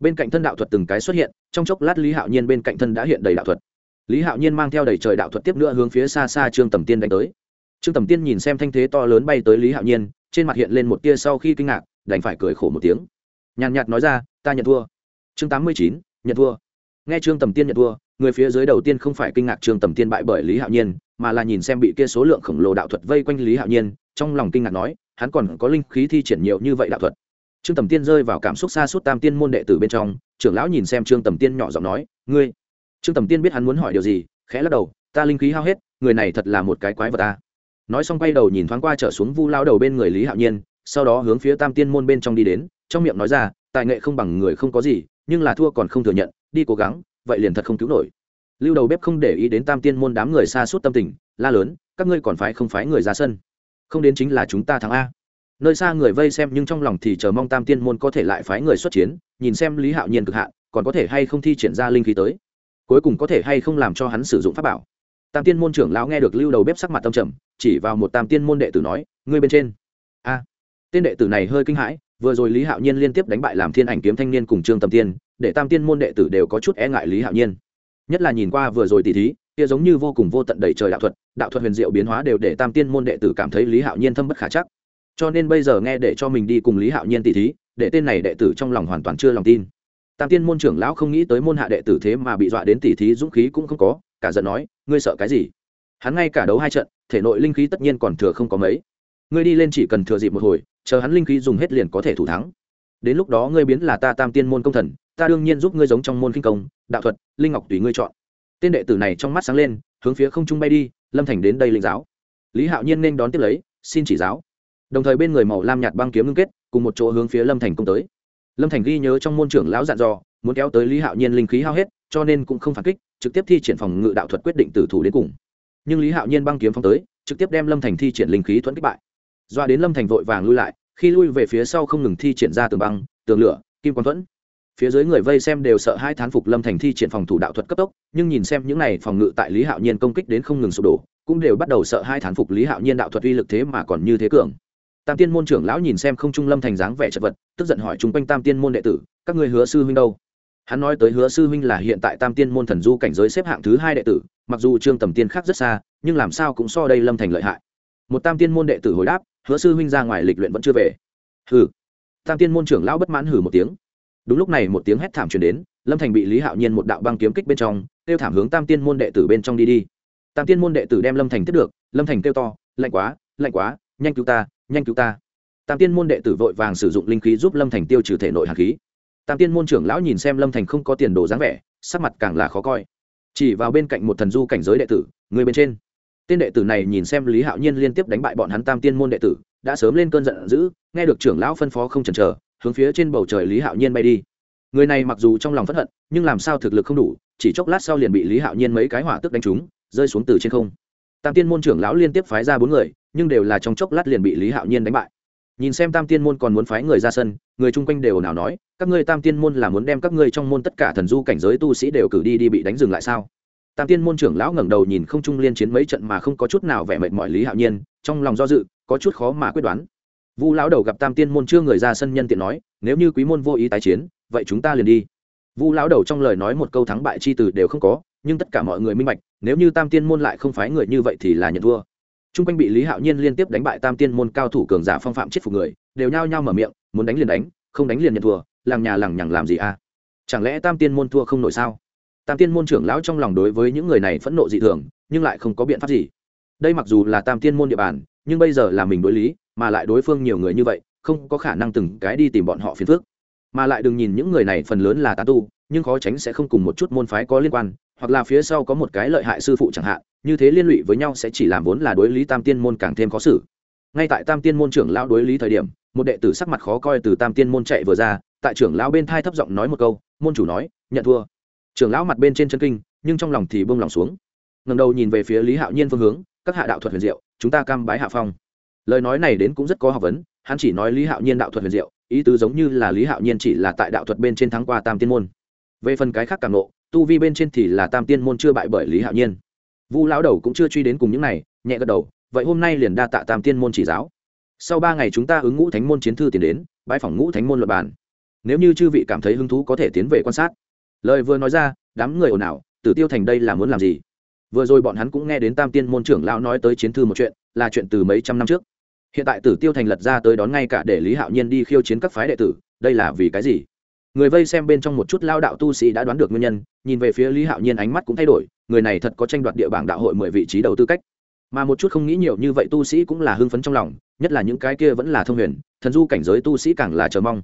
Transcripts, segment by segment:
bên cạnh thân đạo thuật từng cái xuất hiện, trong chốc lát lý hạo nhiên bên cạnh thân đã hiện đầy đạo thuật. Lý hạo nhiên mang theo đầy trời đạo thuật tiếp nữa hướng phía xa xa trương tầm tiên đánh tới. Trương tầm tiên nhìn xem thanh thế to lớn bay tới lý hạo nhiên, trên mặt hiện lên một tia sau khi kinh ngạc, đành phải cười khổ một tiếng. Nhàn nhạt nói ra, ta nhận thua. Chương tám mươi chín, nhận thua. Nghe trương tầm tiên nhận thua, người phía dưới đầu tiên không phải kinh ngạc trương tầm tiên bại bởi lý hạo nhiên, mà là nhìn xem bị kia số lượng khổng lồ đạo thuật vây quanh lý hạo nhiên, trong lòng kinh ngạc nói, hắn còn có linh khí thi triển nhiều như vậy đạo thuật trương tầm tiên rơi vào cảm xúc xa suốt tam tiên môn đệ tử bên trong, trưởng lão nhìn xem trương tầm tiên nhỏ giọng nói, ngươi? Trương tầm tiên biết hắn muốn hỏi điều gì, khẽ lắc đầu, ta linh khí hao hết, người này thật là một cái quái vật ta nói xong quay đầu nhìn thoáng qua trở xuống vu lao đầu bên người lý hạo nhiên, sau đó hướng phía tam tiên môn bên trong đi đến, trong miệng nói ra, tài nghệ không bằng người không có gì, nhưng là thua còn không thừa nhận, đi cố gắng, vậy liền thật không cứu nổi. Lưu đầu bếp không để ý đến tam tiên môn đám người xa suốt tâm tình, la lớn, các ngươi còn phái không phái người ra sân. Không đến chính là chúng ta thắng a nơi xa người vây xem nhưng trong lòng thì chờ mong tam tiên môn có thể lại phái người xuất chiến, nhìn xem lý hạo nhiên cực hạn, còn có thể hay không thi triển ra linh khí tới. Cuối cùng có thể hay không làm cho hắn sử dụng pháp bảo. Tam tiên môn trưởng lão nghe được lưu đầu bếp sắc mặt tâm trầm, chỉ vào một tam tiên môn đệ tử nói, ngươi bên trên. A. Tên đệ tử này hơi kinh hãi, vừa rồi lý hạo nhiên liên tiếp đánh bại làm thiên ảnh kiếm thanh niên cùng trương tâm tiên, để tam tiên môn đệ tử đều có chút e ngại lý hạo nhiên. Nhất là nhìn qua vừa rồi tỷ thí, kia giống như vô cùng vô tận đầy trời đạo thuật đạo thuật huyền diệu biến hóa đều để tam tiên môn đệ tử cảm thấy lý hạo nhiên thâm bất khả chắc cho nên bây giờ nghe để cho mình đi cùng lý hạo nhiên tỷ thí, để tên này đệ tử trong lòng hoàn toàn chưa lòng tin. Tam tiên môn trưởng lão không nghĩ tới môn hạ đệ tử thế mà bị dọa đến tỷ thí dũng khí cũng không có, cả giận nói, ngươi sợ cái gì? Hắn ngay cả đấu hai trận, thể nội linh khí tất nhiên còn thừa không có mấy. Ngươi đi lên chỉ cần thừa dịp một hồi, chờ hắn linh khí dùng hết liền có thể thủ thắng. Đến lúc đó ngươi biến là ta tam tiên môn công thần, ta đương nhiên giúp ngươi giống trong môn kinh công, đạo thuật, linh ngọc tùy ngươi chọn. Tên đệ tử này trong mắt sáng lên, hướng phía không trung bay đi, lâm thành đến đây linh giáo. Lý hạo nhiên nên đón tiếp lấy, xin chỉ giáo đồng thời bên người màu lam nhạt băng kiếm ngưng kết, cùng một chỗ hướng phía lâm thành công tới. Lâm thành ghi nhớ trong môn trưởng lão dặn dò, muốn kéo tới lý hạo nhiên linh khí hao hết, cho nên cũng không phản kích, trực tiếp thi triển phòng ngự đạo thuật quyết định tử thủ đến cùng. Nhưng lý hạo nhiên băng kiếm phong tới, trực tiếp đem lâm thành thi triển linh khí thuẫn kích bại. Doa đến lâm thành vội vàng lui lại, khi lui về phía sau không ngừng thi triển ra tường băng, tường lửa, kim quang thuẫn. Phía dưới người vây xem đều sợ hai thán phục lâm thành thi triển phòng thủ đạo thuật cấp tốc, nhưng nhìn xem những này phòng ngự tại lý hạo nhiên công kích đến không ngừng sụp đổ, cũng đều bắt đầu sợ hai thán phục lý hạo nhiên đạo thuật uy lực thế mà còn như thế cường tam tiên môn trưởng lão nhìn xem không trung lâm thành dáng vẻ chật vật, tức giận hỏi chung quanh tam tiên môn đệ tử, các người hứa sư huynh đâu? Hắn nói tới hứa sư huynh là hiện tại tam tiên môn thần du cảnh giới xếp hạng thứ hai đệ tử, mặc dù trương tầm tiên khác rất xa, nhưng làm sao cũng so đây lâm thành lợi hại. Một tam tiên môn đệ tử hồi đáp, hứa sư huynh ra ngoài lịch luyện vẫn chưa về. Hừ. Tam tiên môn trưởng lão bất mãn hừ một tiếng. Đúng lúc này một tiếng hét thảm truyền đến, lâm thành bị lý hạo nhiên một đạo băng kiếm kích bên trong kêu thảm hướng tam tiên môn đệ tử bên trong đi đi. Tam tiên môn đệ tử đem lâm thành tiếp được, lâm thành kêu to, lạnh quá lạnh quá, nhanh cứu ta nhanh cứu ta. Tam tiên môn đệ tử vội vàng sử dụng linh khí giúp lâm thành tiêu trừ thể nội hạt khí. Tam tiên môn trưởng lão nhìn xem lâm thành không có tiền đồ dáng vẻ, sắc mặt càng là khó coi. Chỉ vào bên cạnh một thần du cảnh giới đệ tử, người bên trên. Tên đệ tử này nhìn xem lý hạo nhiên liên tiếp đánh bại bọn hắn tam tiên môn đệ tử, đã sớm lên cơn giận dữ, nghe được trưởng lão phân phó không chần chờ, hướng phía trên bầu trời lý hạo nhiên bay đi. Người này mặc dù trong lòng phất hận, nhưng làm sao thực lực không đủ, chỉ chốc lát sau liền bị lý hạo nhiên mấy cái hỏa tức đánh trúng, rơi xuống từ trên không. Tam tiên môn trưởng lão liên tiếp phái ra bốn người nhưng đều là trong chốc lát liền bị lý hạo nhiên đánh bại nhìn xem tam tiên môn còn muốn phái người ra sân người chung quanh đều nào nói các ngươi tam tiên môn là muốn đem các ngươi trong môn tất cả thần du cảnh giới tu sĩ đều cử đi đi bị đánh dừng lại sao tam tiên môn trưởng lão ngẩng đầu nhìn không trung liên chiến mấy trận mà không có chút nào vẻ mệt mỏi lý hạo nhiên trong lòng do dự có chút khó mà quyết đoán vu lão đầu gặp tam tiên môn chưa người ra sân nhân tiện nói nếu như quý môn vô ý tái chiến vậy chúng ta liền đi vu lão đầu trong lời nói một câu thắng bại chi từ đều không có nhưng tất cả mọi người minh bạch nếu như tam tiên môn lại không phái người như vậy thì là nhận thua chung quanh bị lý hạo nhiên liên tiếp đánh bại tam tiên môn cao thủ cường giả phong phạm chết phục người, đều nhao nhao mở miệng, muốn đánh liền đánh, không đánh liền nhận thua làng nhà làng nhằng làm gì à chẳng lẽ tam tiên môn thua không nổi sao? Tam tiên môn trưởng lão trong lòng đối với những người này phẫn nộ dị thường, nhưng lại không có biện pháp gì. Đây mặc dù là tam tiên môn địa bàn, nhưng bây giờ là mình đối lý, mà lại đối phương nhiều người như vậy, không có khả năng từng cái đi tìm bọn họ phiền phước mà lại đừng nhìn những người này phần lớn là tán tu, nhưng khó tránh sẽ không cùng một chút môn phái có liên quan, hoặc là phía sau có một cái lợi hại sư phụ chẳng hạn như thế liên lụy với nhau sẽ chỉ làm vốn là đối lý tam tiên môn càng thêm khó xử. Ngay tại tam tiên môn trưởng lão đối lý thời điểm, một đệ tử sắc mặt khó coi từ tam tiên môn chạy vừa ra, tại trưởng lão bên thai thấp giọng nói một câu, môn chủ nói, nhận thua. Trưởng lão mặt bên trên chân kinh, nhưng trong lòng thì bông lòng xuống. Ngầm đầu nhìn về phía lý hạo nhiên phương hướng, các hạ đạo thuật huyền diệu, chúng ta cam bái hạ phong. Lời nói này đến cũng rất có học vấn, hắn chỉ nói lý hạo nhiên đạo thuật huyền diệu, ý tứ giống như là lý hạo nhiên chỉ là tại đạo thuật bên trên thắng qua tam tiên môn. Về phần cái khác càng nộ tu vi bên trên thì là tam tiên môn chưa bại bởi lý hạo nhiên vu lão đầu cũng chưa truy đến cùng những này, nhẹ gật đầu, vậy hôm nay liền đa tạ tam tiên môn chỉ giáo. Sau ba ngày chúng ta ứng ngũ thánh môn chiến thư tiền đến bãi phòng ngũ thánh môn luật bàn. Nếu như chư vị cảm thấy hứng thú có thể tiến về quan sát. Lời vừa nói ra, đám người ồn ào, tử tiêu thành đây là muốn làm gì? Vừa rồi bọn hắn cũng nghe đến tam tiên môn trưởng lão nói tới chiến thư một chuyện, là chuyện từ mấy trăm năm trước. Hiện tại tử tiêu thành lật ra tới đón ngay cả để lý hạo nhiên đi khiêu chiến các phái đệ tử, đây là vì cái gì? Người vây xem bên trong một chút lao đạo tu sĩ đã đoán được nguyên nhân, nhìn về phía lý hạo nhiên ánh mắt cũng thay đổi, người này thật có tranh đoạt địa bảng đạo hội mười vị trí đầu tư cách. Mà một chút không nghĩ nhiều như vậy tu sĩ cũng là hưng phấn trong lòng, nhất là những cái kia vẫn là thông huyền, thần du cảnh giới tu sĩ càng là chờ mong.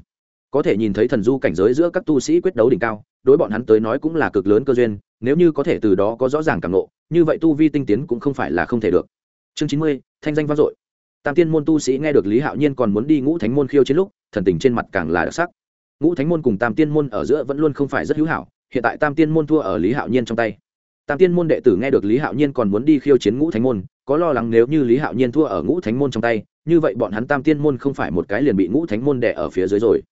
Có thể nhìn thấy thần du cảnh giới giữa các tu sĩ quyết đấu đỉnh cao, đối bọn hắn tới nói cũng là cực lớn cơ duyên, nếu như có thể từ đó có rõ ràng cảm nộ như vậy tu vi tinh tiến cũng không phải là không thể được. Chương chín mươi, thanh danh vang dội. Tam tiên môn tu sĩ nghe được lý hạo nhiên còn muốn đi ngũ thánh môn khiêu chiến lúc, thần tình trên mặt càng là đặc sắc ngũ thánh môn cùng tam tiên môn ở giữa vẫn luôn không phải rất hữu hảo, hiện tại tam tiên môn thua ở lý hạo nhiên trong tay. Tam tiên môn đệ tử nghe được lý hạo nhiên còn muốn đi khiêu chiến ngũ thánh môn, có lo lắng nếu như lý hạo nhiên thua ở ngũ thánh môn trong tay, như vậy bọn hắn tam tiên môn không phải một cái liền bị ngũ thánh môn đẻ ở phía dưới rồi.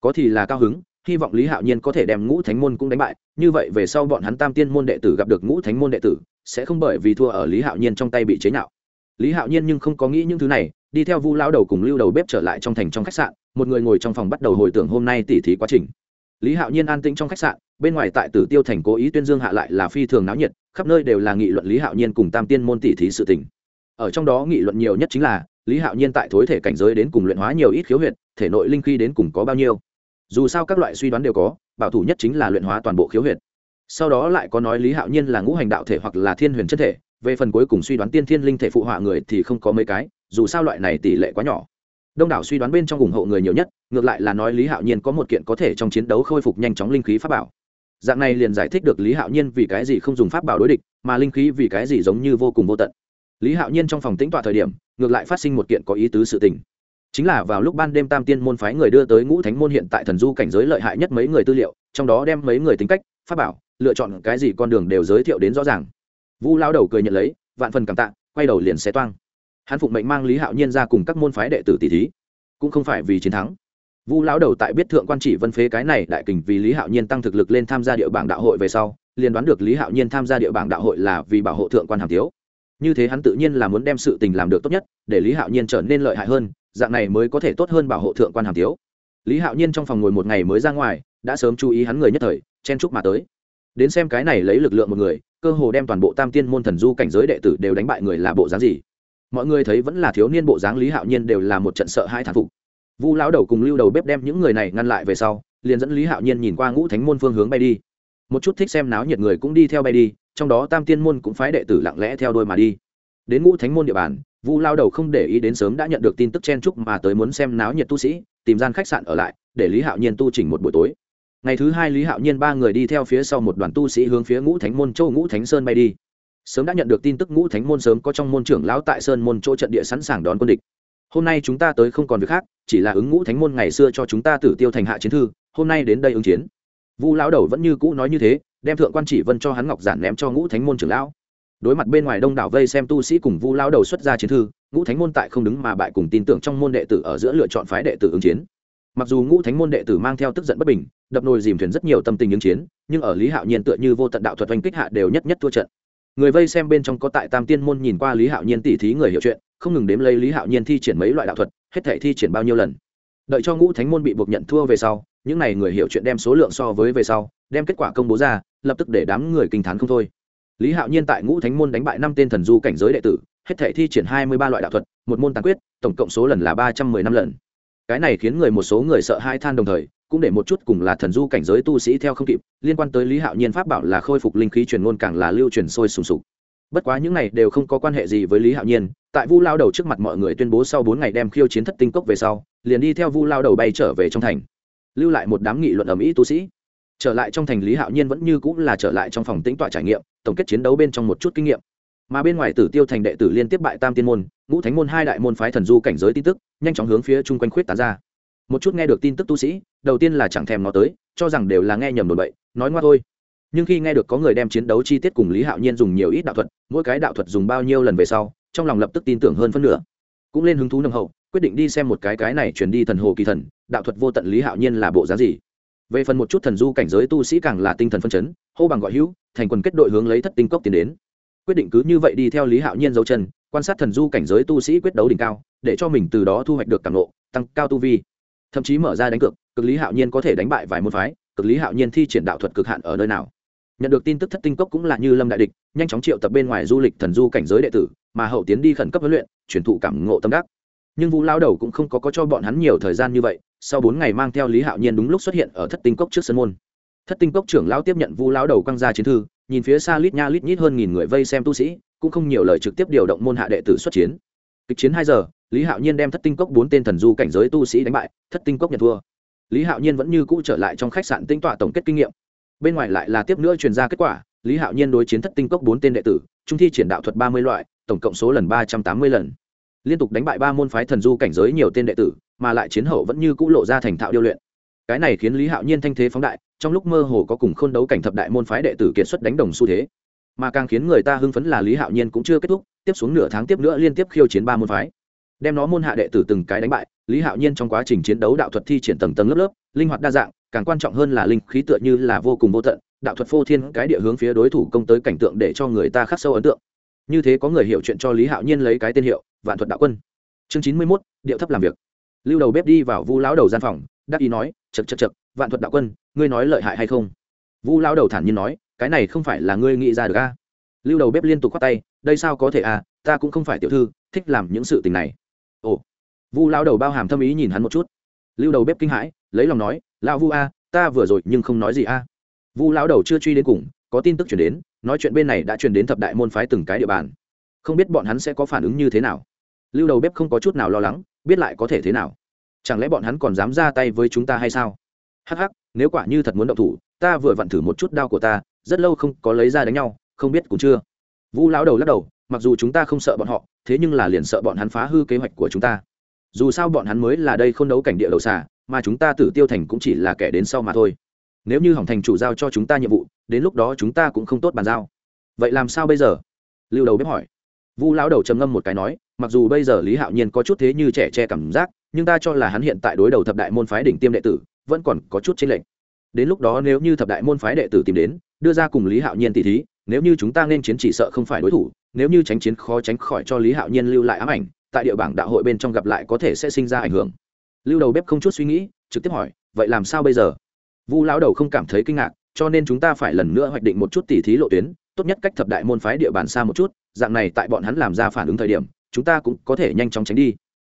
Có thì là cao hứng, hy vọng lý hạo nhiên có thể đem ngũ thánh môn cũng đánh bại, như vậy về sau bọn hắn tam tiên môn đệ tử gặp được ngũ thánh môn đệ tử, sẽ không bởi vì thua ở lý hạo nhiên trong tay bị chế nhạo. Lý hạo nhiên nhưng không có nghĩ những thứ này đi theo vu lao đầu cùng lưu đầu bếp trở lại trong thành trong khách sạn, một người ngồi trong phòng bắt đầu hồi tưởng hôm nay tỉ thí quá trình. Lý hạo nhiên an tĩnh trong khách sạn, bên ngoài tại tử tiêu thành cố ý tuyên dương hạ lại là phi thường náo nhiệt, khắp nơi đều là nghị luận lý hạo nhiên cùng tam tiên môn tỉ thí sự tình. Ở trong đó nghị luận nhiều nhất chính là, lý hạo nhiên tại thối thể cảnh giới đến cùng luyện hóa nhiều ít khiếu huyệt, thể nội linh khí đến cùng có bao nhiêu. Dù sao các loại suy đoán đều có, bảo thủ nhất chính là luyện hóa toàn bộ khiếu huyệt. Sau đó lại có nói lý hạo nhiên là ngũ hành đạo thể hoặc là thiên huyền chất thể về phần cuối cùng suy đoán tiên thiên linh thể phụ họa người thì không có mấy cái, dù sao loại này tỷ lệ quá nhỏ. Đông đảo suy đoán bên trong ủng hộ người nhiều nhất, ngược lại là nói lý hạo nhiên có một kiện có thể trong chiến đấu khôi phục nhanh chóng linh khí pháp bảo. Dạng này liền giải thích được lý hạo nhiên vì cái gì không dùng pháp bảo đối địch, mà linh khí vì cái gì giống như vô cùng vô tận. Lý hạo nhiên trong phòng tĩnh tọa thời điểm, ngược lại phát sinh một kiện có ý tứ sự tình. Chính là vào lúc ban đêm tam tiên môn phái người đưa tới ngũ thánh môn hiện tại thần du cảnh giới lợi hại nhất mấy người tư liệu, trong đó đem mấy người tính cách, pháp bảo, lựa chọn cái gì con đường đều giới thiệu đến rõ ràng vu lao đầu cười nhận lấy, vạn phần cảm tạ, quay đầu liền xé toang. Hắn phụng mệnh mang lý hạo nhiên ra cùng các môn phái đệ tử tỷ thí. Cũng không phải vì chiến thắng. Vu lão đầu tại biết thượng quan chỉ vân phế cái này đại kình vì lý hạo nhiên tăng thực lực lên tham gia địa bảng đạo hội về sau, liền đoán được lý hạo nhiên tham gia địa bảng đạo hội là vì bảo hộ thượng quan hàm thiếu. Như thế hắn tự nhiên là muốn đem sự tình làm được tốt nhất, để lý hạo nhiên trở nên lợi hại hơn, dạng này mới có thể tốt hơn bảo hộ thượng quan hàm thiếu. Lý hạo nhiên trong phòng ngồi một ngày mới ra ngoài, đã sớm chú ý hắn người nhất thời, chen chúc mà tới. Đến xem cái này lấy lực lượng một người cơ hồ đem toàn bộ tam tiên môn thần du cảnh giới đệ tử đều đánh bại người là bộ dáng gì? Mọi người thấy vẫn là thiếu niên bộ dáng lý hạo nhiên đều là một trận sợ hai thản phục. Vu lão đầu cùng lưu đầu bếp đem những người này ngăn lại về sau, liền dẫn lý hạo nhiên nhìn qua ngũ thánh môn phương hướng bay đi. Một chút thích xem náo nhiệt người cũng đi theo bay đi, trong đó tam tiên môn cũng phái đệ tử lặng lẽ theo đôi mà đi. Đến ngũ thánh môn địa bàn, vu lao đầu không để ý đến sớm đã nhận được tin tức chen chúc mà tới muốn xem náo nhiệt tu sĩ, tìm gian khách sạn ở lại, để lý hạo nhiên tu trình một buổi tối ngày thứ hai lý hạo nhiên ba người đi theo phía sau một đoàn tu sĩ hướng phía ngũ thánh môn châu ngũ thánh sơn bay đi. Sớm đã nhận được tin tức ngũ thánh môn sớm có trong môn trưởng lão tại sơn môn chỗ trận địa sẵn sàng đón quân địch. Hôm nay chúng ta tới không còn việc khác, chỉ là ứng ngũ thánh môn ngày xưa cho chúng ta tử tiêu thành hạ chiến thư, hôm nay đến đây ứng chiến. Vu lão đầu vẫn như cũ nói như thế, đem thượng quan chỉ vân cho hắn ngọc giản ném cho ngũ thánh môn trưởng lão. Đối mặt bên ngoài đông đảo vây xem tu sĩ cùng vu lão đầu xuất ra chiến thư, ngũ thánh môn tại không đứng mà bại cùng tin tưởng trong môn đệ tử ở giữa lựa chọn phái đệ tử ứng chiến mặc dù ngũ thánh môn đệ tử mang theo tức giận bất bình, đập nồi dìm thuyền rất nhiều tâm tình ứng chiến, nhưng ở lý hạo nhiên tựa như vô tận đạo thuật oanh kích hạ đều nhất nhất thua trận. Người vây xem bên trong có tại tam tiên môn nhìn qua lý hạo nhiên tỉ thí người hiểu chuyện, không ngừng đếm lấy lý hạo nhiên thi triển mấy loại đạo thuật, hết thể thi triển bao nhiêu lần. Đợi cho ngũ thánh môn bị buộc nhận thua về sau, những n à y người hiểu chuyện đem số lượng so với về sau, đem kết quả công bố ra, lập tức để đám người kinh t h á n không thôi. Lý hạo nhiên tại ngũ thánh môn đánh bại năm tên thần du cảnh giới đệ tử, hết thể thi triển hai mươi ba loại đạo thuật, một môn tàn quyết, tổng cộng số lần là ba trăm mười năm lần cái này khiến người một số người sợ hai than đồng thời, cũng để một chút cùng là thần du cảnh giới tu sĩ theo không kịp, liên quan tới lý hạo nhiên pháp bảo là khôi phục linh khí truyền ngôn càng là lưu truyền sôi sùng sục. Bất quá những này đều không có quan hệ gì với lý hạo nhiên, tại vu lao đầu trước mặt mọi người tuyên bố sau bốn ngày đem khiêu chiến thất tinh cốc về sau, liền đi theo vu lao đầu bay trở về trong thành, lưu lại một đám nghị luận ầm ĩ tu sĩ. Trở lại trong thành lý hạo nhiên vẫn như cũng là trở lại trong phòng tĩnh tọa trải nghiệm, tổng kết chiến đấu bên trong một chút kinh nghiệm mà bên ngoài tử tiêu thành đệ tử liên tiếp bại tam tiên môn, ngũ thánh môn hai đại môn phái thần du cảnh giới tin tức, nhanh chóng hướng phía chung quanh khuyết tán ra. Một chút nghe được tin tức tu sĩ, đầu tiên là chẳng thèm nó tới, cho rằng đều là nghe nhầm đồn bậy, nói ngoa thôi. Nhưng khi nghe được có người đem chiến đấu chi tiết cùng lý hạo nhiên dùng nhiều ít đạo thuật, mỗi cái đạo thuật dùng bao nhiêu lần về sau, trong lòng lập tức tin tưởng hơn phân nửa. Cũng lên hứng thú nâng hậu, quyết định đi xem một cái cái này chuyển đi thần hồ kỳ thần, đạo thuật vô tận lý hạo nhiên là bộ giá gì. Về phần một chút thần du cảnh giới tu sĩ càng là tinh thần phân chấn, hô bằng gọi hữu, thành quần kết đội hướng lấy thất tinh cốc tiến đến quyết định cứ như vậy đi theo lý hạo nhiên dấu chân quan sát thần du cảnh giới tu sĩ quyết đấu đỉnh cao để cho mình từ đó thu hoạch được càng lộ tăng cao tu vi. Thậm chí mở ra đánh cược cực lý hạo nhiên có thể đánh bại vài môn phái cực lý hạo nhiên thi triển đạo thuật cực hạn ở nơi nào. Nhận được tin tức thất tinh cốc cũng là như lâm đại địch nhanh chóng triệu tập bên ngoài du lịch thần du cảnh giới đệ tử mà hậu tiến đi khẩn cấp huấn luyện truyền thụ cảm ngộ tâm đắc. Nhưng vũ lao đầu cũng không có, có cho bọn hắn nhiều thời gian như vậy sau bốn ngày mang theo lý hạo nhiên đúng lúc xuất hiện ở thất tinh cốc trước sân môn. Thất tinh cốc trưởng lão tiếp nhận vu lao đầu quăng ra chiến thư nhìn phía xa lít nha lít nhít hơn nghìn người vây xem tu sĩ, cũng không nhiều lời trực tiếp điều động môn hạ đệ tử xuất chiến. Kịch chiến hai giờ, lý hạo nhiên đem thất tinh cốc bốn tên thần du cảnh giới tu sĩ đánh bại, thất tinh cốc nhận thua. Lý hạo nhiên vẫn như cũ trở lại trong khách sạn tinh tọa tổng kết kinh nghiệm. Bên ngoài lại là tiếp nữa truyền ra kết quả, lý hạo nhiên đối chiến thất tinh cốc bốn tên đệ tử, trung thi triển đạo thuật ba mươi loại, tổng cộng số lần ba trăm tám mươi lần. Liên tục đánh bại ba môn phái thần du cảnh giới nhiều tên đệ tử, mà lại chiến hậu vẫn như cũ lộ ra thành thạo điêu luyện. Cái này khiến lý hạo nhiên thanh thế phóng đại trong lúc mơ hồ có cùng khôn đấu cảnh thập đại môn phái đệ tử kiệt xuất đánh đồng xu thế. Mà càng khiến người ta hưng phấn là lý hạo nhiên cũng chưa kết thúc, tiếp xuống nửa tháng tiếp nữa liên tiếp khiêu chiến ba môn phái. Đem nó môn hạ đệ tử từng cái đánh bại, lý hạo nhiên trong quá trình chiến đấu đạo thuật thi triển tầng tầng lớp lớp, linh hoạt đa dạng, càng quan trọng hơn là linh khí tựa như là vô cùng vô tận, đạo thuật phô thiên cái địa hướng phía đối thủ công tới cảnh tượng để cho người ta khắc sâu ấn tượng. Như thế có người hiểu chuyện cho lý hạo nhiên lấy cái tên hiệu, vạn thuật đạo quân. Chương chín mươi mốt, điệu thấp làm việc. Lưu đầu bếp đi vào vu lão đầu gian phòng đắc ý nói chật chật chật vạn thuật đạo quân, ngươi nói lợi hại hay không? Vu lão đầu thản nhiên nói, cái này không phải là ngươi nghĩ ra được a? Lưu đầu bếp liên tục khoát tay, đây sao có thể à ta cũng không phải tiểu thư, thích làm những sự tình này. Ồ. Vu lão đầu bao hàm thâm ý nhìn hắn một chút. Lưu đầu bếp kinh hãi, lấy lòng nói, lão vu a, ta vừa rồi nhưng không nói gì a. Vu lão đầu chưa truy đến cùng, có tin tức chuyển đến, nói chuyện bên này đã truyền đến thập đại môn phái từng cái địa bàn. Không biết bọn hắn sẽ có phản ứng như thế nào. Lưu đầu bếp không có chút nào lo lắng, biết lại có thể thế nào chẳng lẽ bọn hắn còn dám ra tay với chúng ta hay sao? Hắc hắc, nếu quả như thật muốn động thủ, ta vừa vặn thử một chút đao của ta, rất lâu không có lấy ra đánh nhau, không biết cũng chưa. Vũ lão đầu lắc đầu, mặc dù chúng ta không sợ bọn họ, thế nhưng là liền sợ bọn hắn phá hư kế hoạch của chúng ta. Dù sao bọn hắn mới là đây không đấu cảnh địa đầu xà, mà chúng ta tử tiêu thành cũng chỉ là kẻ đến sau mà thôi. Nếu như hỏng thành chủ giao cho chúng ta nhiệm vụ, đến lúc đó chúng ta cũng không tốt bàn giao. Vậy làm sao bây giờ? Lưu đầu bếp hỏi. Vu lão đầu trầm ngâm một cái nói mặc dù bây giờ lý hạo nhiên có chút thế như trẻ che cảm giác, nhưng ta cho là hắn hiện tại đối đầu thập đại môn phái đỉnh tiêm đệ tử, vẫn còn có chút chênh lệch. Đến lúc đó nếu như thập đại môn phái đệ tử tìm đến, đưa ra cùng lý hạo nhiên tỷ thí, nếu như chúng ta nên chiến chỉ sợ không phải đối thủ, nếu như tránh chiến khó tránh khỏi cho lý hạo nhiên lưu lại ám ảnh, tại địa bảng đạo hội bên trong gặp lại có thể sẽ sinh ra ảnh hưởng. Lưu đầu bếp không chút suy nghĩ, trực tiếp hỏi, vậy làm sao bây giờ? Vu lão đầu không cảm thấy kinh ngạc, cho nên chúng ta phải lần nữa hoạch định một chút tỉ thí lộ tuyến, tốt nhất cách thập đại môn phái địa bàn xa một chút, dạng này tại bọn hắn làm ra phản ứng thời điểm chúng ta cũng có thể nhanh chóng tránh đi.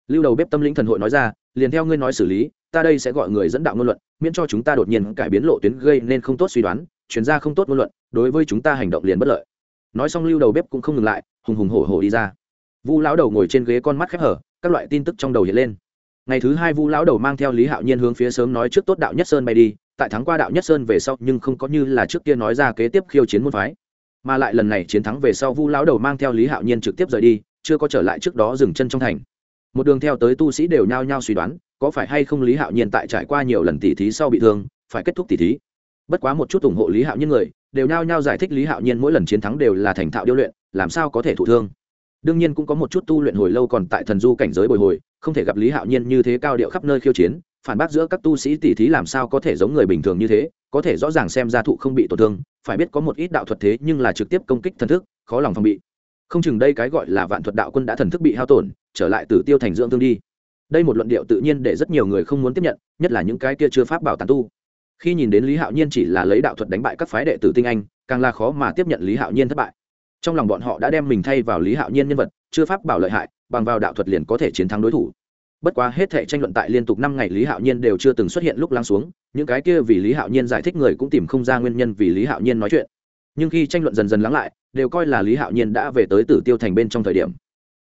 Lưu đầu bếp tâm linh thần hội nói ra, liền theo ngươi nói xử lý, ta đây sẽ gọi người dẫn đạo ngôn luận, miễn cho chúng ta đột nhiên cải biến lộ tuyến gây nên không tốt suy đoán, chuyển ra không tốt ngôn luận, đối với chúng ta hành động liền bất lợi. Nói xong lưu đầu bếp cũng không ngừng lại, hùng hùng hổ hổ đi ra. Vu lão đầu ngồi trên ghế con mắt khép hở, các loại tin tức trong đầu hiện lên. Ngày thứ hai vu lão đầu mang theo lý hạo nhiên hướng phía sớm nói trước tốt đạo nhất sơn bay đi, tại thắng qua đạo nhất sơn về sau, nhưng không có như là trước kia nói ra kế tiếp khiêu chiến môn phái. Mà lại lần này chiến thắng về sau vu lão đầu mang theo lý hạo nhiên trực tiếp rời đi chưa có trở lại trước đó dừng chân trong thành. Một đường theo tới tu sĩ đều nhao nhao suy đoán, có phải hay không lý hạo nhiên tại trải qua nhiều lần tỉ thí sau bị thương, phải kết thúc tỉ thí. Bất quá một chút ủng hộ lý hạo nhiên người, đều nhao nhao giải thích lý hạo nhiên mỗi lần chiến thắng đều là thành thạo điêu luyện, làm sao có thể thụ thương. Đương nhiên cũng có một chút tu luyện hồi lâu còn tại thần du cảnh giới bồi hồi, không thể gặp lý hạo nhiên như thế cao điệu khắp nơi khiêu chiến, phản bác giữa các tu sĩ tỉ thí làm sao có thể giống người bình thường như thế, có thể rõ ràng xem ra thụ không bị tổn thương, phải biết có một ít đạo thuật thế nhưng là trực tiếp công kích thần thức, khó lòng phòng bị không chừng đây cái gọi là vạn thuật đạo quân đã thần thức bị hao tổn, trở lại từ tiêu thành dưỡng thương đi. Đây một luận điệu tự nhiên để rất nhiều người không muốn tiếp nhận, nhất là những cái kia chưa pháp bảo tàn tu. Khi nhìn đến lý hạo nhiên chỉ là lấy đạo thuật đánh bại các phái đệ tử tinh anh, càng là khó mà tiếp nhận lý hạo nhiên thất bại. Trong lòng bọn họ đã đem mình thay vào lý hạo nhiên nhân vật, chưa pháp bảo lợi hại, bằng vào đạo thuật liền có thể chiến thắng đối thủ. Bất quá hết thể tranh luận tại liên tục năm ngày lý hạo nhiên đều chưa từng xuất hiện lúc lắng xuống, những cái kia vì lý hạo nhiên giải thích người cũng tìm không ra nguyên nhân vì lý hạo nhiên nói chuyện nhưng khi tranh luận dần dần lắng lại, đều coi là lý hạo nhiên đã về tới tử tiêu thành bên trong thời điểm.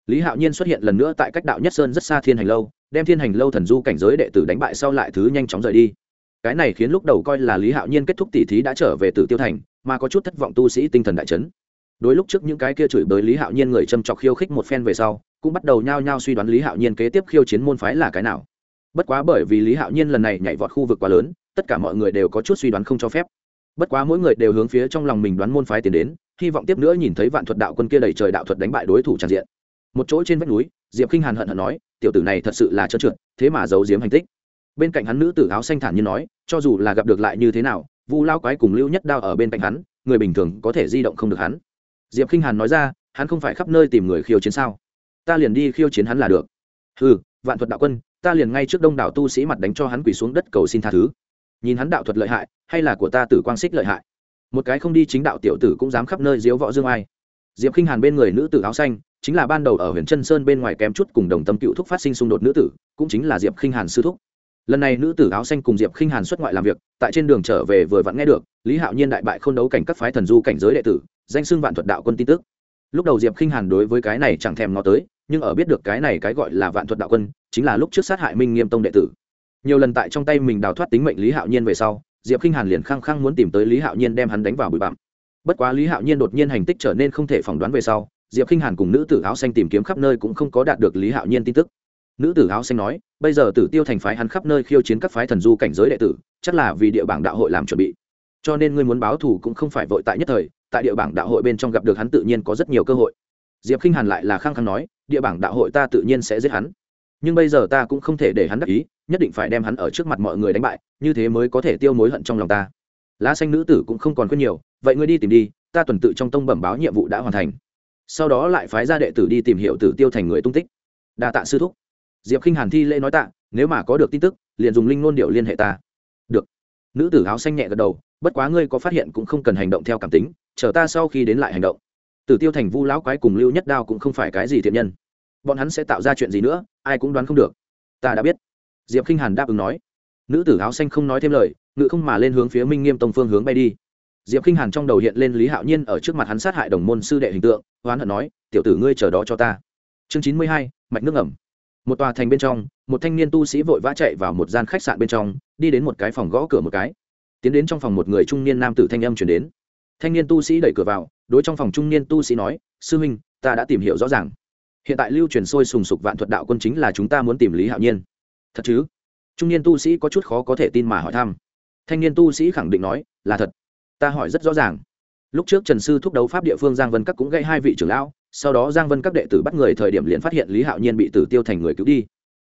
Lý hạo nhiên xuất hiện lần nữa tại cách đạo nhất sơn rất xa thiên hành lâu, đem thiên hành lâu thần du cảnh giới đệ tử đánh bại sau lại thứ nhanh chóng rời đi. Cái này khiến lúc đầu coi là lý hạo nhiên kết thúc tỉ thí đã trở về tử tiêu thành, mà có chút thất vọng tu sĩ tinh thần đại chấn. Đối lúc trước những cái kia chửi bới lý hạo nhiên người châm trọc khiêu khích một phen về sau, cũng bắt đầu nhao nhao suy đoán lý hạo nhiên kế tiếp khiêu chiến môn phái là cái nào. Bất quá bởi vì lý hạo nhiên lần này nhảy vọt khu vực quá lớn, tất cả mọi người đều có chút suy đoán không cho phép bất quá mỗi người đều hướng phía trong lòng mình đoán môn phái tiến đến, hy vọng tiếp nữa nhìn thấy vạn thuật đạo quân kia đầy trời đạo thuật đánh bại đối thủ tràn diện. Một chỗ trên vách núi, diệp k i n h hàn hận hận nói, tiểu tử này thật sự là trơn trượt, thế mà giấu giếm hành tích. Bên cạnh hắn nữ tử áo xanh thản như nói, cho dù là gặp được lại như thế nào, vu lao quái cùng lưu nhất đao ở bên cạnh hắn, người bình thường có thể di động không được hắn. Diệp k i n h hàn nói ra, hắn không phải khắp nơi tìm người khiêu chiến sao? Ta liền đi khiêu chiến hắn là được. Ừ vạn thuật đạo quân, ta liền ngay trước đông đảo tu sĩ mặt đánh cho hắn quỳ xuống đất cầu xin tha thứ nhìn hắn đạo thuật lợi hại, hay là của ta tử quang xích lợi hại. Một cái không đi chính đạo tiểu tử cũng dám khắp nơi diếu võ dương ai. Diệp k i n h hàn bên người nữ tử áo xanh, chính là ban đầu ở huyện chân sơn bên ngoài kém chút cùng đồng tâm cựu thúc phát sinh xung đột nữ tử, cũng chính là diệp k i n h hàn sư thúc. Lần này nữ tử áo xanh cùng diệp k i n h hàn xuất ngoại làm việc, tại trên đường trở về vừa vặn nghe được, lý hạo nhiên đại bại k h ô n đấu cảnh các phái thần du cảnh giới đệ tử, danh xưng vạn thuật đạo quân tin tức. Lúc đầu diệp k i n h hàn đối với cái này chẳng thèm ngó tới, nhưng ở biết được cái này cái gọi là vạn thuật đạo quân, chính là lúc trước sát hại minh nghiêm tông đệ tử nhiều lần tại trong tay mình đào thoát tính mệnh lý hạo nhiên về sau, diệp k i n h hàn liền khăng khăng muốn tìm tới lý hạo nhiên đem hắn đánh vào bụi bặm. Bất quá lý hạo nhiên đột nhiên hành tích trở nên không thể phỏng đoán về sau, diệp k i n h hàn cùng nữ tử áo xanh tìm kiếm khắp nơi cũng không có đạt được lý hạo nhiên tin tức. Nữ tử áo xanh nói, bây giờ tử tiêu thành phái hắn khắp nơi khiêu chiến các phái thần du cảnh giới đệ tử, chắc là vì địa bảng đạo hội làm chuẩn bị. Cho nên ngươi muốn báo thù cũng không phải vội tại nhất thời, tại địa bảng đạo hội bên trong gặp được hắn tự nhiên có rất nhiều cơ hội. Diệp k i n h hàn lại là khăng khăng nói, địa bảng đạo hội ta tự nhiên sẽ giết hắn. Nhưng bây giờ ta cũng không thể để hắn đắc ý nhất định phải đem hắn ở trước mặt mọi người đánh bại, như thế mới có thể tiêu mối hận trong lòng ta. Lá xanh nữ tử cũng không còn khuyên nhiều, vậy ngươi đi tìm đi, ta tuần tự trong tông bẩm báo nhiệm vụ đã hoàn thành. Sau đó lại phái ra đệ tử đi tìm hiểu tử tiêu thành người tung tích. Đa tạ sư thúc. Diệp khinh hàn thi lễ nói tạ, nếu mà có được tin tức, liền dùng linh ngôn điệu liên hệ ta. Được. Nữ tử áo xanh nhẹ gật đầu, bất quá ngươi có phát hiện cũng không cần hành động theo cảm tính, chờ ta sau khi đến lại hành động. Tử tiêu thành vu lão quái cùng lưu nhất đao cũng không phải cái gì thiện nhân. Bọn hắn sẽ tạo ra chuyện gì nữa, ai cũng đoán không được. Ta đã biết diệp k i n h hàn đáp ứng nói. Nữ tử áo xanh không nói thêm lời, ngự không mà lên hướng phía minh nghiêm tông phương hướng bay đi. Diệp k i n h hàn trong đầu hiện lên lý hạo nhiên ở trước mặt hắn sát hại đồng môn sư đệ hình tượng hoán hận nói, tiểu tử ngươi chờ đó cho ta. Chương chín mươi hai, mạch nước ẩm một tòa thành bên trong, một thanh niên tu sĩ vội vã chạy vào một gian khách sạn bên trong, đi đến một cái phòng gõ cửa một cái. Tiến đến trong phòng một người trung niên nam tử thanh âm chuyển đến. Thanh niên tu sĩ đẩy cửa vào, đối trong phòng trung niên tu sĩ nói, sư huynh, ta đã tìm hiểu rõ ràng. Hiện tại lưu truyền sôi sùng sục vạn thuật đạo quân chính là chúng ta muốn tìm lý hạo nhiên thật chứ? Trung niên tu sĩ có chút khó có thể tin mà hỏi thăm. Thanh niên tu sĩ khẳng định nói, là thật. Ta hỏi rất rõ ràng. Lúc trước trần sư thúc đấu pháp địa phương giang vân các cũng gây hai vị trưởng lão, sau đó giang vân các đệ tử bắt người thời điểm liền phát hiện lý hạo nhiên bị tử tiêu thành người cứu đi.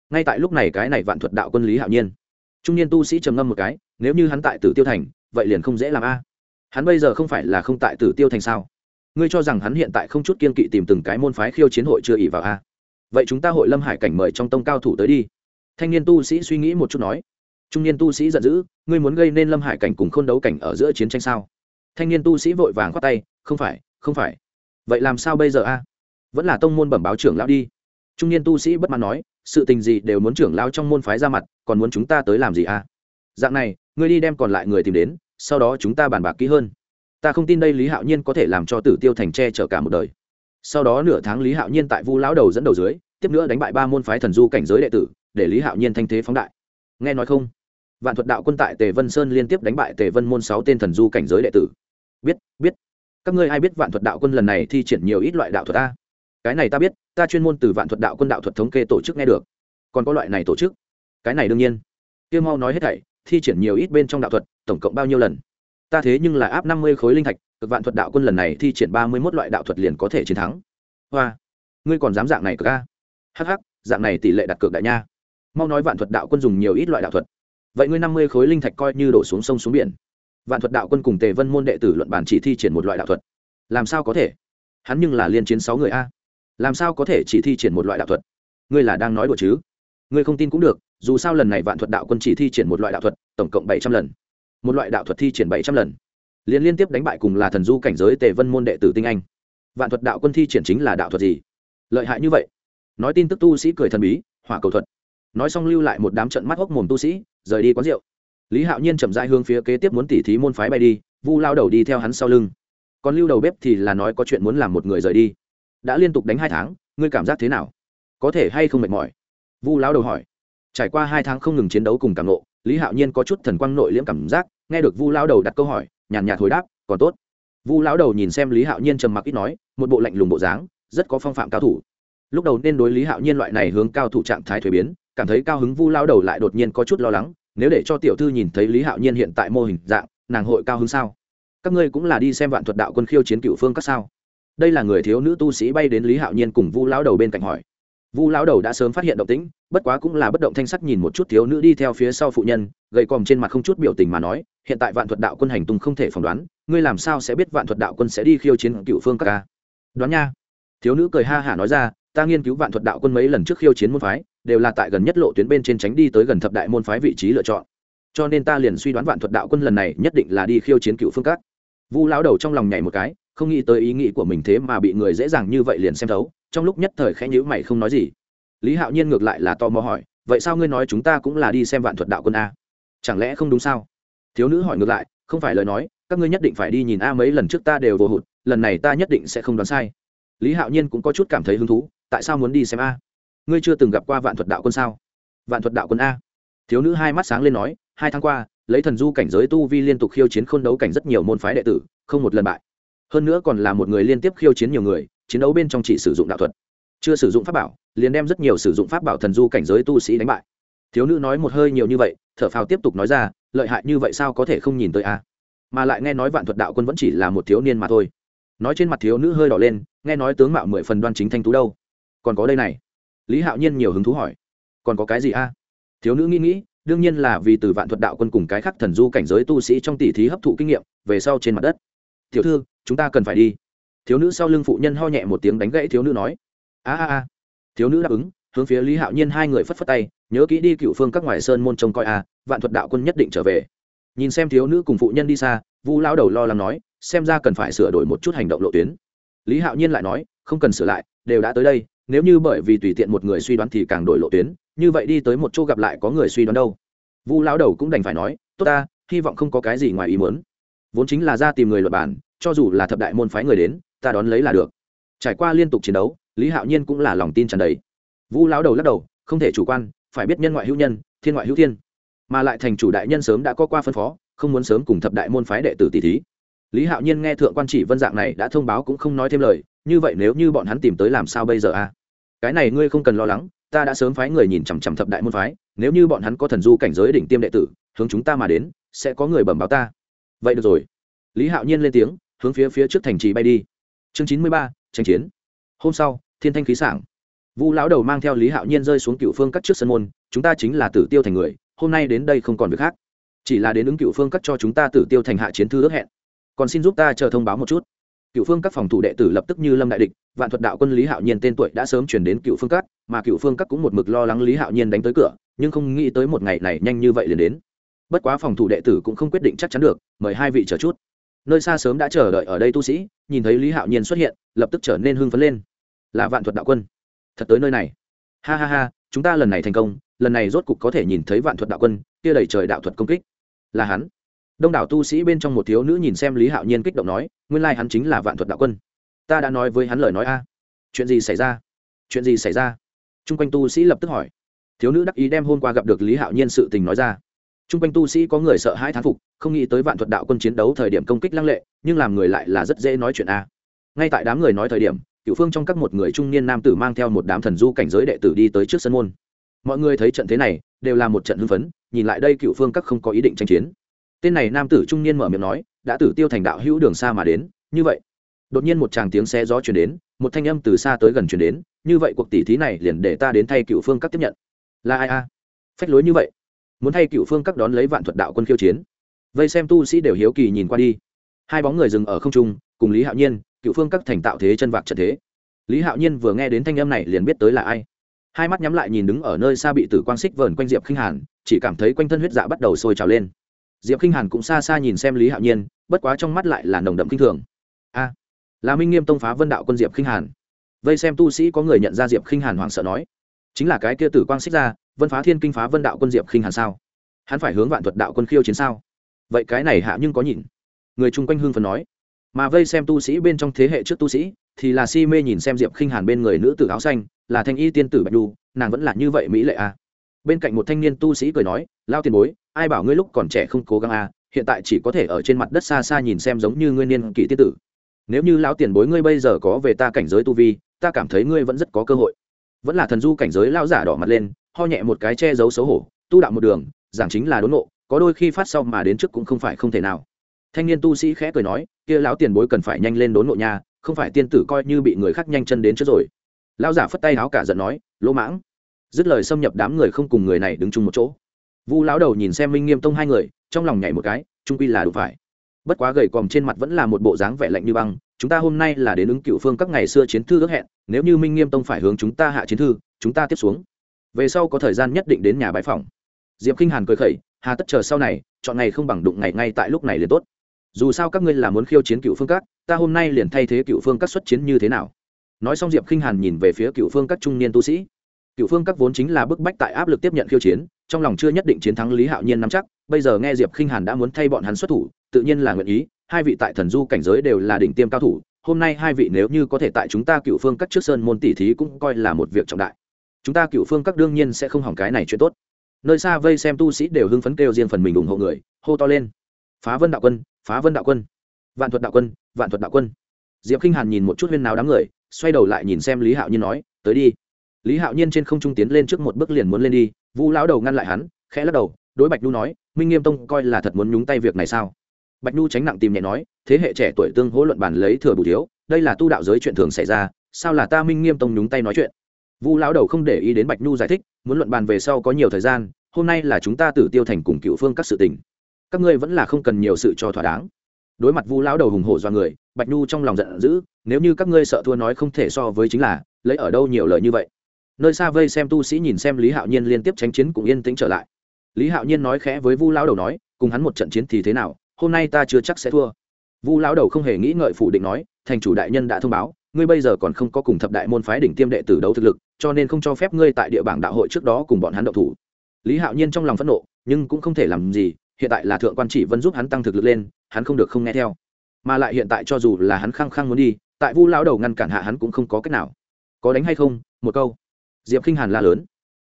Ngay tại lúc này cái này vạn thuật đạo quân lý hạo nhiên. Trung niên tu sĩ trầm ngâm một cái, nếu như hắn tại tử tiêu thành, vậy liền không dễ làm a. Hắn bây giờ không phải là không tại tử tiêu thành sao? Ngươi cho rằng hắn hiện tại không chút kiên kỵ tìm từng cái môn phái khiêu chiến hội chưa ỉ vào a? Vậy chúng ta hội lâm hải cảnh mời trong tông cao thủ tới đi thanh niên tu sĩ suy nghĩ một chút nói, trung niên tu sĩ giận dữ, ngươi muốn gây nên lâm hải cảnh cùng k h ô n đấu cảnh ở giữa chiến tranh sao? Thanh niên tu sĩ vội vàng khoát tay, không phải không phải. Vậy làm sao bây giờ a? Vẫn là tông môn bẩm báo trưởng lão đi. Trung niên tu sĩ bất mãn nói, sự tình gì đều muốn trưởng lão trong môn phái ra mặt, còn muốn chúng ta tới làm gì a? Dạng này, ngươi đi đem còn lại người tìm đến, sau đó chúng ta bàn bạc kỹ hơn. Ta không tin đây lý hạo nhiên có thể làm cho tử tiêu thành tre chở cả một đời. Sau đó nửa tháng lý hạo nhiên tại vu lão đầu dẫn đầu dưới, tiếp nữa đánh bại ba môn phái thần du cảnh giới đệ tử để lý hạo nhiên thanh thế phóng đại nghe nói không vạn thuật đạo quân tại tề vân sơn liên tiếp đánh bại tề vân môn sáu tên thần du cảnh giới đệ tử biết biết các ngươi ai biết vạn thuật đạo quân lần này thi triển nhiều ít loại đạo thuật ta cái này ta biết ta chuyên môn từ vạn thuật đạo quân đạo thuật thống kê tổ chức nghe được còn có loại này tổ chức cái này đương nhiên tiêu mau nói hết thảy thi triển nhiều ít bên trong đạo thuật tổng cộng bao nhiêu lần ta thế nhưng là áp năm mươi khối linh thạch cực vạn thuật đạo quân lần này thi triển ba mươi mốt loại đạo thuật liền có thể chiến thắng hoa ngươi còn dám dạng này cực a hh dạng này tỷ lệ đặt cược đại nha mau nói vạn thuật đạo quân dùng nhiều ít loại đạo thuật. Vậy ngươi năm mươi khối linh thạch coi như đổ xuống sông xuống biển. Vạn thuật đạo quân cùng tề vân môn đệ tử luận bản chỉ thi triển một loại đạo thuật. Làm sao có thể? Hắn nhưng là liên chiến sáu người a. Làm sao có thể chỉ thi triển một loại đạo thuật? Ngươi là đang nói đùa chứ? Ngươi không tin cũng được, dù sao lần này vạn thuật đạo quân chỉ thi triển một loại đạo thuật, tổng cộng bảy trăm lần. Một loại đạo thuật thi triển bảy trăm lần. Liên liên tiếp đánh bại cùng là thần du cảnh giới tề vân môn đệ tử tinh anh. Vạn thuật đạo quân thi triển chính là đạo thuật gì? Lợi hại như vậy. Nói tin tức tu sĩ cười thần bí, hỏa cầu thuật nói xong lưu lại một đám trận mắt hốc mồm tu sĩ, rời đi quán rượu. Lý hạo nhiên chậm dại hướng phía kế tiếp muốn tỉ thí môn phái bay đi, vu lao đầu đi theo hắn sau lưng. Còn lưu đầu bếp thì là nói có chuyện muốn làm một người rời đi. Đã liên tục đánh hai tháng, ngươi cảm giác thế nào? Có thể hay không mệt mỏi? Vu lao đầu hỏi. Trải qua hai tháng không ngừng chiến đấu cùng cảm nộ lý hạo nhiên có chút thần quang nội liễm cảm giác, nghe được vu lao đầu đặt câu hỏi, nhàn nhạt hồi đáp, còn tốt. Vu lão đầu nhìn xem lý hạo nhiên trầm mặc ít nói, một bộ lạnh lùng bộ dáng, rất có phong phạm cao thủ. Lúc đầu nên đối lý hạo nhiên loại này hướng cao thủ trạng thái thuế biến cảm thấy cao hứng vu lao đầu lại đột nhiên có chút lo lắng, nếu để cho tiểu thư nhìn thấy lý hạo nhiên hiện tại mô hình dạng, nàng hội cao hứng sao? Các ngươi cũng là đi xem vạn thuật đạo quân khiêu chiến cựu phương các sao? Đây là người thiếu nữ tu sĩ bay đến lý hạo nhiên cùng vu lao đầu bên cạnh hỏi. Vu lao đầu đã sớm phát hiện động tĩnh, bất quá cũng là bất động thanh sắc nhìn một chút thiếu nữ đi theo phía sau phụ nhân, gầy còm trên mặt không chút biểu tình mà nói, hiện tại vạn thuật đạo quân hành tung không thể phỏng đoán, ngươi làm sao sẽ biết vạn thuật đạo quân sẽ đi khiêu chiến cựu phương các ca? Đoán nha. Thiếu nữ cười ha hả nói ra ta nghiên cứu vạn thuật đạo quân mấy lần trước khiêu chiến môn phái, đều là tại gần nhất lộ tuyến bên trên tránh đi tới gần thập đại môn phái vị trí lựa chọn. Cho nên ta liền suy đoán vạn thuật đạo quân lần này nhất định là đi khiêu chiến cựu phương các. Vu lão đầu trong lòng nhảy một cái, không nghĩ tới ý nghĩ của mình thế mà bị người dễ dàng như vậy liền xem thấu, trong lúc nhất thời khẽ nhữ mày không nói gì. Lý hạo nhiên ngược lại là tò mò hỏi, vậy sao ngươi nói chúng ta cũng là đi xem vạn thuật đạo quân a? Chẳng lẽ không đúng sao? Thiếu nữ hỏi ngược lại, không phải lời nói, các ngươi nhất định phải đi nhìn a mấy lần trước ta đều vô hụt, lần này ta nhất định sẽ không đoán sai. Lý hạo nhiên cũng có chút cảm thấy hứng thú tại sao muốn đi xem a? Ngươi chưa từng gặp qua vạn thuật đạo quân sao? Vạn thuật đạo quân a? Thiếu nữ hai mắt sáng lên nói, hai tháng qua, lấy thần du cảnh giới tu vi liên tục khiêu chiến khôn đấu cảnh rất nhiều môn phái đệ tử, không một lần bại. Hơn nữa còn là một người liên tiếp khiêu chiến nhiều người, chiến đấu bên trong chỉ sử dụng đạo thuật. Chưa sử dụng pháp bảo, liền đem rất nhiều sử dụng pháp bảo thần du cảnh giới tu sĩ đánh bại. Thiếu nữ nói một hơi nhiều như vậy, thở phào tiếp tục nói ra, lợi hại như vậy sao có thể không nhìn tới a? Mà lại nghe nói vạn thuật đạo quân vẫn chỉ là một thiếu niên mà thôi. Nói trên mặt thiếu nữ hơi đỏ lên, nghe nói tướng mạo mười phần đoan chính thanh tú đâu còn có đây này. Lý hạo nhiên nhiều hứng thú hỏi, còn có cái gì a? Thiếu nữ nghĩ nghĩ, đương nhiên là vì từ vạn thuật đạo quân cùng cái khắc thần du cảnh giới tu sĩ trong tỷ thí hấp thụ kinh nghiệm, về sau trên mặt đất. Tiểu thư, chúng ta cần phải đi. Thiếu nữ sau lưng phụ nhân ho nhẹ một tiếng đánh gãy thiếu nữ nói. A a a. Thiếu nữ đáp ứng, hướng phía lý hạo nhiên hai người phất phất tay, nhớ kỹ đi cựu phương các ngoại sơn môn trông coi a, vạn thuật đạo quân nhất định trở về. Nhìn xem thiếu nữ cùng phụ nhân đi xa, vu lao đầu lo lắng nói, xem ra cần phải sửa đổi một chút hành động lộ tuyến. Lý hạo nhiên lại nói, không cần sửa lại, đều đã tới đây nếu như bởi vì tùy tiện một người suy đoán thì càng đổi lộ tuyến, như vậy đi tới một chỗ gặp lại có người suy đoán đâu. Vu Lão đầu cũng đành phải nói, tốt ta, hy vọng không có cái gì ngoài ý muốn. Vốn chính là ra tìm người luật bản cho dù là thập đại môn phái người đến, ta đón lấy là được. Trải qua liên tục chiến đấu, lý hạo nhiên cũng là lòng tin tràn đầy. Vu Lão đầu lắc đầu, không thể chủ quan, phải biết nhân ngoại hữu nhân, thiên ngoại hữu thiên. Mà lại thành chủ đại nhân sớm đã có qua phân phó, không muốn sớm cùng thập đại môn phái đệ tử tỷ thí. Lý hạo nhiên nghe thượng quan chỉ vân dạng này đã thông báo cũng không nói thêm lời, như vậy nếu như bọn hắn tìm tới làm sao bây giờ a cái này ngươi không cần lo lắng, ta đã sớm phái người nhìn chằm chằm thập đại môn phái, nếu như bọn hắn có thần du cảnh giới đỉnh tiêm đệ tử, hướng chúng ta mà đến, sẽ có người bẩm báo ta. Vậy được rồi. Lý hạo nhiên lên tiếng, hướng phía phía trước thành trì bay đi. Chương chín mươi ba, tranh chiến. Hôm sau, thiên thanh khí sảng. Vu lão đầu mang theo lý hạo nhiên rơi xuống cựu phương cắt trước sân môn, chúng ta chính là tử tiêu thành người, hôm nay đến đây không còn việc khác. Chỉ là đến ứng cựu phương cắt cho chúng ta tử tiêu thành hạ chiến thư ước hẹn. Còn xin giúp ta chờ thông báo một chút cựu phương các phòng thủ đệ tử lập tức như lâm đại địch, vạn thuật đạo quân lý hạo nhiên tên tuổi đã sớm chuyển đến cựu phương các, mà cựu phương các cũng một mực lo lắng lý hạo nhiên đánh tới cửa, nhưng không nghĩ tới một ngày này nhanh như vậy liền đến. Bất quá phòng thủ đệ tử cũng không quyết định chắc chắn được, mời hai vị chờ chút. Nơi xa sớm đã chờ đợi ở đây tu sĩ, nhìn thấy lý hạo nhiên xuất hiện, lập tức trở nên hưng phấn lên. Là vạn thuật đạo quân. Thật tới nơi này. Ha ha ha, chúng ta lần này thành công, lần này rốt cục có thể nhìn thấy vạn thuật đạo quân, kia đầy trời đạo thuật công kích. Là hắn đông đảo tu sĩ bên trong một thiếu nữ nhìn xem lý hạo nhiên kích động nói nguyên lai hắn chính là vạn thuật đạo quân ta đã nói với hắn lời nói a chuyện gì xảy ra chuyện gì xảy ra t r u n g quanh tu sĩ lập tức hỏi thiếu nữ đắc ý đem hôm qua gặp được lý hạo nhiên sự tình nói ra t r u n g quanh tu sĩ có người sợ hãi thán phục không nghĩ tới vạn thuật đạo quân chiến đấu thời điểm công kích lăng lệ nhưng làm người lại là rất dễ nói chuyện a ngay tại đám người nói thời điểm cựu phương trong các một người trung niên nam tử mang theo một đám thần du cảnh giới đệ tử đi tới trước sân môn mọi người thấy trận thế này đều là một trận hưng phấn nhìn lại đây cựu phương các không có ý định tranh chiến tên này nam tử trung niên mở miệng nói, đã tử tiêu thành đạo hữu đường xa mà đến, như vậy. Đột nhiên một tràng tiếng xe gió chuyển đến, một thanh âm từ xa tới gần chuyển đến, như vậy cuộc tỷ thí này liền để ta đến thay cựu phương các tiếp nhận. Là ai a? Phách lối như vậy. Muốn thay cựu phương các đón lấy vạn thuật đạo quân khiêu chiến. Vây xem tu sĩ đều hiếu kỳ nhìn qua đi. Hai bóng người dừng ở không trung, cùng lý hạo nhiên, cựu phương các thành tạo thế chân vạc trận thế. Lý hạo nhiên vừa nghe đến thanh âm này liền biết tới là ai. Hai mắt nhắm lại nhìn đứng ở nơi xa bị tử quang xích vờn quanh diệp khinh hàn, chỉ cảm thấy quanh thân huyết dạ bắt đầu sôi trào lên diệp k i n h hàn cũng xa xa nhìn xem lý hạo nhiên, bất quá trong mắt lại là nồng đậm k i n h thường. A, là minh nghiêm tông phá vân đạo quân diệp k i n h hàn. Vây xem tu sĩ có người nhận ra diệp k i n h hàn hoảng sợ nói, chính là cái kia tử quang xích ra, vân phá thiên kinh phá vân đạo quân diệp k i n h hàn sao? Hắn phải hướng vạn thuật đạo quân khiêu chiến sao? Vậy cái này hạ nhưng có nhìn? Người chung quanh hương phần nói. Mà vây xem tu sĩ bên trong thế hệ trước tu sĩ, thì là si mê nhìn xem diệp k i n h hàn bên người nữ tử áo xanh, là thanh y tiên tử bạch đu nàng vẫn là như vậy mỹ lệ à. bên cạnh một thanh niên tu sĩ cười nói, lao tiền bối ai bảo ngươi lúc còn trẻ không cố gắng à hiện tại chỉ có thể ở trên mặt đất xa xa nhìn xem giống như ngươi niên kỷ tiết tử. Nếu như lão tiền bối ngươi bây giờ có về ta cảnh giới tu vi, ta cảm thấy ngươi vẫn rất có cơ hội. Vẫn là thần du cảnh giới lão giả đỏ mặt lên, ho nhẹ một cái che giấu xấu hổ, tu đạo một đường, giảng chính là đốn nộ có đôi khi phát sau mà đến trước cũng không phải không thể nào. Thanh niên tu sĩ khẽ cười nói, kia lão tiền bối cần phải nhanh lên đốn nộ nha, không phải tiên tử coi như bị người khác nhanh chân đến trước rồi. Lão giả phất tay áo cả giận nói, lỗ mãng. Dứt lời xâm nhập đám người không cùng người này đứng chung một chỗ vu lão đầu nhìn xem minh nghiêm tông hai người, trong lòng nhảy một cái, trung quy là đủ phải. Bất quá gầy còm trên mặt vẫn là một bộ dáng vẻ lạnh như băng, chúng ta hôm nay là đến ứng cựu phương các ngày xưa chiến thư ước hẹn, nếu như minh nghiêm tông phải hướng chúng ta hạ chiến thư, chúng ta tiếp xuống. Về sau có thời gian nhất định đến nhà bãi phòng. Diệp k i n h hàn cười khẩy, hà tất chờ sau này, chọn ngày không bằng đụng ngày ngay tại lúc này liền tốt. Dù sao các ngươi là muốn khiêu chiến cựu phương các, ta hôm nay liền thay thế cựu phương các xuất chiến như thế nào? Nói xong diệp k i n h hàn nhìn về phía cựu phương các trung niên tu sĩ. Cựu phương các vốn chính là bức bách tại áp lực tiếp nhận khiêu chiến trong lòng chưa nhất định chiến thắng lý hạo nhiên nắm chắc, bây giờ nghe diệp khinh hàn đã muốn thay bọn hắn xuất thủ, tự nhiên là nguyện ý, hai vị tại thần du cảnh giới đều là đỉnh tiêm cao thủ, hôm nay hai vị nếu như có thể tại chúng ta cựu phương các trước sơn môn tỷ thí cũng coi là một việc trọng đại. Chúng ta cựu phương các đương nhiên sẽ không hỏng cái này chuyện tốt. Nơi xa vây xem tu sĩ đều hưng phấn kêu riêng phần mình ủng hộ người, hô to lên. Phá vân đạo quân, phá vân đạo quân, vạn thuật đạo quân, vạn thuật đạo quân. Diệp k i n h hàn nhìn một chút huyên nào đám người, xoay đầu lại nhìn xem lý hạo nhiên nói, tới đi lý hạo nhiên trên không trung tiến lên trước một bước liền muốn lên đi vu lão đầu ngăn lại hắn, khẽ lắc đầu, đối bạch nhu nói, minh nghiêm tông coi là thật muốn nhúng tay việc này sao? Bạch nhu tránh nặng tìm nhẹ nói, thế hệ trẻ tuổi tương hỗ luận bàn lấy thừa bù thiếu, đây là tu đạo giới chuyện thường xảy ra, sao là ta minh nghiêm tông nhúng tay nói chuyện? Vu lão đầu không để ý đến bạch nhu giải thích, muốn luận bàn về sau có nhiều thời gian, hôm nay là chúng ta tử tiêu thành cùng cựu phương các sự tình. Các ngươi vẫn là không cần nhiều sự cho thỏa đáng. Đối mặt vu lão đầu hùng hổ do người, bạch nhu trong lòng giận dữ, nếu như các ngươi sợ thua nói không thể so với chính là, lấy ở đâu nhiều lời như vậy? Nơi xa vây xem tu sĩ nhìn xem lý hạo nhiên liên tiếp tránh chiến cũng yên tĩnh trở lại. Lý hạo nhiên nói khẽ với vu lão đầu nói, cùng hắn một trận chiến thì thế nào? Hôm nay ta chưa chắc sẽ thua. Vu lão đầu không hề nghĩ ngợi phủ định nói, thành chủ đại nhân đã thông báo, ngươi bây giờ còn không có cùng thập đại môn phái đỉnh tiêm đệ tử đấu thực lực, cho nên không cho phép ngươi tại địa bảng đạo hội trước đó cùng bọn hắn đậu thủ. Lý hạo nhiên trong lòng phẫn nộ, nhưng cũng không thể làm gì, hiện tại là thượng quan chỉ vân giúp hắn tăng thực lực lên, hắn không được không nghe theo. Mà lại hiện tại cho dù là hắn khăng khăng muốn đi, tại vu lão đầu ngăn cản hạ hắn cũng không có cách nào. Có đánh hay không? Một câu diệp k i n h hàn la lớn.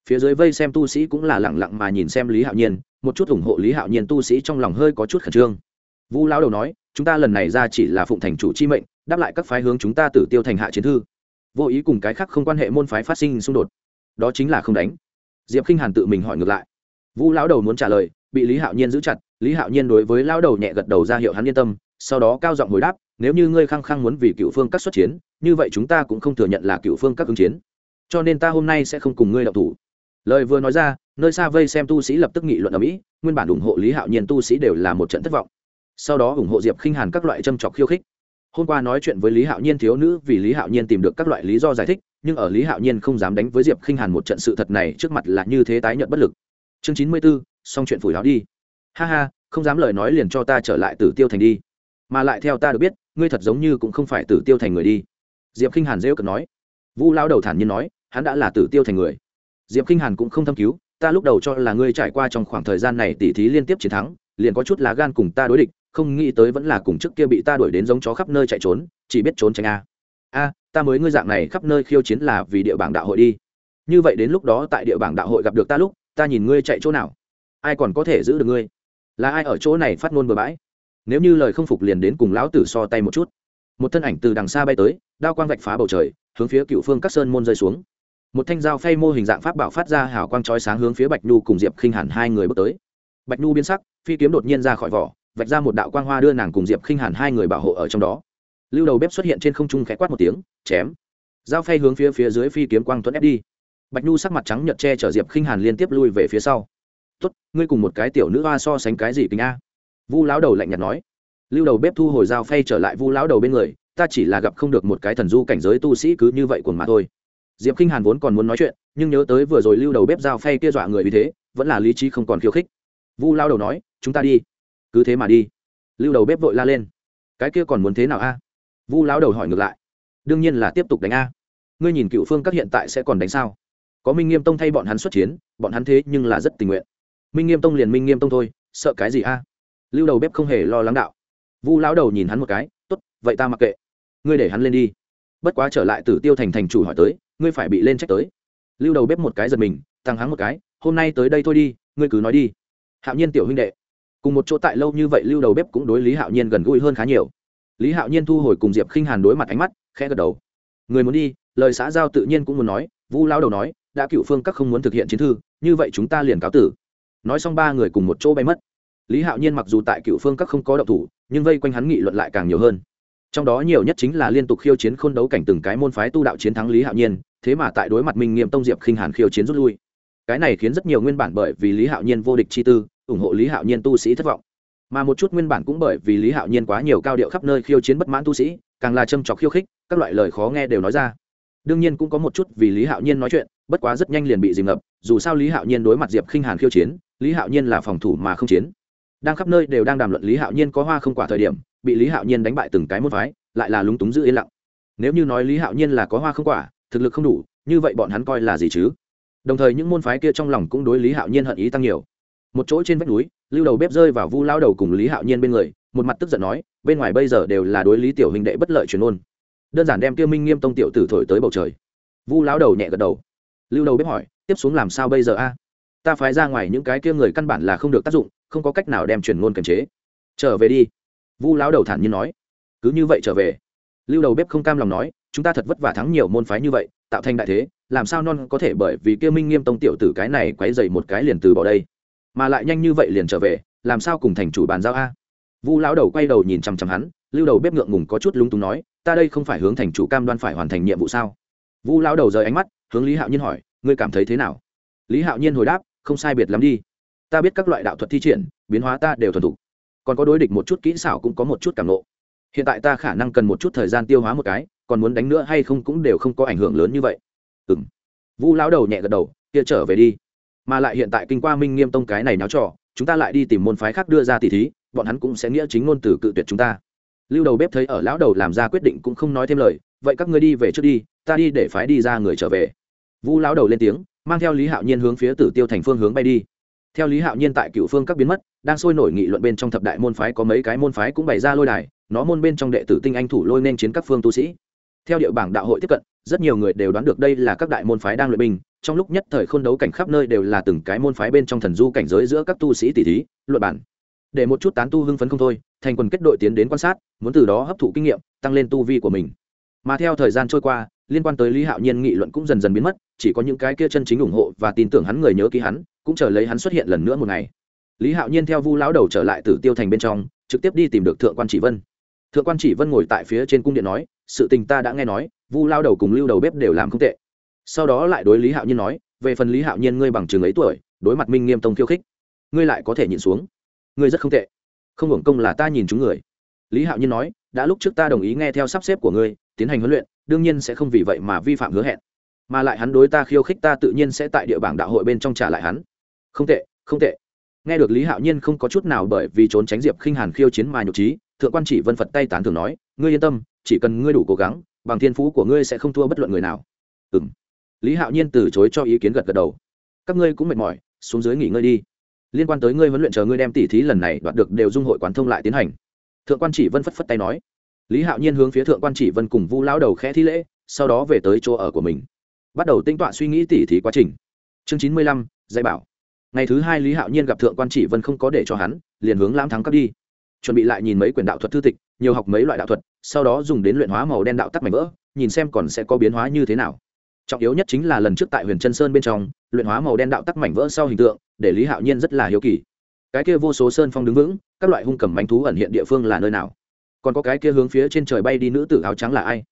Phía dưới vây xem tu sĩ cũng là lẳng lặng mà nhìn xem lý hạo nhiên, một chút ủng hộ lý hạo nhiên tu sĩ trong lòng hơi có chút khẩn trương. Vu lão đầu nói, chúng ta lần này ra chỉ là phụng thành chủ chi mệnh, đáp lại các phái hướng chúng ta tử tiêu thành hạ chiến thư. Vô ý cùng cái khác không quan hệ môn phái phát sinh xung đột. Đó chính là không đánh. Diệp k i n h hàn tự mình hỏi ngược lại. Vu lão đầu muốn trả lời, bị lý hạo nhiên giữ chặt, lý hạo nhiên đối với lão đầu nhẹ gật đầu ra hiệu hắn yên tâm, sau đó cao giọng hồi đáp, nếu như ngươi khăng khăng muốn vì cựu phương các xuất chiến, như vậy chúng ta cũng không thừa nhận là cựu phương các ứng chiến cho nên ta hôm nay sẽ không cùng ngươi đọc thủ. Lời vừa nói ra, nơi xa vây xem tu sĩ lập tức nghị luận ở mỹ, nguyên bản ủng hộ lý hạo nhiên tu sĩ đều là một trận thất vọng. Sau đó ủng hộ diệp khinh hàn các loại châm trọc khiêu khích. Hôm qua nói chuyện với lý hạo nhiên thiếu nữ vì lý hạo nhiên tìm được các loại lý do giải thích, nhưng ở lý hạo nhiên không dám đánh với diệp khinh hàn một trận sự thật này trước mặt là như thế tái nhận bất lực. Chương chín mươi b ố xong chuyện phủi đó đi. Ha ha, không dám lời nói liền cho ta trở lại tử tiêu thành đi. Mà lại theo ta được biết, ngươi thật giống như cũng không phải tử tiêu thành người đi. Diệp khinh hàn rêu cực nói. Vu lao đầu thản nhiên nói hắn đã là tử tiêu thành người. Diệp k i n h hàn cũng không thâm cứu, ta lúc đầu cho là ngươi trải qua trong khoảng thời gian này tỉ thí liên tiếp chiến thắng, liền có chút lá gan cùng ta đối địch, không nghĩ tới vẫn là cùng trước kia bị ta đuổi đến giống chó khắp nơi chạy trốn, chỉ biết trốn tránh a. A, ta mới ngươi dạng này khắp nơi khiêu chiến là vì địa bảng đạo hội đi. Như vậy đến lúc đó tại địa bảng đạo hội gặp được ta lúc, ta nhìn ngươi chạy chỗ nào? Ai còn có thể giữ được ngươi? Là ai ở chỗ này phát ngôn bừa bãi? Nếu như lời không phục liền đến cùng lão tử so tay một chút. Một thân ảnh từ đằng xa bay tới, đao quang vạch phá bầu trời, hướng phía cựu phương các sơn môn rơi xuống một thanh dao phay mô hình dạng pháp bảo phát ra hào quang chói sáng hướng phía bạch nhu cùng diệp khinh hàn hai người bước tới. Bạch nhu biến sắc, phi kiếm đột nhiên ra khỏi vỏ, vạch ra một đạo quang hoa đưa nàng cùng diệp khinh hàn hai người bảo hộ ở trong đó. Lưu đầu bếp xuất hiện trên không trung khẽ quát một tiếng, chém! Dao phay hướng phía phía dưới phi kiếm quang tuấn ép đi. Bạch nhu sắc mặt trắng nhợt che chở diệp khinh hàn liên tiếp lui về phía sau. Tốt, ngươi cùng một cái tiểu nữ hoa so sánh cái gì kính a? Vu lão đầu lạnh nhạt nói. Lưu đầu bếp thu hồi dao phay trở lại vu lão đầu bên người, ta chỉ là gặp không được một cái thần du cảnh giới tu sĩ cứ như vậy của mà thôi diệp k i n h hàn vốn còn muốn nói chuyện, nhưng nhớ tới vừa rồi lưu đầu bếp dao phay kia dọa người vì thế, vẫn là lý trí không còn khiêu khích. Vu lao đầu nói, chúng ta đi. Cứ thế mà đi. Lưu đầu bếp vội la lên. Cái kia còn muốn thế nào a? Vu lao đầu hỏi ngược lại. Đương nhiên là tiếp tục đánh a. Ngươi nhìn cựu phương các hiện tại sẽ còn đánh sao? Có minh nghiêm tông thay bọn hắn xuất chiến, bọn hắn thế nhưng là rất tình nguyện. Minh nghiêm tông liền minh nghiêm tông thôi, sợ cái gì a? Lưu đầu bếp không hề lo lắng đạo. Vu lão đầu nhìn hắn một cái t ố t vậy ta mặc kệ. Ngươi để hắn lên đi. Bất quá trở lại tử tiêu thành thành chủ hỏi tới ngươi phải bị lên trách tới. Lưu đầu bếp một cái giật mình tăng hắng một cái, hôm nay tới đây thôi đi, ngươi cứ nói đi. Hạo nhiên tiểu huynh đệ. Cùng một chỗ tại lâu như vậy lưu đầu bếp cũng đối lý hạo nhiên gần gũi hơn khá nhiều. Lý hạo nhiên thu hồi cùng diệp khinh hàn đối mặt ánh mắt, khẽ gật đầu. Người muốn đi, lời xã giao tự nhiên cũng muốn nói, vu lao đầu nói, đã cựu phương các không muốn thực hiện chiến thư, như vậy chúng ta liền cáo tử. Nói xong ba người cùng một chỗ bay mất. Lý hạo nhiên mặc dù tại cựu phương các không có động thủ, nhưng vây quanh hắn nghị luận lại càng nhiều hơn. Trong đó nhiều nhất chính là liên tục khiêu chiến khôn đấu cảnh từng cái môn phái tu đạo chiến thắng lý hạo nhiên thế mà tại đối mặt minh nghiêm tông diệp khinh hàn khiêu chiến rút lui. Cái này khiến rất nhiều nguyên bản bởi vì lý hạo nhiên vô địch chi tư, ủng hộ lý hạo nhiên tu sĩ thất vọng. Mà một chút nguyên bản cũng bởi vì lý hạo nhiên quá nhiều cao điệu khắp nơi khiêu chiến bất mãn tu sĩ, càng là châm trọc khiêu khích, các loại lời khó nghe đều nói ra. Đương nhiên cũng có một chút vì lý hạo nhiên nói chuyện, bất quá rất nhanh liền bị dìm ngập, dù sao lý hạo nhiên đối mặt diệp khinh hàn khiêu chiến, lý hạo nhiên là phòng thủ mà không chiến. Đang khắp nơi đều đang đàm luận lý hạo nhiên có hoa không quả thời điểm, bị lý hạo nhiên đánh bại từng cái môn phái, lại là lúng túng giữ yên lặng. Nếu như nói lý hạo nhiên là có hoa không quả thực lực không đủ, như vậy bọn hắn coi là gì chứ? Đồng thời những môn phái kia trong lòng cũng đối lý hạo nhiên hận ý tăng nhiều. Một chỗ trên vách núi, lưu đầu bếp rơi vào vu lao đầu cùng lý hạo nhiên bên người, một mặt tức giận nói, bên ngoài bây giờ đều là đối lý tiểu hình đệ bất lợi truyền ôn đơn giản đem kia minh nghiêm tông tiểu tử thổi tới bầu trời. Vu lao đầu nhẹ gật đầu. Lưu đầu bếp hỏi, tiếp xuống làm sao bây giờ a? Ta phái ra ngoài những cái kia người căn bản là không được tác dụng, không có cách nào đem truyền ngôn kiềm chế. Trở về đi. Vu lão đầu thản nhiên nói. Cứ như vậy trở về. Lưu đầu bếp không cam lòng nói chúng ta thật vất vả thắng nhiều môn phái như vậy, tạo thành đại thế, làm sao non có thể bởi vì kia minh nghiêm tông tiểu tử cái này quấy dày một cái liền từ bỏ đây? Mà lại nhanh như vậy liền trở về, làm sao cùng thành chủ bàn giao a? Vu lão đầu quay đầu nhìn chằm chằm hắn, lưu đầu bếp ngượng ngùng có chút lúng túng nói, ta đây không phải hướng thành chủ cam đoan phải hoàn thành nhiệm vụ sao? Vu lão đầu rời ánh mắt, hướng lý hạo nhiên hỏi, ngươi cảm thấy thế nào? Lý hạo nhiên hồi đáp, không sai biệt lắm đi. Ta biết các loại đạo thuật thi triển, biến hóa ta đều thuần thục. Còn có đối địch một chút kỹ xảo cũng có một chút cảm nộ hiện tại ta khả năng cần một chút thời gian tiêu hóa một cái còn muốn đánh nữa hay không cũng đều không có ảnh hưởng lớn như vậy. Ừ m vu lão đầu nhẹ gật đầu, kia trở về đi. Mà lại hiện tại kinh qua minh nghiêm tông cái này náo trò, chúng ta lại đi tìm môn phái khác đưa ra tỷ thí, bọn hắn cũng sẽ nghĩa chính ngôn từ cự tuyệt chúng ta. Lưu đầu bếp thấy ở lão đầu làm ra quyết định cũng không nói thêm lời, vậy các ngươi đi về trước đi, ta đi để phái đi ra người trở về. Vu lão đầu lên tiếng, mang theo lý hạo nhiên hướng phía tử tiêu thành phương hướng bay đi. Theo lý hạo nhiên tại cựu phương các biến mất, đang sôi nổi nghị luận bên trong thập đại môn phái có mấy cái môn phái cũng bày ra lôi đài, nó môn bên trong đệ tử tinh anh thủ lôi nên chiến các phương tu sĩ theo địa bảng đạo hội tiếp cận, rất nhiều người đều đoán được đây là các đại môn phái đang luyện binh, trong lúc nhất thời khôn đấu cảnh khắp nơi đều là từng cái môn phái bên trong thần du cảnh giới giữa các tu sĩ tỷ thí, luận bản. Để một chút tán tu hưng phấn không thôi, thành quần kết đội tiến đến quan sát, muốn từ đó hấp thụ kinh nghiệm, tăng lên tu vi của mình. Mà theo thời gian trôi qua, liên quan tới lý hạo nhiên nghị luận cũng dần dần biến mất, chỉ có những cái kia chân chính ủng hộ và tin tưởng hắn người nhớ ký hắn, cũng chờ lấy hắn xuất hiện lần nữa một ngày. Lý hạo nhiên theo vu lão đầu trở lại từ tiêu thành bên trong, trực tiếp đi tìm được thượng quan chỉ vân thượng quan chỉ vân ngồi tại phía trên cung điện nói, sự tình ta đã nghe nói, vu lao đầu cùng lưu đầu bếp đều làm không tệ. Sau đó lại đối lý hạo nhiên nói, về phần lý hạo nhiên ngươi bằng trường ấy tuổi, đối mặt minh nghiêm tông khiêu khích, ngươi lại có thể nhìn xuống. Ngươi rất không tệ. Không hưởng công là ta nhìn chúng người. Lý hạo nhiên nói, đã lúc trước ta đồng ý nghe theo sắp xếp của ngươi, tiến hành huấn luyện, đương nhiên sẽ không vì vậy mà vi phạm hứa hẹn. Mà lại hắn đối ta khiêu khích ta tự nhiên sẽ tại địa bảng đạo hội bên trong trả lại hắn. Không tệ không tệ. Nghe được lý hạo nhiên không có chút nào bởi vì trốn tránh diệp khinh hàn khiêu chiến mà nhục trí thượng quan chỉ vân phật tay tán thường nói, ngươi yên tâm, chỉ cần ngươi đủ cố gắng, bằng thiên phú của ngươi sẽ không thua bất luận người nào. Ừ m lý hạo nhiên từ chối cho ý kiến gật gật đầu. Các ngươi cũng mệt mỏi, xuống dưới nghỉ ngơi đi. Liên quan tới ngươi huấn luyện chờ ngươi đem tỉ thí lần này đoạt được đều dung hội quán thông lại tiến hành. Thượng quan chỉ vân phất phất tay nói. Lý hạo nhiên hướng phía thượng quan chỉ vân cùng vu lao đầu khẽ thi lễ, sau đó về tới chỗ ở của mình. Bắt đầu tinh tọa suy nghĩ tỉ thí quá trình. Chương chín mươi lăm, dạy bảo. Ngày thứ hai lý hạo nhiên gặp thượng quan chỉ vân không có để cho hắn, liền hướng lãm thắng cấp đi chuẩn bị lại nhìn mấy quyển đạo thuật thư tịch, nhiều học mấy loại đạo thuật, sau đó dùng đến luyện hóa màu đen đạo tắc mảnh vỡ, nhìn xem còn sẽ có biến hóa như thế nào. Trọng yếu nhất chính là lần trước tại huyền chân sơn bên trong, luyện hóa màu đen đạo tắc mảnh vỡ sau hình tượng, để lý hạo nhiên rất là hiếu kỳ. Cái kia vô số sơn phong đứng vững, các loại hung cầm bánh thú ẩn hiện địa phương là nơi nào? Còn có cái kia hướng phía trên trời bay đi nữ tử áo trắng là ai?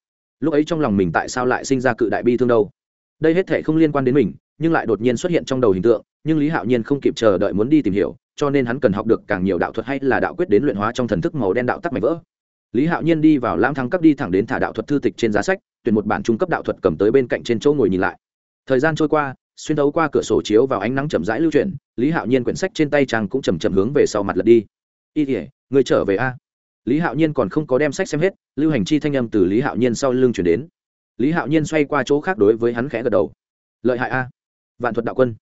Lúc ấy trong lòng mình tại sao lại sinh ra cự đại bi thương đâu? Đây hết thể không liên quan đến mình, nhưng lại đột nhiên xuất hiện trong đầu hình tượng, nhưng lý hạo nhiên không kịp chờ đợi muốn đi tìm hiểu cho nên hắn cần học được càng nhiều đạo thuật hay là đạo quyết đến luyện hóa trong thần thức màu đen đạo tắc mảnh vỡ. Lý hạo nhiên đi vào lãm thắng cấp đi thẳng đến thả đạo thuật thư tịch trên giá sách, tuyển một bản trung cấp đạo thuật cầm tới bên cạnh trên chỗ ngồi nhìn lại. Thời gian trôi qua, xuyên thấu qua cửa sổ chiếu vào ánh nắng chậm rãi lưu chuyển, lý hạo nhiên quyển sách trên tay trang cũng chầm chậm hướng về sau mặt lật đi. Y tỉa người trở về a? Lý hạo nhiên còn không có đem sách xem hết, lưu hành chi thanh âm từ lý hạo nhiên sau lưng chuyển đến. Lý hạo nhiên xoay qua chỗ khác đối với hắn khẽ gật đầu. Lợi hại a, vạn thuật đạo quân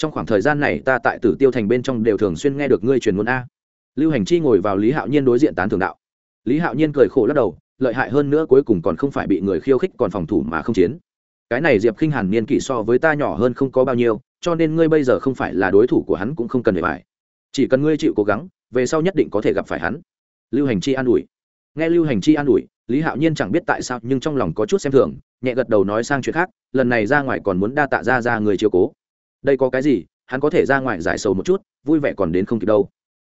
trong khoảng thời gian này ta tại tử tiêu thành bên trong đều thường xuyên nghe được ngươi truyền ngôn a. Lưu hành chi ngồi vào lý hạo nhiên đối diện tán thường đạo. Lý hạo nhiên cười khổ lắc đầu, lợi hại hơn nữa cuối cùng còn không phải bị người khiêu khích còn phòng thủ mà không chiến. Cái này diệp khinh hàn niên kỷ so với ta nhỏ hơn không có bao nhiêu, cho nên ngươi bây giờ không phải là đối thủ của hắn cũng không cần để bài chỉ cần ngươi chịu cố gắng, về sau nhất định có thể gặp phải hắn. Lưu hành chi an ủi. Nghe lưu hành chi an ủi, lý hạo nhiên chẳng biết tại sao, nhưng trong lòng có chút xem thường, nhẹ gật đầu nói sang chuyện khác, lần này ra ngoài còn muốn đa tạ ra ra người chiều cố đây có cái gì, hắn có thể ra ngoài giải sầu một chút, vui vẻ còn đến không kịp đâu.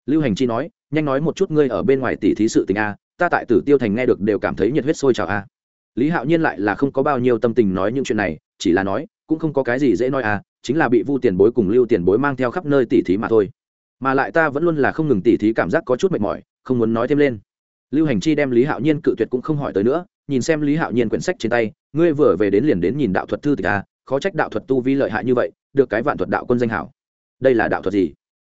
Lưu hành chi nói, nhanh nói một chút ngươi ở bên ngoài tỷ thí sự tình a, ta tại tử tiêu thành nghe được đều cảm thấy nhiệt huyết sôi trào a. Lý hạo nhiên lại là không có bao nhiêu tâm tình nói những chuyện này, chỉ là nói, cũng không có cái gì dễ nói a, chính là bị vu tiền bối cùng lưu tiền bối mang theo khắp nơi tỷ thí mà thôi. Mà lại ta vẫn luôn là không ngừng tỉ thí cảm giác có chút mệt mỏi, không muốn nói thêm lên. Lưu hành chi đem lý hạo nhiên cự tuyệt cũng không hỏi tới nữa, nhìn xem lý hạo nhiên quyển sách trên tay, ngươi vừa về đến liền đến nhìn đạo thuật thư tịch a, khó trách đạo thuật tu vi lợi hại như vậy được cái vạn thuật đạo quân danh hảo. Đây là đạo thuật gì?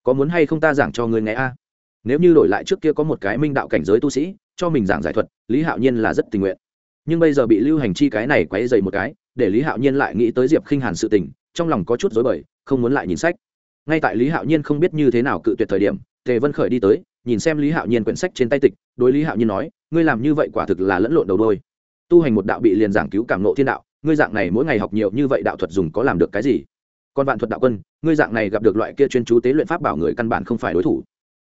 Có muốn hay không ta giảng cho ngươi nghe a? Nếu như đổi lại trước kia có một cái minh đạo cảnh giới tu sĩ, cho mình giảng giải thuật, lý hạo nhiên là rất tình nguyện. Nhưng bây giờ bị lưu hành chi cái này quấy dày một cái, để lý hạo nhiên lại nghĩ tới diệp khinh hàn sự tình, trong lòng có chút dối bời, không muốn lại nhìn sách. Ngay tại lý hạo nhiên không biết như thế nào cự tuyệt thời điểm, tề vân khởi đi tới, nhìn xem lý hạo nhiên quyển sách trên tay tịch, đối lý hạo nhiên nói, ngươi làm như vậy quả thực là lẫn lộn đầu đôi. Tu hành một đạo bị liền giảng cứu cảm nộ thiên đạo, ngươi dạng này mỗi ngày học nhiều như vậy đạo thuật dùng có làm được cái gì? Còn vạn thuật đạo quân, ngươi dạng này gặp được loại kia chuyên chú tế luyện pháp bảo người căn bản không phải đối thủ.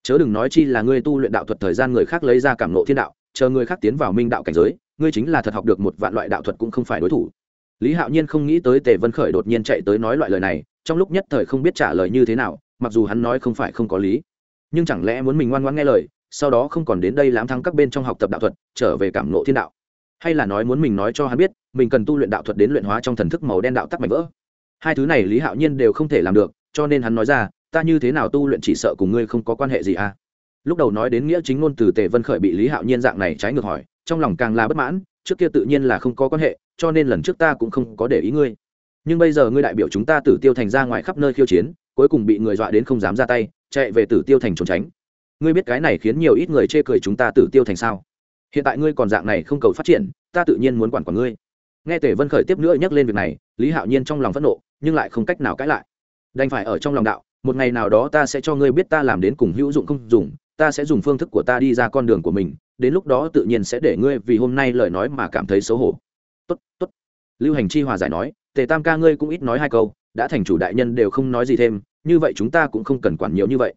Chớ đừng nói chi là ngươi tu luyện đạo thuật thời gian người khác lấy ra cảm nộ thiên đạo, chờ người khác tiến vào minh đạo cảnh giới, ngươi chính là thật học được một vạn loại đạo thuật cũng không phải đối thủ. Lý hạo nhiên không nghĩ tới tề vân khởi đột nhiên chạy tới nói loại lời này, trong lúc nhất thời không biết trả lời như thế nào, mặc dù hắn nói không phải không có lý, nhưng chẳng lẽ muốn mình ngoan ngoãn nghe lời, sau đó không còn đến đây lãm thắng các bên trong học tập đạo thuật, trở về cảm nộ thiên đạo. Hay là nói muốn mình nói cho hắn biết, mình cần tu luyện đạo thuật đến luyện hóa trong thần thức màu đen đạo tắc mạnh vỡ hai thứ này lý hạo nhiên đều không thể làm được, cho nên hắn nói ra, ta như thế nào tu luyện chỉ sợ cùng ngươi không có quan hệ gì à? Lúc đầu nói đến nghĩa chính ngôn từ tề vân khởi bị lý hạo nhiên dạng này trái ngược hỏi, trong lòng càng là bất mãn, trước kia tự nhiên là không có quan hệ, cho nên lần trước ta cũng không có để ý ngươi. Nhưng bây giờ ngươi đại biểu chúng ta tử tiêu thành ra ngoài khắp nơi khiêu chiến, cuối cùng bị người dọa đến không dám ra tay, chạy về tử tiêu thành trốn tránh. Ngươi biết cái này khiến nhiều ít người chê cười chúng ta tử tiêu thành sao? Hiện tại ngươi còn dạng này không cầu phát triển, ta tự nhiên muốn quản quản ngươi. Nghe tề vân khởi tiếp nữa nhắc lên việc này, lý hạo nhiên trong lòng phẫn nộ nhưng lại không cách nào cãi lại. Đành phải ở trong lòng đạo, một ngày nào đó ta sẽ cho ngươi biết ta làm đến cùng hữu dụng không dùng, ta sẽ dùng phương thức của ta đi ra con đường của mình, đến lúc đó tự nhiên sẽ để ngươi vì hôm nay lời nói mà cảm thấy xấu hổ. Tốt tốt. Lưu hành chi hòa giải nói, tề tam ca ngươi cũng ít nói hai câu, đã thành chủ đại nhân đều không nói gì thêm, như vậy chúng ta cũng không cần quản nhiều như vậy.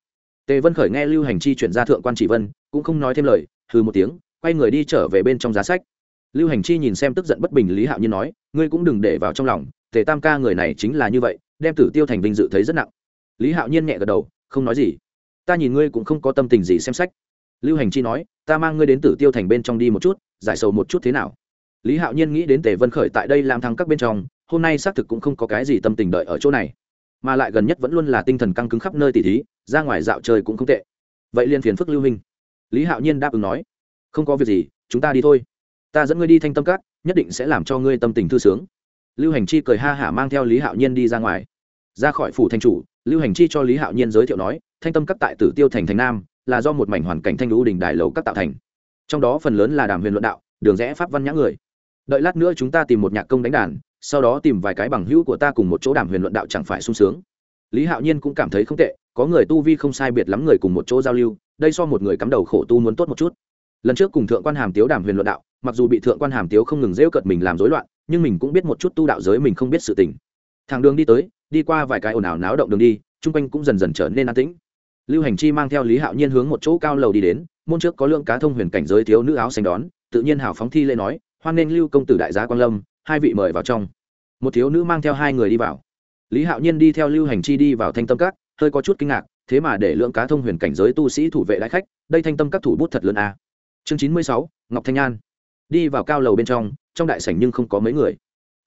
Tề vân khởi nghe lưu hành chi chuyển ra thượng quan chỉ vân, cũng không nói thêm lời hư một tiếng, quay người đi trở về bên trong giá sách. Lưu hành chi nhìn xem tức giận bất bình lý hạo nhiên nói, ngươi cũng đừng để vào trong lòng tề tam ca người này chính là như vậy, đem tử tiêu thành vinh dự thấy rất nặng. Lý hạo nhiên nhẹ gật đầu, không nói gì. Ta nhìn ngươi cũng không có tâm tình gì xem sách. Lưu hành chi nói, ta mang ngươi đến tử tiêu thành bên trong đi một chút, giải sầu một chút thế nào? Lý hạo nhiên nghĩ đến tề vân khởi tại đây làm thắng các bên trong, hôm nay xác thực cũng không có cái gì tâm tình đợi ở chỗ này. Mà lại gần nhất vẫn luôn là tinh thần căng cứng khắp nơi tỉ thí, ra ngoài dạo chơi cũng không tệ. Vậy liền phiền phức lưu minh. Lý hạo nhiên đáp ứng nói, không có việc gì, chúng ta đi thôi. Ta dẫn ngươi đi thanh tâm các, nhất định sẽ làm cho ngươi tâm tình thư sướng lưu hành chi cười ha hả mang theo lý hạo nhiên đi ra ngoài. Ra khỏi phủ thanh chủ, lưu hành chi cho lý hạo nhiên giới thiệu nói, thanh tâm các tại tử tiêu thành thành nam, là do một mảnh hoàn cảnh thanh lũ đình đài lầu các tạo thành. Trong đó phần lớn là đàm huyền luận đạo, đường rẽ pháp văn nhã người. Đợi lát nữa chúng ta tìm một nhạc công đánh đàn, sau đó tìm vài cái bằng hữu của ta cùng một chỗ đàm huyền luận đạo chẳng phải sung sướng. Lý hạo nhiên cũng cảm thấy không tệ, có người tu vi không sai biệt lắm người cùng một chỗ giao lưu, đây so một người cắm đầu khổ tu muốn tốt một chút. Lần trước cùng thượng quan hàm tiếu đàm huyền luận đạo, mặc dù bị thượng quan hàm tiếu không ngừng rêu cợt mình làm rối loạn nhưng mình cũng biết một chút tu đạo giới mình không biết sự tình. Thằng đường đi tới, đi qua vài cái ồn ào náo động đường đi, chung quanh cũng dần dần trở nên an tĩnh. Lưu hành chi mang theo lý hạo nhiên hướng một chỗ cao lầu đi đến, môn trước có lượng cá thông huyền cảnh giới thiếu nữ áo xanh đón, tự nhiên hào phóng thi lễ nói, hoan nghênh lưu công tử đại gia quan lâm, hai vị mời vào trong. Một thiếu nữ mang theo hai người đi vào. Lý hạo nhiên đi theo lưu hành chi đi vào thanh tâm các, hơi có chút kinh ngạc, thế mà để lượng cá thông huyền cảnh giới tu sĩ thủ vệ đại khách, đây thanh tâm các thủ bút thật lớn a. À. chương chín mươi sáu, ngọc thanh an. Đi vào cao lầu bên trong trong đại sảnh nhưng không có mấy người.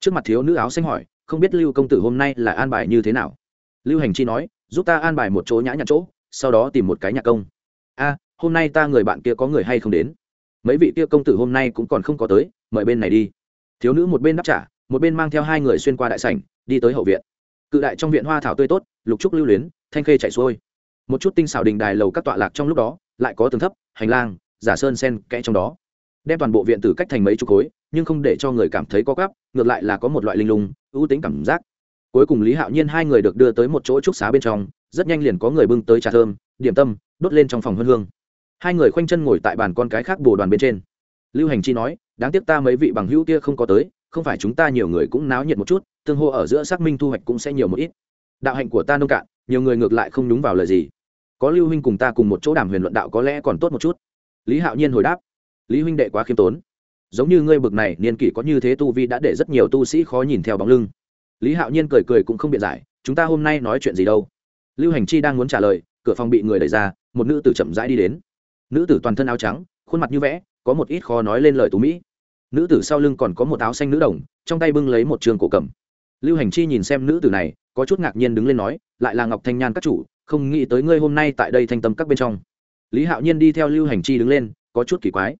Trước mặt thiếu nữ áo xanh hỏi, không biết lưu công tử hôm nay là an bài như thế nào? Lưu hành chi nói, giúp ta an bài một chỗ nhã nhặn chỗ, sau đó tìm một cái nhạc công. A, hôm nay ta người bạn kia có người hay không đến? Mấy vị kia công tử hôm nay cũng còn không có tới, mời bên này đi. Thiếu nữ một bên đáp trả, một bên mang theo hai người xuyên qua đại sảnh, đi tới hậu viện. Cự đại trong viện hoa thảo tươi tốt, lục trúc lưu luyến, thanh khê chạy xuôi. Một chút tinh xảo đình đài lầu các tọa lạc trong lúc đó, lại có tường thấp, hành lang, giả sơn sen kẽ trong đó đem toàn bộ viện tử cách thành mấy chục khối, nhưng không để cho người cảm thấy có gắp ngược lại là có một loại linh lung, ưu tính cảm giác. Cuối cùng lý hạo nhiên hai người được đưa tới một chỗ trúc xá bên trong, rất nhanh liền có người bưng tới trà thơm, điểm tâm, đốt lên trong phòng hương hương. Hai người khoanh chân ngồi tại bàn con cái khác bồ đoàn bên trên. Lưu hành chi nói, đáng tiếc ta mấy vị bằng hữu kia không có tới, không phải chúng ta nhiều người cũng náo nhiệt một chút, tương hô ở giữa xác minh thu hoạch cũng sẽ nhiều một ít. Đạo hạnh của ta nông cạn, nhiều người ngược lại không đúng vào lời gì. Có lưu huynh cùng ta cùng một chỗ đàm huyền luận đạo có lẽ còn tốt một chút. Lý hạo nhiên hồi đáp lý huynh đệ quá khiêm tốn. Giống như ngươi bực này, niên kỷ có như thế tu vi đã để rất nhiều tu sĩ khó nhìn theo bóng lưng. Lý hạo nhiên cười cười cũng không biện giải, chúng ta hôm nay nói chuyện gì đâu? Lưu hành chi đang muốn trả lời, cửa phòng bị người đẩy ra, một nữ tử chậm rãi đi đến. Nữ tử toàn thân áo trắng, khuôn mặt như vẽ, có một ít khó nói lên lời tú mỹ. Nữ tử sau lưng còn có một áo xanh nữ đồng, trong tay bưng lấy một trường cổ cầm. Lưu hành chi nhìn xem nữ tử này, có chút ngạc nhiên đứng lên nói, lại là ngọc thanh nhan các chủ, không nghĩ tới ngươi hôm nay tại đây thanh tâm các bên trong. Lý hạo nhiên đi theo lưu hành chi đứng lên, có chút kỳ quái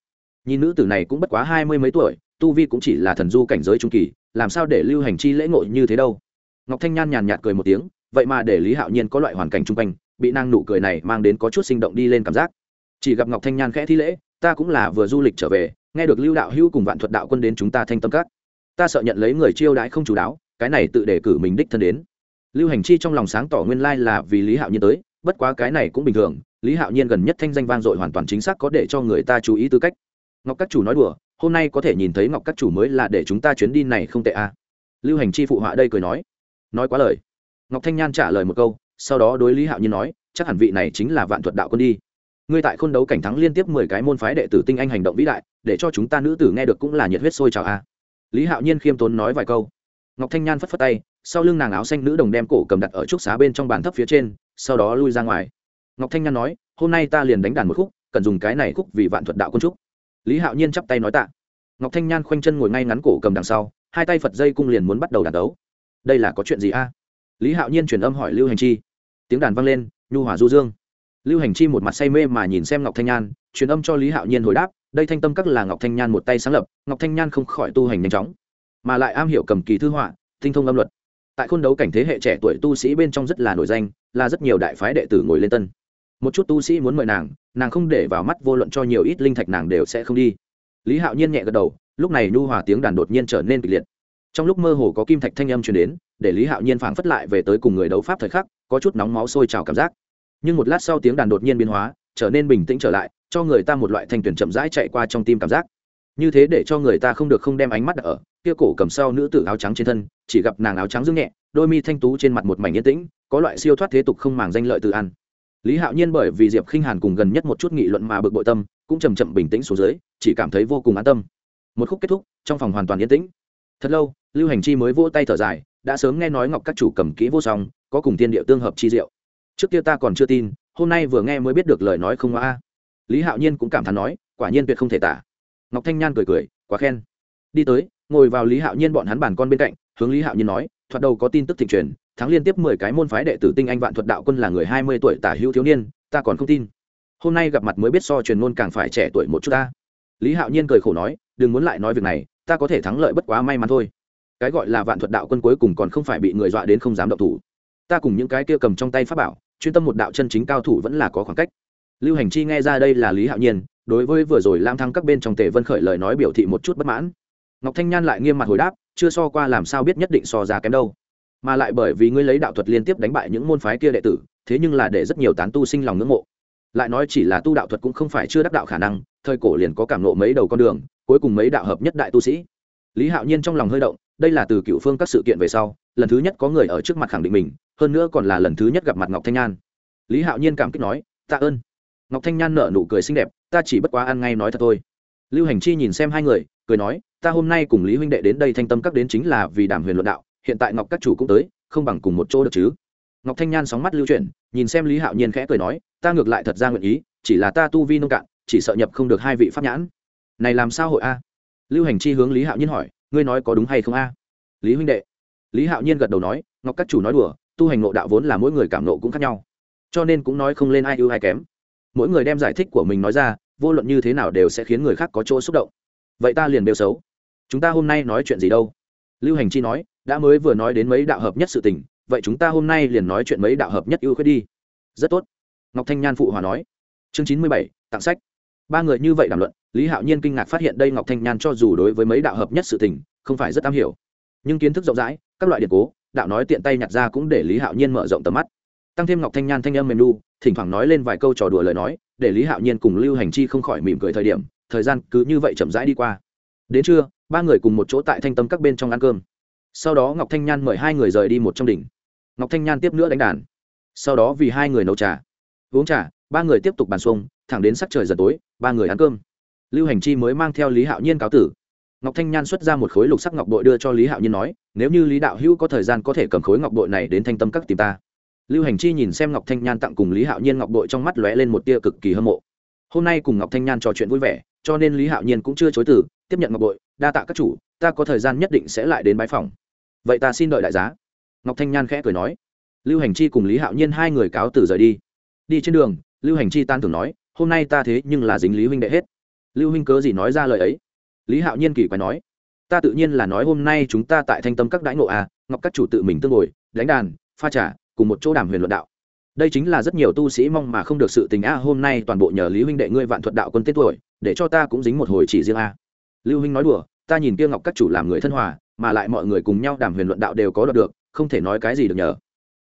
nhìn nữ tử này cũng bất quá hai mươi mấy tuổi, tu vi cũng chỉ là thần du cảnh giới trung kỳ, làm sao để lưu hành chi lễ ngộ như thế đâu? Ngọc thanh nhan nhàn nhạt cười một tiếng, vậy mà để lý hạo nhiên có loại hoàn cảnh chung quanh, bị nàng nụ cười này mang đến có chút sinh động đi lên cảm giác. Chỉ gặp ngọc thanh nhan khẽ thi lễ, ta cũng là vừa du lịch trở về, nghe được lưu đạo hữu cùng vạn thuật đạo quân đến chúng ta thanh tâm các. Ta sợ nhận lấy người chiêu đãi không chú đáo, cái này tự để cử mình đích thân đến. Lưu hành chi trong lòng sáng tỏ nguyên lai là vì lý hạo nhiên tới, bất quá cái này cũng bình thường, lý hạo nhiên gần nhất thanh danh vang dội hoàn toàn chính xác có để cho người ta chú ý tư cách ngọc các chủ nói đùa, hôm nay có thể nhìn thấy ngọc các chủ mới là để chúng ta chuyến đi này không tệ à. lưu hành chi phụ họa đây cười nói. Nói quá lời. Ngọc thanh nhan trả lời một câu, sau đó đối lý hạo nhiên nói, chắc hẳn vị này chính là vạn thuật đạo quân đi. Ngươi tại khôn đấu cảnh thắng liên tiếp mười cái môn phái đệ tử tinh anh hành động vĩ đại, để cho chúng ta nữ tử nghe được cũng là nhiệt huyết sôi trào a lý hạo nhiên khiêm tốn nói vài câu. Ngọc thanh nhan phất phất tay, sau lưng nàng áo xanh nữ đồng đem cổ cầm đặt ở trúc xá bên trong bàn thấp phía trên, sau đó lui ra ngoài. Ngọc thanh nhan nói, hôm nay ta liền đánh đàn một khúc, cần dùng cái này khúc vì vạn thuật đạo quân trúc lý hạo nhiên chắp tay nói tạ. Ngọc thanh nhan khoanh chân ngồi ngay ngắn cổ cầm đằng sau, hai tay phật dây cung liền muốn bắt đầu đàn đấu. Đây là có chuyện gì a? Lý hạo nhiên truyền âm hỏi lưu hành chi. Tiếng đàn vang lên, nhu hòa du dương. Lưu hành chi một mặt say mê mà nhìn xem ngọc thanh nhan, truyền âm cho lý hạo nhiên hồi đáp, đây thanh tâm các là ngọc thanh nhan một tay sáng lập, ngọc thanh nhan không khỏi tu hành nhanh chóng. Mà lại am hiểu cầm kỳ thư họa, tinh thông âm luật. Tại khôn đấu cảnh thế hệ trẻ tuổi tu sĩ bên trong rất là nổi danh, là rất nhiều đại phái đệ tử ngồi lên tân một chút tu sĩ muốn mời nàng nàng không để vào mắt vô luận cho nhiều ít linh thạch nàng đều sẽ không đi. Lý hạo nhiên nhẹ gật đầu, lúc này nhu hòa tiếng đàn đột nhiên trở nên kịch liệt. Trong lúc mơ hồ có kim thạch thanh âm truyền đến, để lý hạo nhiên phảng phất lại về tới cùng người đấu pháp thời khắc, có chút nóng máu sôi trào cảm giác. Nhưng một lát sau tiếng đàn đột nhiên biến hóa, trở nên bình tĩnh trở lại, cho người ta một loại thanh tuyển chậm rãi chạy qua trong tim cảm giác. Như thế để cho người ta không được không đem ánh mắt ở, kia cổ cầm sau nữ tử áo trắng trên thân, chỉ gặp nàng áo trắng dương nhẹ, đôi mi thanh tú trên mặt một mảnh yên tĩnh, có loại siêu thoát thế tục không màng danh lợi từ ăn lý hạo nhiên bởi vì diệp khinh hàn cùng gần nhất một chút nghị luận mà bực bội tâm, cũng chầm chậm bình tĩnh xuống dưới, chỉ cảm thấy vô cùng an tâm. Một khúc kết thúc, trong phòng hoàn toàn yên tĩnh. Thật lâu, lưu hành chi mới vỗ tay thở dài, đã sớm nghe nói ngọc các chủ cầm kỹ vô song, có cùng tiên địa tương hợp chi diệu. Trước kia ta còn chưa tin, hôm nay vừa nghe mới biết được lời nói không a lý hạo nhiên cũng cảm thán nói, quả nhiên tuyệt không thể tả. Ngọc thanh nhan cười cười, quá khen. Đi tới, ngồi vào lý hạo nhiên bọn hắn bàn con bên cạnh, hướng lý hạo nhiên nói thoạt đầu có tin tức thịnh truyền, thắng liên tiếp mười cái môn phái đệ tử tinh anh vạn thuật đạo quân là người hai mươi tuổi tả hữu thiếu niên, ta còn không tin. Hôm nay gặp mặt mới biết so truyền ngôn càng phải trẻ tuổi một chút ta. Lý hạo nhiên cười khổ nói, đừng muốn lại nói việc này, ta có thể thắng lợi bất quá may mắn thôi. Cái gọi là vạn thuật đạo quân cuối cùng còn không phải bị người dọa đến không dám động thủ. Ta cùng những cái kia cầm trong tay pháp bảo, chuyên tâm một đạo chân chính cao thủ vẫn là có khoảng cách. Lưu hành chi nghe ra đây là lý hạo nhiên, đối với vừa rồi lam thăng các bên trong tề vân khởi lời nói biểu thị một chút bất mãn. Ngọc thanh nhan lại nghiêm mặt hồi đáp chưa so qua làm sao biết nhất định so ra kém đâu. Mà lại bởi vì ngươi lấy đạo thuật liên tiếp đánh bại những môn phái kia đệ tử, thế nhưng là để rất nhiều tán tu sinh lòng ngưỡng mộ. Lại nói chỉ là tu đạo thuật cũng không phải chưa đắc đạo khả năng, thời cổ liền có cảm nộ mấy đầu con đường, cuối cùng mấy đạo hợp nhất đại tu sĩ. Lý hạo nhiên trong lòng hơi động, đây là từ cựu phương các sự kiện về sau, lần thứ nhất có người ở trước mặt khẳng định mình, hơn nữa còn là lần thứ nhất gặp mặt ngọc thanh nhan. Lý hạo nhiên cảm kích nói, tạ ơn. Ngọc thanh nhan nở nụ cười xinh đẹp, ta chỉ bất quá ăn ngay nói thật thôi. Lưu hành chi nhìn xem hai người, cười nói ta hôm nay cùng lý huynh đệ đến đây thanh tâm các đến chính là vì đàm huyền luận đạo, hiện tại ngọc các chủ cũng tới, không bằng cùng một chỗ được chứ? Ngọc thanh nhan sóng mắt lưu chuyển, nhìn xem lý hạo nhiên khẽ cười nói, ta ngược lại thật ra nguyện ý, chỉ là ta tu vi nông cạn, chỉ sợ nhập không được hai vị pháp nhãn. Này làm sao hội a? Lưu hành chi hướng lý hạo nhiên hỏi, ngươi nói có đúng hay không a? Lý huynh đệ. Lý hạo nhiên gật đầu nói, ngọc các chủ nói đùa, tu hành nộ đạo vốn là mỗi người cảm nộ cũng khác nhau. Cho nên cũng nói không lên ai ưu ai kém. Mỗi người đem giải thích của mình nói ra, vô luận như thế nào đều sẽ khiến người khác có chỗ xúc động. Vậy ta liền đều xấu chúng ta hôm nay nói chuyện gì đâu? Lưu hành chi nói, đã mới vừa nói đến mấy đạo hợp nhất sự tình, vậy chúng ta hôm nay liền nói chuyện mấy đạo hợp nhất ưu khuyết đi. Rất tốt. Ngọc thanh nhan phụ hòa nói. Chương chín mươi bảy, tặng sách. Ba người như vậy đàm luận, lý hạo nhiên kinh ngạc phát hiện đây ngọc thanh nhan cho dù đối với mấy đạo hợp nhất sự tình, không phải rất am hiểu. Nhưng kiến thức rộng rãi, các loại điện cố, đạo nói tiện tay nhặt ra cũng để lý hạo nhiên mở rộng tầm mắt. Tăng thêm ngọc thanh nhan thanh âm mềm lu thỉnh thoảng nói lên vài câu trò đùa lời nói, để lý hạo nhiên cùng lưu hành chi không khỏi mỉm cười thời điểm, thời gian cứ như vậy chậm rãi đi qua. Đến trưa ba người cùng một chỗ tại thanh tâm các bên trong ăn cơm. Sau đó ngọc thanh nhan mời hai người rời đi một trong đỉnh. Ngọc thanh nhan tiếp nữa đánh đàn. Sau đó vì hai người nấu trà. Uống trà, ba người tiếp tục bàn xuông, thẳng đến sắc trời dần tối, ba người ăn cơm. Lưu hành chi mới mang theo lý hạo nhiên cáo tử. Ngọc thanh nhan xuất ra một khối lục sắc ngọc bội đưa cho lý hạo nhiên nói, nếu như lý đạo hữu có thời gian có thể cầm khối ngọc bội này đến thanh tâm các tìm ta. Lưu hành chi nhìn xem ngọc thanh nhan tặng cùng lý hạo nhiên ngọc bội trong mắt lóe lên một tia cực kỳ hâm mộ. Hôm nay cùng ngọc thanh nhan trò chuyện vui vẻ, cho nên lý hạo nhiên cũng chưa chối từ, tiếp nhận ngọc bội đa tạ các chủ, ta có thời gian nhất định sẽ lại đến bãi phòng. Vậy ta xin đợi đại giá. Ngọc thanh nhan khẽ cười nói. Lưu hành chi cùng lý hạo nhiên hai người cáo từ rời đi. Đi trên đường, lưu hành chi tan tưởng nói, hôm nay ta thế nhưng là dính lý huynh đệ hết. Lưu huynh cớ gì nói ra lời ấy? Lý hạo nhiên kỳ quái nói, ta tự nhiên là nói hôm nay chúng ta tại thanh tâm các đãi ngộ à ngọc các chủ tự mình tương ngồi đánh đàn, pha trà, cùng một chỗ đàm huyền luận đạo. Đây chính là rất nhiều tu sĩ mong mà không được sự tình a hôm nay toàn bộ nhờ lý huynh đệ ngươi vạn thuật đạo quân tết tuổi, để cho ta cũng dính một hồi chỉ riêng a lưu huynh nói đùa, ta nhìn kia ngọc các chủ làm người thân hòa, mà lại mọi người cùng nhau đàm huyền luận đạo đều có đoạt được, không thể nói cái gì được nhờ.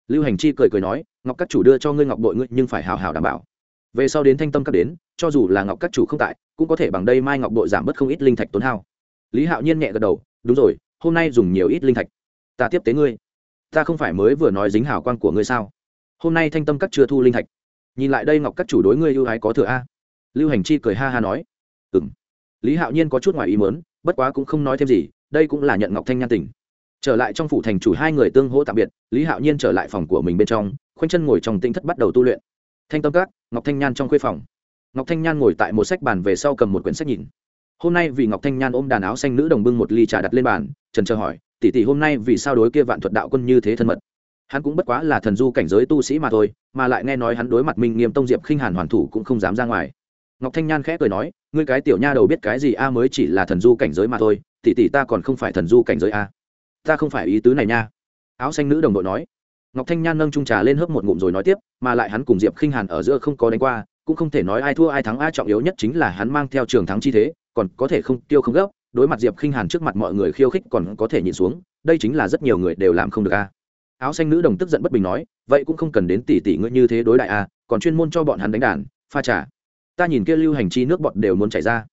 Lưu hành chi cười cười nói, ngọc các chủ đưa cho ngươi ngọc bội ngươi nhưng phải hào hào đảm bảo. Về sau đến thanh tâm các đến, cho dù là ngọc các chủ không tại, cũng có thể bằng đây mai ngọc bội giảm bớt không ít linh thạch tốn hao. Lý hạo nhiên nhẹ gật đầu, đúng rồi, hôm nay dùng nhiều ít linh thạch. Ta tiếp tế ngươi. Ta không phải mới vừa nói dính hào quan của ngươi sao? Hôm nay thanh tâm các chưa thu linh thạch. Nhìn lại đây ngọc các chủ đối ngươi ưu ái có thừa a. Lưu hành chi cười ha ha nói. Ừng lý hạo nhiên có chút ngoài ý mớn bất quá cũng không nói thêm gì, đây cũng là nhận ngọc thanh nhan tình. Trở lại trong phủ thành chủ hai người tương hỗ tạm biệt, lý hạo nhiên trở lại phòng của mình bên trong, khoanh chân ngồi trong tinh thất bắt đầu tu luyện. Thanh tâm các, ngọc thanh nhan trong khuê phòng. Ngọc thanh nhan ngồi tại một sách bàn về sau cầm một quyển sách nhìn. Hôm nay vì ngọc thanh nhan ôm đàn áo xanh nữ đồng bưng một ly trà đặt lên bàn, trần chờ hỏi, tỷ tỷ hôm nay vì sao đối kia vạn thuật đạo quân như thế thân mật? Hắn cũng bất quá là thần du cảnh giới tu sĩ mà thôi, mà lại nghe nói hắn đối mặt minh nghiêm tông diệp khinh hàn hoàn thủ cũng không dám ra ngoài ngọc thanh nhan khẽ cười nói, ngươi cái tiểu nha đầu biết cái gì a? À, mới chỉ là thần du cảnh giới mà thôi. Tỷ tỷ ta còn không phải thần du cảnh giới a. Ta không phải ý tứ này nha. Áo xanh nữ đồng đội nói. Ngọc thanh nhan nâng trung trà lên hớp một ngụm rồi nói tiếp, mà lại hắn cùng diệp khinh hàn ở giữa không có đánh qua, cũng không thể nói ai thua ai thắng, ai trọng yếu nhất chính là hắn mang theo trường thắng chi thế, còn có thể không tiêu không gấp, đối mặt diệp khinh hàn trước mặt mọi người khiêu khích còn có thể nhìn xuống, đây chính là rất nhiều người đều làm không được a. Áo xanh nữ đồng tức giận bất bình nói, vậy cũng không cần đến tỷ tỷ ngươi như thế đối đại a, còn chuyên môn cho bọn hắn đánh đàn, pha trà ta nhìn kia lưu hành chi nước bọt đều muốn chảy ra.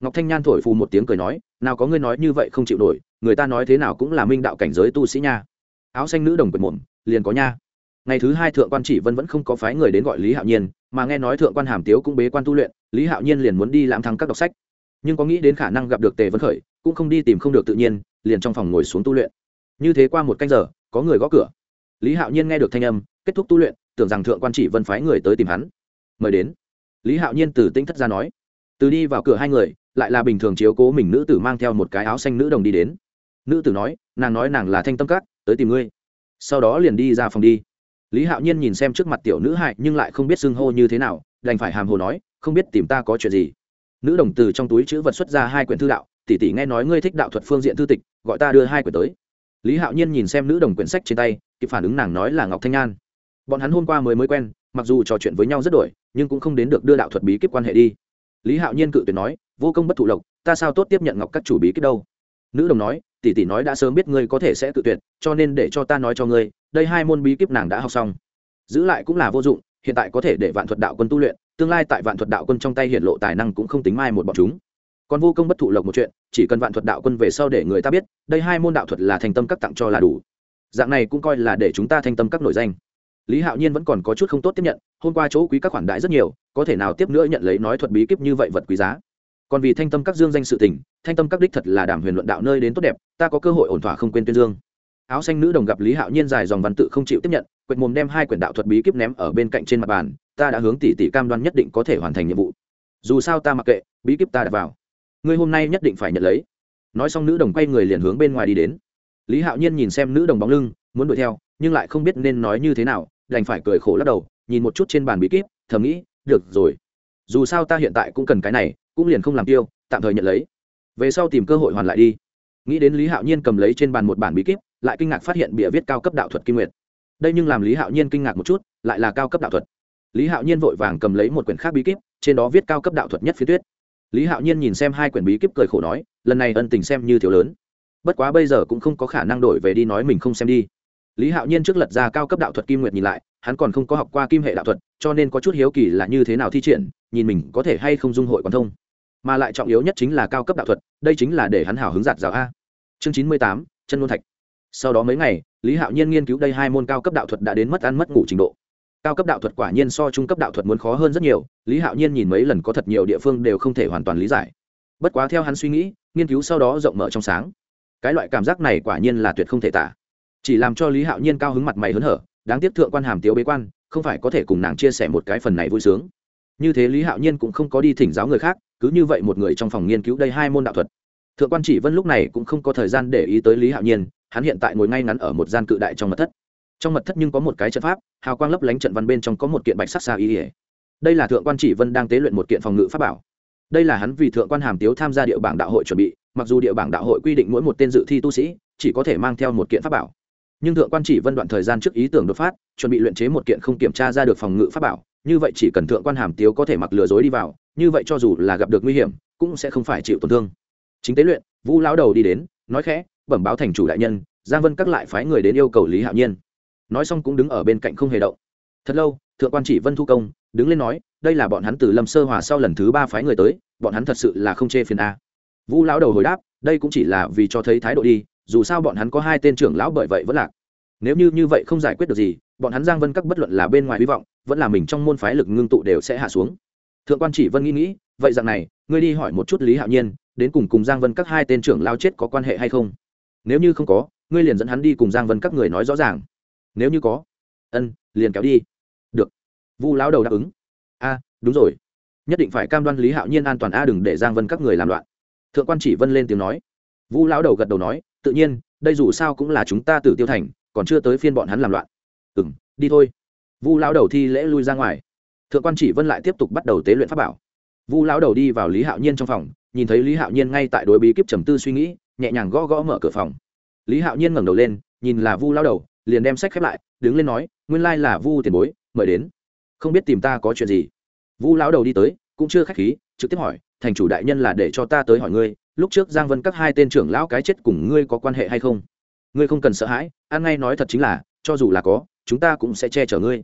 Ngọc thanh nhan thổi phù một tiếng cười nói, nào có ngươi nói như vậy không chịu nổi, người ta nói thế nào cũng là minh đạo cảnh giới tu sĩ nha. Áo xanh nữ đồng quyền muộn liền có nha. Ngày thứ hai thượng quan chỉ vân vẫn không có phái người đến gọi lý hạo nhiên, mà nghe nói thượng quan hàm tiếu cũng bế quan tu luyện, lý hạo nhiên liền muốn đi lãm thắng các đọc sách. Nhưng có nghĩ đến khả năng gặp được tề vân khởi, cũng không đi tìm không được tự nhiên, liền trong phòng ngồi xuống tu luyện. Như thế qua một canh giờ, có người gõ cửa. Lý hạo nhiên nghe được thanh âm, kết thúc tu luyện, tưởng rằng thượng quan chỉ vân phái người tới tìm hắn. Mời đến lý hạo nhiên từ tĩnh thất ra nói, từ đi vào cửa hai người, lại là bình thường chiếu cố mình nữ tử mang theo một cái áo xanh nữ đồng đi đến. Nữ tử nói, nàng nói nàng là thanh tâm cát tới tìm ngươi. Sau đó liền đi ra phòng đi. Lý hạo nhiên nhìn xem trước mặt tiểu nữ hại nhưng lại không biết xưng hô như thế nào, đành phải hàm hồ nói, không biết tìm ta có chuyện gì. Nữ đồng từ trong túi chữ vật xuất ra hai quyển thư đạo, tỷ tỷ nghe nói ngươi thích đạo thuật phương diện thư tịch, gọi ta đưa hai quyển tới. Lý hạo nhiên nhìn xem nữ đồng quyển sách trên tay, kịp phản ứng nàng nói là ngọc thanh an bọn hắn hôm qua mới mới quen, mặc dù trò chuyện với nhau rất đổi, nhưng cũng không đến được đưa đạo thuật bí kíp quan hệ đi. Lý hạo nhiên cự tuyệt nói, vô công bất thụ lộc, ta sao tốt tiếp nhận ngọc các chủ bí kíp đâu? Nữ đồng nói, tỷ tỷ nói đã sớm biết ngươi có thể sẽ cự tuyệt, cho nên để cho ta nói cho ngươi, đây hai môn bí kíp nàng đã học xong. Giữ lại cũng là vô dụng, hiện tại có thể để vạn thuật đạo quân tu luyện, tương lai tại vạn thuật đạo quân trong tay hiện lộ tài năng cũng không tính mai một bọn chúng. Còn vô công bất thụ lộc một chuyện, chỉ cần vạn thuật đạo quân về sau để người ta biết, đây hai môn đạo thuật là thành tâm các tặng cho là đủ. Dạng này cũng coi là để chúng ta thành tâm các nổi danh lý hạo nhiên vẫn còn có chút không tốt tiếp nhận, hôm qua chỗ quý các khoản đại rất nhiều, có thể nào tiếp nữa nhận lấy nói thuật bí kíp như vậy vật quý giá? Còn vì thanh tâm các dương danh sự tình, thanh tâm các đích thật là đàm huyền luận đạo nơi đến tốt đẹp, ta có cơ hội ổn thỏa không quên tuyên dương. Áo xanh nữ đồng gặp lý hạo nhiên dài dòng văn tự không chịu tiếp nhận, quệt mồm đem hai quyển đạo thuật bí kíp ném ở bên cạnh trên mặt bàn, ta đã hướng tỷ tỷ cam đoan nhất định có thể hoàn thành nhiệm vụ. Dù sao ta mặc kệ, bí kíp ta đặt vào. Ngươi hôm nay nhất định phải nhận lấy. Nói xong nữ đồng quay người liền hướng bên ngoài đi đến. Lý hạo nhiên nhìn xem nữ đồng bóng lưng, muốn đuổi theo, nhưng lại không biết nên nói như thế nào đành phải cười khổ lắc đầu, nhìn một chút trên bàn bí kíp, thầm nghĩ, được rồi, dù sao ta hiện tại cũng cần cái này, cũng liền không làm tiêu, tạm thời nhận lấy. Về sau tìm cơ hội hoàn lại đi. Nghĩ đến lý hạo nhiên cầm lấy trên bàn một bản bí kíp, lại kinh ngạc phát hiện bịa viết cao cấp đạo thuật kim nguyệt. Đây nhưng làm lý hạo nhiên kinh ngạc một chút, lại là cao cấp đạo thuật. Lý hạo nhiên vội vàng cầm lấy một quyển khác bí kíp, trên đó viết cao cấp đạo thuật nhất phía tuyết. Lý hạo nhiên nhìn xem hai quyển bí kíp cười khổ nói, lần này ân tình xem như thiếu lớn. Bất quá bây giờ cũng không có khả năng đổi về đi nói mình không xem đi lý hạo nhiên trước lật ra cao cấp đạo thuật kim nguyệt nhìn lại, hắn còn không có học qua kim hệ đạo thuật, cho nên có chút hiếu kỳ là như thế nào thi triển, nhìn mình có thể hay không dung hội quán thông. Mà lại trọng yếu nhất chính là cao cấp đạo thuật, đây chính là để hắn hào hứng giạt rào a. Chương chín mươi tám, chân luân thạch. Sau đó mấy ngày, lý hạo nhiên nghiên cứu đây hai môn cao cấp đạo thuật đã đến mất ăn mất ngủ trình độ. Cao cấp đạo thuật quả nhiên so trung cấp đạo thuật muốn khó hơn rất nhiều, lý hạo nhiên nhìn mấy lần có thật nhiều địa phương đều không thể hoàn toàn lý giải. Bất quá theo hắn suy nghĩ, nghiên cứu sau đó rộng mở trong sáng. Cái loại cảm giác này quả nhiên là tuyệt không thể tả chỉ làm cho lý hạo nhiên cao hứng mặt mày hớn hở, đáng tiếc thượng quan hàm tiếu bế quan, không phải có thể cùng nàng chia sẻ một cái phần này vui sướng. Như thế lý hạo nhiên cũng không có đi thỉnh giáo người khác, cứ như vậy một người trong phòng nghiên cứu đây hai môn đạo thuật. Thượng quan chỉ vân lúc này cũng không có thời gian để ý tới lý hạo nhiên, hắn hiện tại ngồi ngay ngắn ở một gian cự đại trong mật thất. Trong mật thất nhưng có một cái trận pháp, hào quang lấp lánh trận văn bên trong có một kiện bạch sắc xa ý ỉa đây là thượng quan chỉ vân đang tế luyện một kiện phòng ngự pháp bảo. Đây là hắn vì thượng quan hàm tiếu tham gia địa bảng đạo hội chuẩn bị, mặc dù địa bảng đạo hội quy định mỗi một tên dự thi tu sĩ chỉ có thể mang theo một kiện pháp bảo nhưng thượng quan chỉ vân đoạn thời gian trước ý tưởng đột phát, chuẩn bị luyện chế một kiện không kiểm tra ra được phòng ngự pháp bảo, như vậy chỉ cần thượng quan hàm tiếu có thể mặc lừa dối đi vào, như vậy cho dù là gặp được nguy hiểm, cũng sẽ không phải chịu tổn thương. Chính tế luyện, vũ lão đầu đi đến, nói khẽ, bẩm báo thành chủ đại nhân, giang vân các lại phái người đến yêu cầu lý hạo nhiên. Nói xong cũng đứng ở bên cạnh không hề động. Thật lâu, thượng quan chỉ vân thu công, đứng lên nói, đây là bọn hắn từ lâm sơ hòa sau lần thứ ba phái người tới, bọn hắn thật sự là không chê phiền a. Vũ lão đầu hồi đáp, đây cũng chỉ là vì cho thấy thái độ đi dù sao bọn hắn có hai tên trưởng lão bởi vậy vẫn lạc. Nếu như như vậy không giải quyết được gì, bọn hắn giang vân các bất luận là bên ngoài hy vọng, vẫn là mình trong môn phái lực ngưng tụ đều sẽ hạ xuống. Thượng quan chỉ vân nghĩ nghĩ, vậy rằng này, ngươi đi hỏi một chút lý hạo nhiên, đến cùng cùng giang vân các hai tên trưởng lao chết có quan hệ hay không? Nếu như không có, ngươi liền dẫn hắn đi cùng giang vân các người nói rõ ràng. Nếu như có, ân, liền kéo đi. Được. Vu lão đầu đáp ứng. A, đúng rồi. Nhất định phải cam đoan lý hạo nhiên an toàn a, đừng để giang vân các người làm loạn. Thượng quan chỉ vân lên tiếng nói. Vu lão đầu gật đầu nói tự nhiên, đây dù sao cũng là chúng ta Tử tiêu thành, còn chưa tới phiên bọn hắn làm loạn. Ừ m đi thôi. Vu lão đầu thi lễ lui ra ngoài. Thượng quan chỉ vân lại tiếp tục bắt đầu tế luyện pháp bảo. Vu lão đầu đi vào lý hạo nhiên trong phòng, nhìn thấy lý hạo nhiên ngay tại đối bí kíp trầm tư suy nghĩ, nhẹ nhàng gõ gõ mở cửa phòng. Lý hạo nhiên ngẩng đầu lên, nhìn là vu lão đầu, liền đem sách khép lại, đứng lên nói, nguyên lai là vu tiền bối, mời đến. Không biết tìm ta có chuyện gì? Vu lão đầu đi tới, cũng chưa khách khí, trực tiếp hỏi, thành chủ đại nhân là để cho ta tới hỏi ngươi lúc trước giang vân các hai tên trưởng lão cái chết cùng ngươi có quan hệ hay không? Ngươi không cần sợ hãi an ngay nói thật chính là, cho dù là có, chúng ta cũng sẽ che chở ngươi.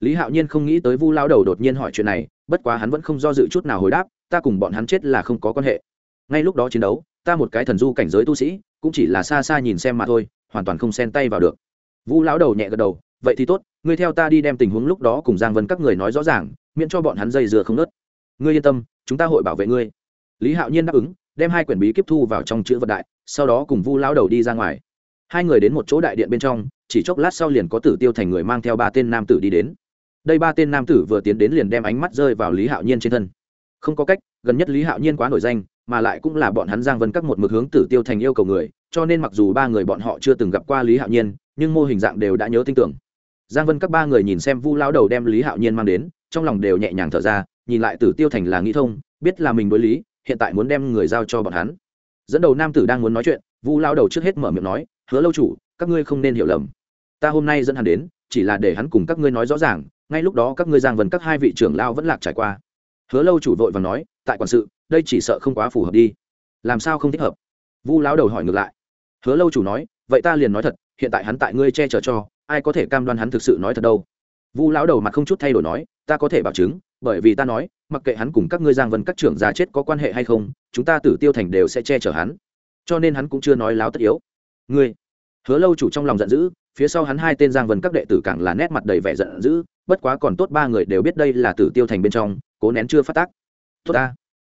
Lý hạo nhiên không nghĩ tới vu lao đầu đột nhiên hỏi chuyện này, bất quá hắn vẫn không do dự chút nào hồi đáp, ta cùng bọn hắn chết là không có quan hệ. Ngay lúc đó chiến đấu, ta một cái thần du cảnh giới tu sĩ, cũng chỉ là xa xa nhìn xem mà thôi, hoàn toàn không xen tay vào được. Vu lão đầu nhẹ gật đầu, vậy thì tốt, ngươi theo ta đi đem tình huống lúc đó cùng giang vân các người nói rõ ràng, miễn cho bọn hắn dây dừa không nớt. Ngươi yên tâm, chúng ta hội bảo vệ ngươi. Lý hạo nhiên đáp ứng đem hai quyển bí kíp thu vào trong chữ vật đại, sau đó cùng vu lão đầu đi ra ngoài. Hai người đến một chỗ đại điện bên trong, chỉ chốc lát sau liền có tử tiêu thành người mang theo ba tên nam tử đi đến. Đây ba tên nam tử vừa tiến đến liền đem ánh mắt rơi vào lý hạo nhiên trên thân. Không có cách, gần nhất lý hạo nhiên quá nổi danh, mà lại cũng là bọn hắn giang vân các một mực hướng tử tiêu thành yêu cầu người, cho nên mặc dù ba người bọn họ chưa từng gặp qua lý hạo nhiên, nhưng mô hình dạng đều đã nhớ tin tưởng. Giang vân các ba người nhìn xem vu lao đầu đem lý hạo nhiên mang đến, trong lòng đều nhẹ nhàng thở ra, nhìn lại tử tiêu thành là nghĩ thông, biết là mình đối lý hiện tại muốn đem người giao cho bọn hắn. Dẫn đầu nam tử đang muốn nói chuyện, vu lao đầu trước hết mở miệng nói, hứa lâu chủ, các ngươi không nên hiểu lầm. Ta hôm nay dẫn hắn đến, chỉ là để hắn cùng các ngươi nói rõ ràng, ngay lúc đó các ngươi giang vần các hai vị trưởng lao vẫn lạc trải qua. Hứa lâu chủ vội và nói, tại quản sự, đây chỉ sợ không quá phù hợp đi. Làm sao không thích hợp? Vu lão đầu hỏi ngược lại. Hứa lâu chủ nói, vậy ta liền nói thật, hiện tại hắn tại ngươi che chở cho, ai có thể cam đoan hắn thực sự nói thật đâu? Vu lão đầu mặt không chút thay đổi nói, ta có thể bảo chứng bởi vì ta nói, mặc kệ hắn cùng các ngươi giang vân các trưởng già chết có quan hệ hay không, chúng ta tử tiêu thành đều sẽ che chở hắn. Cho nên hắn cũng chưa nói láo tất yếu. Ngươi, hứa lâu chủ trong lòng giận dữ, phía sau hắn hai tên giang vân các đệ tử càng là nét mặt đầy vẻ giận dữ, bất quá còn tốt ba người đều biết đây là tử tiêu thành bên trong, cố nén chưa phát tác. Tốt ta.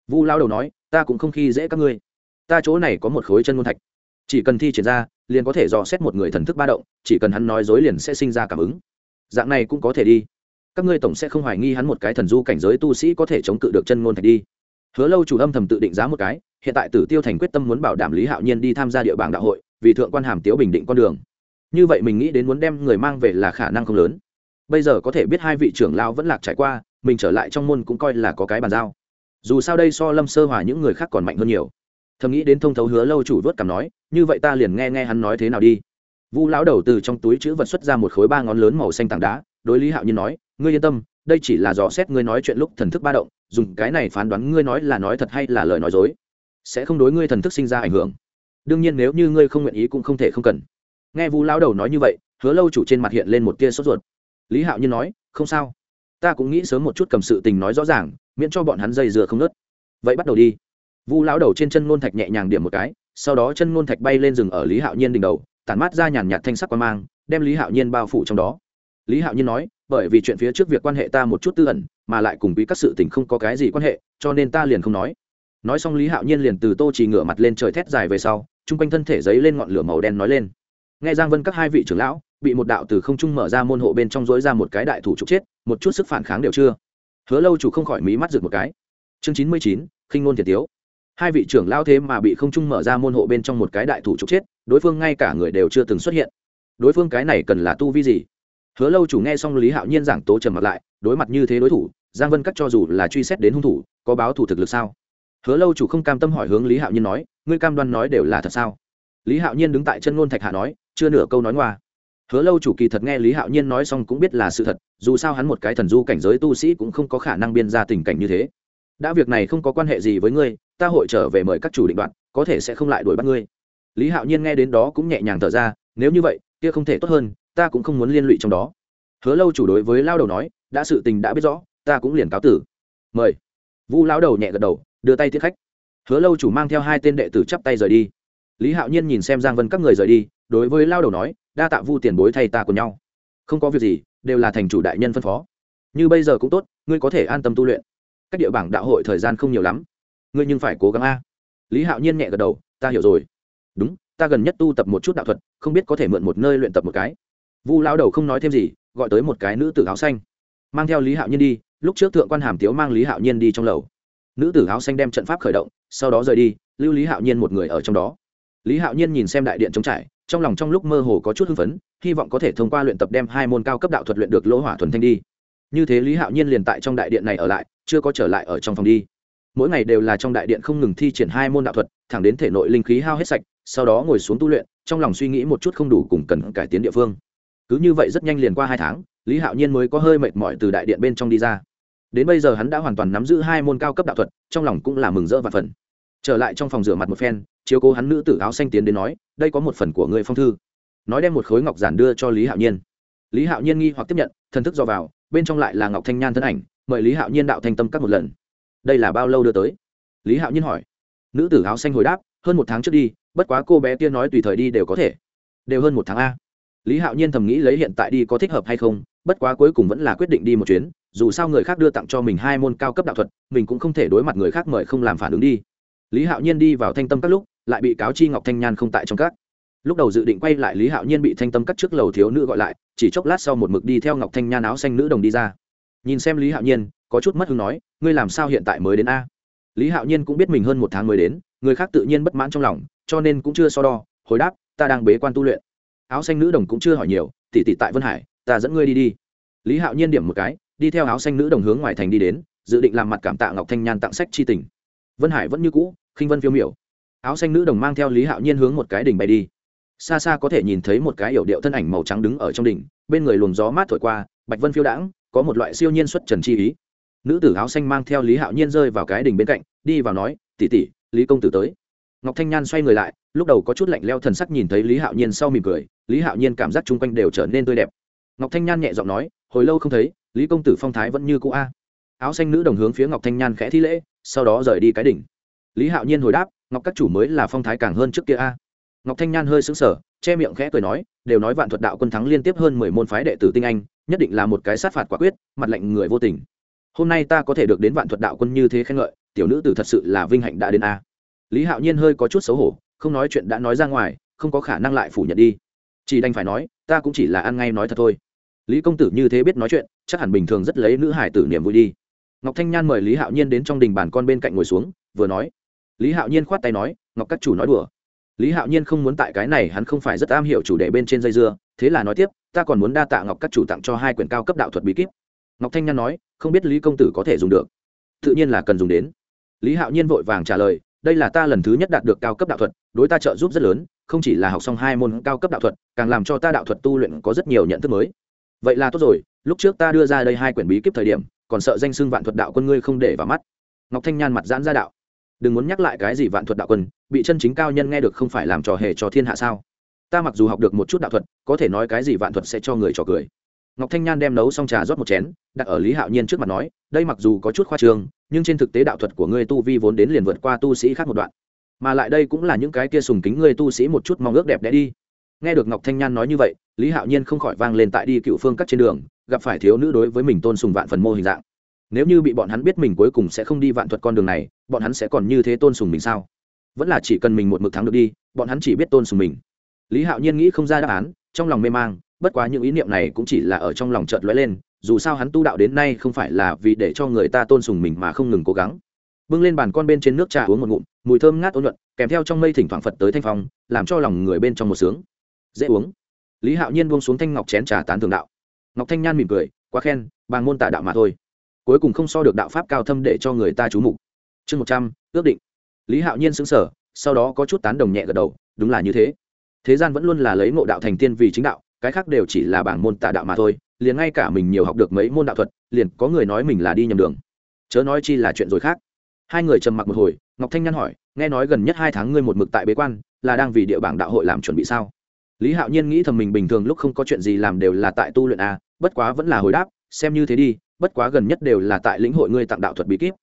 Vu lao đầu nói, ta cũng không khi dễ các ngươi. Ta chỗ này có một khối chân ngôn thạch. Chỉ cần thi triển ra, liền có thể dò xét một người thần thức ba động, chỉ cần hắn nói dối liền sẽ sinh ra cảm ứng. Dạng này cũng có thể đi các ngươi tổng sẽ không hoài nghi hắn một cái thần du cảnh giới tu sĩ có thể chống cự được chân ngôn thạch đi. Hứa lâu chủ âm thầm tự định giá một cái, hiện tại tử tiêu thành quyết tâm muốn bảo đảm lý hạo nhiên đi tham gia địa bảng đạo hội, vì thượng quan hàm tiếu bình định con đường. Như vậy mình nghĩ đến muốn đem người mang về là khả năng không lớn. Bây giờ có thể biết hai vị trưởng lao vẫn lạc trải qua, mình trở lại trong môn cũng coi là có cái bàn giao. Dù sao đây so lâm sơ hòa những người khác còn mạnh hơn nhiều. Thầm nghĩ đến thông thấu hứa lâu chủ vớt cảm nói, như vậy ta liền nghe nghe hắn nói thế nào đi. Vu lão đầu từ trong túi chữ vật xuất ra một khối ba ngón lớn màu xanh tảng đá đối lý hạo nhiên nói, ngươi yên tâm, đây chỉ là dò xét ngươi nói chuyện lúc thần thức ba động, dùng cái này phán đoán ngươi nói là nói thật hay là lời nói dối, sẽ không đối ngươi thần thức sinh ra ảnh hưởng. Đương nhiên nếu như ngươi không nguyện ý cũng không thể không cần. Nghe vu lão đầu nói như vậy, hứa lâu chủ trên mặt hiện lên một tia sốt ruột. Lý hạo nhiên nói, không sao. Ta cũng nghĩ sớm một chút cầm sự tình nói rõ ràng, miễn cho bọn hắn dây dừa không nớt vậy bắt đầu đi. Vu lão đầu trên chân ngôn thạch nhẹ nhàng điểm một cái, sau đó chân ngôn thạch bay lên rừng ở lý hạo nhiên đỉnh đầu, tản mát ra nhàn nhạt thanh sắc qua mang, đem lý hạo nhiên bao phủ trong đó lý hạo nhiên nói, bởi vì chuyện phía trước việc quan hệ ta một chút tư ẩn, mà lại cùng với các sự tình không có cái gì quan hệ, cho nên ta liền không nói. Nói xong lý hạo nhiên liền từ tô chỉ ngửa mặt lên trời thét dài về sau, chung quanh thân thể giấy lên ngọn lửa màu đen nói lên. Nghe giang vân các hai vị trưởng lão, bị một đạo từ không trung mở ra môn hộ bên trong dối ra một cái đại thủ trục chết, một chút sức phản kháng đều chưa. Hứa lâu chủ không khỏi mí mắt rực một cái. Chương chín mươi chín, khinh ngôn thiệt tiếu. Hai vị trưởng lao thế mà bị không trung mở ra môn hộ bên trong một cái đại thủ trục chết, đối phương ngay cả người đều chưa từng xuất hiện. Đối phương cái này cần là tu vi gì? Hứa lâu chủ nghe xong lý hạo nhiên giảng tố trầm mặt lại, đối mặt như thế đối thủ, giang vân cắt cho dù là truy xét đến hung thủ, có báo thủ thực lực sao? Hứa lâu chủ không cam tâm hỏi hướng lý hạo nhiên nói, ngươi cam đoan nói đều là thật sao? Lý hạo nhiên đứng tại chân ngôn thạch hạ nói, chưa nửa câu nói ngoa. Hứa lâu chủ kỳ thật nghe lý hạo nhiên nói xong cũng biết là sự thật, dù sao hắn một cái thần du cảnh giới tu sĩ cũng không có khả năng biên ra tình cảnh như thế. Đã việc này không có quan hệ gì với ngươi, ta hội trở về mời các chủ định đoạn, có thể sẽ không lại đuổi bắt ngươi. Lý hạo nhiên nghe đến đó cũng nhẹ nhàng thở ra, nếu như vậy, kia không thể tốt hơn ta cũng không muốn liên lụy trong đó. Hứa lâu chủ đối với lao đầu nói, đã sự tình đã biết rõ, ta cũng liền cáo tử. Mời. Vu lao đầu nhẹ gật đầu, đưa tay tiết khách. Hứa lâu chủ mang theo hai tên đệ tử chắp tay rời đi. Lý hạo nhiên nhìn xem giang vân các người rời đi, đối với lao đầu nói, đa tạ vu tiền bối thay ta của nhau. Không có việc gì, đều là thành chủ đại nhân phân phó. Như bây giờ cũng tốt, ngươi có thể an tâm tu luyện. Các địa bảng đạo hội thời gian không nhiều lắm. Ngươi nhưng phải cố gắng a. Lý hạo nhiên nhẹ gật đầu, ta hiểu rồi. Đúng, ta gần nhất tu tập một chút đạo thuật, không biết có thể mượn một nơi luyện tập một cái vu lao đầu không nói thêm gì, gọi tới một cái nữ tử áo xanh. Mang theo lý hạo nhiên đi, lúc trước thượng quan hàm tiếu mang lý hạo nhiên đi trong lầu. Nữ tử áo xanh đem trận pháp khởi động, sau đó rời đi, lưu lý hạo nhiên một người ở trong đó. Lý hạo nhiên nhìn xem đại điện trống trải, trong lòng trong lúc mơ hồ có chút hưng phấn, hy vọng có thể thông qua luyện tập đem hai môn cao cấp đạo thuật luyện được lỗ hỏa thuần thanh đi. Như thế lý hạo nhiên liền tại trong đại điện này ở lại, chưa có trở lại ở trong phòng đi. Mỗi ngày đều là trong đại điện không ngừng thi triển hai môn đạo thuật, thẳng đến thể nội linh khí hao hết sạch, sau đó ngồi xuống tu luyện, trong lòng suy nghĩ một chút không đủ cùng cần cải tiến địa phương cứ như vậy rất nhanh liền qua hai tháng, lý hạo nhiên mới có hơi mệt mỏi từ đại điện bên trong đi ra. Đến bây giờ hắn đã hoàn toàn nắm giữ hai môn cao cấp đạo thuật, trong lòng cũng là mừng rỡ và phần. Trở lại trong phòng rửa mặt một phen, chiếu cố hắn nữ tử áo xanh tiến đến nói, đây có một phần của người phong thư. Nói đem một khối ngọc giản đưa cho lý hạo nhiên. Lý hạo nhiên nghi hoặc tiếp nhận, thần thức do vào, bên trong lại là ngọc thanh nhan thân ảnh, mời lý hạo nhiên đạo thanh tâm cắt một lần. Đây là bao lâu đưa tới? Lý hạo nhiên hỏi. Nữ tử áo xanh hồi đáp, hơn một tháng trước đi, bất quá cô bé kia nói tùy thời đi đều có thể. Đều hơn một tháng a lý hạo nhiên thầm nghĩ lấy hiện tại đi có thích hợp hay không, bất quá cuối cùng vẫn là quyết định đi một chuyến, dù sao người khác đưa tặng cho mình hai môn cao cấp đạo thuật, mình cũng không thể đối mặt người khác mời không làm phản ứng đi. Lý hạo nhiên đi vào thanh tâm các lúc, lại bị cáo chi ngọc thanh nhan không tại trong các lúc đầu dự định quay lại, lý hạo nhiên bị thanh tâm cắt trước lầu thiếu nữ gọi lại, chỉ chốc lát sau một mực đi theo ngọc thanh nhan áo xanh nữ đồng đi ra. Nhìn xem lý hạo nhiên, có chút mất hứng nói, ngươi làm sao hiện tại mới đến a? Lý hạo nhiên cũng biết mình hơn một tháng mới đến, người khác tự nhiên bất mãn trong lòng, cho nên cũng chưa so đo, hồi đáp, ta đang bế quan tu luyện áo xanh nữ đồng cũng chưa hỏi nhiều tỉ tỉ tại vân hải, ta dẫn ngươi đi đi. Lý hạo nhiên điểm một cái, đi theo áo xanh nữ đồng hướng ngoài thành đi đến, dự định làm mặt cảm tạ ngọc thanh nhan tặng sách chi tình. Vân hải vẫn như cũ, khinh vân phiêu miểu. Áo xanh nữ đồng mang theo lý hạo nhiên hướng một cái đỉnh bay đi. Xa xa có thể nhìn thấy một cái yểu điệu thân ảnh màu trắng đứng ở trong đỉnh, bên người luồng gió mát thổi qua, bạch vân phiêu đãng, có một loại siêu nhiên xuất trần chi ý. Nữ tử áo xanh mang theo lý hạo nhiên rơi vào cái đỉnh bên cạnh, đi vào nói tỉ tỉ lý công tử tới. Ngọc thanh nhan xoay người lại lúc đầu có chút lạnh leo thần sắc nhìn thấy lý hạo nhiên sau mỉm cười lý hạo nhiên cảm giác chung quanh đều trở nên tươi đẹp ngọc thanh nhan nhẹ giọng nói hồi lâu không thấy lý công tử phong thái vẫn như cũ a áo xanh nữ đồng hướng phía ngọc thanh nhan khẽ thi lễ sau đó rời đi cái đỉnh lý hạo nhiên hồi đáp ngọc các chủ mới là phong thái càng hơn trước kia a ngọc thanh nhan hơi xứng sở che miệng khẽ cười nói đều nói vạn thuật đạo quân thắng liên tiếp hơn mười môn phái đệ tử tinh anh nhất định là một cái sát phạt quả quyết mặt lạnh người vô tình hôm nay ta có thể được đến vạn thuật đạo quân như thế khen ngợi tiểu nữ tử thật sự là vinh hạnh đã đến a lý hạo nhiên hơi có chút xấu hổ không nói chuyện đã nói ra ngoài, không có khả năng lại phủ nhận đi. Chỉ đành phải nói, ta cũng chỉ là ăn ngay nói thật thôi. Lý công tử như thế biết nói chuyện, chắc hẳn bình thường rất lấy nữ hải tử niềm vui đi. Ngọc thanh nhan mời lý hạo nhiên đến trong đình bàn con bên cạnh ngồi xuống, vừa nói. Lý hạo nhiên khoát tay nói, ngọc các chủ nói đùa. Lý hạo nhiên không muốn tại cái này hắn không phải rất am hiểu chủ đề bên trên dây dưa, thế là nói tiếp, ta còn muốn đa tạ ngọc các chủ tặng cho hai quyển cao cấp đạo thuật bí kíp. Ngọc thanh nhan nói, không biết lý công tử có thể dùng được. Tự nhiên là cần dùng đến. Lý hạo nhiên vội vàng trả lời đây là ta lần thứ nhất đạt được cao cấp đạo thuật, đối ta trợ giúp rất lớn, không chỉ là học xong hai môn cao cấp đạo thuật, càng làm cho ta đạo thuật tu luyện có rất nhiều nhận thức mới. Vậy là tốt rồi, lúc trước ta đưa ra đây hai quyển bí kíp thời điểm, còn sợ danh xưng vạn thuật đạo quân ngươi không để vào mắt. Ngọc thanh nhan mặt giãn ra đạo. Đừng muốn nhắc lại cái gì vạn thuật đạo quân, bị chân chính cao nhân nghe được không phải làm trò hề cho thiên hạ sao? Ta mặc dù học được một chút đạo thuật, có thể nói cái gì vạn thuật sẽ cho người trò cười. Ngọc thanh nhan đem nấu xong trà rót một chén, đặt ở lý hạo nhiên trước mặt nói, đây mặc dù có chút khoa trương nhưng trên thực tế đạo thuật của ngươi tu vi vốn đến liền vượt qua tu sĩ khác một đoạn. Mà lại đây cũng là những cái kia sùng kính ngươi tu sĩ một chút mong ước đẹp đẽ đi. Nghe được ngọc thanh nhan nói như vậy, lý hạo nhiên không khỏi vang lên tại đi cựu phương các trên đường, gặp phải thiếu nữ đối với mình tôn sùng vạn phần mô hình dạng. Nếu như bị bọn hắn biết mình cuối cùng sẽ không đi vạn thuật con đường này, bọn hắn sẽ còn như thế tôn sùng mình sao? Vẫn là chỉ cần mình một mực thắng được đi, bọn hắn chỉ biết tôn sùng mình. Lý hạo nhiên nghĩ không ra đáp án, trong lòng mê mang, bất quá những ý niệm này cũng chỉ là ở trong lòng chợt lóe lên dù sao hắn tu đạo đến nay không phải là vì để cho người ta tôn sùng mình mà không ngừng cố gắng. Bưng lên bàn con bên trên nước trà uống một ngụm, mùi thơm ngát ôn nhuận, kèm theo trong mây thỉnh thoảng phật tới thanh phong, làm cho lòng người bên trong một sướng. Dễ uống. Lý hạo nhiên buông xuống thanh ngọc chén trà tán thường đạo. Ngọc thanh nhan mỉm cười, quá khen bằng môn tả đạo mà thôi. Cuối cùng không so được đạo pháp cao thâm để cho người ta chú mục. Chương một trăm, ước định. Lý hạo nhiên xứng sở sau đó có chút tán đồng nhẹ gật đầu, đúng là như thế. Thế gian vẫn luôn là lấy ngộ đạo thành tiên vì chính đạo, cái khác đều chỉ là bảng môn tả đạo mà thôi liền ngay cả mình nhiều học được mấy môn đạo thuật, liền có người nói mình là đi nhầm đường. Chớ nói chi là chuyện rồi khác. Hai người trầm mặc một hồi, ngọc thanh nhăn hỏi, nghe nói gần nhất hai tháng ngươi một mực tại bế quan, là đang vì địa bảng đạo hội làm chuẩn bị sao? Lý hạo nhiên nghĩ thầm mình bình thường lúc không có chuyện gì làm đều là tại tu luyện a bất quá vẫn là hồi đáp, xem như thế đi, bất quá gần nhất đều là tại lĩnh hội ngươi tặng đạo thuật bí kíp.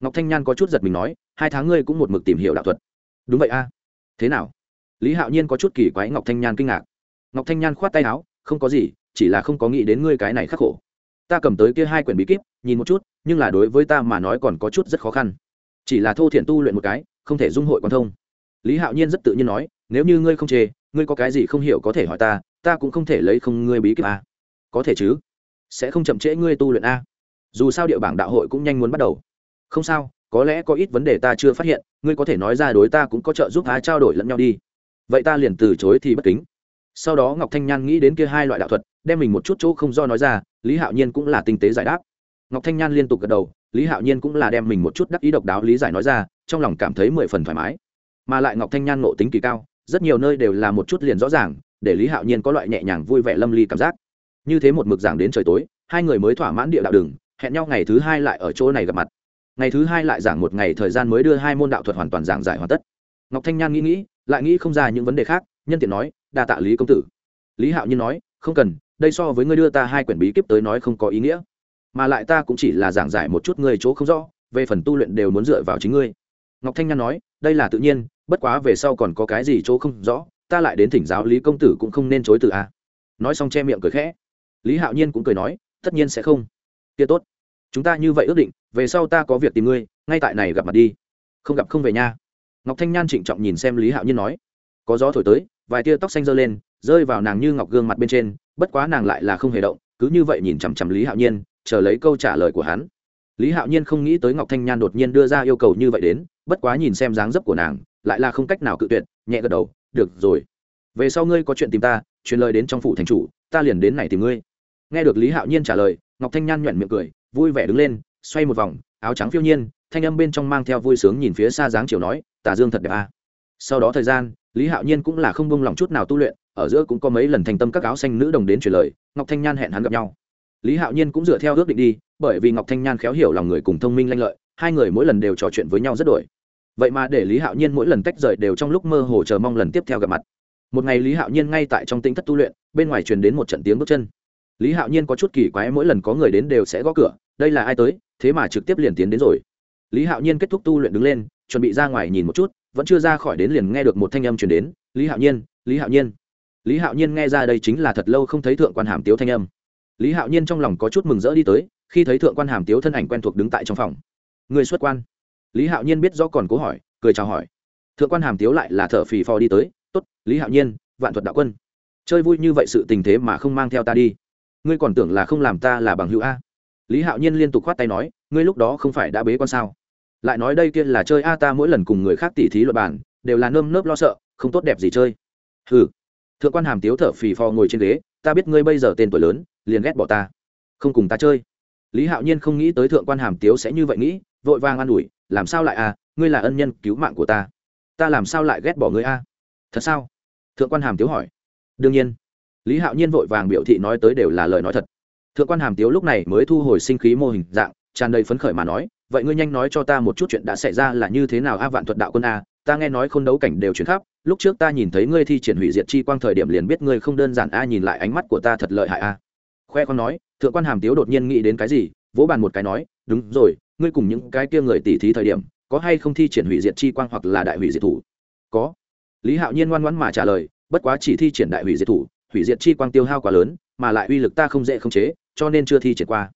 Ngọc thanh nhan có chút giật mình nói, hai tháng ngươi cũng một mực tìm hiểu đạo thuật. Đúng vậy a. Thế nào? Lý hạo nhiên có chút kỳ quái ngọc thanh nhan kinh ngạc. Ngọc thanh nhan khoát tay áo, không có gì chỉ là không có nghĩ đến ngươi cái này khắc khổ. Ta cầm tới kia hai quyển bí kíp, nhìn một chút, nhưng là đối với ta mà nói còn có chút rất khó khăn. Chỉ là thô thiện tu luyện một cái, không thể dung hội quan thông. Lý hạo nhiên rất tự nhiên nói, nếu như ngươi không chê, ngươi có cái gì không hiểu có thể hỏi ta ta cũng không thể lấy không ngươi bí kíp a có thể chứ? Sẽ không chậm trễ ngươi tu luyện a dù sao địa bảng đạo hội cũng nhanh muốn bắt đầu. Không sao, có lẽ có ít vấn đề ta chưa phát hiện, ngươi có thể nói ra đối ta cũng có trợ giúp ta trao đổi lẫn nhau đi. Vậy ta liền từ chối thì bất kính sau đó ngọc thanh nhan nghĩ đến kia hai loại đạo thuật, đem mình một chút chỗ không do nói ra, lý hạo nhiên cũng là tinh tế giải đáp. Ngọc thanh nhan liên tục gật đầu, lý hạo nhiên cũng là đem mình một chút đắc ý độc đáo lý giải nói ra, trong lòng cảm thấy mười phần thoải mái. Mà lại ngọc thanh nhan ngộ tính kỳ cao, rất nhiều nơi đều là một chút liền rõ ràng, để lý hạo nhiên có loại nhẹ nhàng vui vẻ lâm ly cảm giác. Như thế một mực giảng đến trời tối, hai người mới thỏa mãn địa đạo đường, hẹn nhau ngày thứ hai lại ở chỗ này gặp mặt. Ngày thứ hai lại giảng một ngày thời gian mới đưa hai môn đạo thuật hoàn toàn giảng giải hoàn tất. Ngọc thanh nhan nghĩ nghĩ, lại nghĩ không ra những vấn đề khác, nhân tiện nói đa tạ lý công tử. Lý hạo nhiên nói, không cần, đây so với ngươi đưa ta hai quyển bí kíp tới nói không có ý nghĩa. Mà lại ta cũng chỉ là giảng giải một chút ngươi chỗ không rõ, về phần tu luyện đều muốn dựa vào chính ngươi. Ngọc thanh nhan nói, đây là tự nhiên, bất quá về sau còn có cái gì chỗ không rõ, ta lại đến thỉnh giáo lý công tử cũng không nên chối từ a à. nói xong che miệng cười khẽ. Lý hạo nhiên cũng cười nói, tất nhiên sẽ không. Kia tốt. Chúng ta như vậy ước định, về sau ta có việc tìm ngươi, ngay tại này gặp mặt đi. Không gặp không về nha. Ngọc thanh nhan trịnh trọng nhìn xem lý hạo nhiên nói có gió thổi tới, vài tia tóc xanh giơ lên, rơi vào nàng như ngọc gương mặt bên trên, bất quá nàng lại là không hề động, cứ như vậy nhìn chằm chằm lý hạo nhiên, chờ lấy câu trả lời của hắn. Lý hạo nhiên không nghĩ tới ngọc thanh nhan đột nhiên đưa ra yêu cầu như vậy đến, bất quá nhìn xem dáng dấp của nàng, lại là không cách nào cự tuyệt, nhẹ gật đầu, được rồi. Về sau ngươi có chuyện tìm ta, truyền lời đến trong phủ thành chủ, ta liền đến này tìm ngươi. Nghe được lý hạo nhiên trả lời, ngọc thanh nhan nhoẹn miệng cười, vui vẻ đứng lên, xoay một vòng, áo trắng phiêu nhiên, thanh âm bên trong mang theo vui sướng nhìn phía xa dáng chiều nói, tà dương thật đẹp à sau đó thời gian, lý hạo nhiên cũng là không bông lòng chút nào tu luyện, ở giữa cũng có mấy lần thành tâm các áo xanh nữ đồng đến truyền lời, ngọc thanh nhan hẹn hắn gặp nhau. Lý hạo nhiên cũng dựa theo ước định đi, bởi vì ngọc thanh nhan khéo hiểu lòng người cùng thông minh lanh lợi, hai người mỗi lần đều trò chuyện với nhau rất đổi. Vậy mà để lý hạo nhiên mỗi lần tách rời đều trong lúc mơ hồ chờ mong lần tiếp theo gặp mặt. Một ngày lý hạo nhiên ngay tại trong tinh thất tu luyện, bên ngoài truyền đến một trận tiếng bước chân. Lý hạo nhiên có chút kỳ quái mỗi lần có người đến đều sẽ gõ cửa, đây là ai tới, thế mà trực tiếp liền tiến đến rồi. Lý hạo nhiên kết thúc tu luyện đứng lên, chuẩn bị ra ngoài nhìn một chút vẫn chưa ra khỏi đến liền nghe được một thanh âm chuyển đến, lý hạo nhiên, lý hạo nhiên. Lý hạo nhiên nghe ra đây chính là thật lâu không thấy thượng quan hàm tiếu thanh âm. Lý hạo nhiên trong lòng có chút mừng rỡ đi tới, khi thấy thượng quan hàm tiếu thân ảnh quen thuộc đứng tại trong phòng. Người xuất quan. Lý hạo nhiên biết rõ còn cố hỏi, cười chào hỏi. Thượng quan hàm tiếu lại là thợ phì phò đi tới t ố t lý hạo nhiên, vạn thuật đạo quân. Chơi vui như vậy sự tình thế mà không mang theo ta đi. Ngươi còn tưởng là không làm ta là bằng hữu a? Lý hạo nhiên liên tục khoát tay nói, ngươi lúc đó không phải đã bế con sao? Lại nói đây kia là chơi a ta mỗi lần cùng người khác tỉ thí luật bản đều là nơm nớp lo sợ, không tốt đẹp gì chơi. Hừ. Thượng quan hàm tiếu thở phì phò ngồi trên ghế, ta biết ngươi bây giờ tên tuổi lớn, liền ghét bỏ ta. Không cùng ta chơi. Lý hạo nhiên không nghĩ tới thượng quan hàm tiếu sẽ như vậy nghĩ, vội vàng an ủi, làm sao lại à ngươi là ân nhân cứu mạng của ta. Ta làm sao lại ghét bỏ ngươi a? Thật sao? Thượng quan hàm tiếu hỏi. Đương nhiên. Lý hạo nhiên vội vàng biểu thị nói tới đều là lời nói thật. Thượng quan hàm tiếu lúc này mới thu hồi sinh khí mô hình dạng, tràn đầy phấn khởi mà nói vậy ngươi nhanh nói cho ta một chút chuyện đã xảy ra là như thế nào a vạn thuật đạo quân a, ta nghe nói khôn đấu cảnh đều chuyển khắp, lúc trước ta nhìn thấy ngươi thi triển hủy diệt chi quang thời điểm liền biết ngươi không đơn giản a, nhìn lại ánh mắt của ta thật lợi hại a. Khoe con nói, thượng quan hàm tiếu đột nhiên nghĩ đến cái gì, vỗ bàn một cái nói, đúng rồi, ngươi cùng những cái kia người tỉ thí thời điểm, có hay không thi triển hủy diệt chi quang hoặc là đại hủy diệt thủ? Có. Lý hạo nhiên ngoan ngoãn mà trả lời, bất quá chỉ thi triển đại hủy diệt thủ, hủy diệt chi quang tiêu hao quá lớn, mà lại uy lực ta không dễ khống chế, cho nên chưa thi triển qua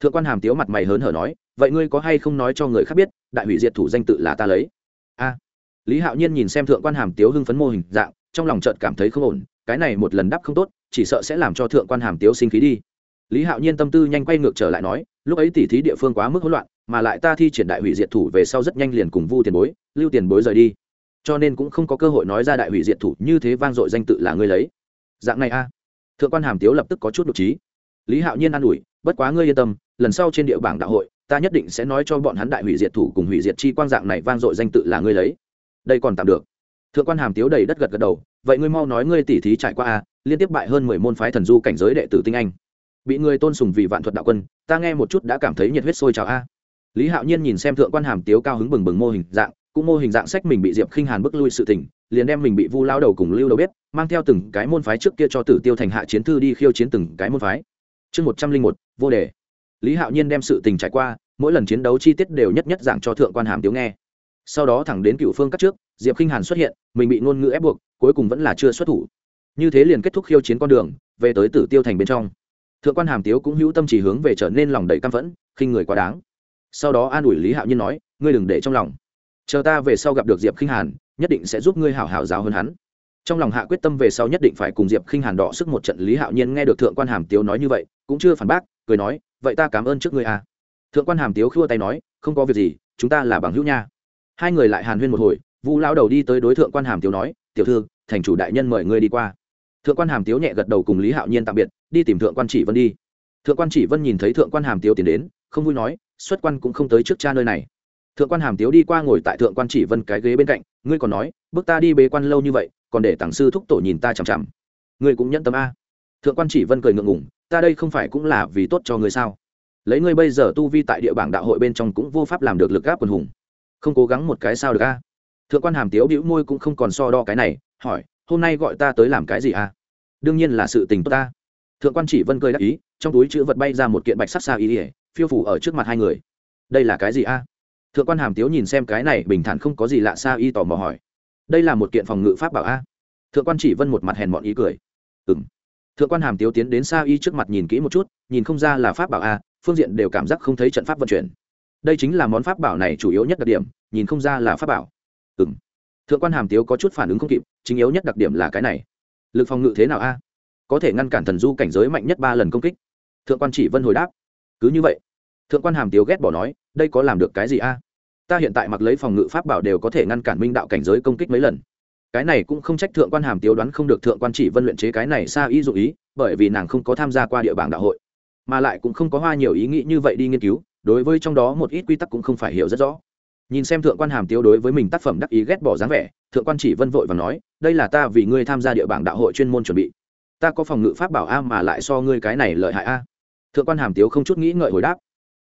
thượng quan hàm tiếu mặt mày hớn hở nói, vậy ngươi có hay không nói cho người khác biết, đại hủy diệt thủ danh tự là ta lấy? A. Lý hạo nhiên nhìn xem thượng quan hàm tiếu hưng phấn mô hình dạng, trong lòng trợt cảm thấy không ổn, cái này một lần đắp không tốt, chỉ sợ sẽ làm cho thượng quan hàm tiếu sinh khí đi. Lý hạo nhiên tâm tư nhanh quay ngược trở lại nói, lúc ấy tỉ thí địa phương quá mức hỗn loạn, mà lại ta thi triển đại hủy diệt thủ về sau rất nhanh liền cùng vu tiền bối, lưu tiền bối rời đi. Cho nên cũng không có cơ hội nói ra đại hủy diệt thủ như thế vang dội danh tự là ngươi lấy. Dạng này a. Thượng quan hàm tiếu lập tức có chút đ ộ trí. Lý hạo nhiên an ủi bất quá ngươi yên tâm, lần sau trên địa bảng đạo hội, ta nhất định sẽ nói cho bọn hắn đại hủy diệt thủ cùng hủy diệt chi quang dạng này vang dội danh tự là ngươi lấy. Đây còn tạm được. Thượng quan hàm tiếu đầy đất gật gật đầu, vậy ngươi mau nói ngươi tỉ thí trải qua a, liên tiếp bại hơn mười môn phái thần du cảnh giới đệ tử tinh anh. Bị người tôn sùng vì vạn thuật đạo quân, ta nghe một chút đã cảm thấy nhiệt huyết sôi trào a. Lý hạo nhiên nhìn xem thượng quan hàm tiếu cao hứng bừng bừng mô hình dạng, cũng mô hình dạng sách mình bị diệp khinh hàn bức lui sự tỉnh liền đem mình bị vu lao đầu cùng lưu đầu bếp, mang theo từng cái môn phái trước kia cho tử tiêu thành hạ chiến thư đi khiêu chiến từng cái môn phái chương một trăm linh một, vô đề. Lý hạo nhiên đem sự tình trải qua, mỗi lần chiến đấu chi tiết đều nhất nhất giảng cho thượng quan hàm tiếu nghe. Sau đó thẳng đến cựu phương cắt trước, diệp khinh hàn xuất hiện, mình bị ngôn ngữ ép buộc, cuối cùng vẫn là chưa xuất thủ. Như thế liền kết thúc khiêu chiến con đường, về tới tử tiêu thành bên trong. Thượng quan hàm tiếu cũng hữu tâm chỉ hướng về trở nên lòng đầy căm phẫn, khinh người quá đáng. Sau đó an ủi lý hạo nhiên nói, ngươi đừng để trong lòng. Chờ ta về sau gặp được diệp khinh hàn, nhất định sẽ giúp ngươi hảo hảo giáo hơn hắn. Trong lòng hạ quyết tâm về sau nhất định phải cùng diệp khinh hàn đọ sức một trận, lý hạo nhiên nghe được thượng quan hàm tiếu nói như vậy cũng chưa phản bác, cười nói, vậy ta cảm ơn trước ngươi à. thượng quan hàm tiếu khua tay nói, không có việc gì, chúng ta là bằng hữu nha. Hai người lại hàn huyên một hồi, vu lao đầu đi tới đối thượng quan hàm tiếu nói, tiểu thư, thành chủ đại nhân mời ngươi đi qua. Thượng quan hàm tiếu nhẹ gật đầu cùng lý hạo nhiên tạm biệt, đi tìm thượng quan chỉ vân đi. Thượng quan chỉ vân nhìn thấy thượng quan hàm tiếu tiến đến, không vui nói, xuất quan cũng không tới trước cha nơi này. Thượng quan hàm tiếu đi qua ngồi tại thượng quan chỉ vân cái ghế bên cạnh, ngươi còn nói, bước ta đi bế quan lâu như vậy, còn để tàng sư thúc tổ nhìn ta chằm chằm. Ngươi cũng nhẫn tâm a. Thượng quan chỉ vân cười ngượng ngủng ta đây không phải cũng là vì tốt cho ngươi sao? Lấy ngươi bây giờ tu vi tại địa bảng đạo hội bên trong cũng vô pháp làm được lực gáp quần hùng. Không cố gắng một cái sao được a? Thượng quan hàm tiếu bĩu môi cũng không còn so đo cái này, hỏi, hôm nay gọi ta tới làm cái gì a? Đương nhiên là sự tình tốt ta. Thượng quan chỉ vân cười đáp ý, trong túi chữ vật bay ra một kiện bạch sắc xa ý ỉa phiêu phủ ở trước mặt hai người. Đây là cái gì a? Thượng quan hàm tiếu nhìn xem cái này bình thản không có gì lạ xa y tò mò hỏi, đây là một kiện phòng ngự pháp bảo a? Thượng quan chỉ vân một mặt hèn mọn ý cười. Ừ m thượng quan hàm tiếu tiến đến xa y trước mặt nhìn kỹ một chút, nhìn không ra là pháp bảo a, phương diện đều cảm giác không thấy trận pháp vận chuyển. Đây chính là món pháp bảo này chủ yếu nhất đặc điểm, nhìn không ra là pháp bảo. Ừ m thượng quan hàm tiếu có chút phản ứng không kịp, chính yếu nhất đặc điểm là cái này. Lực phòng ngự thế nào a? Có thể ngăn cản thần du cảnh giới mạnh nhất ba lần công kích. Thượng quan chỉ vân hồi đáp. Cứ như vậy, thượng quan hàm tiếu ghét bỏ nói, đây có làm được cái gì a? Ta hiện tại mặc lấy phòng ngự pháp bảo đều có thể ngăn cản minh đạo cảnh giới công kích mấy lần cái này cũng không trách thượng quan hàm tiếu đoán không được thượng quan chỉ vân luyện chế cái này xa ý dụ ý, bởi vì nàng không có tham gia qua địa bảng đạo hội, mà lại cũng không có hoa nhiều ý nghĩ như vậy đi nghiên cứu, đối với trong đó một ít quy tắc cũng không phải hiểu rất rõ. Nhìn xem thượng quan hàm tiếu đối với mình tác phẩm đắc ý ghét bỏ dáng vẻ, thượng quan chỉ vân vội và nói, đây là ta vì ngươi tham gia địa bảng đạo hội chuyên môn chuẩn bị. Ta có phòng ngự pháp bảo a mà lại so ngươi cái này lợi hại a. Thượng quan hàm tiếu không chút nghĩ ngợi hồi đáp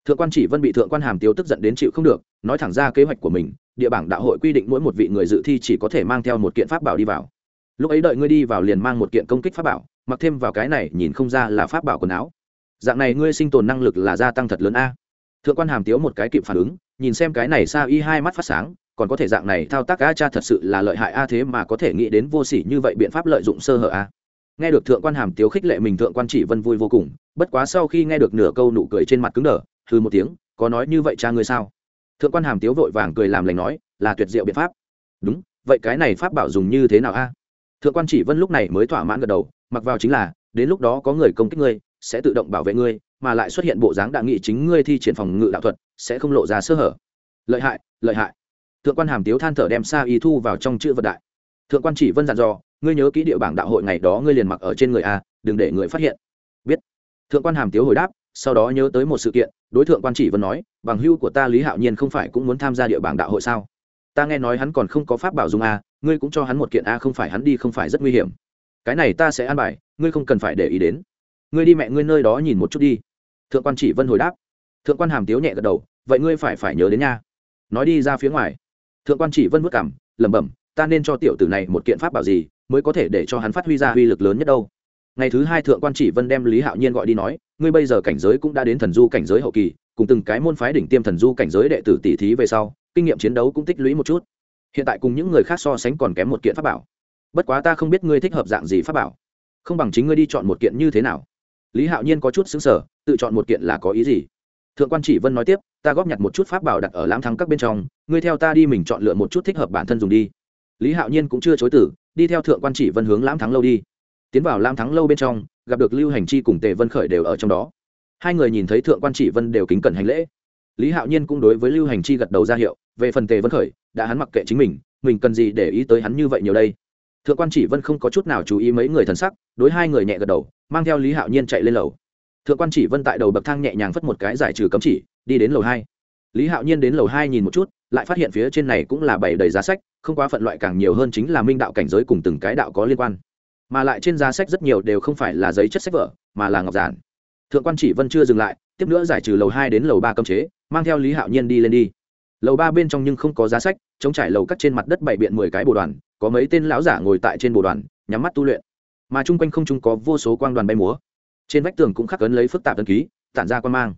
thượng quan chỉ vân bị thượng quan hàm tiếu tức giận đến chịu không được, nói thẳng ra kế hoạch của mình, địa bảng đạo hội quy định mỗi một vị người dự thi chỉ có thể mang theo một kiện pháp bảo đi vào. Lúc ấy đợi ngươi đi vào liền mang một kiện công kích pháp bảo, mặc thêm vào cái này nhìn không ra là pháp bảo quần áo. Dạng này ngươi sinh tồn năng lực là gia tăng thật lớn a. Thượng quan hàm tiếu một cái kịp phản ứng, nhìn xem cái này xa y hai mắt phát sáng, còn có thể dạng này thao tác a cha thật sự là lợi hại a thế mà có thể nghĩ đến vô sỉ như vậy biện pháp lợi dụng sơ hở a. Nghe được thượng quan hàm tiếu khích lệ mình, thượng quan chỉ vân vui vô cùng, bất quá sau khi nghe được nửa câu nụ cười trên mặt cứng đờ hư một tiếng, có nói như vậy cha ngươi sao? Thượng quan hàm tiếu vội vàng cười làm lành nói, là tuyệt diệu biện pháp. Đúng, vậy cái này pháp bảo dùng như thế nào a? Thượng quan chỉ vân lúc này mới thỏa mãn gật đầu, mặc vào chính là, đến lúc đó có người công kích ngươi, sẽ tự động bảo vệ ngươi, mà lại xuất hiện bộ dáng đạ nghị chính ngươi thi triển phòng ngự đạo thuật, sẽ không lộ ra sơ hở. Lợi hại lợi hại. Thượng quan hàm tiếu than thở đem xa y thu vào trong chữ vật đại. Thượng quan chỉ vân dặn dò, ngươi nhớ kỹ địa bảng đạo hội ngày đó ngươi liền mặc ở trên người a, đừng để người phát hiện. Biết. Thượng quan hàm tiếu hồi đáp sau đó nhớ tới một sự kiện, đối tượng quan chỉ vân nói, bằng hưu của ta lý hạo nhiên không phải cũng muốn tham gia địa bảng đạo hội sao? Ta nghe nói hắn còn không có pháp bảo dùng a ngươi cũng cho hắn một kiện a không phải hắn đi không phải rất nguy hiểm. Cái này ta sẽ an bài, ngươi không cần phải để ý đến. Ngươi đi mẹ ngươi nơi đó nhìn một chút đi. Thượng quan chỉ vân hồi đáp. Thượng quan hàm tiếu nhẹ gật đầu, vậy ngươi phải phải nhớ đến nha. Nói đi ra phía ngoài. Thượng quan chỉ vân vất cảm lẩm bẩm, ta nên cho tiểu tử này một kiện pháp bảo gì, mới có thể để cho hắn phát huy ra uy lực lớn nhất đâu. Ngày thứ hai thượng quan chỉ vân đem lý hạo nhiên gọi đi nói ngươi bây giờ cảnh giới cũng đã đến thần du cảnh giới hậu kỳ, cùng từng cái môn phái đỉnh tiêm thần du cảnh giới đệ tử tỷ thí về sau, kinh nghiệm chiến đấu cũng tích lũy một chút. Hiện tại cùng những người khác so sánh còn kém một kiện pháp bảo. Bất quá ta không biết ngươi thích hợp dạng gì pháp bảo. Không bằng chính ngươi đi chọn một kiện như thế nào. Lý hạo nhiên có chút xứng sở tự chọn một kiện là có ý gì? Thượng quan chỉ vân nói tiếp, ta góp nhặt một chút pháp bảo đặt ở lãng thắng các bên trong, ngươi theo ta đi mình chọn lựa một chút thích hợp bản thân dùng đi. Lý hạo nhiên cũng chưa chối tử đi theo thượng quan chỉ vân hướng lãng thắng lâu đi. Tiến vào lãm thắng lâu bên trong gặp được lưu hành chi cùng tề vân khởi đều ở trong đó. Hai người nhìn thấy thượng quan chỉ vân đều kính cẩn hành lễ. Lý hạo nhiên cũng đối với lưu hành chi gật đầu ra hiệu, về phần tề vân khởi, đã hắn mặc kệ chính mình mình cần gì để ý tới hắn như vậy nhiều đây? Thượng quan chỉ vân không có chút nào chú ý mấy người thần sắc, đối hai người nhẹ gật đầu, mang theo lý hạo nhiên chạy lên lầu. Thượng quan chỉ vân tại đầu bậc thang nhẹ nhàng phất một cái giải trừ cấm chỉ, đi đến lầu hai. Lý hạo nhiên đến lầu hai nhìn một chút, lại phát hiện phía trên này cũng là bảy đầy giá sách, không quá phận loại càng nhiều hơn chính là minh đạo cảnh giới cùng từng cái đạo có liên quan mà lại trên giá sách rất nhiều đều không phải là giấy chất sách vở, mà là ngọc giản. Thượng quan chỉ vân chưa dừng lại, tiếp nữa giải trừ lầu hai đến lầu ba cấm chế, mang theo lý hạo nhiên đi lên đi. Lầu ba bên trong nhưng không có giá sách, chống trải lầu cắt trên mặt đất bảy biện mười cái bồ đoàn, có mấy tên lão giả ngồi tại trên bồ đoàn, nhắm mắt tu luyện. Mà chung quanh không chung có vô số quang đoàn bay múa. Trên vách tường cũng khắc ấn lấy phức tạp tân ký, tản ra quan mang.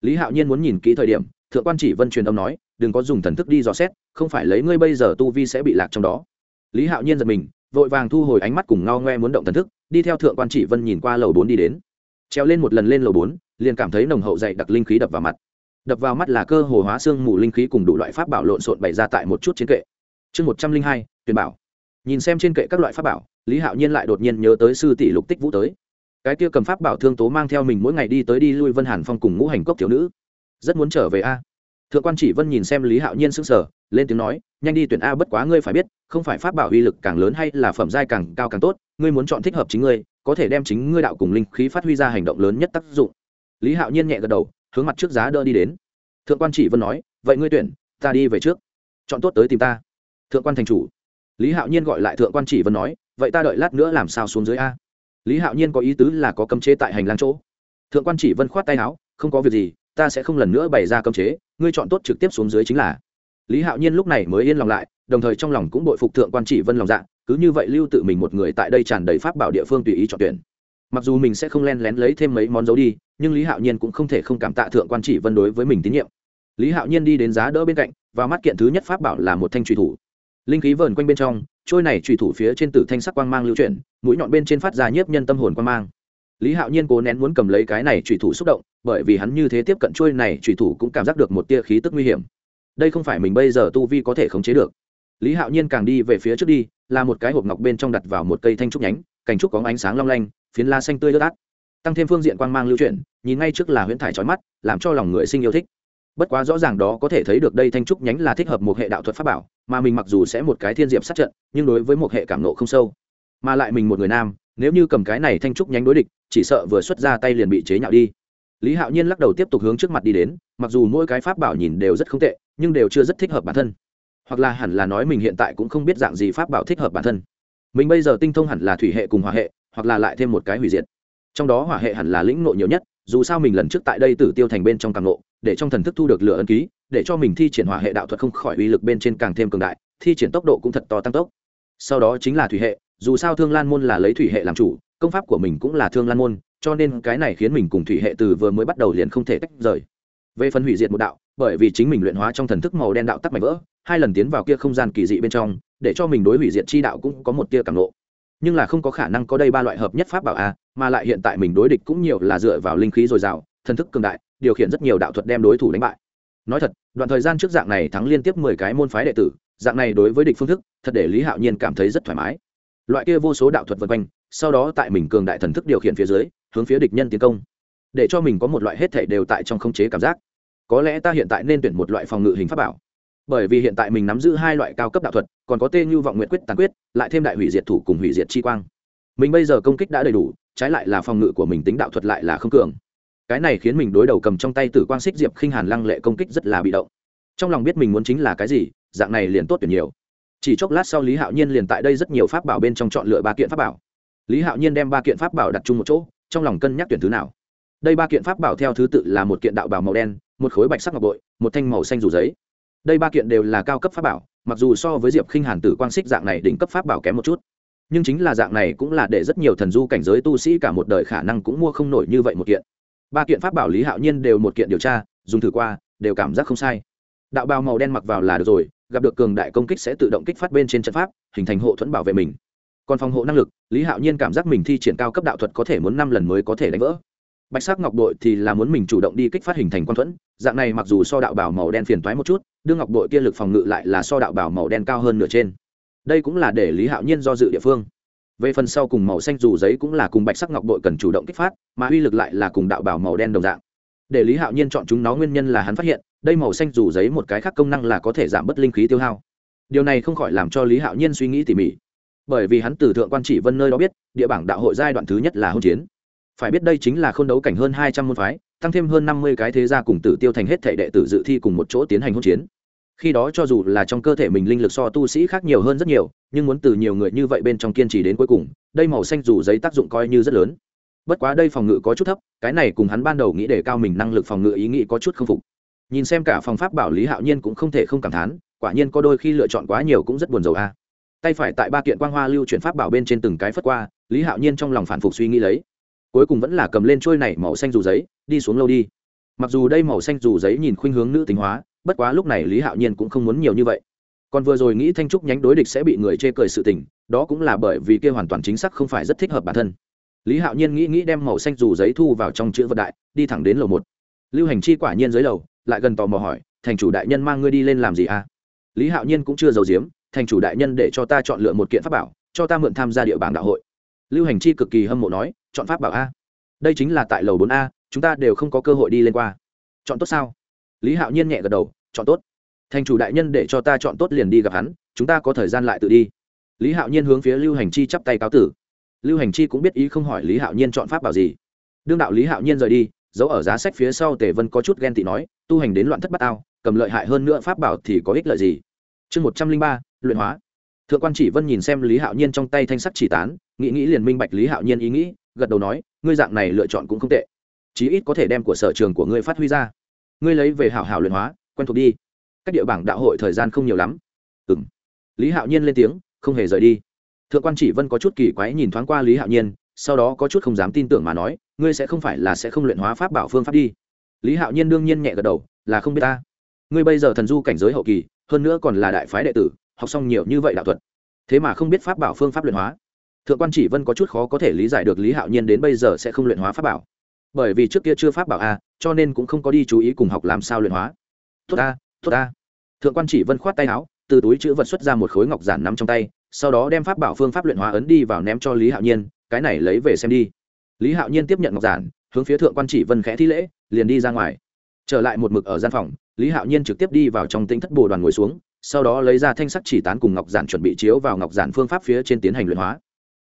Lý hạo nhiên muốn nhìn kỹ thời điểm, thượng quan chỉ vân truyền âm nói, đừng có dùng thần thức đi dò xét, không phải lấy ngươi bây giờ tu vi sẽ bị lạc trong đó. Lý hạo nhiên giật mình vội vàng thu hồi ánh mắt cùng ngao ngoe muốn động thần thức, đi theo thượng quan chỉ vân nhìn qua lầu bốn đi đến. Treo lên một lần lên lầu bốn, liền cảm thấy nồng hậu dày đặc linh khí đập vào mặt. Đập vào mắt là cơ hồ hóa xương mù linh khí cùng đủ loại pháp bảo lộn xộn bày ra tại một chút trên kệ. Chương một trăm linh hai, tuyển bảo. Nhìn xem trên kệ các loại pháp bảo, lý hạo nhiên lại đột nhiên nhớ tới sư tỷ lục tích vũ tới. Cái kia cầm pháp bảo thương tố mang theo mình mỗi ngày đi tới đi lui vân hàn phong cùng ngũ hành cốc thiếu nữ. Rất muốn trở về a thượng quan chỉ vân nhìn xem lý hạo nhiên sững sờ, lên tiếng nói, nhanh đi tuyển a bất quá ngươi phải biết, không phải pháp bảo uy lực càng lớn hay là phẩm giai càng cao càng tốt, ngươi muốn chọn thích hợp chính ngươi, có thể đem chính ngươi đạo cùng linh khí phát huy ra hành động lớn nhất tác dụng. Lý hạo nhiên nhẹ gật đầu, hướng mặt trước giá đỡ đi đến. Thượng quan chỉ vân nói, vậy ngươi tuyển, ta đi về trước. Chọn tốt tới tìm ta. Thượng quan thành chủ. Lý hạo nhiên gọi lại thượng quan chỉ vân nói, vậy ta đợi lát nữa làm sao xuống dưới a? Lý hạo nhiên có ý tứ là có cấm chế tại hành lang chỗ. Thượng quan chỉ vân khoát tay áo, không có việc gì ta sẽ không lần nữa bày ra cấm chế, ngươi chọn tốt trực tiếp xuống dưới chính là. Lý hạo nhiên lúc này mới yên lòng lại, đồng thời trong lòng cũng bội phục thượng quan chỉ vân lòng dạ cứ như vậy lưu tự mình một người tại đây tràn đầy pháp bảo địa phương tùy ý chọn tuyển. Mặc dù mình sẽ không len lén lấy thêm mấy món dấu đi, nhưng lý hạo nhiên cũng không thể không cảm tạ thượng quan chỉ vân đối với mình tín nhiệm. Lý hạo nhiên đi đến giá đỡ bên cạnh và mắt kiện thứ nhất pháp bảo là một thanh truy thủ. Linh khí vờn quanh bên trong, trôi này truy thủ phía trên tử thanh sắc quang mang lưu chuyển, mũi nhọn bên trên phát ra nhiếp nhân tâm hồn quang mang lý hạo nhiên cố nén muốn cầm lấy cái này trùy thủ xúc động, bởi vì hắn như thế tiếp cận trôi này trùy thủ cũng cảm giác được một tia khí tức nguy hiểm. Đây không phải mình bây giờ tu vi có thể khống chế được. Lý hạo nhiên càng đi về phía trước đi, là một cái hộp ngọc bên trong đặt vào một cây thanh trúc nhánh, cành trúc có ánh sáng long lanh, phiến la xanh tươi lướt át. Tăng thêm phương diện quang mang lưu chuyển, nhìn ngay trước là huyễn thải trói mắt, làm cho lòng người sinh yêu thích. Bất quá rõ ràng đó có thể thấy được đây thanh trúc nhánh là thích hợp một hệ đạo thuật pháp bảo, mà mình mặc dù sẽ một cái thiên diệp sát trận, nhưng đối với một hệ cảm nộ không sâu, mà lại mình một người nam nếu như cầm cái này thanh trúc nhánh đối địch, chỉ sợ vừa xuất ra tay liền bị chế nhạo đi. Lý hạo nhiên lắc đầu tiếp tục hướng trước mặt đi đến, mặc dù mỗi cái pháp bảo nhìn đều rất không tệ, nhưng đều chưa rất thích hợp bản thân. Hoặc là hẳn là nói mình hiện tại cũng không biết dạng gì pháp bảo thích hợp bản thân. Mình bây giờ tinh thông hẳn là thủy hệ cùng hỏa hệ, hoặc là lại thêm một cái hủy diệt. Trong đó hỏa hệ hẳn là lĩnh nộ nhiều nhất, dù sao mình lần trước tại đây tử tiêu thành bên trong càng nộ để trong thần thức thu được lửa ân ký, để cho mình thi triển hỏa hệ đạo thuật không khỏi uy lực bên trên càng thêm cường đại, thi triển tốc độ cũng thật to tăng tốc. Sau đó chính là thủy hệ dù sao thương lan môn là lấy thủy hệ làm chủ, công pháp của mình cũng là thương lan môn, cho nên cái này khiến mình cùng thủy hệ từ vừa mới bắt đầu liền không thể tách rời. Về phần hủy diệt một đạo, bởi vì chính mình luyện hóa trong thần thức màu đen đạo tắc mạnh vỡ, hai lần tiến vào kia không gian kỳ dị bên trong, để cho mình đối hủy diệt chi đạo cũng có một tia cảm lộ nhưng là không có khả năng có đây ba loại hợp nhất pháp bảo a mà lại hiện tại mình đối địch cũng nhiều là dựa vào linh khí dồi dào, thần thức cường đại, điều khiển rất nhiều đạo thuật đem đối thủ đánh bại. Nói thật, đoạn thời gian trước dạng này thắng liên tiếp mười cái môn phái đệ tử, dạng này đối với địch phương thức, thật để lý hạo nhiên cảm thấy rất thoải mái loại kia vô số đạo thuật vân quanh, sau đó tại mình cường đại thần thức điều khiển phía dưới, hướng phía địch nhân tiến công, để cho mình có một loại hết thể đều tại trong khống chế cảm giác. Có lẽ ta hiện tại nên tuyển một loại phòng ngự hình pháp bảo, bởi vì hiện tại mình nắm giữ hai loại cao cấp đạo thuật, còn có tên như vọng nguyện quyết tàn quyết, lại thêm đại hủy diệt thủ cùng hủy diệt chi quang. Mình bây giờ công kích đã đầy đủ, trái lại là phòng ngự của mình tính đạo thuật lại là không cường. Cái này khiến mình đối đầu cầm trong tay tử quang xích diệp khinh hàn lăng lệ công kích rất là bị động. Trong lòng biết mình muốn chính là cái gì, dạng này liền tốt tuyển nhiều chỉ chốc lát sau lý hạo nhiên liền tại đây rất nhiều pháp bảo bên trong chọn lựa ba kiện pháp bảo. Lý hạo nhiên đem ba kiện pháp bảo đặt chung một chỗ, trong lòng cân nhắc tuyển thứ nào. Đây ba kiện pháp bảo theo thứ tự là một kiện đạo bảo màu đen, một khối bạch sắc ngọc bội, một thanh màu xanh rủ giấy. Đây ba kiện đều là cao cấp pháp bảo, mặc dù so với diệp khinh hàn tử quang xích dạng này đỉnh cấp pháp bảo kém một chút, nhưng chính là dạng này cũng là để rất nhiều thần du cảnh giới tu sĩ cả một đời khả năng cũng mua không nổi như vậy một kiện. Ba kiện pháp bảo lý hạo nhiên đều một kiện điều tra, dùng thử qua, đều cảm giác không sai. Đạo bào màu đen mặc vào là được rồi gặp được cường đại công kích sẽ tự động kích phát bên trên trận pháp, hình thành hộ thuẫn bảo vệ mình. Còn phòng hộ năng lực, lý hạo nhiên cảm giác mình thi triển cao cấp đạo thuật có thể muốn năm lần mới có thể đánh vỡ. Bạch sắc ngọc đội thì là muốn mình chủ động đi kích phát hình thành quan thuẫn, dạng này mặc dù so đạo bảo màu đen phiền toái một chút, đương ngọc đội kia lực phòng ngự lại là so đạo bảo màu đen cao hơn nửa trên. Đây cũng là để lý hạo nhiên do dự địa phương. Về phần sau cùng màu xanh dù giấy cũng là cùng bạch sắc ngọc đội cần chủ động kích phát, mà uy lực lại là cùng đạo bảo màu đen đồng dạng để lý hạo nhiên chọn chúng nó nguyên nhân là hắn phát hiện, đây màu xanh dù giấy một cái khác công năng là có thể giảm bớt linh khí tiêu hao. Điều này không khỏi làm cho lý hạo nhiên suy nghĩ tỉ mỉ. Bởi vì hắn từ thượng quan chỉ vân nơi đó biết, địa bảng đạo hội giai đoạn thứ nhất là hôn chiến. Phải biết đây chính là k h ô n đấu cảnh hơn hai trăm môn phái, tăng thêm hơn năm mươi cái thế gia cùng tử tiêu thành hết thể đệ tử dự thi cùng một chỗ tiến hành hôn chiến. Khi đó cho dù là trong cơ thể mình linh lực so tu sĩ khác nhiều hơn rất nhiều, nhưng muốn từ nhiều người như vậy bên trong kiên trì đến cuối cùng, đây màu xanh dù giấy tác dụng coi như rất lớn bất quá đây phòng ngự có chút thấp, cái này cùng hắn ban đầu nghĩ để cao mình năng lực phòng ngự ý nghĩ có chút k phục. Nhìn xem cả phòng pháp bảo lý hạo nhiên cũng không thể không cảm thán, quả nhiên có đôi khi lựa chọn quá nhiều cũng rất buồn rầu a. Tay phải tại ba kiện quang hoa lưu chuyển pháp bảo bên trên từng cái phất qua, lý hạo nhiên trong lòng phản phục suy nghĩ lấy. Cuối cùng vẫn là cầm lên trôi này màu xanh dù giấy, đi xuống lâu đi. Mặc dù đây màu xanh dù giấy nhìn khuynh hướng nữ tính hóa, bất quá lúc này lý hạo nhiên cũng không muốn nhiều như vậy. Còn vừa rồi nghĩ thanh trúc nhánh đối địch sẽ bị người chê cười sự tình, đó cũng là bởi vì kia hoàn toàn chính xác không phải rất thích hợp bản thân lý hạo nhiên nghĩ nghĩ đem màu xanh dù giấy thu vào trong chữ vật đại, đi thẳng đến lầu một. Lưu hành chi quả nhiên dưới lầu, lại gần tò mò hỏi, thành chủ đại nhân mang ngươi đi lên làm gì à? Lý hạo nhiên cũng chưa giàu giếm, thành chủ đại nhân để cho ta chọn lựa một kiện pháp bảo, cho ta mượn tham gia địa bàn đạo hội. Lưu hành chi cực kỳ hâm mộ nói, chọn pháp bảo a? Đây chính là tại lầu bốn a, chúng ta đều không có cơ hội đi lên qua. Chọn tốt sao? Lý hạo nhiên nhẹ gật đầu, chọn tốt. Thành chủ đại nhân để cho ta chọn tốt liền đi gặp hắn, chúng ta có thời gian lại tự đi. Lý hạo nhiên hướng phía lưu hành chi chắp tay cáo tử lưu hành chi cũng biết ý không hỏi lý hạo nhiên chọn pháp bảo gì. Đương đạo lý hạo nhiên rời đi giấu ở giá sách phía sau tề vân có chút ghen tị nói, tu hành đến loạn thất bát ao cầm lợi hại hơn nữa pháp bảo thì có ích lợi gì? Chương một trăm linh ba, luyện hóa. Thượng quan chỉ vân nhìn xem lý hạo nhiên trong tay thanh sắt chỉ tán, nghĩ nghĩ liền minh bạch lý hạo nhiên ý nghĩ, gật đầu nói, ngươi dạng này lựa chọn cũng không tệ. Chí ít có thể đem của sở trường của ngươi phát huy ra. Ngươi lấy về hảo hảo luyện hóa, quen thuộc đi. Các địa bảng đạo hội thời gian không nhiều lắm. Ừ m lý hạo nhiên lên tiếng, không hề rời đi thượng quan chỉ vân có chút kỳ quái nhìn thoáng qua lý hạo nhiên, sau đó có chút không dám tin tưởng mà nói, ngươi sẽ không phải là sẽ không luyện hóa pháp bảo phương pháp đi. Lý hạo nhiên đương nhiên nhẹ gật đầu, là không biết ta. Ngươi bây giờ thần du cảnh giới hậu kỳ, hơn nữa còn là đại phái đệ tử, học xong nhiều như vậy đạo thuật. Thế mà không biết pháp bảo phương pháp luyện hóa. Thượng quan chỉ vân có chút khó có thể lý giải được lý hạo nhiên đến bây giờ sẽ không luyện hóa pháp bảo. Bởi vì trước kia chưa pháp bảo a cho nên cũng không có đi chú ý cùng học làm sao luyện hóa. Tốt a tốt a thượng quan chỉ vân khoát tay áo, từ túi chữ vật xuất ra một khối ngọc giản nắm trong tay sau đó đem pháp bảo phương pháp luyện hóa ấn đi vào ném cho lý hạo nhiên, cái này lấy về xem đi. Lý hạo nhiên tiếp nhận ngọc giản, hướng phía thượng quan chỉ vân khẽ thi lễ, liền đi ra ngoài. Trở lại một mực ở gian phòng, lý hạo nhiên trực tiếp đi vào trong tinh thất bồ đoàn ngồi xuống, sau đó lấy ra thanh sắc chỉ tán cùng ngọc giản chuẩn bị chiếu vào ngọc giản phương pháp phía trên tiến hành luyện hóa.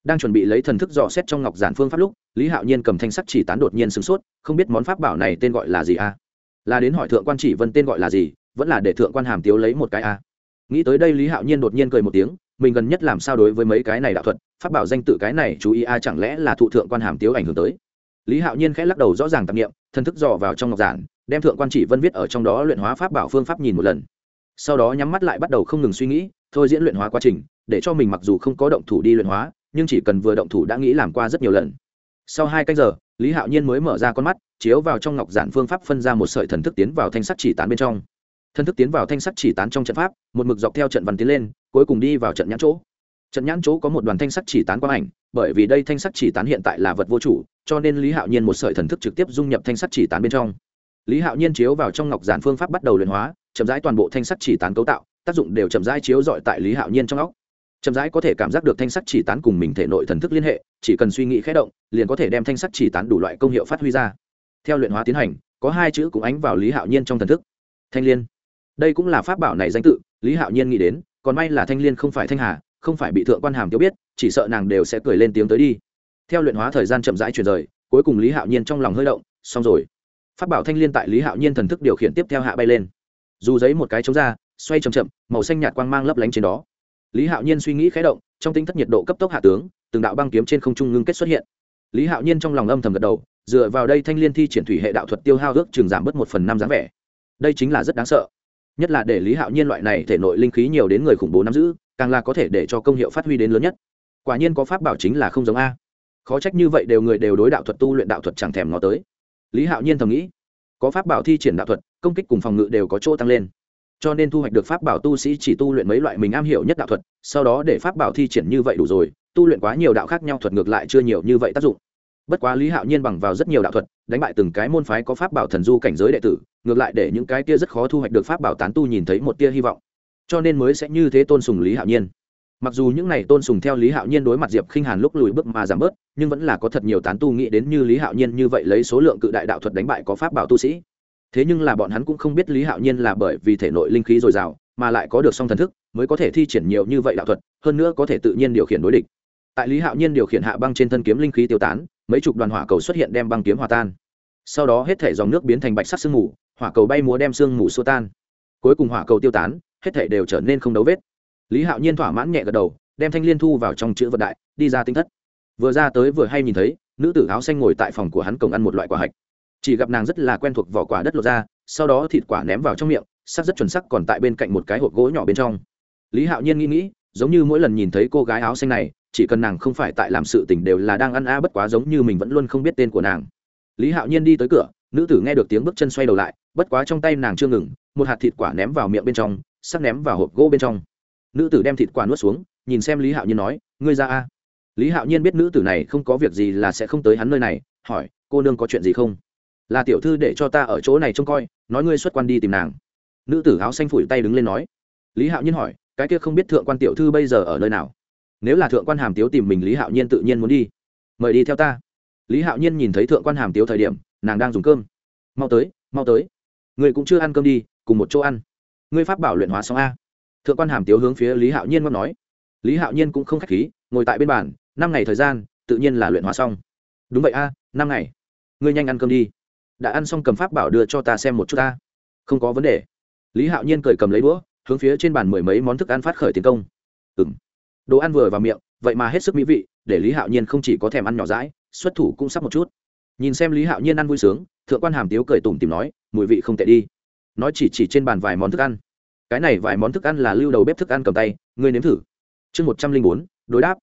Đang chuẩn bị lấy thần thức dò xét trong ngọc giản phương pháp lúc, lý hạo nhiên cầm thanh sắc chỉ tán đột nhiên sửng sốt, không biết món pháp bảo này tên gọi là gì a? Là đến hỏi thượng quan chỉ vân tên gọi là gì, vẫn là để thượng quan hàm tiếu lấy một cái a? Nghĩ tới đây lý hạo nhiên đột nhiên cười một tiếng mình gần nhất làm sao đối với mấy cái này đạo thuật, pháp bảo danh tự cái này chú ý a, chẳng lẽ là thụ thượng quan hàm tiếu ảnh hưởng tới? Lý hạo nhiên khẽ lắc đầu rõ ràng tạp nghiệm thần thức dò vào trong ngọc giản, đem thượng quan chỉ vân viết ở trong đó luyện hóa pháp bảo phương pháp nhìn một lần. Sau đó nhắm mắt lại bắt đầu không ngừng suy nghĩ, thôi diễn luyện hóa quá trình, để cho mình mặc dù không có động thủ đi luyện hóa, nhưng chỉ cần vừa động thủ đã nghĩ làm qua rất nhiều lần. Sau hai cách giờ, lý hạo nhiên mới mở ra con mắt, chiếu vào trong ngọc giản phương pháp phân ra một sợi thần thức tiến vào thanh sắt chỉ tán bên trong. Thần thức tiến vào thanh sắt chỉ tán trong trận pháp, một mực dọc theo trận văn tiến lên cuối cùng đi vào trận nhãn chỗ. Trận nhãn chỗ có một đoàn thanh sắt chỉ tán quang ảnh, bởi vì đây thanh sắt chỉ tán hiện tại là vật vô chủ, cho nên lý hạo nhiên một sợi thần thức trực tiếp dung nhập thanh sắt chỉ tán bên trong. Lý hạo nhiên chiếu vào trong ngọc giản phương pháp bắt đầu luyện hóa, chậm rãi toàn bộ thanh sắt chỉ tán cấu tạo, tác dụng đều chậm rãi chiếu dọi tại lý hạo nhiên trong óc. Chậm rãi có thể cảm giác được thanh sắt chỉ tán cùng mình thể nội thần thức liên hệ, chỉ cần suy nghĩ khé động, liền có thể đem thanh sắt chỉ tán đủ loại công hiệu phát huy ra. Theo luyện hóa tiến hành, có hai chữ cũng ánh vào lý hạo nhiên trong thần thức. Thanh liên. Đây cũng là pháp bảo này danh tự, lý hạo nhiên nghĩ đến còn may là thanh liên không phải thanh hà, không phải bị thượng quan hàm tiêu biết, chỉ sợ nàng đều sẽ cười lên tiếng tới đi. Theo luyện hóa thời gian chậm rãi chuyển rời, cuối cùng lý hạo nhiên trong lòng hơi động, xong rồi. Phát bảo thanh liên tại lý hạo nhiên thần thức điều khiển tiếp theo hạ bay lên. Dù giấy một cái chống ra, xoay chậm chậm, màu xanh nhạt quang mang lấp lánh trên đó. Lý hạo nhiên suy nghĩ khé động, trong tính thất nhiệt độ cấp tốc hạ tướng, từng đạo băng kiếm trên không trung ngưng kết xuất hiện. Lý hạo nhiên trong lòng âm thầm gật đầu, dựa vào đây thanh liên thi triển thủy hệ đạo thuật tiêu hao ước chừng giảm bớt một phần năm dáng vẻ. Đây chính là rất đáng sợ nhất là để lý hạo nhiên loại này thể nội linh khí nhiều đến người khủng bố nắm giữ, càng là có thể để cho công hiệu phát huy đến lớn nhất. Quả nhiên có pháp bảo chính là không giống a. Khó trách như vậy đều người đều đối đạo thuật tu luyện đạo thuật chẳng thèm nó tới. Lý hạo nhiên thầm nghĩ, có pháp bảo thi triển đạo thuật, công kích cùng phòng ngự đều có chỗ tăng lên. Cho nên thu hoạch được pháp bảo tu sĩ chỉ tu luyện mấy loại mình am hiểu nhất đạo thuật, sau đó để pháp bảo thi triển như vậy đủ rồi, tu luyện quá nhiều đạo khác nhau thuật ngược lại chưa nhiều như vậy tác dụng bất quá lý hạo nhiên bằng vào rất nhiều đạo thuật, đánh bại từng cái môn phái có pháp bảo thần du cảnh giới đệ tử, ngược lại để những cái kia rất khó thu hoạch được pháp bảo tán tu nhìn thấy một tia hy vọng. Cho nên mới sẽ như thế tôn sùng lý hạo nhiên. Mặc dù những này tôn sùng theo lý hạo nhiên đối mặt diệp khinh hàn lúc lùi bước mà giảm bớt, nhưng vẫn là có thật nhiều tán tu nghĩ đến như lý hạo nhiên như vậy lấy số lượng cự đại đạo thuật đánh bại có pháp bảo tu sĩ. Thế nhưng là bọn hắn cũng không biết lý hạo nhiên là bởi vì thể nội linh khí dồi dào, mà lại có được song thần thức, mới có thể thi triển nhiều như vậy đạo thuật, hơn nữa có thể tự nhiên điều khiển đối địch tại lý hạo nhiên điều khiển hạ băng trên thân kiếm linh khí tiêu tán, mấy chục đoàn hỏa cầu xuất hiện đem băng kiếm hòa tan. Sau đó hết thể dòng nước biến thành bạch sắc sương mù, hỏa cầu bay múa đem sương mù xua tan. Cuối cùng hỏa cầu tiêu tán, hết thể đều trở nên không đấu vết. Lý hạo nhiên thỏa mãn nhẹ gật đầu, đem thanh liên thu vào trong chữ vật đại, đi ra tinh thất. Vừa ra tới vừa hay nhìn thấy, nữ tử áo xanh ngồi tại phòng của hắn cổng ăn một loại quả hạch. Chỉ gặp nàng rất là quen thuộc vỏ quả đất lột ra, sau đó thịt quả ném vào trong miệng, sắc rất chuẩn sắc còn tại bên cạnh một cái hộp gỗ nhỏ bên trong. Lý hạo nhiên nghĩ nghĩ, giống như mỗi lần nhìn thấy cô gái áo xanh này chỉ cần nàng không phải tại làm sự tình đều là đang ăn a, bất quá giống như mình vẫn luôn không biết tên của nàng. Lý hạo nhiên đi tới cửa, nữ tử nghe được tiếng bước chân xoay đầu lại, bất quá trong tay nàng chưa ngừng, một hạt thịt quả ném vào miệng bên trong, sắc ném vào hộp gỗ bên trong. Nữ tử đem thịt quả nuốt xuống, nhìn xem lý hạo nhiên nói, ngươi ra a? Lý hạo nhiên biết nữ tử này không có việc gì là sẽ không tới hắn nơi này, hỏi, cô nương có chuyện gì không? Là tiểu thư để cho ta ở chỗ này trông coi, nói ngươi xuất quan đi tìm nàng. Nữ tử áo xanh phủi tay đứng lên nói. Lý hạo nhiên hỏi, cái kia không biết thượng quan tiểu thư bây giờ ở nơi nào? Nếu là thượng quan hàm tiếu tìm mình lý hạo nhiên tự nhiên muốn đi mời đi theo ta lý hạo nhiên nhìn thấy thượng quan hàm tiếu thời điểm nàng đang dùng cơm mau tới mau tới người cũng chưa ăn cơm đi cùng một chỗ ăn ngươi pháp bảo luyện hóa xong a thượng quan hàm tiếu hướng phía lý hạo nhiên ngóc nói lý hạo nhiên cũng không k h á c h khí ngồi tại bên bàn năm ngày thời gian tự nhiên là luyện hóa xong đúng vậy a năm ngày ngươi nhanh ăn cơm đi đã ăn xong cầm pháp bảo đưa cho ta xem một chút ta không có vấn đề lý hạo nhiên cười cầm lấy đũa hướng phía trên bàn mười mấy món thức ăn phát khởi tiến công ừ m đồ ăn vừa vào miệng, vậy mà hết sức mỹ vị, để lý hạo nhiên không chỉ có thèm ăn nhỏ rãi xuất thủ cũng sắp một chút. Nhìn xem lý hạo nhiên ăn vui sướng, thượng quan hàm tiếu cười tủm tìm nói, mùi vị không tệ đi. Nói chỉ chỉ trên bàn vài món thức ăn. Cái này vài món thức ăn là lưu đầu bếp thức ăn cầm tay, ngươi nếm thử. Chương một trăm linh bốn, đối đáp.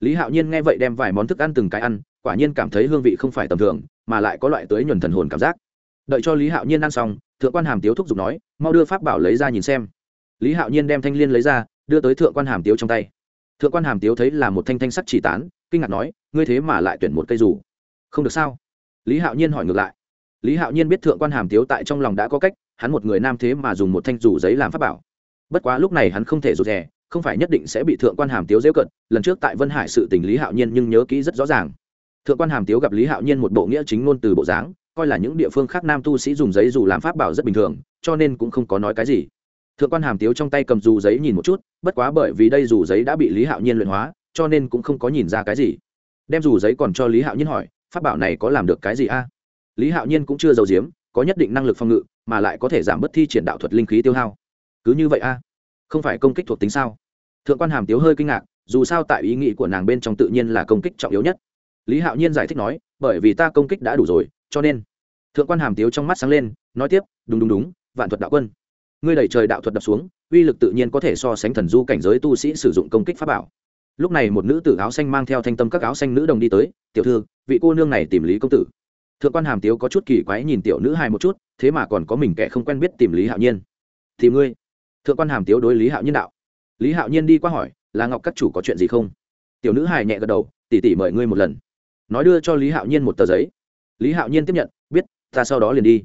Lý hạo nhiên nghe vậy đem vài món thức ăn từng cái ăn, quả nhiên cảm thấy hương vị không phải tầm thường, mà lại có loại tới nhuần thần hồn cảm giác. Đợi cho lý hạo nhiên ăn xong, thượng quan hàm tiếu thúc giục nói, mau đưa pháp bảo lấy ra nhìn xem. Lý hạo nhiên đem thanh l i ê n lấy ra, đưa tới thượng quan hàm tiếu trong tay thượng quan hàm tiếu thấy là một thanh thanh sắc chỉ tán, kinh ngạc nói, ngươi thế mà lại tuyển một cây dù? Không được sao? Lý hạo nhiên hỏi ngược lại. Lý hạo nhiên biết thượng quan hàm tiếu tại trong lòng đã có cách, hắn một người nam thế mà dùng một thanh dù giấy làm pháp bảo. Bất quá lúc này hắn không thể rụt rè, không phải nhất định sẽ bị thượng quan hàm tiếu dễu cận, lần trước tại vân hải sự tình lý hạo nhiên nhưng nhớ kỹ rất rõ ràng. Thượng quan hàm tiếu gặp lý hạo nhiên một bộ nghĩa chính ngôn từ bộ dáng, coi là những địa phương khác nam tu sĩ dùng giấy dù làm pháp bảo rất bình thường, cho nên cũng không có nói cái gì thượng quan hàm tiếu trong tay cầm dù giấy nhìn một chút, bất quá bởi vì đây dù giấy đã bị lý hạo nhiên luyện hóa, cho nên cũng không có nhìn ra cái gì. Đem dù giấy còn cho lý hạo nhiên hỏi, pháp bảo này có làm được cái gì a? Lý hạo nhiên cũng chưa giàu giếm, có nhất định năng lực phòng ngự, mà lại có thể giảm bớt thi triển đạo thuật linh khí tiêu hao. Cứ như vậy a? Không phải công kích thuộc tính sao? Thượng quan hàm tiếu hơi kinh ngạc, dù sao tại ý nghĩ của nàng bên trong tự nhiên là công kích trọng yếu nhất. Lý hạo nhiên giải thích nói, bởi vì ta công kích đã đủ rồi, cho nên. Thượng quan hàm tiếu trong mắt sáng lên, nói tiếp, đúng đúng đúng, vạn thuật đạo quân ngươi đẩy trời đạo thuật đập xuống, uy lực tự nhiên có thể so sánh thần du cảnh giới tu sĩ sử dụng công kích pháp bảo. Lúc này một nữ tử áo xanh mang theo thanh tâm các áo xanh nữ đồng đi tới, tiểu thư, vị cô nương này tìm lý công tử. Thượng quan hàm tiếu có chút kỳ quái nhìn tiểu nữ hai một chút, thế mà còn có mình kẻ không quen biết tìm lý hạo nhiên. Thì ngươi? Thượng quan hàm tiếu đối lý hạo nhiên đạo. Lý hạo nhiên đi qua hỏi, là ngọc các chủ có chuyện gì không? Tiểu nữ hài nhẹ gật đầu tỉ tỉ mời ngươi một lần. Nói đưa cho lý hạo nhiên một tờ giấy. Lý hạo nhiên tiếp nhận, biết, ta sau đó liền đi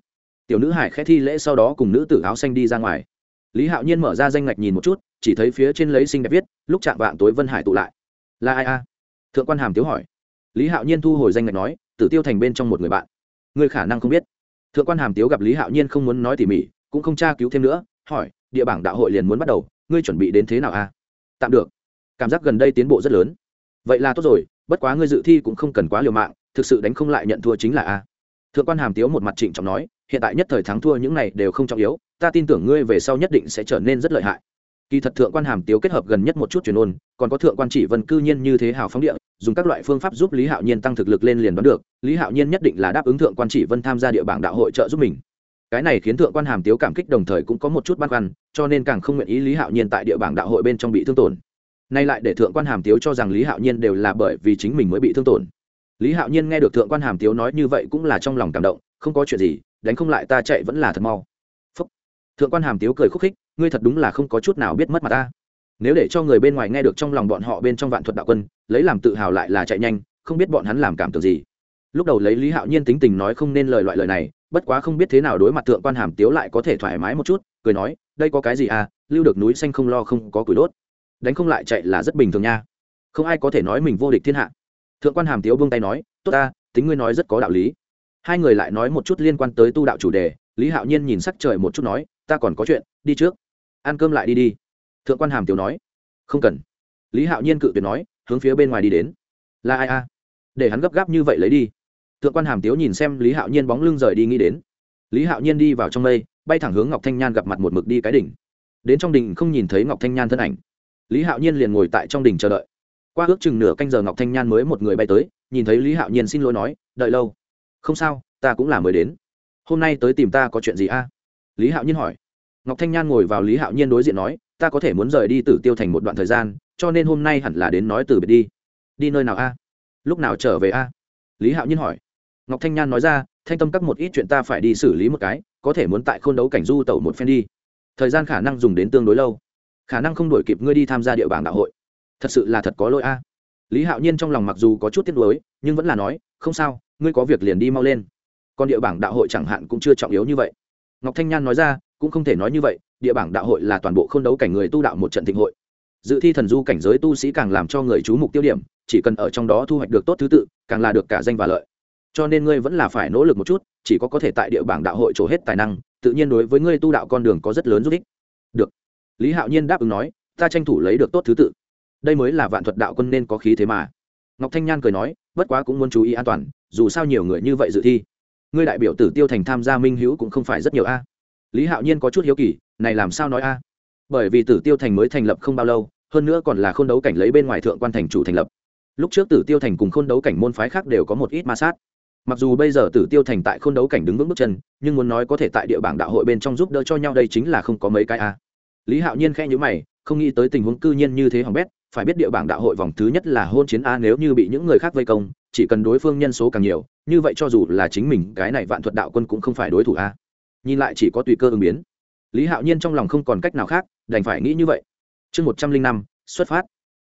tiểu nữ hải khẽ thi lễ sau đó cùng nữ tử áo xanh đi ra ngoài. Lý hạo nhiên mở ra danh ngạch nhìn một chút, chỉ thấy phía trên lấy sinh đẹp viết, lúc chạm vạn tối vân hải tụ lại. Là ai a? Thượng quan hàm tiếu hỏi. Lý hạo nhiên thu hồi danh ngạch nói, tử tiêu thành bên trong một người bạn. Người khả năng không biết. Thượng quan hàm tiếu gặp lý hạo nhiên không muốn nói tỉ mỉ, cũng không tra cứu thêm nữa, hỏi, địa bảng đạo hội liền muốn bắt đầu, ngươi chuẩn bị đến thế nào a? Tạm được. Cảm giác gần đây tiến bộ rất lớn. Vậy là tốt rồi, bất quá ngươi dự thi cũng không cần quá liều mạng, thực sự đánh không lại nhận thua chính là a thượng quan hàm tiếu một mặt trịnh trọng nói, hiện tại nhất thời thắng thua những này đều không trọng yếu, ta tin tưởng ngươi về sau nhất định sẽ trở nên rất lợi hại. Kỳ thật thượng quan hàm tiếu kết hợp gần nhất một chút truyền ôn, còn có thượng quan chỉ vân cư nhiên như thế hào phóng địa, dùng các loại phương pháp giúp lý hạo nhiên tăng thực lực lên liền đoán được, lý hạo nhiên nhất định là đáp ứng thượng quan chỉ vân tham gia địa bảng đạo hội trợ giúp mình. Cái này khiến thượng quan hàm tiếu cảm kích đồng thời cũng có một chút băn khoăn, cho nên càng không nguyện ý lý hạo nhiên tại địa bảng đạo hội bên trong bị thương tổn. Nay lại để thượng quan hàm tiếu cho rằng lý hạo nhiên đều là bởi vì chính mình mới bị thương tổn lý hạo nhiên nghe được thượng quan hàm tiếu nói như vậy cũng là trong lòng cảm động, không có chuyện gì, đánh không lại ta chạy vẫn là thật mau. Phúc. thượng quan hàm tiếu cười khúc khích, ngươi thật đúng là không có chút nào biết mất mà ta. Nếu để cho người bên ngoài nghe được trong lòng bọn họ bên trong vạn thuật đạo quân, lấy làm tự hào lại là chạy nhanh, không biết bọn hắn làm cảm tưởng gì. Lúc đầu lấy lý hạo nhiên tính tình nói không nên lời loại lời này, bất quá không biết thế nào đối mặt thượng quan hàm tiếu lại có thể thoải mái một chút, cười nói, đây có cái gì à lưu được núi xanh không lo không có củi đốt. Đánh không lại chạy là rất bình thường nha. Không ai có thể nói mình vô địch thiên hạ thượng quan hàm tiếu buông tay nói, tốt ta, tính ngươi nói rất có đạo lý. Hai người lại nói một chút liên quan tới tu đạo chủ đề, lý hạo nhiên nhìn sắc trời một chút nói, ta còn có chuyện, đi trước. Ăn cơm lại đi đi. Thượng quan hàm tiếu nói, không cần. Lý hạo nhiên cự tuyệt nói, hướng phía bên ngoài đi đến. Là ai a? Để hắn gấp gáp như vậy lấy đi. Thượng quan hàm tiếu nhìn xem lý hạo nhiên bóng lưng rời đi nghĩ đến. Lý hạo nhiên đi vào trong mây, bay thẳng hướng ngọc thanh nhan gặp mặt một mực đi cái đỉnh. Đến trong đình không nhìn thấy ngọc thanh nhan thân ảnh. Lý hạo nhiên liền ngồi tại trong đình chờ đợi qua ước chừng nửa canh giờ ngọc thanh nhan mới một người bay tới, nhìn thấy lý hạo nhiên xin lỗi nói, đợi lâu. Không sao, ta cũng là mới đến. Hôm nay tới tìm ta có chuyện gì a? Lý hạo nhiên hỏi. Ngọc thanh nhan ngồi vào lý hạo nhiên đối diện nói, ta có thể muốn rời đi tử tiêu thành một đoạn thời gian, cho nên hôm nay hẳn là đến nói từ biệt đi. Đi nơi nào a? Lúc nào trở về a? Lý hạo nhiên hỏi. Ngọc thanh nhan nói ra, thanh tâm các một ít chuyện ta phải đi xử lý một cái, có thể muốn tại khôn đấu cảnh du tẩu một phen đi. Thời gian khả năng dùng đến tương đối lâu. Khả năng không đổi kịp ngươi đi tham gia địa bảng đạo hội thật sự là thật có lỗi a. Lý hạo nhiên trong lòng mặc dù có chút tiếc nuối, nhưng vẫn là nói, không sao, ngươi có việc liền đi mau lên. Còn địa bảng đạo hội chẳng hạn cũng chưa trọng yếu như vậy. Ngọc thanh nhan nói ra, cũng không thể nói như vậy, địa bảng đạo hội là toàn bộ k h ô n đấu cảnh người tu đạo một trận thịnh hội. Dự thi thần du cảnh giới tu sĩ càng làm cho người chú mục tiêu điểm, chỉ cần ở trong đó thu hoạch được tốt thứ tự, càng là được cả danh và lợi. Cho nên ngươi vẫn là phải nỗ lực một chút, chỉ có có thể tại địa bảng đạo hội trổ hết tài năng, tự nhiên đối với ngươi tu đạo con đường có rất lớn giúp ích. Được. Lý hạo nhiên đáp ứng nói, ta tranh thủ lấy được tốt thứ tự đây mới là vạn thuật đạo quân nên có khí thế mà. Ngọc thanh nhan cười nói, bất quá cũng muốn chú ý an toàn, dù sao nhiều người như vậy dự thi. Ngươi đại biểu tử tiêu thành tham gia minh hữu cũng không phải rất nhiều a. Lý hạo nhiên có chút hiếu kỳ, này làm sao nói a? Bởi vì tử tiêu thành mới thành lập không bao lâu, hơn nữa còn là k h ô n đấu cảnh lấy bên ngoài thượng quan thành chủ thành lập. Lúc trước tử tiêu thành cùng k h ô n đấu cảnh môn phái khác đều có một ít ma sát. Mặc dù bây giờ tử tiêu thành tại k h ô n đấu cảnh đứng vững bước chân, nhưng muốn nói có thể tại địa bảng đạo hội bên trong giúp đỡ cho nhau đây chính là không có mấy cái a. Lý hạo nhiên khe nhữ mày, không nghĩ tới tình huống cư nhiên như thế hỏng bét phải biết địa bảng đạo hội vòng thứ nhất là hôn chiến a nếu như bị những người khác vây công, chỉ cần đối phương nhân số càng nhiều, như vậy cho dù là chính mình, cái này vạn thuật đạo quân cũng không phải đối thủ a. Nhìn lại chỉ có tùy cơ ứng biến. Lý hạo nhiên trong lòng không còn cách nào khác, đành phải nghĩ như vậy. Chương một trăm linh năm, xuất phát.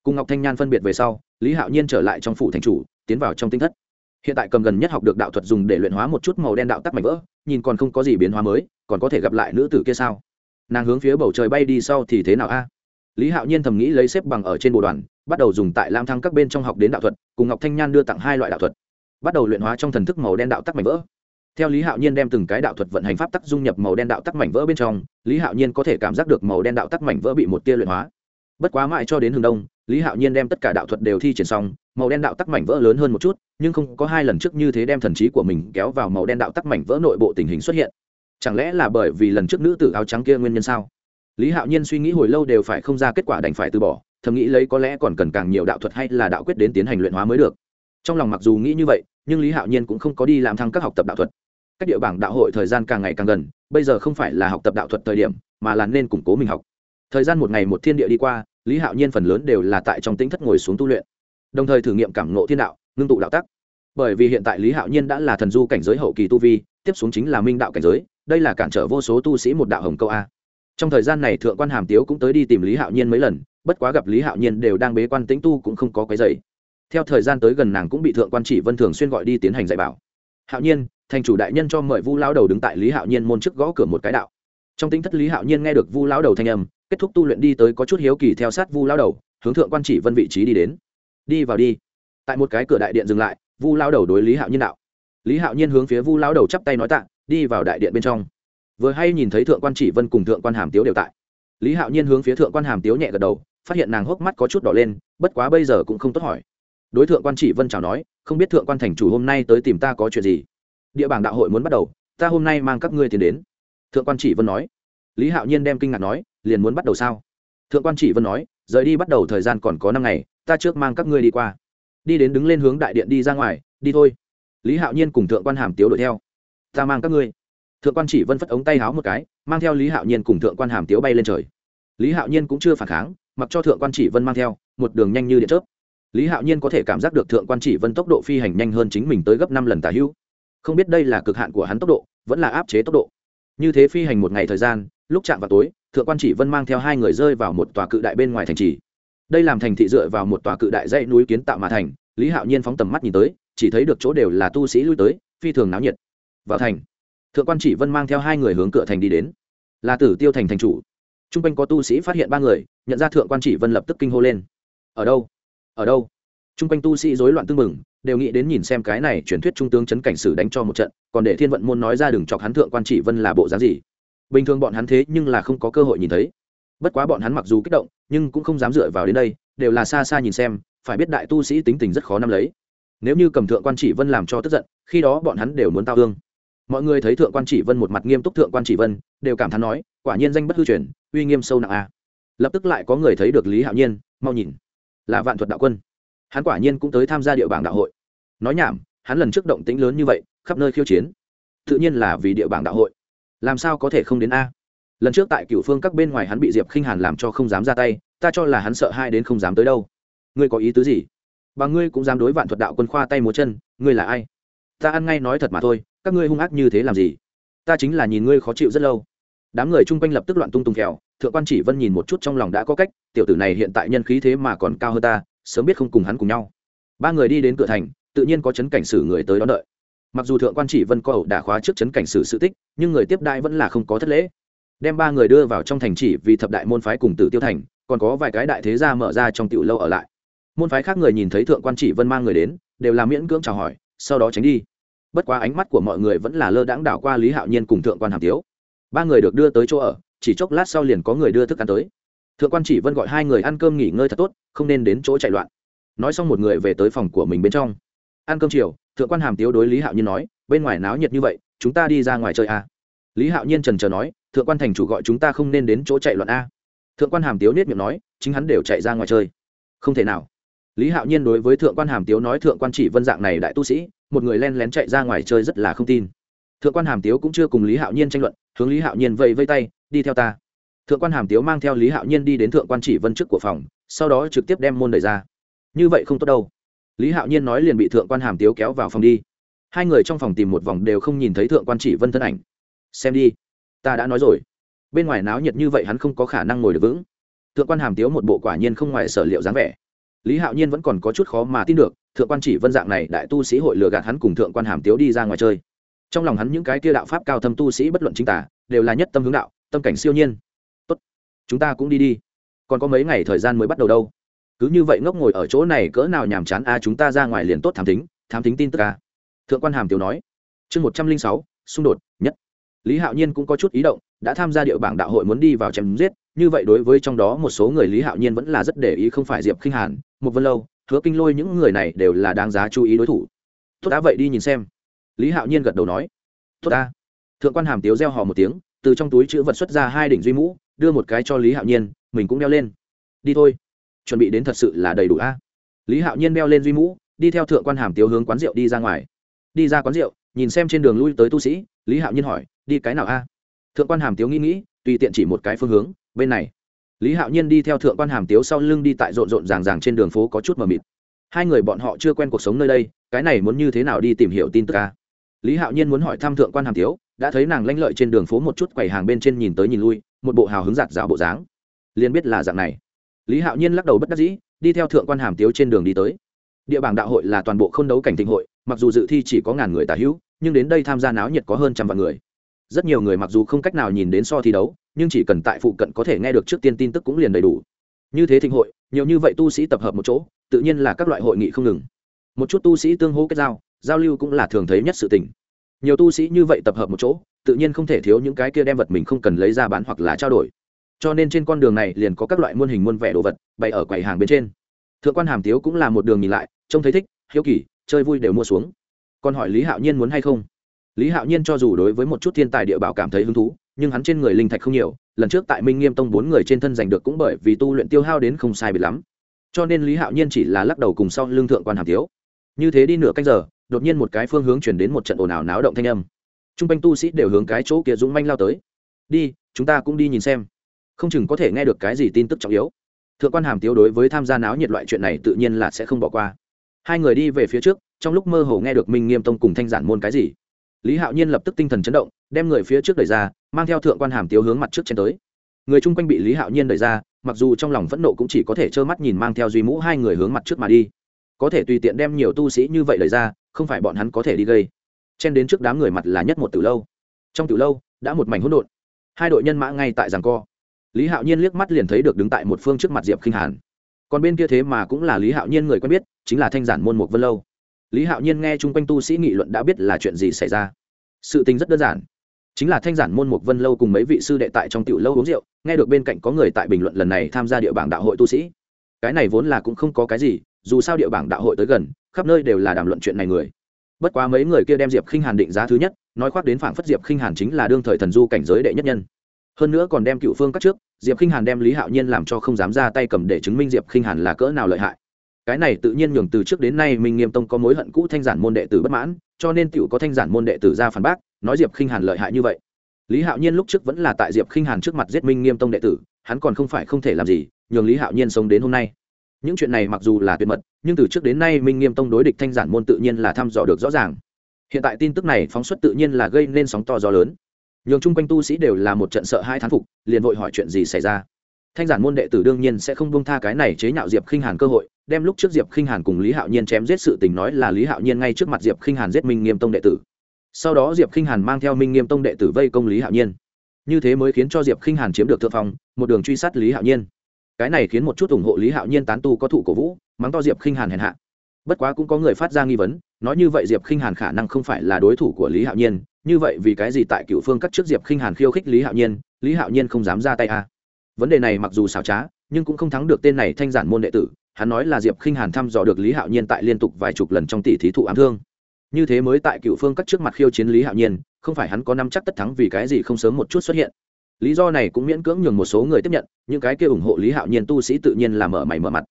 Cùng ngọc thanh nhan phân biệt về sau, lý hạo nhiên trở lại trong phủ thành chủ, tiến vào trong tinh thất. Hiện tại cầm gần nhất học được đạo thuật dùng để luyện hóa một chút màu đen đạo tắc mảnh vỡ, nhìn còn không có gì biến hóa mới, còn có thể gặp lại nữ tử kia sao? Nàng hướng phía bầu trời bay đi sau thì thế nào a? Lý hạo nhiên thầm nghĩ lấy xếp bằng ở trên bộ đoàn, bắt đầu dùng tại lam thăng các bên trong học đến đạo thuật, cùng ngọc thanh nhan đưa tặng hai loại đạo thuật. Bắt đầu luyện hóa trong thần thức màu đen đạo tắc mảnh vỡ. Theo lý hạo nhiên đem từng cái đạo thuật vận hành pháp tắc dung nhập màu đen đạo tắc mảnh vỡ bên trong, lý hạo nhiên có thể cảm giác được màu đen đạo tắc mảnh vỡ bị một tia luyện hóa. Bất quá mãi cho đến hướng đông, lý hạo nhiên đem tất cả đạo thuật đều thi triển xong, màu đen đạo tắc mảnh vỡ lớn hơn một chút, nhưng không có hai lần trước như thế đem thần trí của mình kéo vào màu đen đạo tắc mảnh vỡ nội bộ tình hình xuất hiện. Chẳng lẽ là bởi vì lần trước nữ tử áo trắng kia nguyên nhân sao? Lý hạo nhiên suy nghĩ hồi lâu đều phải không ra kết quả đành phải từ bỏ, thầm nghĩ lấy có lẽ còn cần càng nhiều đạo thuật hay là đạo quyết đến tiến hành luyện hóa mới được. Trong lòng mặc dù nghĩ như vậy, nhưng lý hạo nhiên cũng không có đi làm thăng các học tập đạo thuật. Các địa bảng đạo hội thời gian càng ngày càng gần, bây giờ không phải là học tập đạo thuật thời điểm, mà là nên củng cố mình học. Thời gian một ngày một thiên địa đi qua, lý hạo nhiên phần lớn đều là tại trong tính thất ngồi xuống tu luyện. Đồng thời thử nghiệm cảm nộ thiên đạo, ngưng tụ đạo tắc. Bởi vì hiện tại lý hạo nhiên đã là thần du cảnh giới hậu kỳ tu vi, tiếp xuống chính là minh đạo cảnh giới, đây là cản trở vô số tu sĩ một đạo hồng câu a trong thời gian này thượng quan hàm tiếu cũng tới đi tìm lý hạo nhiên mấy lần, bất quá gặp lý hạo nhiên đều đang bế quan tĩnh tu cũng không có cái dày theo thời gian tới gần nàng cũng bị thượng quan chỉ vân thường xuyên gọi đi tiến hành dạy bảo. Hạo nhiên, thành chủ đại nhân cho mời vu lao đầu đứng tại lý hạo nhiên môn trước gõ cửa một cái đạo. Trong tính thất lý hạo nhiên nghe được vu lao đầu thanh âm, kết thúc tu luyện đi tới có chút hiếu kỳ theo sát vu lao đầu, hướng thượng quan chỉ vân vị trí đi đến. Đi vào đi. Tại một cái cửa đại điện dừng lại, vu lao đầu đối lý hạo nhiên đạo. Lý hạo nhiên hướng phía vu lao đầu chắp tay nói tạ, đi vào đại điện bên trong vừa hay nhìn thấy thượng quan chỉ vân cùng thượng quan hàm tiếu đều tại. Lý hạo nhiên hướng phía thượng quan hàm tiếu nhẹ gật đầu, phát hiện nàng hốc mắt có chút đỏ lên, bất quá bây giờ cũng không tốt hỏi. Đối thượng quan chỉ vân chào nói, không biết thượng quan thành chủ hôm nay tới tìm ta có chuyện gì? Địa bảng đạo hội muốn bắt đầu, ta hôm nay mang các ngươi tiền đến. Thượng quan chỉ vân nói. Lý hạo nhiên đem kinh ngạc nói, liền muốn bắt đầu sao? Thượng quan chỉ vân nói, rời đi bắt đầu thời gian còn có năm ngày, ta trước mang các ngươi đi qua. Đi đến đứng lên hướng đại điện đi ra ngoài, đi thôi. Lý hạo nhiên cùng thượng quan hàm tiếu đuổi theo. Ta mang các ngươi thượng quan chỉ vân phất ống tay háo một cái, mang theo lý hạo nhiên cùng thượng quan hàm tiếu bay lên trời. Lý hạo nhiên cũng chưa phản kháng, mặc cho thượng quan chỉ vân mang theo, một đường nhanh như điện chớp. Lý hạo nhiên có thể cảm giác được thượng quan chỉ vân tốc độ phi hành nhanh hơn chính mình tới gấp năm lần tả hữu. Không biết đây là cực hạn của hắn tốc độ, vẫn là áp chế tốc độ. Như thế phi hành một ngày thời gian, lúc chạm vào tối, thượng quan chỉ vân mang theo hai người rơi vào một tòa cự đại bên ngoài thành trì. Đây làm thành thị dựa vào một tòa cự đại dãy núi kiến tạo mà thành, lý hạo nhiên phóng tầm mắt nhìn tới, chỉ thấy được chỗ đều là tu sĩ lui tới, phi thường náo nhiệt. Vào thành thượng quan chỉ vân mang theo hai người hướng cửa thành đi đến. Là tử tiêu thành thành chủ. T r u n g quanh có tu sĩ phát hiện ba người, nhận ra thượng quan chỉ vân lập tức kinh hô lên. Ở đâu? Ở đâu? T r u n g quanh tu sĩ rối loạn tưng mừng đều nghĩ đến nhìn xem cái này truyền thuyết trung tướng chấn cảnh sử đánh cho một trận, còn để thiên vận môn nói ra đừng chọc hắn thượng quan chỉ vân là bộ dáng gì. Bình thường bọn hắn thế nhưng là không có cơ hội nhìn thấy. Bất quá bọn hắn mặc dù kích động, nhưng cũng không dám dựa vào đến đây, đều là xa xa nhìn xem, phải biết đại tu sĩ tính tình rất khó nắm lấy. Nếu như cầm thượng quan chỉ vân làm cho tức giận, khi đó bọn hắn đều muốn tao thương mọi người thấy thượng quan chỉ vân một mặt nghiêm túc thượng quan chỉ vân, đều cảm thán nói, quả nhiên danh bất hư truyền, uy nghiêm sâu nặng a lập tức lại có người thấy được lý hạo nhiên, mau nhìn, là vạn thuật đạo quân. Hắn quả nhiên cũng tới tham gia địa bảng đạo hội. Nói nhảm, hắn lần trước động tĩnh lớn như vậy, khắp nơi khiêu chiến. Tự nhiên là vì địa bảng đạo hội. Làm sao có thể không đến a? Lần trước tại cửu phương các bên ngoài hắn bị diệp khinh hàn làm cho không dám ra tay, ta cho là hắn sợ hai đến không dám tới đâu. Ngươi có ý tứ gì? Bà ngươi cũng dám đối vạn thuật đạo quân khoa tay múa chân, ngươi là ai? Ta ăn ngay nói thật mà thôi, các ngươi hung ác như thế làm gì? Ta chính là nhìn ngươi khó chịu rất lâu. Đám người chung quanh lập tức loạn tung tung kẹo, thượng quan chỉ vân nhìn một chút trong lòng đã có cách, tiểu tử này hiện tại nhân khí thế mà còn cao hơn ta, sớm biết không cùng hắn cùng nhau. Ba người đi đến cửa thành, tự nhiên có chấn cảnh sử người tới đón đợi. Mặc dù thượng quan chỉ vân có ẩu đả khóa trước chấn cảnh sử sự tích, nhưng người tiếp đại vẫn là không có thất lễ. Đem ba người đưa vào trong thành chỉ vì thập đại môn phái cùng tử tiêu thành, còn có vài cái đại thế gia mở ra trong tiểu lâu ở lại. Môn phái khác người nhìn thấy thượng quan chỉ vân mang người đến, đều làm miễn cưỡng chào hỏi, sau đó tránh đi bất quá ánh mắt của mọi người vẫn là lơ đãng đảo qua lý hạo nhiên cùng thượng quan hàm tiếu. Ba người được đưa tới chỗ ở, chỉ chốc lát sau liền có người đưa thức ăn tới. Thượng quan chỉ vân gọi hai người ăn cơm nghỉ ngơi thật tốt, không nên đến chỗ chạy loạn. Nói xong một người về tới phòng của mình bên trong. Ăn cơm chiều, thượng quan hàm tiếu đối lý hạo nhiên nói, bên ngoài náo nhiệt như vậy, chúng ta đi ra ngoài chơi à. lý hạo nhiên trần trờ nói, thượng quan thành chủ gọi chúng ta không nên đến chỗ chạy loạn a thượng quan hàm tiếu nết miệng nói, chính hắn đều chạy ra ngoài chơi. Không thể nào. Lý hạo nhiên đối với thượng quan hàm tiếu nói, thượng quan chỉ vân dạng này đại tu sĩ một người len lén chạy ra ngoài chơi rất là không tin. Thượng quan hàm tiếu cũng chưa cùng lý hạo nhiên tranh luận, hướng lý hạo nhiên vây vây tay, đi theo ta. Thượng quan hàm tiếu mang theo lý hạo nhiên đi đến thượng quan chỉ vân trước của phòng, sau đó trực tiếp đem môn đẩy ra. Như vậy không tốt đâu. Lý hạo nhiên nói liền bị thượng quan hàm tiếu kéo vào phòng đi. Hai người trong phòng tìm một vòng đều không nhìn thấy thượng quan chỉ vân thân ảnh. Xem đi, ta đã nói rồi. Bên ngoài náo nhiệt như vậy hắn không có khả năng ngồi được vững. Thượng quan hàm tiếu một bộ quả nhiên không ngoài sở liệu dáng vẻ. Lý hạo nhiên vẫn còn có chút khó mà tin được thượng quan chỉ vân dạng này đại tu sĩ hội lừa gạt hắn cùng thượng quan hàm tiếu đi ra ngoài chơi. Trong lòng hắn những cái kia đạo pháp cao thâm tu sĩ bất luận chính tả, đều là nhất tâm hướng đạo, tâm cảnh siêu nhiên. Tốt, chúng ta cũng đi đi. Còn có mấy ngày thời gian mới bắt đầu đâu. Cứ như vậy ngốc ngồi ở chỗ này cỡ nào nhàm chán, a, chúng ta ra ngoài liền tốt thám tính thám tính tin tức, a. Thượng quan hàm tiếu nói. Chương một trăm linh sáu, xung đột, nhất. Lý hạo nhiên cũng có chút ý động, đã tham gia địa bảng đạo hội muốn đi vào chém giết, như vậy đối với trong đó một số người lý hạo nhiên vẫn là rất để ý không phải diệp khinh hàn một vân lâu hứa kinh lôi những người này đều là đáng giá chú ý đối thủ. Tốt đã vậy đi nhìn xem. Lý hạo nhiên gật đầu nói. Tốt ta. Thượng quan hàm tiếu reo hò một tiếng, từ trong túi chữ vật xuất ra hai đỉnh duy mũ, đưa một cái cho lý hạo nhiên, mình cũng đeo lên. Đi thôi. Chuẩn bị đến thật sự là đầy đủ a. Lý hạo nhiên đeo lên duy mũ, đi theo thượng quan hàm tiếu hướng quán rượu đi ra ngoài. Đi ra quán rượu, nhìn xem trên đường lui tới tu sĩ, lý hạo nhiên hỏi, đi cái nào a? Thượng quan hàm tiếu nghĩ nghĩ, tùy tiện chỉ một cái phương hướng, bên này lý hạo nhiên đi theo thượng quan hàm tiếu sau lưng đi tại rộn rộn ràng ràng trên đường phố có chút mờ mịt. Hai người bọn họ chưa quen cuộc sống nơi đây, cái này muốn như thế nào đi tìm hiểu tin tức ca lý hạo nhiên muốn hỏi thăm thượng quan hàm tiếu, đã thấy nàng lanh lợi trên đường phố một chút quầy hàng bên trên nhìn tới nhìn lui, một bộ hào hứng giạt rào bộ dáng. Liền biết là dạng này. Lý hạo nhiên lắc đầu bất đắc dĩ, đi theo thượng quan hàm tiếu trên đường đi tới. Địa bảng đạo hội là toàn bộ k h ô n đấu cảnh thịnh hội, mặc dù dự thi chỉ có ngàn người tả hữu, nhưng đến đây tham gia náo nhiệt có hơn trăm vạn người. Rất nhiều người mặc dù không cách nào nhìn đến so thi đấu nhưng chỉ cần tại phụ cận có thể nghe được trước tiên tin tức cũng liền đầy đủ. Như thế thịnh hội, nhiều như vậy tu sĩ tập hợp một chỗ, tự nhiên là các loại hội nghị không ngừng. Một chút tu sĩ tương hỗ kết giao giao lưu cũng là thường thấy nhất sự tình. Nhiều tu sĩ như vậy tập hợp một chỗ, tự nhiên không thể thiếu những cái kia đem vật mình không cần lấy ra bán hoặc là trao đổi. Cho nên trên con đường này liền có các loại muôn hình muôn vẻ đồ vật bày ở quầy hàng bên trên. Thượng quan hàm tiếu cũng là một đường nhìn lại, trông thấy thích, hiếu kỳ, chơi vui đều mua xuống. Còn hỏi lý hạo nhiên muốn hay không? Lý hạo nhiên cho dù đối với một chút thiên tài địa bảo cảm thấy hứng thú, nhưng hắn trên người linh thạch không nhiều, lần trước tại minh nghiêm tông bốn người trên thân giành được cũng bởi vì tu luyện tiêu hao đến không sai bị lắm. Cho nên lý hạo nhiên chỉ là lắc đầu cùng sau lương thượng quan hàm tiếu. Như thế đi nửa canh giờ, đột nhiên một cái phương hướng chuyển đến một trận ồn ào náo động thanh âm. T r u n g quanh tu sĩ đều hướng cái chỗ kia dũng manh lao tới. Đi, chúng ta cũng đi nhìn xem. Không chừng có thể nghe được cái gì tin tức trọng yếu. Thượng quan hàm tiếu đối với tham gia náo nhiệt loại chuyện này tự nhiên là sẽ không bỏ qua. Hai người đi về phía trước, trong lúc mơ hồ nghe được minh nghiêm tông cùng thanh giản môn cái gì lý hạo nhiên lập tức tinh thần chấn động, đem người phía trước đẩy ra, mang theo thượng quan hàm tiếu hướng mặt trước chen tới. Người chung quanh bị lý hạo nhiên đẩy ra, mặc dù trong lòng phẫn nộ cũng chỉ có thể trơ mắt nhìn mang theo duy mũ hai người hướng mặt trước mà đi. Có thể tùy tiện đem nhiều tu sĩ như vậy đẩy ra, không phải bọn hắn có thể đi gây. Chen đến trước đám người mặt là nhất một từ lâu. Trong từ lâu, đã một mảnh hỗn độn. Hai đội nhân mã ngay tại giằng co. Lý hạo nhiên liếc mắt liền thấy được đứng tại một phương trước mặt diệp khinh hàn. Còn bên kia thế mà cũng là lý hạo nhiên người quen biết, chính là thanh giản môn một vân lâu lý hạo nhiên nghe chung quanh tu sĩ nghị luận đã biết là chuyện gì xảy ra. Sự tình rất đơn giản. Chính là thanh giản môn mục vân lâu cùng mấy vị sư đệ tại trong tiểu lâu uống rượu, nghe được bên cạnh có người tại bình luận lần này tham gia địa bảng đạo hội tu sĩ. Cái này vốn là cũng không có cái gì, dù sao địa bảng đạo hội tới gần, khắp nơi đều là đàm luận chuyện này người. Bất quá mấy người kia đem diệp khinh hàn định giá thứ nhất, nói khoác đến phảng phất diệp khinh hàn chính là đương thời thần du cảnh giới đệ nhất nhân. Hơn nữa còn đem cựu phương các trước, diệp khinh hàn đem lý hạo nhiên làm cho không dám ra tay cầm để chứng minh diệp khinh hàn là cỡ nào lợi hại cái này tự nhiên nhường từ trước đến nay minh nghiêm tông có mối hận cũ thanh giản môn đệ tử bất mãn, cho nên cựu có thanh giản môn đệ tử ra phản bác, nói diệp khinh hàn lợi hại như vậy. Lý hạo nhiên lúc trước vẫn là tại diệp khinh hàn trước mặt giết minh nghiêm tông đệ tử, hắn còn không phải không thể làm gì, nhường lý hạo nhiên sống đến hôm nay. Những chuyện này mặc dù là tuyệt mật, nhưng từ trước đến nay minh nghiêm tông đối địch thanh giản môn tự nhiên là thăm dò được rõ ràng. Hiện tại tin tức này phóng xuất tự nhiên là gây nên sóng to gió lớn. Nhường chung quanh tu sĩ đều là một trận sợ hai thán phục, liền vội hỏi chuyện gì xảy ra thanh giản môn đệ tử đương nhiên sẽ không bông tha cái này chế nhạo diệp khinh hàn cơ hội, đem lúc trước diệp khinh hàn cùng lý hạo nhiên chém giết sự tình nói là lý hạo nhiên ngay trước mặt diệp khinh hàn giết minh nghiêm tông đệ tử. Sau đó diệp khinh hàn mang theo minh nghiêm tông đệ tử vây công lý hạo nhiên. Như thế mới khiến cho diệp khinh hàn chiếm được thượng phong, một đường truy sát lý hạo nhiên. Cái này khiến một chút ủng hộ lý hạo nhiên tán tu có thụ cổ vũ, mắng to diệp khinh hàn hèn hạ. Bất quá cũng có người phát ra nghi vấn, nói như vậy diệp khinh hàn khả năng không phải là đối thủ của lý hạo nhiên, như vậy vì cái gì tại cựu phương cắt trước diệp khinh hàn khiêu khích lý hạo nhiên, lý hạo nhiên không dám ra tay à vấn đề này mặc dù xảo trá, nhưng cũng không thắng được tên này thanh giản môn đệ tử, hắn nói là diệp khinh hàn thăm dò được lý hạo nhiên tại liên tục vài chục lần trong tỷ thí thụ ám thương. Như thế mới tại cựu phương cắt trước mặt khiêu chiến lý hạo nhiên, không phải hắn có năm chắc tất thắng vì cái gì không sớm một chút xuất hiện. Lý do này cũng miễn cưỡng nhường một số người tiếp nhận, những cái kia ủng hộ lý hạo nhiên tu sĩ tự nhiên là mở mày mở mặt.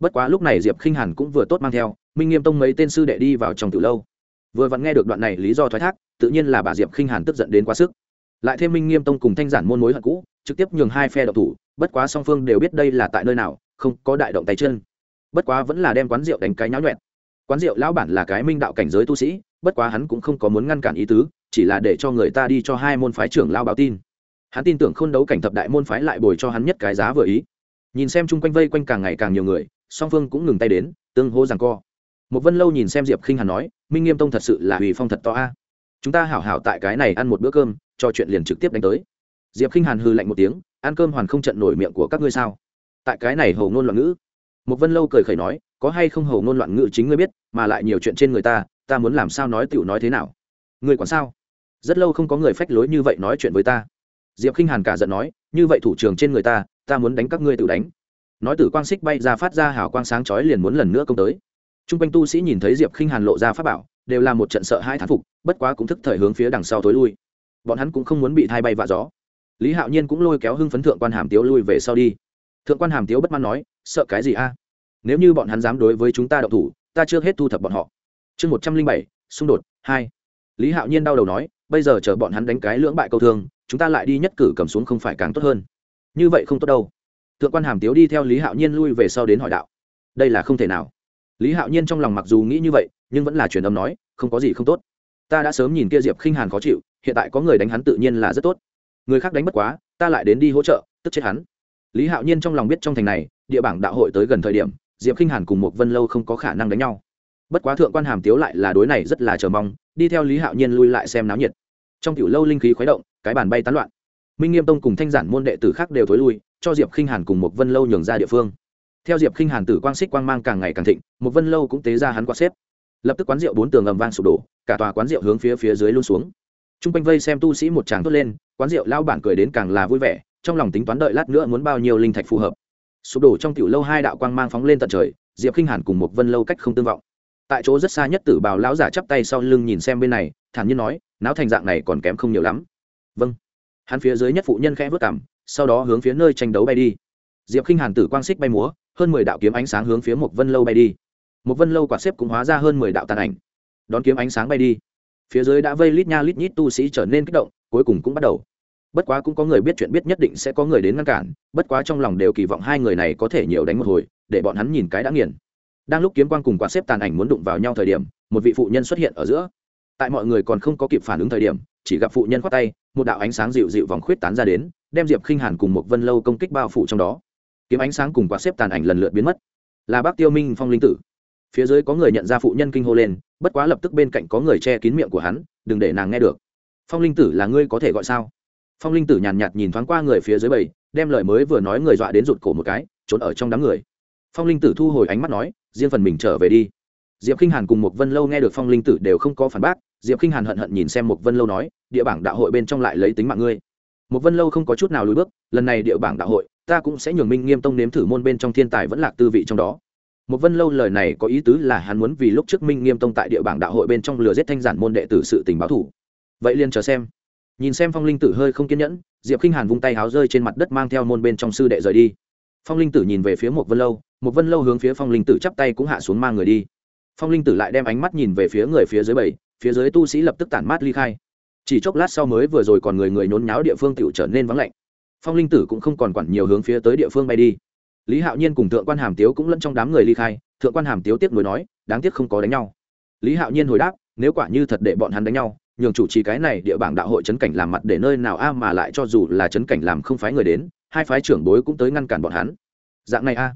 Bất quá lúc này diệp khinh hàn cũng vừa tốt mang theo, minh nghiêm tông mấy tên sư đệ đi vào trong từ lâu. Vừa vặn nghe được đoạn này lý do thoái thác, tự nhiên là bà diệp khinh hàn tức giận đến quá sức. Lại thêm minh nghiêm tông cùng thanh giản môn mối hận cũ trực tiếp nhường hai phe độc thủ, bất quá song phương đều biết đây là tại nơi nào, không có đại động tay chân. Bất quá vẫn là đem quán rượu đánh cái nháo nhuẹn quán rượu lão bản là cái minh đạo cảnh giới tu sĩ, bất quá hắn cũng không có muốn ngăn cản ý tứ, chỉ là để cho người ta đi cho hai môn phái trưởng lao báo tin. Hắn tin tưởng khôn đấu cảnh thập đại môn phái lại bồi cho hắn nhất cái giá vừa ý. Nhìn xem chung quanh vây quanh càng ngày càng nhiều người, song phương cũng ngừng tay đến, tương hô rằng co. Một vân lâu nhìn xem diệp khinh hàn nói, minh nghiêm tông thật sự là hủy phong thật to a. Chúng ta hảo hảo tại cái này ăn một bữa cơm, cho chuyện liền trực tiếp đánh tới diệp khinh hàn hư lạnh một tiếng, ăn cơm hoàn không trận nổi miệng của các ngươi sao? Tại cái này hầu ngôn loạn ngữ một vân lâu cười khẩy nói, có hay không hầu ngôn loạn ngữ chính ngươi biết, mà lại nhiều chuyện trên người ta ta muốn làm sao nói tiểu nói thế nào? Ngươi còn sao? Rất lâu không có người phách lối như vậy nói chuyện với ta. Diệp k i n h hàn cả giận nói, như vậy thủ trường trên người ta ta muốn đánh các ngươi tự đánh. Nói tử quang xích bay ra phát ra hào quang sáng chói liền muốn lần nữa công tới. T r u n g quanh tu sĩ nhìn thấy diệp k i n h hàn lộ ra pháp bảo, đều là một trận sợ hai thán phục, bất quá cũng thức thời hướng phía đằng sau tối lui. Bọn hắn cũng không muốn bị thai bay vạ gió lý hạo nhiên cũng lôi kéo hưng phấn thượng quan hàm tiếu lui về sau đi. Thượng quan hàm tiếu bất mãn nói, sợ cái gì a? Nếu như bọn hắn dám đối với chúng ta đậu thủ, ta chưa hết thu thập bọn họ. Chương một trăm linh bảy, xung đột, hai. Lý hạo nhiên đau đầu nói, bây giờ chờ bọn hắn đánh cái lưỡng bại câu thương, chúng ta lại đi nhất cử cầm xuống không phải càng tốt hơn. Như vậy không tốt đâu. Thượng quan hàm tiếu đi theo lý hạo nhiên lui về sau đến hỏi đạo, đây là không thể nào. Lý hạo nhiên trong lòng mặc dù nghĩ như vậy, nhưng vẫn là truyền âm nói, không có gì không tốt. Ta đã sớm nhìn kia diệp khinh hàn khó chịu, hiện tại có người đánh hắn tự nhiên là rất tốt người khác đánh bất quá, ta lại đến đi hỗ trợ, tức chết hắn. Lý hạo nhiên trong lòng biết trong thành này, địa bảng đạo hội tới gần thời điểm, diệp khinh hàn cùng một vân lâu không có khả năng đánh nhau. Bất quá thượng quan hàm tiếu lại là đối này rất là chờ mong, đi theo lý hạo nhiên lui lại xem náo nhiệt. Trong tiểu lâu linh khí khuấy động, cái bàn bay tán loạn. Minh nghiêm tông cùng thanh giản môn đệ tử khác đều thối lui, cho diệp khinh hàn cùng một vân lâu nhường ra địa phương. Theo diệp khinh hàn tử quang xích quang mang càng ngày càng thịnh một vân lâu cũng tế ra hắn quạt xếp. Lập tức quán rượu bốn tường ầm vang sụp đổ, cả tòa quán rượu hướng phía phía dưới luôn xuống. T r u n g quanh vây xem tu sĩ một tràng thốt lên quán rượu lao bản cười đến càng là vui vẻ, trong lòng tính toán đợi lát nữa muốn bao nhiêu linh thạch phù hợp. Sụp đổ trong tiểu lâu hai đạo quang mang phóng lên tận trời, diệp khinh hàn cùng một vân lâu cách không tương vọng. Tại chỗ rất xa nhất tử bào lão giả chắp tay sau lưng nhìn xem bên này, thản nhiên nói, náo thành dạng này còn kém không nhiều lắm. Vâng. Hắn phía dưới nhất phụ nhân khẽ vớt cảm sau đó hướng phía nơi tranh đấu bay đi. Diệp khinh hàn tử quang xích bay múa, hơn mười đạo kiếm ánh sáng hướng phía một vân lâu bay đi. Một vân lâu quả xếp cũng hóa ra hơn mười đạo tàn ảnh, đón kiếm ánh sáng bay đi. Phía dưới đã vây lít nha lít nhít tu sĩ trở nên kích động cuối cùng cũng bắt đầu. Bất quá cũng có người biết chuyện biết nhất định sẽ có người đến ngăn cản, bất quá trong lòng đều kỳ vọng hai người này có thể nhiều đánh một hồi, để bọn hắn nhìn cái đã nghiền. Đang lúc kiếm quang cùng quạt xếp tàn ảnh muốn đụng vào nhau thời điểm, một vị phụ nhân xuất hiện ở giữa. Tại mọi người còn không có kịp phản ứng thời điểm, chỉ gặp phụ nhân khoát tay, một đạo ánh sáng dịu dịu vòng khuyết tán ra đến, đem diệp khinh hàn cùng một vân lâu công kích bao phủ trong đó. Kiếm ánh sáng cùng quạt xếp tàn ảnh lần lượt biến mất. Là bác tiêu minh phong linh tử. Phía dưới có người nhận ra phụ nhân kinh hô lên, bất quá lập tức bên cạnh có người che kín miệng của hắn, đừng để nàng nghe được phong linh tử là ngươi có thể gọi sao? Phong linh tử nhàn nhạt nhìn thoáng qua người phía dưới bầy, đem lời mới vừa nói người dọa đến rụt cổ một cái, trốn ở trong đám người. Phong linh tử thu hồi ánh mắt nói, riêng phần mình trở về đi. Diệp k i n h hàn cùng một vân lâu nghe được phong linh tử đều không có phản bác, diệp k i n h hàn hận hận nhìn xem một vân lâu nói, địa bảng đạo hội bên trong lại lấy tính mạng ngươi. Một vân lâu không có chút nào lùi bước, lần này địa bảng đạo hội, ta cũng sẽ nhường minh nghiêm tông nếm thử môn bên trong thiên tài vẫn lạc tư vị trong đó. Một vân lâu lời này có ý tứ là hắn muốn vì lúc trước minh nghiêm tông tại địa bảng đạo hội bên trong lừa giết thanh giản môn đệ tử sự tình báo thủ vậy liền chờ xem. Nhìn xem phong linh tử hơi không kiên nhẫn, diệp k i n h hàn vung tay háo rơi trên mặt đất mang theo môn bên trong sư đệ rời đi. Phong linh tử nhìn về phía một vân lâu một vân lâu hướng phía phong linh tử chắp tay cũng hạ xuống mang người đi. Phong linh tử lại đem ánh mắt nhìn về phía người phía dưới bảy, phía dưới tu sĩ lập tức tản mát ly khai. Chỉ chốc lát sau mới vừa rồi còn người người nhốn nháo địa phương tựu trở nên vắng lạnh. Phong linh tử cũng không còn quản nhiều hướng phía tới địa phương bay đi. Lý hạo nhiên cùng thượng quan hàm tiếu cũng lẫn trong đám người ly khai, thượng quan hàm tiếu tiếp nối nói, đáng tiếc không có đánh nhau. Lý hạo nhiên hồi đáp, nếu quả như thật để bọn hắn đánh nhau nhường chủ trì cái này địa bảng đạo hội chấn cảnh làm mặt để nơi nào a mà lại cho dù là chấn cảnh làm không phái người đến, hai phái trưởng bối cũng tới ngăn cản bọn hắn. Dạng này a.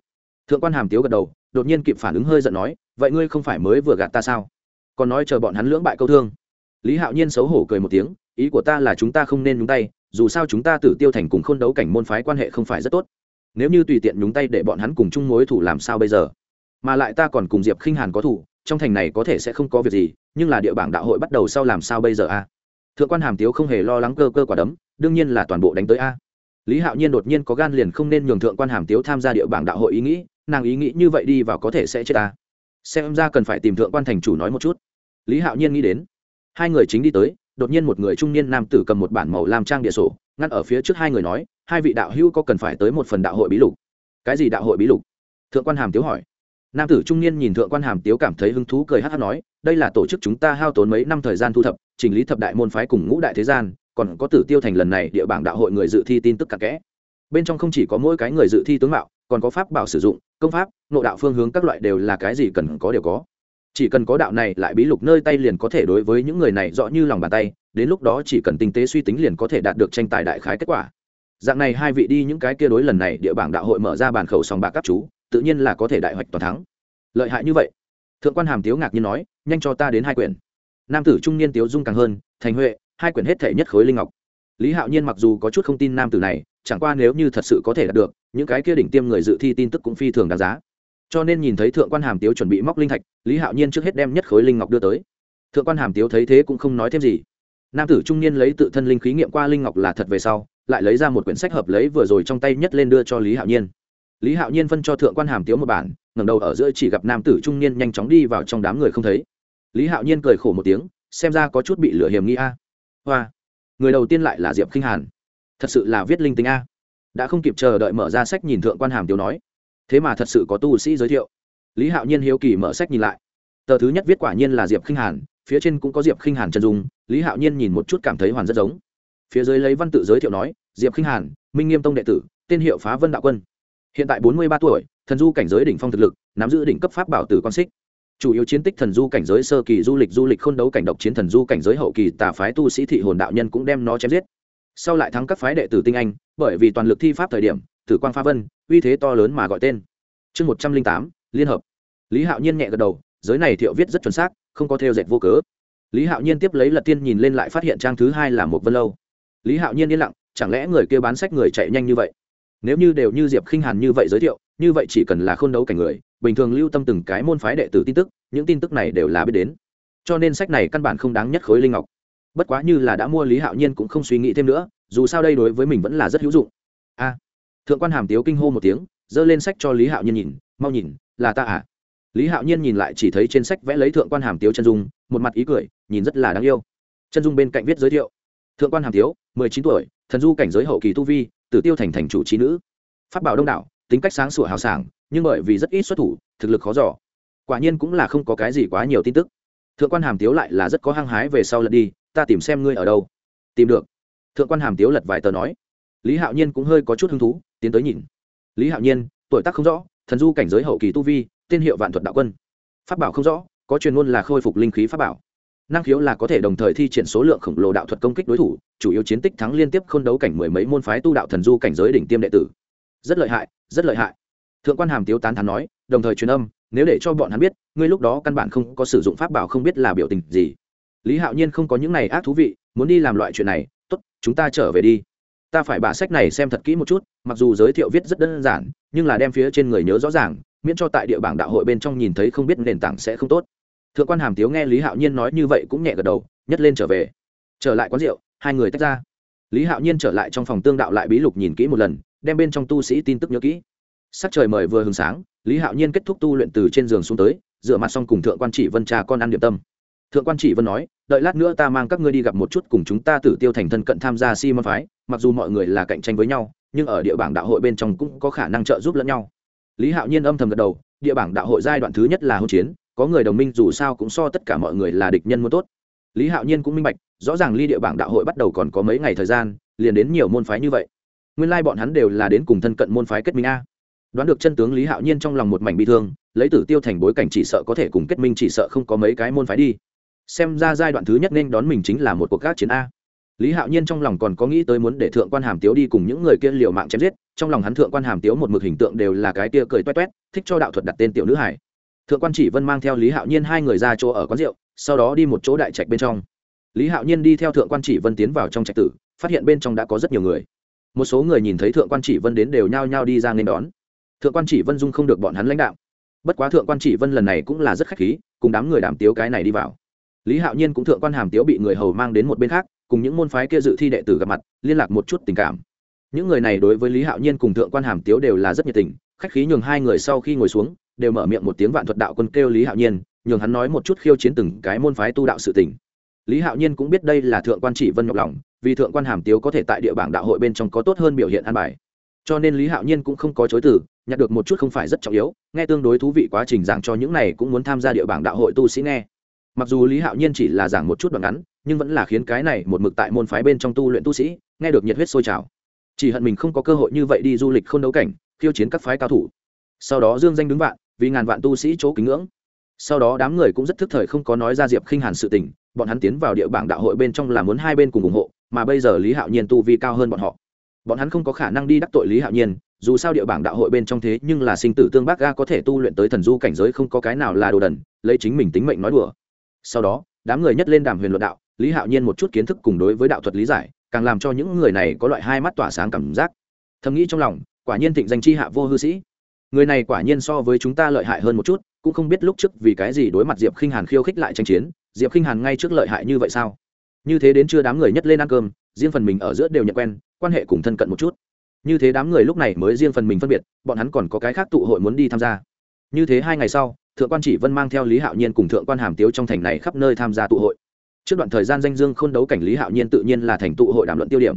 Thượng quan hàm tiếu gật đầu, đột nhiên kịp phản ứng hơi giận nói, vậy ngươi không phải mới vừa gạt ta sao? Còn nói chờ bọn hắn lưỡng bại câu thương. Lý hạo nhiên xấu hổ cười một tiếng, ý của ta là chúng ta không nên nhúng tay, dù sao chúng ta tử tiêu thành cùng k h ô n đấu cảnh môn phái quan hệ không phải rất tốt. Nếu như tùy tiện nhúng tay để bọn hắn cùng chung mối thủ làm sao bây giờ? Mà lại ta còn cùng diệp khinh hàn có thủ trong thành này có thể sẽ không có việc gì, nhưng là địa bảng đạo hội bắt đầu sau làm sao bây giờ a? Thượng quan hàm tiếu không hề lo lắng cơ cơ quả đấm, đương nhiên là toàn bộ đánh tới a. Lý hạo nhiên đột nhiên có gan liền không nên nhường thượng quan hàm tiếu tham gia địa bảng đạo hội ý nghĩ, nàng ý nghĩ như vậy đi vào có thể sẽ chết ta xem ra cần phải tìm thượng quan thành chủ nói một chút. Lý hạo nhiên nghĩ đến, hai người chính đi tới, đột nhiên một người trung niên nam tử cầm một bản màu làm trang địa sổ, ngăn ở phía trước hai người nói, hai vị đạo hữu có cần phải tới một phần đạo hội bí lục? Cái gì đạo hội bí lục? Thượng quan hàm tiếu hỏi nam tử trung niên nhìn thượng quan hàm tiếu cảm thấy hứng thú cười hát hát nói, đây là tổ chức chúng ta hao tốn mấy năm thời gian thu thập, chỉnh lý thập đại môn phái cùng ngũ đại thế gian, còn có tử tiêu thành lần này địa bảng đạo hội người dự thi tin tức cặn kẽ. Bên trong không chỉ có mỗi cái người dự thi tướng mạo, còn có pháp bảo sử dụng, công pháp nộ đạo phương hướng các loại đều là cái gì cần có đều có. Chỉ cần có đạo này lại bí lục nơi tay liền có thể đối với những người này rõ như lòng bàn tay, đến lúc đó chỉ cần tinh tế suy tính liền có thể đạt được tranh tài đại khái kết quả. Dạng này hai vị đi những cái kia đối lần này địa bảng đạo hội mở ra bàn khẩu sòng bạc cấp chú tự nhiên là có thể đại hoạch toàn thắng. Lợi hại như vậy. Thượng quan hàm tiếu ngạc nhiên nói, nhanh cho ta đến hai quyển. Nam tử trung niên tiếu dung càng hơn, thành huệ, hai quyển hết thể nhất khối linh ngọc. Lý hạo nhiên mặc dù có chút không tin nam tử này, chẳng qua nếu như thật sự có thể đạt được, những cái kia đỉnh tiêm người dự thi tin tức cũng phi thường đáng giá. Cho nên nhìn thấy thượng quan hàm tiếu chuẩn bị móc linh thạch, lý hạo nhiên trước hết đem nhất khối linh ngọc đưa tới. Thượng quan hàm tiếu thấy thế cũng không nói thêm gì. Nam tử trung niên lấy tự thân linh khí nghiệm qua linh ngọc là thật về sau, lại lấy ra một quyển sách hợp lấy vừa rồi trong tay nhất lên đưa cho lý hạo nhiên lý hạo nhiên phân cho thượng quan hàm tiếu một bản, ngẩng đầu ở giữa chỉ gặp nam tử trung niên nhanh chóng đi vào trong đám người không thấy. Lý hạo nhiên cười khổ một tiếng, xem ra có chút bị lửa hiểm nghi a. Hoa, người đầu tiên lại là diệp k i n h hàn. Thật sự là viết linh tính a. Đã không kịp chờ đợi mở ra sách nhìn thượng quan hàm tiếu nói. Thế mà thật sự có tu sĩ giới thiệu. Lý hạo nhiên hiếu kỳ mở sách nhìn lại. Tờ thứ nhất viết quả nhiên là diệp khinh hàn, phía trên cũng có diệp khinh hàn chân dung, lý hạo nhiên nhìn một chút cảm thấy hoàn rất giống. Phía dưới lấy văn tự giới thiệu nói, diệp khinh hàn, minh nghiêm tông đệ tử, tên hiệu phá vân đạo quân hiện tại bốn mươi ba tuổi, thần du cảnh giới đỉnh phong thực lực, nắm giữ đỉnh cấp pháp bảo tử quan xích. Chủ yếu chiến tích thần du cảnh giới sơ kỳ du lịch du lịch khôn đấu cảnh độc chiến thần du cảnh giới hậu kỳ tà phái tu sĩ thị hồn đạo nhân cũng đem nó chém giết. Sau lại thắng các phái đệ tử tinh anh, bởi vì toàn lực thi pháp thời điểm, tử quang pha vân, uy thế to lớn mà gọi tên. Chương một trăm linh tám, liên hợp. Lý hạo nhiên nhẹ gật đầu, giới này thiệu viết rất chuẩn xác, không có theo dệt vô cớ. Lý hạo nhiên tiếp lấy lật tiên nhìn lên lại phát hiện trang thứ hai là một vân lâu. Lý hạo nhiên yên lặng, chẳng lẽ người kia bán sách người chạy nhanh như vậy? Nếu như đều như diệp khinh hàn như vậy giới thiệu, như vậy chỉ cần là khôn đấu cảnh người, bình thường lưu tâm từng cái môn phái đệ tử tin tức, những tin tức này đều là biết đến. Cho nên sách này căn bản không đáng nhất khối linh ngọc. Bất quá như là đã mua lý hạo nhiên cũng không suy nghĩ thêm nữa, dù sao đây đối với mình vẫn là rất hữu dụng. A. Thượng quan hàm tiếu kinh hô một tiếng, giơ lên sách cho lý hạo nhiên nhìn, mau nhìn, là ta à? Lý hạo nhiên nhìn lại chỉ thấy trên sách vẽ lấy thượng quan hàm tiếu chân dung, một mặt ý cười, nhìn rất là đáng yêu. Chân dung bên cạnh viết giới thiệu. Thượng quan hàm tiếu, mười chín tuổi, thần du cảnh giới hậu kỳ tu vi tử tiêu thành thành chủ trí nữ. Phát bảo đông đảo, tính cách sáng sủa hào sảng, nhưng bởi vì rất ít xuất thủ, thực lực khó giỏ quả nhiên cũng là không có cái gì quá nhiều tin tức. Thượng quan hàm tiếu lại là rất có hăng hái về sau lật đi, ta tìm xem ngươi ở đâu. Tìm được. Thượng quan hàm tiếu lật vài tờ nói. Lý hạo nhiên cũng hơi có chút hứng thú, tiến tới nhìn. Lý hạo nhiên, tuổi tác không rõ, thần du cảnh giới hậu kỳ tu vi, tên hiệu vạn thuật đạo quân. Pháp bảo không rõ, có truyền ngôn là khôi phục linh khí pháp bảo năng khiếu là có thể đồng thời thi triển số lượng khổng lồ đạo thuật công kích đối thủ, chủ yếu chiến tích thắng liên tiếp k h ô n đấu cảnh mười mấy môn phái tu đạo thần du cảnh giới đỉnh tiêm đệ tử. Rất lợi hại, rất lợi hại. Thượng quan hàm tiếu tán thán nói, đồng thời truyền âm, nếu để cho bọn hắn biết, ngươi lúc đó căn bản không có sử dụng pháp bảo không biết là biểu tình gì. Lý hạo nhiên không có những này ác thú vị, muốn đi làm loại chuyện này, tốt, chúng ta trở về đi. Ta phải bả sách này xem thật kỹ một chút, mặc dù giới thiệu viết rất đơn giản, nhưng là đem phía trên người nhớ rõ ràng, miễn cho tại địa bảng đạo hội bên trong nhìn thấy không biết nền tảng sẽ không tốt thượng quan hàm tiếu nghe lý hạo nhiên nói như vậy cũng nhẹ gật đầu, nhất lên trở về. Trở lại quán rượu, hai người tách ra. Lý hạo nhiên trở lại trong phòng tương đạo lại bí lục nhìn kỹ một lần, đem bên trong tu sĩ tin tức nhớ kỹ. Sắc trời mời vừa hừng sáng, lý hạo nhiên kết thúc tu luyện từ trên giường xuống tới dựa mặt xong cùng thượng quan chỉ vân trà con ăn điểm tâm. Thượng quan chỉ vân nói, đợi lát nữa ta mang các ngươi đi gặp một chút cùng chúng ta tử tiêu thành thân cận tham gia si môn phái, mặc dù mọi người là cạnh tranh với nhau, nhưng ở địa bảng đạo hội bên trong cũng có khả năng trợ giúp lẫn nhau. Lý hạo nhiên âm thầm gật đầu, địa bảng đạo hội giai đoạn thứ nhất là hôn chiến có người đồng minh dù sao cũng so tất cả mọi người là địch nhân muốn tốt. Lý hạo nhiên cũng minh bạch, rõ ràng ly địa bảng đạo hội bắt đầu còn có mấy ngày thời gian, liền đến nhiều môn phái như vậy. Nguyên lai、like、bọn hắn đều là đến cùng thân cận môn phái kết minh a. Đoán được chân tướng lý hạo nhiên trong lòng một mảnh bị thương, lấy tử tiêu thành bối cảnh chỉ sợ có thể cùng kết minh chỉ sợ không có mấy cái môn phái đi. Xem ra giai đoạn thứ nhất nên đón mình chính là một cuộc gác chiến a. Lý hạo nhiên trong lòng còn có nghĩ tới muốn để thượng quan hàm tiếu đi cùng những người kia liều mạng chém giết, trong lòng hắn thượng quan hàm tiếu một mực hình tượng đều là cái kia cười toét toét, thích cho đạo thuật đặt tên tiểu nữ hải thượng quan chỉ vân mang theo lý hạo nhiên hai người ra chỗ ở quán rượu sau đó đi một chỗ đại trạch bên trong lý hạo nhiên đi theo thượng quan chỉ vân tiến vào trong trạch tử phát hiện bên trong đã có rất nhiều người một số người nhìn thấy thượng quan chỉ vân đến đều nhao nhao đi ra nên đón thượng quan chỉ vân dung không được bọn hắn lãnh đạo bất quá thượng quan chỉ vân lần này cũng là rất khách khí cùng đám người đàm tiếu cái này đi vào lý hạo nhiên cũng thượng quan hàm tiếu bị người hầu mang đến một bên khác cùng những môn phái kia dự thi đệ tử gặp mặt liên lạc một chút tình cảm những người này đối với lý hạo nhiên cùng thượng quan hàm tiếu đều là rất nhiệt tình khách khí nhường hai người sau khi ngồi xuống đều mở miệng một tiếng vạn thuật đạo quân kêu lý hạo nhiên, nhường hắn nói một chút khiêu chiến từng cái môn phái tu đạo sự tình. Lý hạo nhiên cũng biết đây là thượng quan chỉ vân nhọc lòng, vì thượng quan hàm tiếu có thể tại địa bảng đạo hội bên trong có tốt hơn biểu hiện an bài. Cho nên lý hạo nhiên cũng không có chối từ, nhặt được một chút không phải rất trọng yếu, nghe tương đối thú vị quá trình giảng cho những này cũng muốn tham gia địa bảng đạo hội tu sĩ nghe. Mặc dù lý hạo nhiên chỉ là giảng một chút đoạn ngắn, nhưng vẫn là khiến cái này một mực tại môn phái bên trong tu luyện tu sĩ, nghe được nhiệt huyết sôi trào. Chỉ hận mình không có cơ hội như vậy đi du lịch không đấu cảnh, khiêu chiến các phái cao thủ. Sau đó dương danh đứng vạn vì ngàn vạn tu sĩ chỗ kính ngưỡng. Sau đó đám người cũng rất thức thời không có nói ra diệp khinh hàn sự tình, bọn hắn tiến vào địa bảng đạo hội bên trong là muốn hai bên cùng ủng hộ, mà bây giờ lý hạo nhiên tu vi cao hơn bọn họ. Bọn hắn không có khả năng đi đắc tội lý hạo nhiên, dù sao địa bảng đạo hội bên trong thế nhưng là sinh tử tương bác ga có thể tu luyện tới thần du cảnh giới không có cái nào là đồ đần, lấy chính mình tính mệnh nói đùa. Sau đó, đám người nhất lên đàm huyền luận đạo, lý hạo nhiên một chút kiến thức cùng đối với đạo thuật lý giải, càng làm cho những người này có loại hai mắt tỏa sáng cảm giác. Thầm nghĩ trong lòng, quả nhiên thịnh danh chi hạ vô hư sĩ người này quả nhiên so với chúng ta lợi hại hơn một chút, cũng không biết lúc trước vì cái gì đối mặt diệp khinh hàn khiêu khích lại tranh chiến. Diệp khinh hàn ngay trước lợi hại như vậy sao? Như thế đến chưa đám người nhất lên ăn cơm, riêng phần mình ở giữa đều nhận quen, quan hệ cùng thân cận một chút. Như thế đám người lúc này mới riêng phần mình phân biệt, bọn hắn còn có cái khác tụ hội muốn đi tham gia. Như thế hai ngày sau, thượng quan chỉ vân mang theo lý hạo nhiên cùng thượng quan hàm tiếu trong thành này khắp nơi tham gia tụ hội. Trước đoạn thời gian danh dương k h ô n đấu cảnh lý hạo nhiên tự nhiên là thành tụ hội đàm luận tiêu điểm.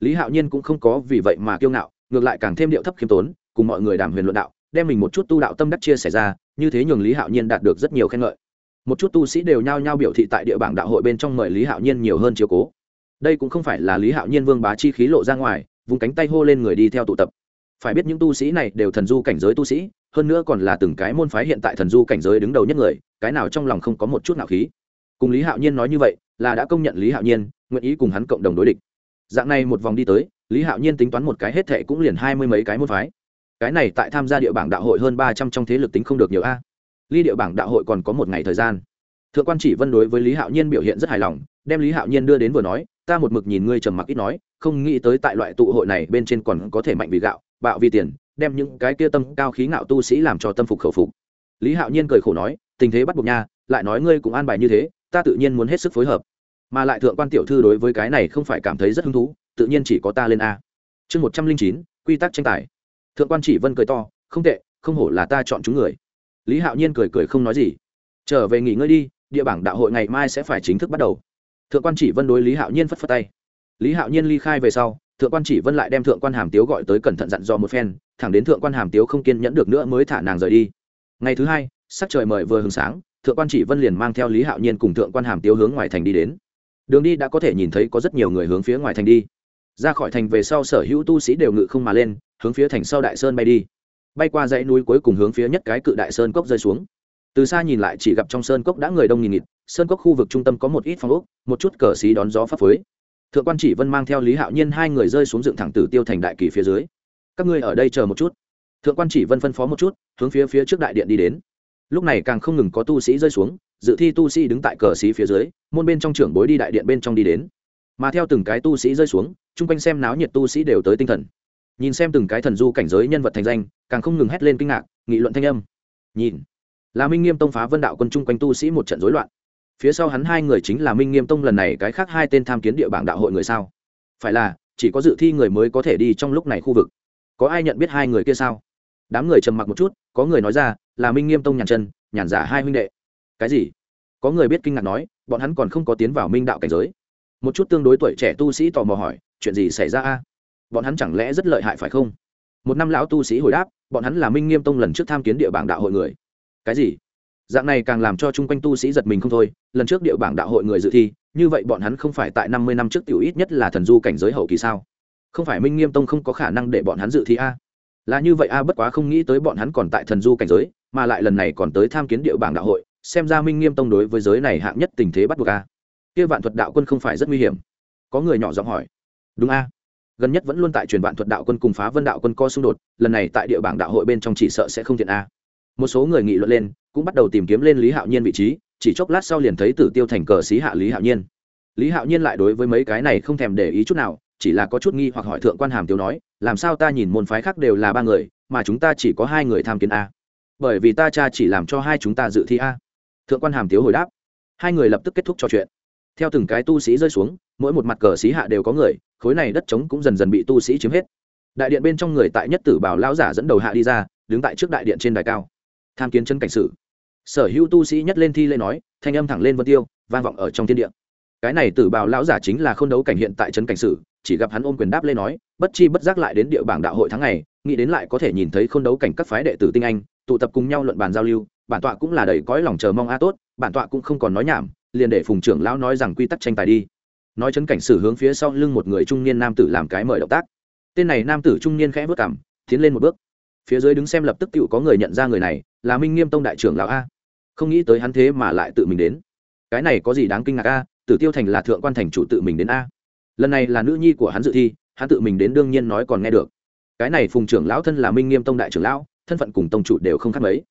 Lý hạo nhiên cũng không có vì vậy mà kiêu ngạo, ngược lại càng thêm điệu thấp khiêm tốn cùng mọi người đàm huyền luận đạo, đem mình một chút tu đạo tâm đắc chia sẻ ra, như thế nhường lý hạo nhiên đạt được rất nhiều khen ngợi. Một chút tu sĩ đều nhao nhao biểu thị tại địa bảng đạo hội bên trong mời lý hạo nhiên nhiều hơn chiều cố. Đây cũng không phải là lý hạo nhiên vương bá chi khí lộ ra ngoài vùng cánh tay hô lên người đi theo tụ tập. Phải biết những tu sĩ này đều thần du cảnh giới tu sĩ, hơn nữa còn là từng cái môn phái hiện tại thần du cảnh giới đứng đầu nhất người, cái nào trong lòng không có một chút nào khí. Cùng lý hạo nhiên nói như vậy, là đã công nhận lý hạo nhiên, nguyện ý cùng hắn cộng đồng đối địch. Dạng này một vòng đi tới, lý hạo nhiên tính toán một cái hết thệ cũng liền hai mươi mấy cái môn phái cái này tại tham gia địa bảng đạo hội hơn ba trăm trong thế lực tính không được nhiều a. Ly địa bảng đạo hội còn có một ngày thời gian. Thượng quan chỉ vân đối với lý hạo nhiên biểu hiện rất hài lòng, đem lý hạo nhiên đưa đến vừa nói, ta một mực nhìn ngươi trầm mặc ít nói, không nghĩ tới tại loại tụ hội này bên trên còn có thể mạnh vì gạo, bạo vì tiền, đem những cái kia tâm cao khí ngạo tu sĩ làm cho tâm phục khẩu phục. Lý hạo nhiên cười khổ nói, tình thế bắt buộc nha, lại nói ngươi cũng an bài như thế, ta tự nhiên muốn hết sức phối hợp. Mà lại thượng quan tiểu thư đối với cái này không phải cảm thấy rất hứng thú, tự nhiên chỉ có ta lên a. Chương một trăm linh chín, quy tắc tranh tài thượng quan chỉ vân cười to, không tệ, không hổ là ta chọn chúng người. Lý hạo nhiên cười cười không nói gì. Trở về nghỉ ngơi đi, địa bảng đạo hội ngày mai sẽ phải chính thức bắt đầu. Thượng quan chỉ vân đối lý hạo nhiên phất phất tay. Lý hạo nhiên ly khai về sau, thượng quan chỉ vân lại đem thượng quan hàm tiếu gọi tới cẩn thận dặn dò một phen, thẳng đến thượng quan hàm tiếu không kiên nhẫn được nữa mới thả nàng rời đi. Ngày thứ hai, sắc trời mời vừa hừng sáng, thượng quan chỉ vân liền mang theo lý hạo nhiên cùng thượng quan hàm tiếu hướng ngoài thành đi đến. Đường đi đã có thể nhìn thấy có rất nhiều người hướng phía ngoài thành đi ra khỏi thành về sau sở hữu tu sĩ đều ngự không mà lên, hướng phía thành sau đại sơn bay đi. Bay qua dãy núi cuối cùng hướng phía nhất cái cự đại sơn cốc rơi xuống. Từ xa nhìn lại chỉ gặp trong sơn cốc đã người đông nghìn nghịt, sơn cốc khu vực trung tâm có một ít phong ốc, một chút cờ xí đón gió phấp phới. Thượng quan chỉ vân mang theo lý hạo nhiên hai người rơi xuống dựng thẳng tử tiêu thành đại kỳ phía dưới. Các ngươi ở đây chờ một chút. Thượng quan chỉ vân phân phó một chút, hướng phía phía trước đại điện đi đến. Lúc này càng không ngừng có tu sĩ rơi xuống, dự thi tu sĩ đứng tại cờ xí phía dưới, môn bên trong trưởng bối đi đại điện bên trong đi đến mà theo từng cái tu sĩ rơi xuống, chung quanh xem náo nhiệt tu sĩ đều tới tinh thần. Nhìn xem từng cái thần du cảnh giới nhân vật thành danh, càng không ngừng hét lên kinh ngạc, nghị luận thanh âm. Nhìn, là minh nghiêm tông phá vân đạo quân chung quanh tu sĩ một trận rối loạn. Phía sau hắn hai người chính là minh nghiêm tông lần này cái khác hai tên tham kiến địa bảng đạo hội người sao? Phải là, chỉ có dự thi người mới có thể đi trong lúc này khu vực. Có ai nhận biết hai người kia sao? Đám người trầm mặc một chút, có người nói ra, là minh nghiêm tông nhàn chân, nhàn giả hai huynh đệ. Cái gì? Có người biết kinh ngạc nói, bọn hắn còn không có tiến vào minh đạo cảnh giới một chút tương đối tuổi trẻ tu sĩ tò mò hỏi, chuyện gì xảy ra a? Bọn hắn chẳng lẽ rất lợi hại phải không? Một năm lão tu sĩ hồi đáp, bọn hắn là minh nghiêm tông lần trước tham kiến địa bảng đạo hội người. Cái gì? Dạng này càng làm cho chung quanh tu sĩ giật mình không thôi, lần trước địa bảng đạo hội người dự thi, như vậy bọn hắn không phải tại năm mươi năm trước tiểu ít nhất là thần du cảnh giới hậu kỳ sao? Không phải minh nghiêm tông không có khả năng để bọn hắn dự thi a? Là như vậy a, bất quá không nghĩ tới bọn hắn còn tại thần du cảnh giới, mà lại lần này còn tới tham kiến địa bảng đạo hội, xem ra minh nghiêm tông đối với giới này hạng nhất tình thế bắt buộc a kia vạn thuật đạo quân không phải rất nguy hiểm. Có người nhỏ giọng hỏi. Đúng a. Gần nhất vẫn luôn tại truyền vạn thuật đạo quân cùng phá vân đạo quân co xung đột, lần này tại địa bảng đạo hội bên trong chỉ sợ sẽ không thiện a. Một số người nghị luận lên, cũng bắt đầu tìm kiếm lên lý hạo nhiên vị trí, chỉ chốc lát sau liền thấy tử tiêu thành cờ xí hạ lý hạo nhiên. Lý hạo nhiên lại đối với mấy cái này không thèm để ý chút nào, chỉ là có chút nghi hoặc hỏi thượng quan hàm tiêu nói, làm sao ta nhìn môn phái khác đều là ba người, mà chúng ta chỉ có hai người tham kiến a? Bởi vì ta cha chỉ làm cho hai chúng ta dự thi a. Thượng quan hàm tiếu hồi đáp. Hai người lập tức kết thúc trò chuyện theo từng cái tu sĩ rơi xuống, mỗi một mặt cờ xí hạ đều có người, khối này đất trống cũng dần dần bị tu sĩ chiếm hết. Đại điện bên trong người tại nhất tử bảo lão giả dẫn đầu hạ đi ra, đứng tại trước đại điện trên đài cao. Tham kiến chân cảnh sử sở hữu tu sĩ nhất lên thi lễ nói, thanh âm thẳng lên vân tiêu, vang vọng ở trong thiên địa. Cái này tử bào lão giả chính là k h ô n đấu cảnh hiện tại trấn cảnh sử chỉ gặp hắn ôm quyền đáp lên nói, bất chi bất giác lại đến địa bảng đạo hội tháng này nghĩ đến lại có thể nhìn thấy k h ô n đấu cảnh các phái đệ tử tinh anh, tụ tập cùng nhau luận bàn giao lưu, bản tọa cũng là đầy cõi lòng chờ mong a tốt, bản tọa cũng không còn nói nhảm liền để phùng trưởng lão nói rằng quy tắc tranh tài đi. Nói chấn cảnh sử hướng phía sau lưng một người trung niên nam tử làm cái mời động tác. Tên này nam tử trung niên khẽ vất cảm tiến lên một bước. Phía dưới đứng xem lập tức tự có người nhận ra người này, là minh nghiêm tông đại trưởng lão a. Không nghĩ tới hắn thế mà lại tự mình đến. Cái này có gì đáng kinh ngạc a, tử tiêu thành là thượng quan thành chủ tự mình đến a. Lần này là nữ nhi của hắn dự thi, hắn tự mình đến đương nhiên nói còn nghe được. Cái này phùng trưởng lão thân là minh nghiêm tông đại trưởng lão, thân phận cùng tông chủ đều không khác mấy.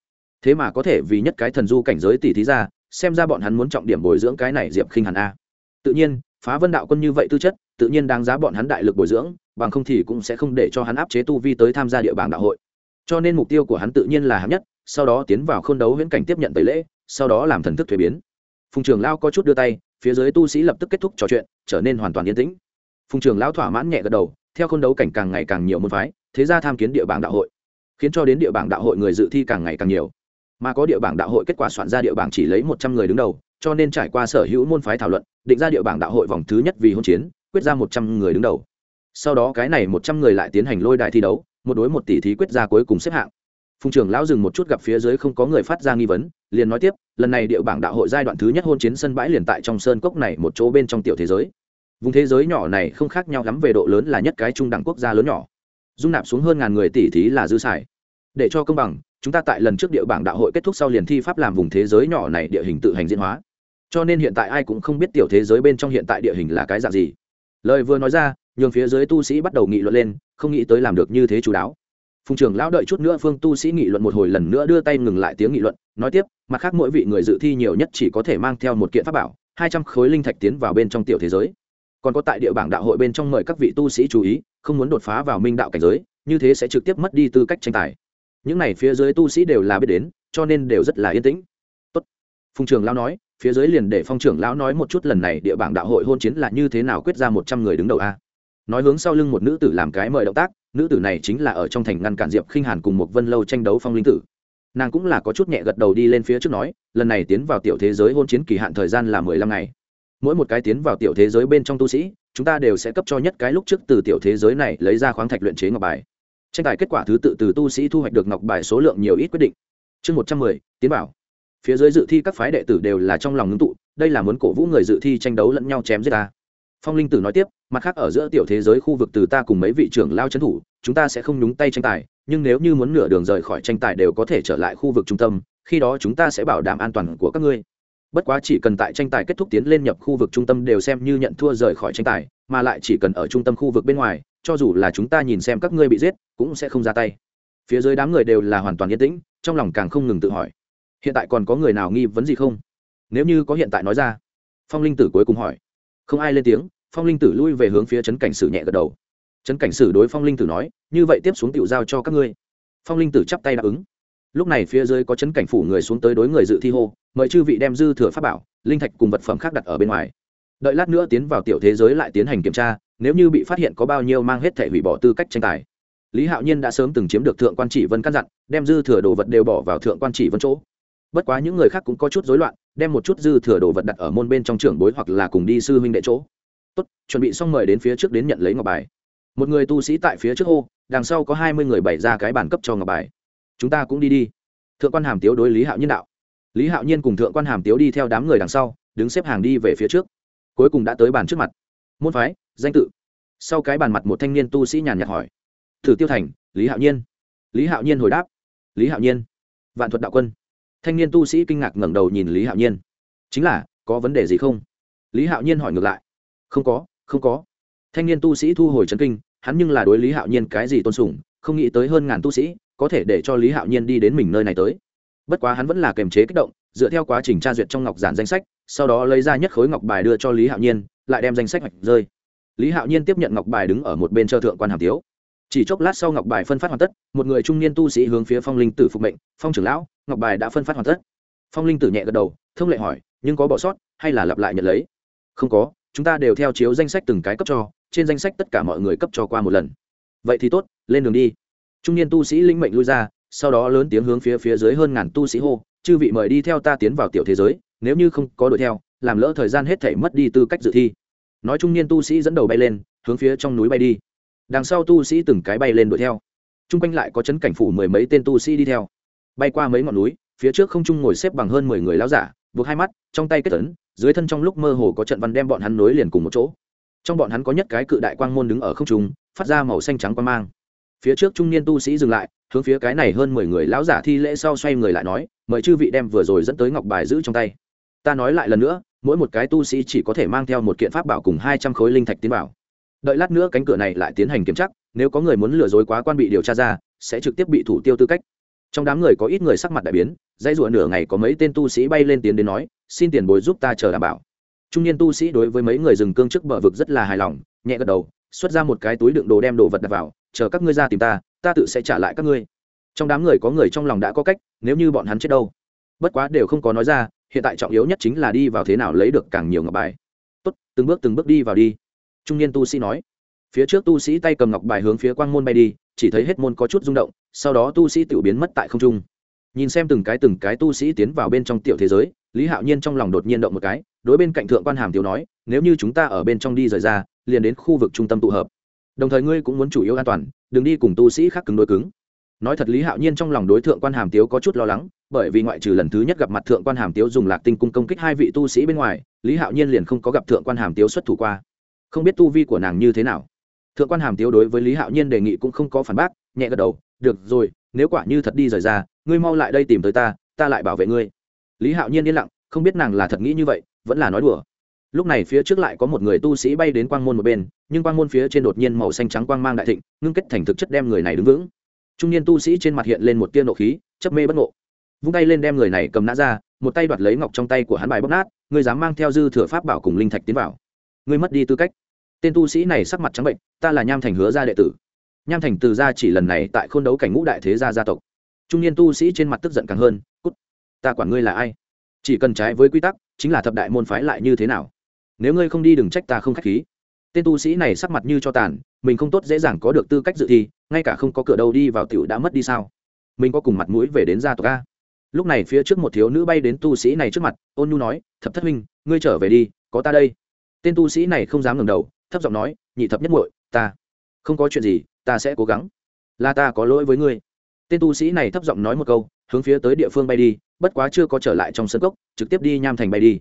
Thế mà có thể vì nhất cái thần du cảnh giới tỷ thí ra xem ra bọn hắn muốn trọng điểm bồi dưỡng cái này diệp khinh hàn a. Tự nhiên, phá vân đạo quân như vậy tư chất, tự nhiên đáng giá bọn hắn đại lực bồi dưỡng, bằng không thì cũng sẽ không để cho hắn áp chế tu vi tới tham gia địa bàn đạo hội. Cho nên mục tiêu của hắn tự nhiên là hạng nhất, sau đó tiến vào k h ô n đấu huyễn cảnh tiếp nhận tẩy lễ, sau đó làm thần thức thuế biến. Phùng trường lao có chút đưa tay, phía dưới tu sĩ lập tức kết thúc trò chuyện, trở nên hoàn toàn yên tĩnh. Phùng trường lão thỏa mãn nhẹ gật đầu, theo k h ô n đấu cảnh càng ngày càng nhiều môn phái, thế ra tham kiến địa bảng đạo hội. Khiến cho đến địa bảng đạo hội người dự thi càng ngày càng nhiều mà có địa bảng đạo hội kết quả soạn ra địa bảng chỉ lấy một trăm người đứng đầu, cho nên trải qua sở hữu môn phái thảo luận, định ra địa bảng đạo hội vòng thứ nhất vì hôn chiến, quyết ra một trăm người đứng đầu. Sau đó cái này một trăm người lại tiến hành lôi đài thi đấu, một đối một tỷ thí quyết ra cuối cùng xếp hạng. Phùng trưởng lão dừng một chút gặp phía dưới không có người phát ra nghi vấn, liền nói tiếp, lần này địa bảng đạo hội giai đoạn thứ nhất hôn chiến sân bãi liền tại trong sơn cốc này một chỗ bên trong tiểu thế giới. Vùng thế giới nhỏ này không khác nhau lắm về độ lớn là nhất cái trung đẳng quốc gia lớn nhỏ. Dung nạp xuống hơn ngàn người tỷ thí là dư xài để cho công bằng, chúng ta tại lần trước địa bảng đạo hội kết thúc sau liền thi pháp làm vùng thế giới nhỏ này địa hình tự hành diễn hóa. Cho nên hiện tại ai cũng không biết tiểu thế giới bên trong hiện tại địa hình là cái dạng gì. Lời vừa nói ra, nhường phía dưới tu sĩ bắt đầu nghị luận lên, không nghĩ tới làm được như thế chú đáo. Phùng trưởng lão đợi chút nữa phương tu sĩ nghị luận một hồi lần nữa đưa tay ngừng lại tiếng nghị luận, nói tiếp, mặt khác mỗi vị người dự thi nhiều nhất chỉ có thể mang theo một kiện pháp bảo, hai trăm khối linh thạch tiến vào bên trong tiểu thế giới. Còn có tại địa bảng đạo hội bên trong mời các vị tu sĩ chú ý, không muốn đột phá vào minh đạo cảnh giới, như thế sẽ trực tiếp mất đi tư cách tranh tài những này phía dưới tu sĩ đều là biết đến, cho nên đều rất là yên tĩnh. Tốt. phùng trưởng lão nói, phía dưới liền để phong trưởng lão nói một chút lần này địa bảng đạo hội hôn chiến là như thế nào quyết ra một trăm người đứng đầu a. Nói hướng sau lưng một nữ tử làm cái mời động tác, nữ tử này chính là ở trong thành ngăn cản diệp khinh hàn cùng một vân lâu tranh đấu phong linh tử. Nàng cũng là có chút nhẹ gật đầu đi lên phía trước nói, lần này tiến vào tiểu thế giới hôn chiến kỳ hạn thời gian là mười lăm ngày. Mỗi một cái tiến vào tiểu thế giới bên trong tu sĩ, chúng ta đều sẽ cấp cho nhất cái lúc trước từ tiểu thế giới này lấy ra khoáng thạch luyện chế ngọc bài tranh tài kết quả thứ tự từ tu sĩ thu hoạch được ngọc bài số lượng nhiều ít quyết định. Chương một trăm mười, tiến bảo. Phía dưới dự thi các phái đệ tử đều là trong lòng ngưng tụ, đây là muốn cổ vũ người dự thi tranh đấu lẫn nhau chém giết ta. Phong linh tử nói tiếp, mặt khác ở giữa tiểu thế giới khu vực từ ta cùng mấy vị trưởng lao trấn thủ, chúng ta sẽ không nhúng tay tranh tài, nhưng nếu như muốn nửa đường rời khỏi tranh tài đều có thể trở lại khu vực trung tâm, khi đó chúng ta sẽ bảo đảm an toàn của các ngươi bất quá chỉ cần tại tranh tài kết thúc tiến lên nhập khu vực trung tâm đều xem như nhận thua rời khỏi tranh tài, mà lại chỉ cần ở trung tâm khu vực bên ngoài, cho dù là chúng ta nhìn xem các ngươi bị giết, cũng sẽ không ra tay. Phía dưới đám người đều là hoàn toàn yên tĩnh, trong lòng càng không ngừng tự hỏi, hiện tại còn có người nào nghi vấn gì không? Nếu như có hiện tại nói ra, phong linh tử cuối cùng hỏi. Không ai lên tiếng, phong linh tử lui về hướng phía trấn cảnh sử nhẹ gật đầu. Trấn cảnh sử đối phong linh tử nói, như vậy tiếp xuống tiểu giao cho các ngươi. Phong linh tử chắp tay đáp ứng. Lúc này phía dưới có trấn cảnh phủ người xuống tới đối người dự thi hô mời chư vị đem dư thừa pháp bảo linh thạch cùng vật phẩm khác đặt ở bên ngoài. Đợi lát nữa tiến vào tiểu thế giới lại tiến hành kiểm tra nếu như bị phát hiện có bao nhiêu mang hết thể hủy bỏ tư cách tranh tài. Lý hạo nhiên đã sớm từng chiếm được thượng quan chỉ vân căn dặn đem dư thừa đồ vật đều bỏ vào thượng quan chỉ vân chỗ. Bất quá những người khác cũng có chút rối loạn đem một chút dư thừa đồ vật đặt ở môn bên trong trưởng bối hoặc là cùng đi sư huynh đệ chỗ. Tốt chuẩn bị xong mời đến phía trước đến nhận lấy ngọc bài. Một người tu sĩ tại phía trước ô, đằng sau có hai mươi người bày ra cái bàn cấp cho ngọc bài. Chúng ta cũng đi đi. Thượng quan hàm tiếu đối lý hạo nhiên đạo lý hạo nhiên cùng thượng quan hàm tiếu đi theo đám người đằng sau, đứng xếp hàng đi về phía trước. Cuối cùng đã tới bàn trước mặt. Môn phái, danh tự. Sau cái bàn mặt một thanh niên tu sĩ nhàn nhạt hỏi. Thử tiêu thành, lý hạo nhiên. Lý hạo nhiên hồi đáp. Lý hạo nhiên. Vạn thuật đạo quân. Thanh niên tu sĩ kinh ngạc ngẩng đầu nhìn lý hạo nhiên. Chính là, có vấn đề gì không? Lý hạo nhiên hỏi ngược lại. Không có không có. Thanh niên tu sĩ thu hồi c kinh, hắn nhưng là đối lý hạo nhiên cái gì tôn sùng, không nghĩ tới hơn ngàn tu sĩ có thể để cho lý hạo nhiên đi đến mình nơi này tới bất quá hắn vẫn là kềm chế kích động, dựa theo quá trình tra duyệt trong ngọc giản danh sách, sau đó lấy ra nhất khối ngọc bài đưa cho lý hạo nhiên, lại đem danh sách hoạch rơi. Lý hạo nhiên tiếp nhận ngọc bài đứng ở một bên chờ thượng quan hàm tiếu. Chỉ chốc lát sau ngọc bài phân phát hoàn tất, một người trung niên tu sĩ hướng phía phong linh tử phục mệnh, phong trưởng lão, ngọc bài đã phân phát hoàn tất. Phong linh tử nhẹ gật đầu, thông lệ hỏi, nhưng có bỏ sót hay là lặp lại nhận lấy? Không có, chúng ta đều theo chiếu danh sách từng cái cấp cho, trên danh sách tất cả mọi người cấp cho qua một lần. Vậy thì tốt, lên đường đi. Trung niên tu sĩ linh mệnh lui ra sau đó lớn tiếng hướng phía phía dưới hơn ngàn tu sĩ hô, chư vị mời đi theo ta tiến vào tiểu thế giới, nếu như không có đuổi theo, làm lỡ thời gian hết thể mất đi tư cách dự thi. Nói trung niên tu sĩ dẫn đầu bay lên, hướng phía trong núi bay đi. Đằng sau tu sĩ từng cái bay lên đuổi theo. T r u n g quanh lại có chấn cảnh phủ mười mấy tên tu sĩ đi theo. Bay qua mấy ngọn núi, phía trước không trung ngồi xếp bằng hơn mười người láo giả, buộc hai mắt, trong tay kết tấn dưới thân trong lúc mơ hồ có trận văn đem bọn hắn nối liền cùng một chỗ. Trong bọn hắn có nhất cái cự đại quang môn đứng ở không trung, phát ra màu xanh trắng quang mang phía trước trung niên tu sĩ dừng lại, hướng phía cái này hơn mười người lão giả thi lễ sau xoay người lại nói, mời chư vị đem vừa rồi dẫn tới ngọc bài giữ trong tay. Ta nói lại lần nữa, mỗi một cái tu sĩ chỉ có thể mang theo một kiện pháp bảo cùng hai trăm khối linh thạch tiến bảo đợi lát nữa cánh cửa này lại tiến hành kiểm tra, nếu có người muốn lừa dối quá quan bị điều tra ra, sẽ trực tiếp bị thủ tiêu tư cách. Trong đám người có ít người sắc mặt đại biến, dãy ruộng nửa ngày có mấy tên tu sĩ bay lên tiến đến nói, xin tiền bồi giúp ta chờ đảm bảo. Trung niên tu sĩ đối với mấy người rừng cương trước bờ vực rất là hài lòng, nhẹ gật đầu, xuất ra một cái túi đựng đồ đem đồ vật đặt vào chờ các ngươi ra tìm ta ta tự sẽ trả lại các ngươi. Trong đám người có người trong lòng đã có cách, nếu như bọn hắn chết đâu. Bất quá đều không có nói ra, hiện tại trọng yếu nhất chính là đi vào thế nào lấy được càng nhiều ngọc bài. Tốt, từng bước từng bước đi vào đi. Trung niên tu sĩ nói. Phía trước tu sĩ tay cầm ngọc bài hướng phía quang môn bay đi, chỉ thấy hết môn có chút rung động, sau đó tu sĩ tự biến mất tại không trung. Nhìn xem từng cái từng cái tu sĩ tiến vào bên trong tiểu thế giới, lý hạo nhiên trong lòng đột nhiên động một cái, đối bên cạnh thượng quan hàm tiểu nói, nếu như chúng ta ở bên trong đi rời ra, liền đến khu vực trung tâm tụ hợp đồng thời ngươi cũng muốn chủ yếu an toàn, đừng đi cùng tu sĩ khác cứng đối cứng. Nói thật lý hạo nhiên trong lòng đối thượng quan hàm tiếu có chút lo lắng, bởi vì ngoại trừ lần thứ nhất gặp mặt thượng quan hàm tiếu dùng lạc tinh cung công kích hai vị tu sĩ bên ngoài, lý hạo nhiên liền không có gặp thượng quan hàm tiếu xuất thủ qua. Không biết tu vi của nàng như thế nào. Thượng quan hàm tiếu đối với lý hạo nhiên đề nghị cũng không có phản bác, nhẹ gật đầu, được rồi, nếu quả như thật đi rời ra, ngươi mau lại đây tìm tới ta ta lại bảo vệ ngươi. Lý hạo nhiên yên lặng, không biết nàng là thật nghĩ như vậy, vẫn là nói đùa lúc này phía trước lại có một người tu sĩ bay đến quang môn một bên, nhưng quang môn phía trên đột nhiên màu xanh trắng quang mang đại thịnh, ngưng kết thành thực chất đem người này đứng vững. Trung niên tu sĩ trên mặt hiện lên một tia nộ khí, chấp mê bất ngộ. Vung tay lên đem người này cầm nã ra, một tay đoạt lấy ngọc trong tay của hắn bài bóc nát người dám mang theo dư thừa pháp bảo cùng linh thạch tiến vào. Ngươi mất đi tư cách. Tên tu sĩ này sắc mặt trắng bệnh, ta là nham thành hứa gia đệ tử. Nham thành từ gia chỉ lần này tại khôn đấu cảnh ngũ đại thế gia gia tộc. Trung niên tu sĩ trên mặt tức giận càng hơn, cút, ta quản ngươi là ai? Chỉ cần trái với quy tắc, chính là thập đại môn phái lại như thế nào? Nếu ngươi không đi đừng trách ta không k h á c h khí. Tên tu sĩ này sắc mặt như cho tàn, mình không tốt dễ dàng có được tư cách dự thi, ngay cả không có cửa đâu đi vào t i ể u đã mất đi sao? Mình có cùng mặt mũi về đến gia tộc a. Lúc này phía trước một thiếu nữ bay đến tu sĩ này trước mặt, ôn nhu nói, thập thất minh ngươi trở về đi, có ta đây. Tên tu sĩ này không dám ngẩng đầu, thấp giọng nói, nhị thập nhất muội, ta. Không có chuyện gì, ta sẽ cố gắng. Là ta có lỗi với ngươi. Tên tu sĩ này thấp giọng nói một câu, hướng phía tới địa phương bay đi, bất quá chưa có trở lại trong sân cốc, trực tiếp đi nham thành bay đi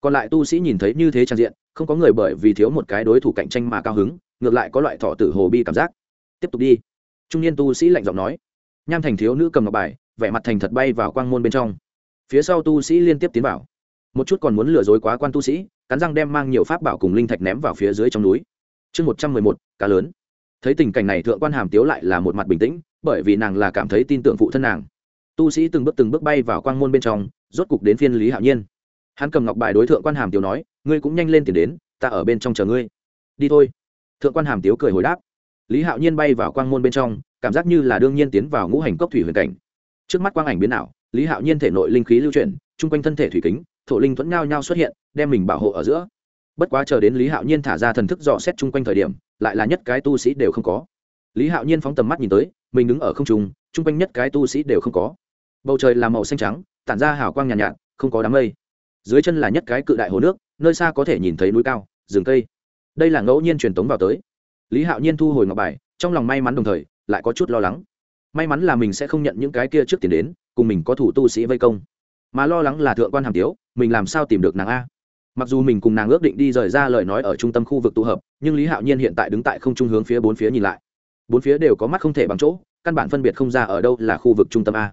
còn lại tu sĩ nhìn thấy như thế trang diện, không có người bởi vì thiếu một cái đối thủ cạnh tranh mà cao hứng, ngược lại có loại thọ tử hồ bi cảm giác. Tiếp tục đi. Trung niên tu sĩ lạnh giọng nói. Nham thành thiếu nữ cầm ngọc bài, vẻ mặt thành thật bay vào quang môn bên trong. Phía sau tu sĩ liên tiếp tiến vào. Một chút còn muốn lừa dối quá quan tu sĩ, cắn răng đem mang nhiều pháp bảo cùng linh thạch ném vào phía dưới trong núi. Chương một trăm mười một, cá lớn. Thấy tình cảnh này, thượng quan hàm tiếu lại là một mặt bình tĩnh, bởi vì nàng là cảm thấy tin tưởng phụ thân nàng. Tu sĩ từng bước từng bước bay vào quang môn bên trong, rốt cục đến phiên lý hạo nhiên hắn cầm ngọc bài đối thượng quan hàm tiếu nói ngươi cũng nhanh lên tiền đến ta ở bên trong chờ ngươi. Đi thôi. Thượng quan hàm tiếu cười hồi đáp. Lý hạo nhiên bay vào quang môn bên trong cảm giác như là đương nhiên tiến vào ngũ hành cốc thủy huyền cảnh. Trước mắt quang ảnh biến ảo lý hạo nhiên thể nội linh khí lưu chuyển chung quanh thân thể thủy kính thổ linh thuẫn nhao nhao xuất hiện đem mình bảo hộ ở giữa. Bất quá chờ đến lý hạo nhiên thả ra thần thức dò xét chung quanh thời điểm lại là nhất cái tu sĩ đều không có. Lý hạo nhiên phóng tầm mắt nhìn tới mình đứng ở không trung chung quanh nhất cái tu sĩ đều không có. Bầu trời là màu xanh trắng tản ra hào quang nhàn nhạt, nhạt không có đám mây dưới chân là nhất cái cự đại hồ nước, nơi xa có thể nhìn thấy núi cao, rừng cây. Đây là ngẫu nhiên truyền tống vào tới. Lý hạo nhiên thu hồi ngọc bài, trong lòng may mắn đồng thời, lại có chút lo lắng. May mắn là mình sẽ không nhận những cái kia trước tiền đến, cùng mình có thủ tu sĩ vây công. Mà lo lắng là thượng quan hàm tiếu, mình làm sao tìm được nàng a? Mặc dù mình cùng nàng ước định đi rời ra lời nói ở trung tâm khu vực tụ hợp, nhưng lý hạo nhiên hiện tại đứng tại không trung hướng phía bốn phía nhìn lại. Bốn phía đều có mắt không thể bằng chỗ, căn bản phân biệt không ra ở đâu là khu vực trung tâm a.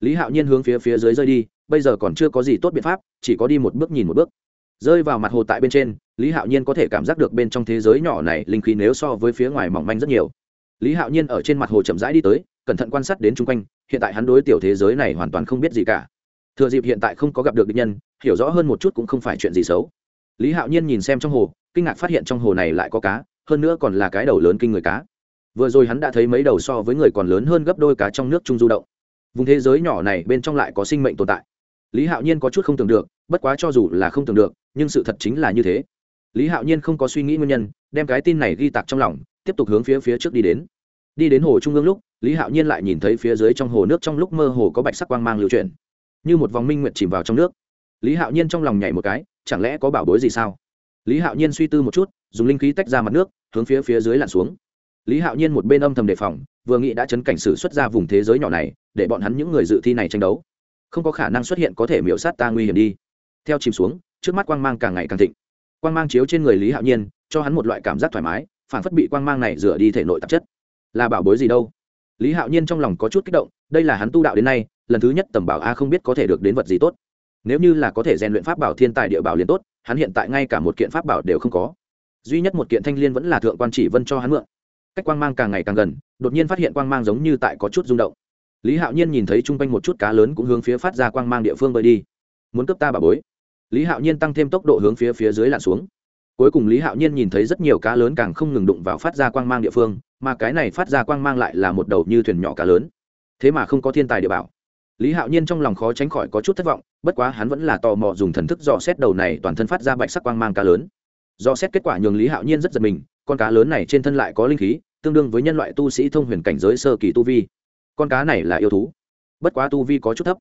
Lý hạo nhiên hướng phía phía dưới rơi đi bây giờ còn chưa có gì tốt biện pháp, chỉ có đi một bước nhìn một bước. Rơi vào mặt hồ tại bên trên, lý hạo nhiên có thể cảm giác được bên trong thế giới nhỏ này linh khí nếu so với phía ngoài mỏng manh rất nhiều. Lý hạo nhiên ở trên mặt hồ chậm rãi đi tới, cẩn thận quan sát đến chung quanh, hiện tại hắn đối tiểu thế giới này hoàn toàn không biết gì cả. Thừa dịp hiện tại không có gặp được địch nhân, hiểu rõ hơn một chút cũng không phải chuyện gì xấu. Lý hạo nhiên nhìn xem trong hồ, kinh ngạc phát hiện trong hồ này lại có cá, hơn nữa còn là cái đầu lớn kinh người cá. Vừa rồi hắn đã thấy mấy đầu so với người còn lớn hơn gấp đôi cá trong nước trung du động. Vùng thế giới nhỏ này bên trong lại có sinh mệnh tồn tại lý hạo nhiên có chút không tưởng được, bất quá cho dù là không tưởng được, nhưng sự thật chính là như thế. Lý hạo nhiên không có suy nghĩ nguyên nhân, đem cái tin này ghi tặc trong lòng, tiếp tục hướng phía phía trước đi đến. Đi đến hồ trung ương lúc, lý hạo nhiên lại nhìn thấy phía dưới trong hồ nước trong lúc mơ hồ có bạch sắc quang mang lưu chuyển. Như một vòng minh nguyệt chìm vào trong nước. Lý hạo nhiên trong lòng nhảy một cái, chẳng lẽ có bảo bối gì sao? Lý hạo nhiên suy tư một chút, dùng linh khí tách ra mặt nước, hướng phía phía dưới lặn xuống. Lý hạo nhiên một bên âm thầm đề phòng, vừa nghĩ đã chấn cảnh sử xuất ra vùng thế giới nhỏ này, để bọn hắn những người dự thi này tranh đấu không có khả năng xuất hiện có thể miễu sát ta nguy hiểm đi. Theo chìm xuống, trước mắt quang mang càng ngày càng thịnh. Quang mang chiếu trên người lý hạo nhiên, cho hắn một loại cảm giác thoải mái, phản phất bị quang mang này rửa đi thể nội tạp chất. Là bảo bối gì đâu? Lý hạo nhiên trong lòng có chút kích động, đây là hắn tu đạo đến nay, lần thứ nhất tầm bảo a không biết có thể được đến vật gì tốt. Nếu như là có thể rèn luyện pháp bảo thiên tài địa bảo liền tốt, hắn hiện tại ngay cả một kiện pháp bảo đều không có. Duy nhất một kiện thanh l i ê n vẫn là thượng quan chỉ vân cho hắn mượn. Cách quang mang càng ngày càng gần, đột nhiên phát hiện quang mang giống như tại có chút rung động lý hạo nhiên nhìn thấy chung quanh một chút cá lớn cũng hướng phía phát ra quang mang địa phương bơi đi. Muốn cướp ta bà bối. Lý hạo nhiên tăng thêm tốc độ hướng phía phía dưới lặn xuống. Cuối cùng lý hạo nhiên nhìn thấy rất nhiều cá lớn càng không ngừng đụng vào phát ra quang mang địa phương, mà cái này phát ra quang mang lại là một đầu như thuyền nhỏ cá lớn. Thế mà không có thiên tài địa bảo. Lý hạo nhiên trong lòng khó tránh khỏi có chút thất vọng, bất quá hắn vẫn là tò mò dùng thần thức dò xét đầu này toàn thân phát ra bạch sắc quang mang cá lớn. Dò xét kết quả nhường lý hạo nhiên rất giật mình, con cá lớn này trên thân lại có linh khí, tương đương với nhân loại tu sĩ thông huyền cảnh giới sơ kỳ tu vi con cá này là yêu thú. Bất quá tu vi có chút thấp.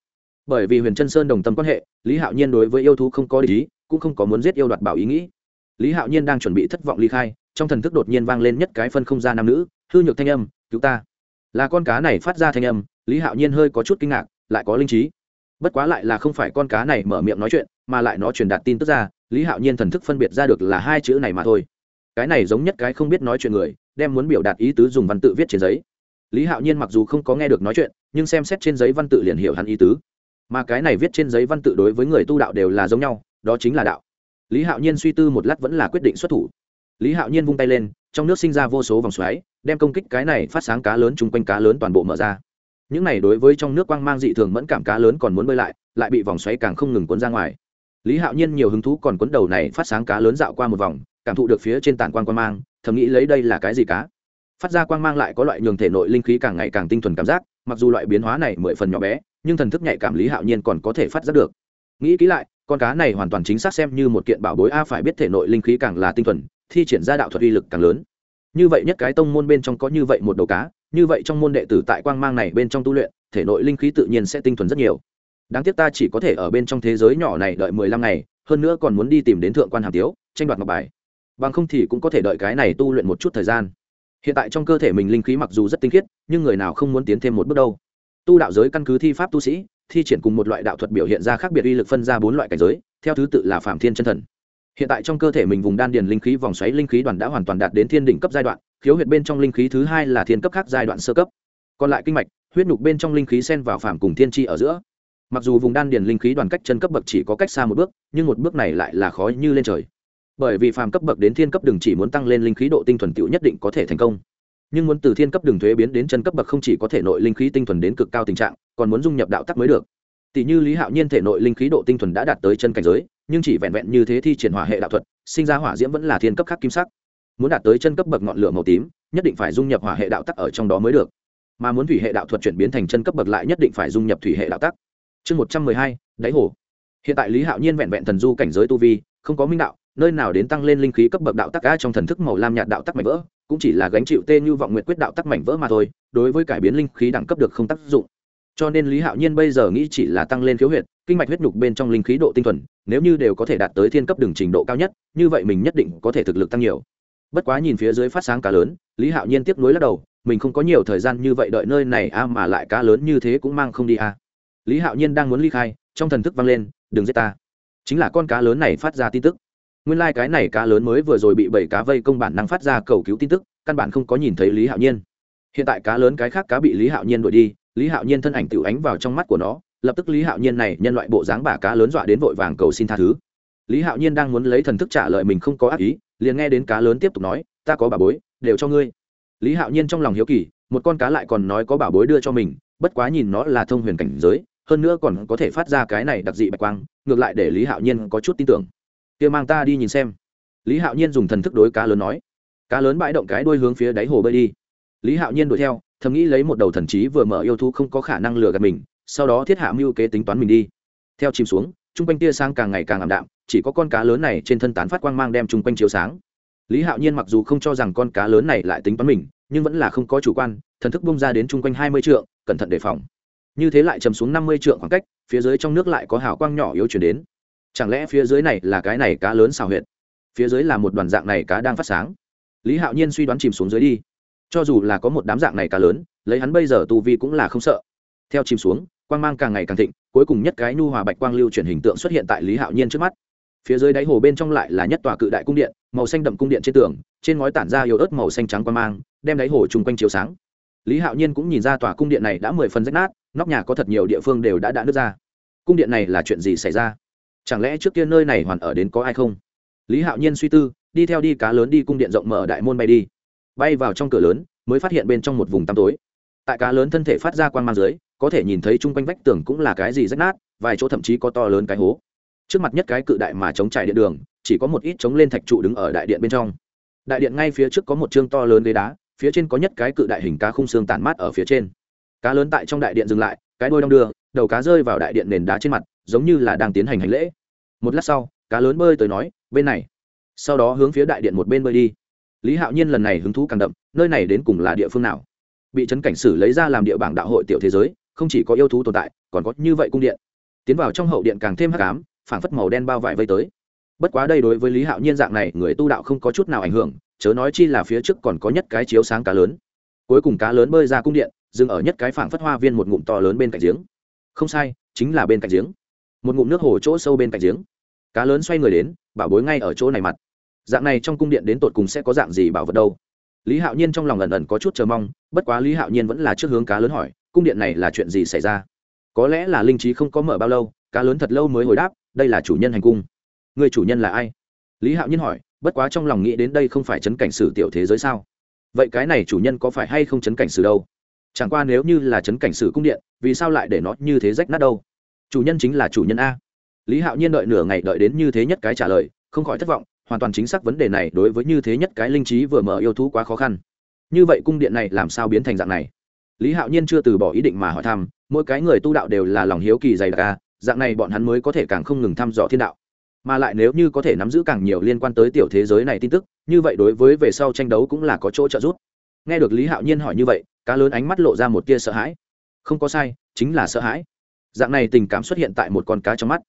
Bởi vì huyền chân sơn đồng tâm quan hệ, lý hạo nhiên đối với yêu thú không có lý cũng không có muốn giết yêu đoạt bảo ý nghĩ. Lý hạo nhiên đang chuẩn bị thất vọng ly khai, trong thần thức đột nhiên vang lên nhất cái phân không ra nam nữ, hư nhược thanh âm, cứu ta. Là con cá này phát ra thanh âm, lý hạo nhiên hơi có chút kinh ngạc, lại có linh trí. Bất quá lại là không phải con cá này mở miệng nói chuyện, mà lại nó truyền đạt tin tức ra, lý hạo nhiên thần thức phân biệt ra được là hai chữ này mà thôi. Cái này giống nhất cái không biết nói chuyện người, đem muốn biểu đạt ý tứ dùng văn tự viết trên giấy lý hạo nhiên mặc dù không có nghe được nói chuyện, nhưng xem xét trên giấy văn tự liền hiểu hắn ý tứ. Mà cái này viết trên giấy văn tự đối với người tu đạo đều là giống nhau, đó chính là đạo. Lý hạo nhiên suy tư một lát vẫn là quyết định xuất thủ. Lý hạo nhiên vung tay lên, trong nước sinh ra vô số vòng xoáy, đem công kích cái này phát sáng cá lớn chung quanh cá lớn toàn bộ mở ra. Những này đối với trong nước quang mang dị thường mẫn cảm cá lớn còn muốn bơi lại lại bị vòng xoáy càng không ngừng cuốn ra ngoài. Lý hạo nhiên nhiều hứng thú còn cuốn đầu này phát sáng cá lớn dạo qua một vòng, cảm thụ được phía trên tàn quang quang mang, thầm nghĩ lấy đây là cái gì cá? Phát ra quang mang lại có loại nhường thể nội linh khí càng ngày càng tinh thuần cảm giác, mặc dù loại biến hóa này mười phần nhỏ bé, nhưng thần thức nhạy cảm lý hạo nhiên còn có thể phát giác được. Nghĩ kỹ lại, con cá này hoàn toàn chính xác xem như một kiện bảo bối a, phải biết thể nội linh khí càng là tinh thuần, thi triển ra đạo thuật uy lực càng lớn. Như vậy nhất cái tông môn bên trong có như vậy một đầu cá, như vậy trong môn đệ tử tại quang mang này bên trong tu luyện, thể nội linh khí tự nhiên sẽ tinh thuần rất nhiều. Đáng tiếc ta chỉ có thể ở bên trong thế giới nhỏ này đợi mười lăm ngày, hơn nữa còn muốn đi tìm đến thượng quan hàm tiếu, tranh đoạt ngọc bài. Bằng không thì cũng có thể đợi cái này tu luyện một chút thời gian hiện tại trong cơ thể mình linh khí mặc dù rất tinh khiết, nhưng người nào không muốn tiến thêm một bước đâu. Tu đạo giới căn cứ thi pháp tu sĩ, thi triển cùng một loại đạo thuật biểu hiện ra khác biệt uy lực phân ra bốn loại cảnh giới, theo thứ tự là phạm thiên chân thần. Hiện tại trong cơ thể mình vùng đan điền linh khí vòng xoáy linh khí đoàn đã hoàn toàn đạt đến thiên đỉnh cấp giai đoạn, khiếu huyệt bên trong linh khí thứ hai là thiên cấp khác giai đoạn sơ cấp. Còn lại kinh mạch, huyết nhục bên trong linh khí xen vào phạm cùng thiên tri ở giữa. Mặc dù vùng đan điền linh khí đoàn cách chân cấp bậc chỉ có cách xa một bước, nhưng một bước này lại là khó như lên trời bởi vì phàm cấp bậc đến thiên cấp đừng chỉ muốn tăng lên linh khí độ tinh thuần tựu nhất định có thể thành công. Nhưng muốn từ thiên cấp đường thuế biến đến chân cấp bậc không chỉ có thể nội linh khí tinh thuần đến cực cao tình trạng, còn muốn dung nhập đạo tắc mới được. Tỷ như lý hạo nhiên thể nội linh khí độ tinh thuần đã đạt tới chân cảnh giới, nhưng chỉ vẹn vẹn như thế thi triển hỏa hệ đạo thuật, sinh ra hỏa diễm vẫn là thiên cấp khác kim sắc. Muốn đạt tới chân cấp bậc ngọn lửa màu tím, nhất định phải dung nhập hỏa hệ đạo tắc ở trong đó mới được. Mà muốn thủy hệ đạo thuật chuyển biến thành chân cấp bậc lại nhất định phải dung nhập thủy hệ đạo tắc. Chương một trăm mười hai, đáy hồ. Hiện tại lý hạo nhiên vẹn vẹn thần du cảnh giới tu vi, không có minh đạo nơi nào đến tăng lên linh khí cấp bậc đạo tắc a trong thần thức màu lam nhạt đạo tắc mảnh vỡ, cũng chỉ là gánh chịu tê như vọng nguyện quyết đạo tắc mảnh vỡ mà thôi, đối với cải biến linh khí đẳng cấp được không tác dụng. Cho nên lý hạo nhiên bây giờ nghĩ chỉ là tăng lên khiếu huyệt, kinh mạch huyết nhục bên trong linh khí độ tinh thuần, nếu như đều có thể đạt tới thiên cấp đường trình độ cao nhất, như vậy mình nhất định có thể thực lực tăng nhiều. Bất quá nhìn phía dưới phát sáng cá lớn, lý hạo nhiên tiếp nối lắc đầu, mình không có nhiều thời gian như vậy đợi nơi này a mà lại cá lớn như thế cũng mang không đi a lý hạo nhiên đang muốn ly khai, trong thần thức vang lên, đừng giết ta. Chính là con cá lớn này phát ra tin tức nguyên lai、like、cái này cá lớn mới vừa rồi bị bảy cá vây công bản năng phát ra cầu cứu tin tức, căn bản không có nhìn thấy lý hạo nhiên. Hiện tại cá lớn cái khác cá bị lý hạo nhiên đuổi đi, lý hạo nhiên thân ảnh tự ánh vào trong mắt của nó, lập tức lý hạo nhiên này nhân loại bộ dáng bà cá lớn dọa đến vội vàng cầu xin tha thứ. Lý hạo nhiên đang muốn lấy thần thức trả lời mình không có ác ý, liền nghe đến cá lớn tiếp tục nói, ta có bà bối, đều cho ngươi. Lý hạo nhiên trong lòng hiếu kỳ, một con cá lại còn nói có bảo bối đưa cho mình, bất quá nhìn nó là thông huyền cảnh giới, hơn nữa còn có thể phát ra cái này đặc dị bạch quang, ngược lại để lý hạo nhiên có chút tin tưởng kia mang ta đi nhìn xem. Lý hạo nhiên dùng thần thức đối cá lớn nói. Cá lớn bãi động cái đuôi hướng phía đáy hồ bơi đi. Lý hạo nhiên đuổi theo, thầm nghĩ lấy một đầu thần trí vừa mở yêu thú không có khả năng lừa gạt mình, sau đó thiết hạ mưu kế tính toán mình đi. Theo chìm xuống t r u n g quanh tia sang càng ngày càng ảm đạm, chỉ có con cá lớn này trên thân tán phát quang mang đem t r u n g quanh chiếu sáng. Lý hạo nhiên mặc dù không cho rằng con cá lớn này lại tính toán mình, nhưng vẫn là không có chủ quan, thần thức bung ra đến chung quanh hai mươi trượng, cẩn thận đề phòng. Như thế lại chầm xuống năm mươi trượng khoảng cách, phía dưới trong nước lại có hào quang nhỏ yếu chuyển đến chẳng lẽ phía dưới này là cái này cá lớn xào huyệt? Phía dưới là một đoàn dạng này cá đang phát sáng. Lý hạo nhiên suy đoán chìm xuống dưới đi. Cho dù là có một đám dạng này cá lớn, lấy hắn bây giờ tu vi cũng là không sợ. Theo chìm xuống, quang mang càng ngày càng thịnh, cuối cùng nhất cái nhu hòa bạch quang lưu chuyển hình tượng xuất hiện tại lý hạo nhiên trước mắt. Phía dưới đáy hồ bên trong lại là nhất tòa cự đại cung điện, màu xanh đậm cung điện trên tường, trên ngói tản ra yếu ớt màu xanh trắng quang mang, đem đáy hồ chung quanh chiếu sáng. Lý hạo nhiên cũng nhìn ra tòa cung điện này đã mười phần rách nát, nóc nhà có thật nhiều địa phương đều đã đã nứt ra. Cung điện này là chuyện gì xảy ra? Chẳng lẽ trước kia nơi này hoàn ở đến có ai không? Lý hạo nhiên suy tư, đi theo đi cá lớn đi cung điện rộng mở đại môn bay đi. Bay vào trong cửa lớn, mới phát hiện bên trong một vùng tăm tối. Tại cá lớn thân thể phát ra quang mang dưới, có thể nhìn thấy chung quanh vách tường cũng là cái gì rách nát, vài chỗ thậm chí có to lớn cái hố. Trước mặt nhất cái cự đại mà chống trải điện đường, chỉ có một ít chống lên thạch trụ đứng ở đại điện bên trong. Đại điện ngay phía trước có một chương to lớn ghế đá, phía trên có nhất cái cự đại hình cá khung xương tản mát ở phía trên. Cá lớn tại trong đại điện dừng lại, cái đôi đong đưa, đầu cá rơi vào đại điện nền đá trên mặt giống như là đang tiến hành hành lễ. Một lát sau, cá lớn bơi tới nói, bên này. Sau đó hướng phía đại điện một bên bơi đi. Lý hạo nhiên lần này hứng thú càng đậm, nơi này đến cùng là địa phương nào? Bị trấn cảnh sử lấy ra làm địa bảng đạo hội tiểu thế giới, không chỉ có yêu thú tồn tại, còn có như vậy cung điện. Tiến vào trong hậu điện càng thêm hắc ám, phảng phất màu đen bao vải vây tới. Bất quá đây đối với lý hạo nhiên dạng này, người tu đạo không có chút nào ảnh hưởng, chớ nói chi là phía trước còn có nhất cái chiếu sáng cá lớn. Cuối cùng cá lớn bơi ra cung điện, dừng ở nhất cái phảng phất hoa viên một ngụm to lớn bên cạnh giếng. Không sai, chính là bên cạnh giếng một ngụm nước hồ chỗ sâu bên cạnh giếng. Cá lớn xoay người đến, bảo bối ngay ở chỗ này mặt. Dạng này trong cung điện đến tột cùng sẽ có dạng gì bảo vật đâu? Lý hạo nhiên trong lòng ẩn ẩn có chút chờ mong, bất quá lý hạo nhiên vẫn là trước hướng cá lớn hỏi, cung điện này là chuyện gì xảy ra? Có lẽ là linh trí không có mở bao lâu, cá lớn thật lâu mới hồi đáp, đây là chủ nhân hành cung. Người chủ nhân là ai? Lý hạo nhiên hỏi, bất quá trong lòng nghĩ đến đây không phải chấn cảnh sử tiểu thế giới sao? Vậy cái này chủ nhân có phải hay không chấn cảnh sử đâu? Chẳng qua nếu như là chấn cảnh sử cung điện, vì sao lại để nó như thế rách nát đâu? Chủ nhân chính là chủ nhân a. Lý hạo nhiên đợi nửa ngày đợi đến như thế nhất cái trả lời, không khỏi thất vọng, hoàn toàn chính xác vấn đề này đối với như thế nhất cái linh trí vừa mở yêu thú quá khó khăn. Như vậy cung điện này làm sao biến thành dạng này? Lý hạo nhiên chưa từ bỏ ý định mà hỏi thăm, mỗi cái người tu đạo đều là lòng hiếu kỳ dày đặc a, dạng này bọn hắn mới có thể càng không ngừng thăm dò thiên đạo. Mà lại nếu như có thể nắm giữ càng nhiều liên quan tới tiểu thế giới này tin tức, như vậy đối với về sau tranh đấu cũng là có chỗ trợ giúp. Nghe được lý hạo nhiên hỏi như vậy, cá lớn ánh mắt lộ ra một tia sợ hãi. Không có sai, chính là sợ hãi dạng này tình cảm xuất hiện tại một con cá trong mắt.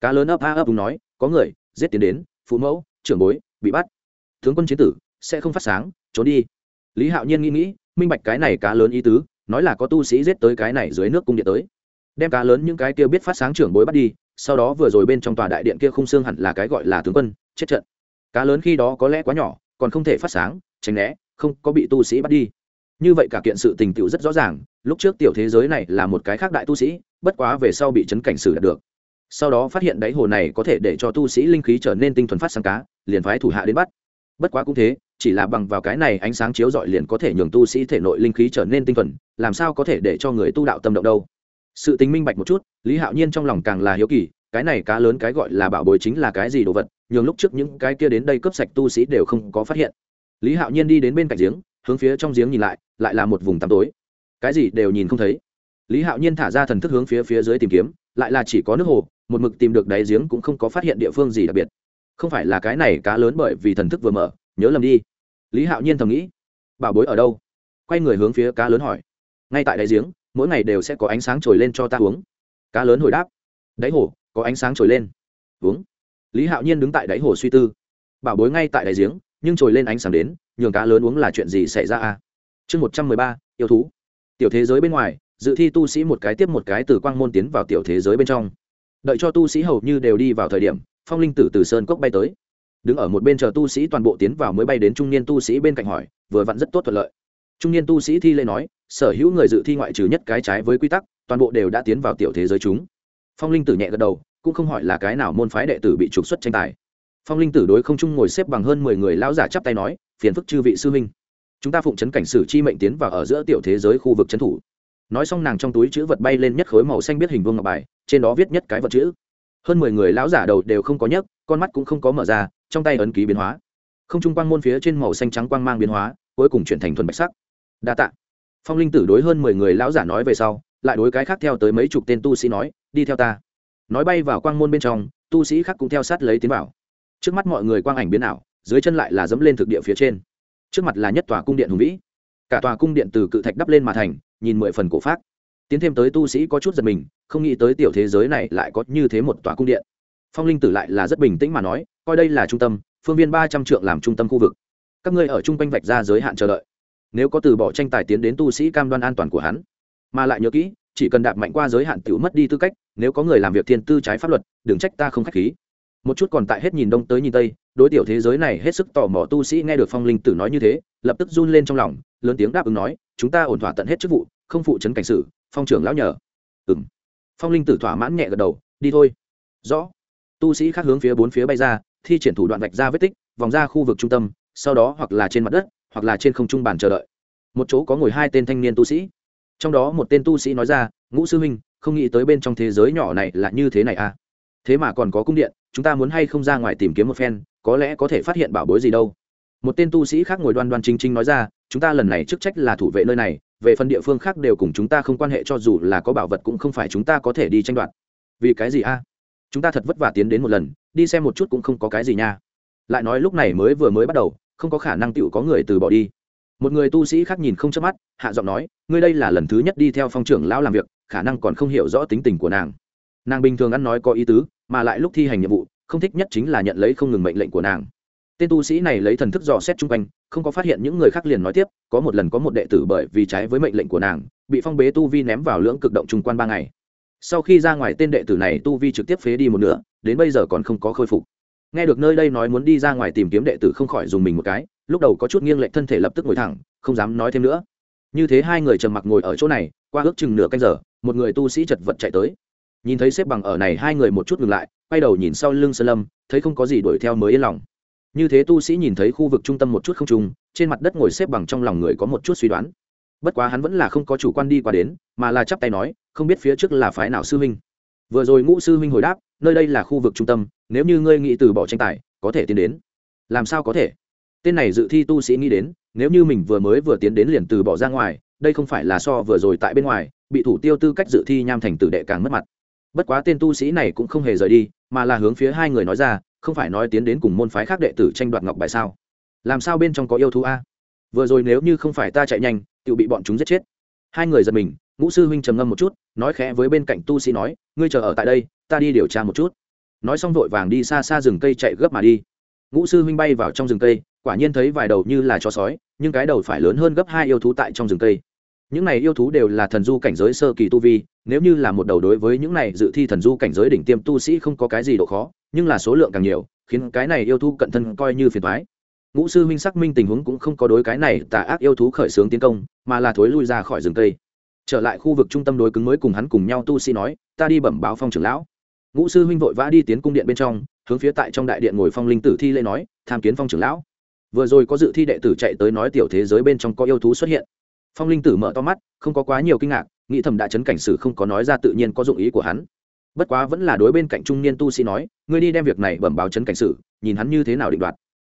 Cá lớn ấp a ấp đúng nói, có người, giết tiến đến, phụ mẫu, trưởng bối, bị bắt. Tướng quân chiến tử, sẽ không phát sáng, trốn đi. Lý hạo nhiên nghĩ nghĩ, minh bạch cái này cá lớn ý tứ, nói là có tu sĩ giết tới cái này dưới nước cung điện tới. Đem cá lớn những cái kia biết phát sáng trưởng bối bắt đi, sau đó vừa rồi bên trong tòa đại điện kia khung xương hẳn là cái gọi là tướng quân, chết trận. Cá lớn khi đó có lẽ quá nhỏ, còn không thể phát sáng, tránh né, không có bị tu sĩ bắt đi như vậy cả kiện sự tình tiểu rất rõ ràng, lúc trước tiểu thế giới này là một cái khác đại tu sĩ, bất quá về sau bị chấn cảnh xử đạt được. Sau đó phát hiện đáy hồ này có thể để cho tu sĩ linh khí trở nên tinh thuần phát sáng cá, liền phái thủ hạ đến bắt. Bất quá cũng thế, chỉ là bằng vào cái này ánh sáng chiếu dọi liền có thể nhường tu sĩ thể nội linh khí trở nên tinh thuần, làm sao có thể để cho người tu đạo tâm động đâu. Sự tính minh bạch một chút, lý hạo nhiên trong lòng càng là hiếu kỳ, cái này cá lớn cái gọi là bảo bối chính là cái gì đồ vật, nhường lúc trước những cái kia đến đây cướp sạch tu sĩ đều không có phát hiện. Lý hạo nhiên đi đến bên cạnh giếng hướng phía trong giếng nhìn lại lại là một vùng tăm tối. Cái gì đều nhìn không thấy. Lý hạo nhiên thả ra thần thức hướng phía phía dưới tìm kiếm, lại là chỉ có nước hồ, một mực tìm được đáy giếng cũng không có phát hiện địa phương gì đặc biệt. Không phải là cái này cá lớn bởi vì thần thức vừa mở, nhớ lầm đi. Lý hạo nhiên thầm nghĩ, bảo bối ở đâu? Quay người hướng phía cá lớn hỏi, ngay tại đáy giếng, mỗi ngày đều sẽ có ánh sáng trồi lên cho ta uống. Cá lớn hồi đáp, đáy hồ, có ánh sáng trồi lên. Uống. Lý hạo nhiên đứng tại đáy hồ suy tư, bảo bối ngay tại đáy giếng nhưng trồi lên ánh sáng đến, nhường cá lớn uống là chuyện gì xảy ra a? Chương một trăm mười ba, yêu thú. Tiểu thế giới bên ngoài, dự thi tu sĩ một cái tiếp một cái từ quang môn tiến vào tiểu thế giới bên trong. Đợi cho tu sĩ hầu như đều đi vào thời điểm, phong linh tử từ sơn cốc bay tới. Đứng ở một bên chờ tu sĩ toàn bộ tiến vào mới bay đến trung niên tu sĩ bên cạnh hỏi, vừa vặn rất tốt thuận lợi. Trung niên tu sĩ thi lê nói, sở hữu người dự thi ngoại trừ nhất cái trái với quy tắc, toàn bộ đều đã tiến vào tiểu thế giới chúng. Phong linh tử nhẹ gật đầu, cũng không hỏi là cái nào môn phái đệ tử bị trục xuất tranh tài phong linh tử đối không trung ngồi xếp bằng hơn mười người lão giả chắp tay nói, phiền phức chư vị sư huynh. Chúng ta phụng chấn cảnh sử chi mệnh tiến vào ở giữa tiểu thế giới khu vực trấn thủ. Nói xong nàng trong túi chữ vật bay lên nhất khối màu xanh biết hình vuông ngọc bài, trên đó viết nhất cái vật chữ. Hơn mười người lão giả đầu đều không có nhấc, con mắt cũng không có mở ra, trong tay ấn ký biến hóa. Không trung quang môn phía trên màu xanh trắng quang mang biến hóa, cuối cùng chuyển thành thuần bạch sắc. Đa tạ. Phong linh tử đối hơn mười người lão giả nói về sau, lại đối cái khác theo tới mấy chục tên tu sĩ nói, đi theo ta. Nói bay vào quang môn bên trong, tu sĩ khác cũng theo sát lấy tiến bảo trước mắt mọi người quang ảnh biến ảo, dưới chân lại là dẫm lên thực địa phía trên. Trước mặt là nhất tòa cung điện hùng vĩ. Cả tòa cung điện từ cự thạch đắp lên mà thành, nhìn mười phần cổ phát tiến thêm tới tu sĩ có chút giật mình, không nghĩ tới tiểu thế giới này lại có như thế một tòa cung điện. Phong linh tử lại là rất bình tĩnh mà nói, coi đây là trung tâm, phương viên ba trăm trượng làm trung tâm khu vực. Các ngươi ở chung quanh vạch ra giới hạn chờ đợi. Nếu có từ bỏ tranh tài tiến đến tu sĩ cam đoan an toàn của hắn. Mà lại nhớ kỹ, chỉ cần đạp mạnh qua giới hạn t mất đi tư cách, nếu có người làm việc thiên tư trái pháp luật, đừng trách ta không k h á c h khí một chút còn tại hết nhìn đông tới nhìn tây, đối tiểu thế giới này hết sức tò mò tu sĩ nghe được phong linh tử nói như thế, lập tức run lên trong lòng, lớn tiếng đáp ứng nói, chúng ta ổn thỏa tận hết chức vụ, không phụ trấn cảnh sử phong trưởng lão nhờ. Ừng phong linh tử thỏa mãn nhẹ gật đầu, đi thôi. Rõ. Tu sĩ khác hướng phía bốn phía bay ra, thi triển thủ đoạn vạch ra vết tích, vòng ra khu vực trung tâm, sau đó hoặc là trên mặt đất, hoặc là trên không trung bàn chờ đợi. Một chỗ có ngồi hai tên thanh niên tu sĩ. Trong đó một tên tu sĩ nói ra, ngũ sư huynh, không nghĩ tới bên trong thế giới nhỏ này là như thế này à? Thế mà còn có cung điện, chúng ta muốn hay không ra ngoài tìm kiếm một phen, có lẽ có thể phát hiện bảo bối gì đâu. Một tên tu sĩ khác ngồi đoan đoan chính chính nói ra, chúng ta lần này chức trách là thủ vệ nơi này, về phần địa phương khác đều cùng chúng ta không quan hệ cho dù là có bảo vật cũng không phải chúng ta có thể đi tranh đoạt. Vì cái gì a? Chúng ta thật vất vả tiến đến một lần, đi xem một chút cũng không có cái gì nha. Lại nói lúc này mới vừa mới bắt đầu, không có khả năng tựu có người từ bỏ đi. Một người tu sĩ khác nhìn không chớp mắt, hạ giọng nói, ngươi đây là lần thứ nhất đi theo phong trưởng lão làm việc, khả năng còn không hiểu rõ tính tình của nàng. Nàng bình thường ăn nói có ý tứ mà lại lúc thi hành nhiệm vụ, không thích nhất chính là nhận lấy không ngừng mệnh lệnh của nàng. Tên tu sĩ này lấy thần thức dò xét chung quanh, không có phát hiện những người khác liền nói tiếp, có một lần có một đệ tử bởi vì trái với mệnh lệnh của nàng, bị phong bế tu vi ném vào lưỡng cực động trung quan ba ngày. Sau khi ra ngoài tên đệ tử này tu vi trực tiếp phế đi một nửa, đến bây giờ còn không có khôi phục. Nghe được nơi đây nói muốn đi ra ngoài tìm kiếm đệ tử không khỏi dùng mình một cái, lúc đầu có chút nghiêng lệch thân thể lập tức ngồi thẳng, không dám nói thêm nữa. Như thế hai người trầm mặc ngồi ở chỗ này, qua ước chừng nửa canh giờ, một người tu sĩ chật vật chạy tới nhìn thấy xếp bằng ở này hai người một chút ngừng lại, quay đầu nhìn sau lưng sơn lâm, thấy không có gì đuổi theo mới yên lòng. Như thế tu sĩ nhìn thấy khu vực trung tâm một chút không trùng, trên mặt đất ngồi xếp bằng trong lòng người có một chút suy đoán. Bất quá hắn vẫn là không có chủ quan đi qua đến, mà là chắp tay nói, không biết phía trước là phái nào sư huynh. Vừa rồi ngũ sư huynh hồi đáp, nơi đây là khu vực trung tâm, nếu như ngươi nghĩ từ bỏ tranh tài, có thể tiến đến. Làm sao có thể? Tên này dự thi tu sĩ nghĩ đến, nếu như mình vừa mới vừa tiến đến liền từ bỏ ra ngoài, đây không phải là so vừa rồi tại bên ngoài, bị thủ tiêu tư cách dự thi nham thành tử đệ càng mất mặt bất quá tên tu sĩ này cũng không hề rời đi, mà là hướng phía hai người nói ra, không phải nói tiến đến cùng môn phái khác đệ tử tranh đoạt ngọc bài sao? Làm sao bên trong có yêu thú a? Vừa rồi nếu như không phải ta chạy nhanh tự bị bọn chúng giết chết. Hai người giật mình, ngũ sư huynh trầm ngâm một chút, nói khẽ với bên cạnh tu sĩ nói, ngươi chờ ở tại đây, ta đi điều tra một chút. Nói xong vội vàng đi xa xa rừng cây chạy gấp mà đi. Ngũ sư huynh bay vào trong rừng cây, quả nhiên thấy vài đầu như là chó sói, nhưng cái đầu phải lớn hơn gấp hai yêu thú tại trong rừng cây những này yêu thú đều là thần du cảnh giới sơ kỳ tu vi, nếu như là một đầu đối với những này dự thi thần du cảnh giới đỉnh tiêm tu sĩ không có cái gì độ khó, nhưng là số lượng càng nhiều, khiến cái này yêu thú cận thân coi như phiền thoái ngũ sư huynh xác minh tình huống cũng không có đối cái này tà ác yêu thú khởi xướng tiến công, mà là thối lui ra khỏi rừng cây. Trở lại khu vực trung tâm đối cứng mới cùng hắn cùng nhau tu sĩ nói, ta đi bẩm báo phong trưởng lão. Ngũ sư huynh vội vã đi tiến cung điện bên trong, hướng phía tại trong đại điện ngồi phong linh tử thi lễ nói, tham kiến phong trưởng lão. Vừa rồi có dự thi đệ tử chạy tới nói tiểu thế giới bên trong có yêu thú xuất hiện phong linh tử mở to mắt, không có quá nhiều kinh ngạc, nghĩ thầm đã chấn cảnh sử không có nói ra tự nhiên có dụng ý của hắn. Bất quá vẫn là đối bên cạnh trung niên tu sĩ nói, ngươi đi đem việc này bẩm báo chấn cảnh sử, nhìn hắn như thế nào định đoạt.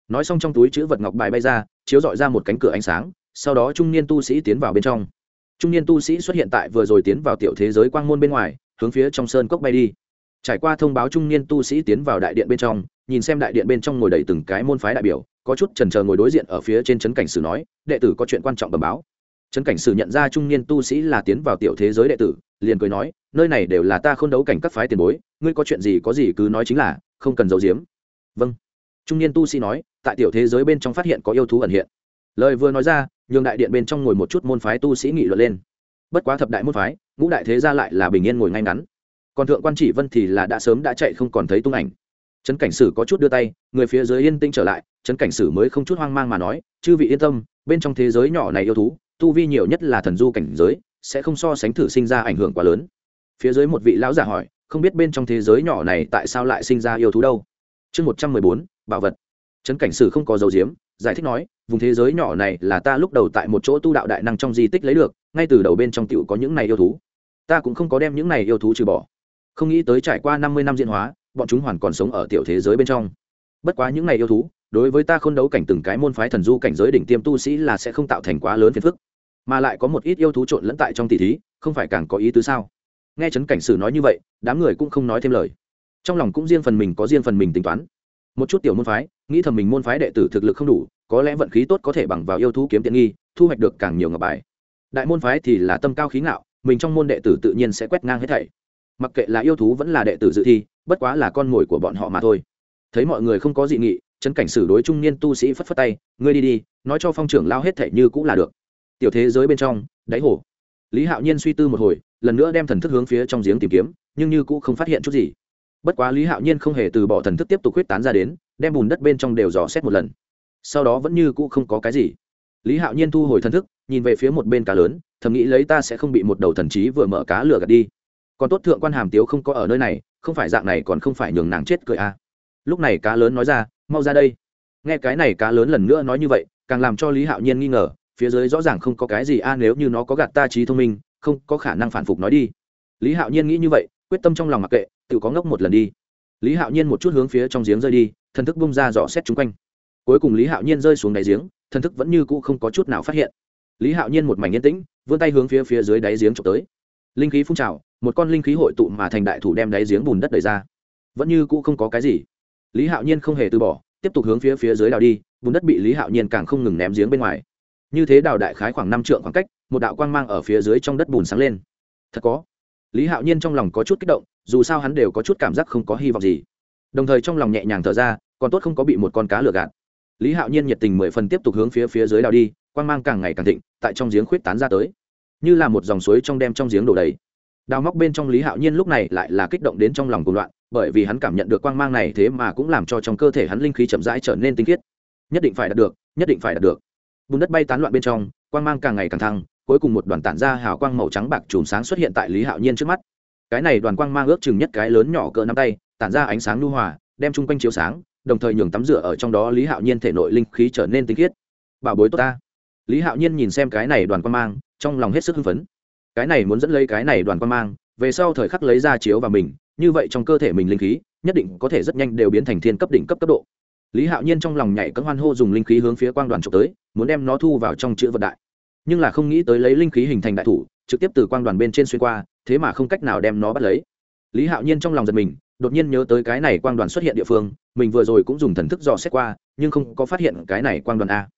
Nói xong trong túi chữ vật ngọc bài bay ra, chiếu dọi ra một cánh cửa ánh sáng, sau đó trung niên tu sĩ tiến vào bên trong. Trung niên tu sĩ xuất hiện tại vừa rồi tiến vào tiểu thế giới quang môn bên ngoài, hướng phía trong sơn cốc bay đi. Trải qua thông báo trung niên tu sĩ tiến vào đại điện bên trong, nhìn xem đại điện bên trong ngồi đầy từng cái môn phái đại biểu, có chút trần chờ ngồi đối diện ở phía trên trấn cảnh sử nói, đệ tử có chuyện quan trọng bẩm báo trấn cảnh sử nhận ra trung niên tu sĩ là tiến vào tiểu thế giới đệ tử, liền cười nói, nơi này đều là ta không đấu cảnh các phái tiền bối, ngươi có chuyện gì có gì cứ nói chính là, không cần giấu giếm. Vâng. Trung niên tu sĩ nói, tại tiểu thế giới bên trong phát hiện có yêu thú ẩn hiện. Lời vừa nói ra, nhường đại điện bên trong ngồi một chút môn phái tu sĩ nghị luận lên. Bất quá thập đại môn phái, ngũ đại thế gia lại là bình yên ngồi ngay ngắn. Còn thượng quan chỉ vân thì là đã sớm đã chạy không còn thấy tung ảnh. Trấn cảnh sử có chút đưa tay, người phía dưới yên tĩnh trở lại, trấn cảnh sử mới không chút hoang mang mà nói, chư vị yên tâm, bên trong thế giới nhỏ này yêu thú tu vi nhiều nhất là thần du cảnh giới, sẽ không so sánh thử sinh ra ảnh hưởng quá lớn. Phía dưới một vị lão giả hỏi, không biết bên trong thế giới nhỏ này tại sao lại sinh ra yêu thú đâu? Chương một trăm mười bốn, bảo vật. Trấn cảnh sử không có dấu diếm, giải thích nói, vùng thế giới nhỏ này là ta lúc đầu tại một chỗ tu đạo đại năng trong di tích lấy được, ngay từ đầu bên trong t có những này yêu thú. Ta cũng không có đem những này yêu thú trừ bỏ. Không nghĩ tới trải qua năm mươi năm diễn hóa, bọn chúng hoàn còn sống ở tiểu thế giới bên trong. Bất quá những này yêu thú, đối với ta k h ô n đấu cảnh từng cái môn phái thần du cảnh giới đỉnh tiêm tu sĩ là sẽ không tạo thành quá lớn phiền phức mà lại có một ít yêu thú trộn lẫn tại trong tỷ thí, không phải càng có ý tứ sao? Nghe trấn cảnh sử nói như vậy, đám người cũng không nói thêm lời. Trong lòng cũng riêng phần mình có riêng phần mình tính toán. Một chút tiểu môn phái, nghĩ thầm mình môn phái đệ tử thực lực không đủ, có lẽ vận khí tốt có thể bằng vào yêu thú kiếm tiện nghi, thu hoạch được càng nhiều ngọc bài. Đại môn phái thì là tâm cao khí ngạo, mình trong môn đệ tử tự nhiên sẽ quét ngang hết thảy. Mặc kệ là yêu thú vẫn là đệ tử dự thi, bất quá là con mồi của bọn họ mà thôi. Thấy mọi người không có dị nghị, trấn cảnh Sử đối trung niên tu sĩ phất phất tay, ngươi đi đi, nói cho phong trưởng lao hết thảy như cũng là được tiểu thế giới bên trong, đáy hồ. Lý hạo nhiên suy tư một hồi, lần nữa đem thần thức hướng phía trong giếng tìm kiếm, nhưng như cũng không phát hiện chút gì. Bất quá lý hạo nhiên không hề từ bỏ thần thức tiếp tục huyết tán ra đến, đem bùn đất bên trong đều dò xét một lần. Sau đó vẫn như cũ không có cái gì. Lý hạo nhiên thu hồi thần thức, nhìn về phía một bên cá lớn, thầm nghĩ lấy ta sẽ không bị một đầu thần trí vừa mở cá lửa gạt đi. Còn tốt thượng quan hàm tiếu không có ở nơi này, không phải dạng này còn không phải nhường nàng chết cười à. lúc này cá lớn nói ra, mau ra đây. Nghe cái này cá lớn lần nữa nói như vậy, càng làm cho lý hạo nhiên nghi ngờ phía dưới rõ ràng không có cái gì, a, nếu như nó có gạt ta trí thông minh, không có khả năng phản phục nói đi. Lý hạo nhiên nghĩ như vậy, quyết tâm trong lòng mặc kệ, tự có ngốc một lần đi. Lý hạo nhiên một chút hướng phía trong giếng rơi đi, thần thức bung ra dò xét chung quanh. Cuối cùng lý hạo nhiên rơi xuống đáy giếng, thần thức vẫn như cũ không có chút nào phát hiện. Lý hạo nhiên một mảnh yên tĩnh, vươn tay hướng phía phía dưới đáy giếng trộm tới. Linh khí phun trào, một con linh khí hội tụ mà thành đại thủ đem đáy giếng bùn đất đầy ra. Vẫn như cũ không có cái gì. Lý hạo nhiên không hề từ bỏ, tiếp tục hướng phía phía dưới đào đi, bùn đất bị lý hạo nhiên càng không ngừng ném giếng bên ngoài như thế đào đại khái khoảng năm trượng khoảng cách, một đạo quang mang ở phía dưới trong đất bùn sáng lên. Thật có. Lý hạo nhiên trong lòng có chút kích động, dù sao hắn đều có chút cảm giác không có hy vọng gì. Đồng thời trong lòng nhẹ nhàng thở ra, còn tốt không có bị một con cá lừa gạt. Lý hạo nhiên nhiệt tình mười phần tiếp tục hướng phía phía dưới đào đi, quang mang càng ngày càng thịnh, tại trong giếng khuyết tán ra tới. Như là một dòng suối trong đem trong giếng đổ đầy. Đào móc bên trong lý hạo nhiên lúc này lại là kích động đến trong lòng cùng loạn, bởi vì hắn cảm nhận được quang mang này thế mà cũng làm cho trong cơ thể hắn linh khí chậm rãi trở nên tinh khiết. Nhất định phải đạt được, nhất định phải đạt được bùn đất bay tán loạn bên trong, quang mang càng ngày càng thăng, cuối cùng một đoàn tản ra hào quang màu trắng bạc chùm sáng xuất hiện tại lý hạo nhiên trước mắt. Cái này đoàn quang mang ước chừng nhất cái lớn nhỏ cỡ nắm tay, tản ra ánh sáng lưu hòa, đem chung quanh chiếu sáng, đồng thời nhường tắm rửa ở trong đó lý hạo nhiên thể nội linh khí trở nên tinh khiết. Bảo bối tốt ta. Lý hạo nhiên nhìn xem cái này đoàn quang mang, trong lòng hết sức hưng phấn. Cái này muốn dẫn lấy cái này đoàn quang mang, về sau thời khắc lấy ra chiếu vào mình, như vậy trong cơ thể mình linh khí, nhất định có thể rất nhanh đều biến thành thiên cấp đỉnh cấp cấp độ lý hạo nhiên trong lòng nhảy cấm hoan hô dùng linh khí hướng phía quang đoàn trục tới, muốn đem nó thu vào trong chữ vật đại. Nhưng là không nghĩ tới lấy linh khí hình thành đại thủ, trực tiếp từ quang đoàn bên trên xuyên qua, thế mà không cách nào đem nó bắt lấy. Lý hạo nhiên trong lòng giật mình, đột nhiên nhớ tới cái này quang đoàn xuất hiện địa phương, mình vừa rồi cũng dùng thần thức dò xét qua, nhưng không có phát hiện cái này quang đoàn a.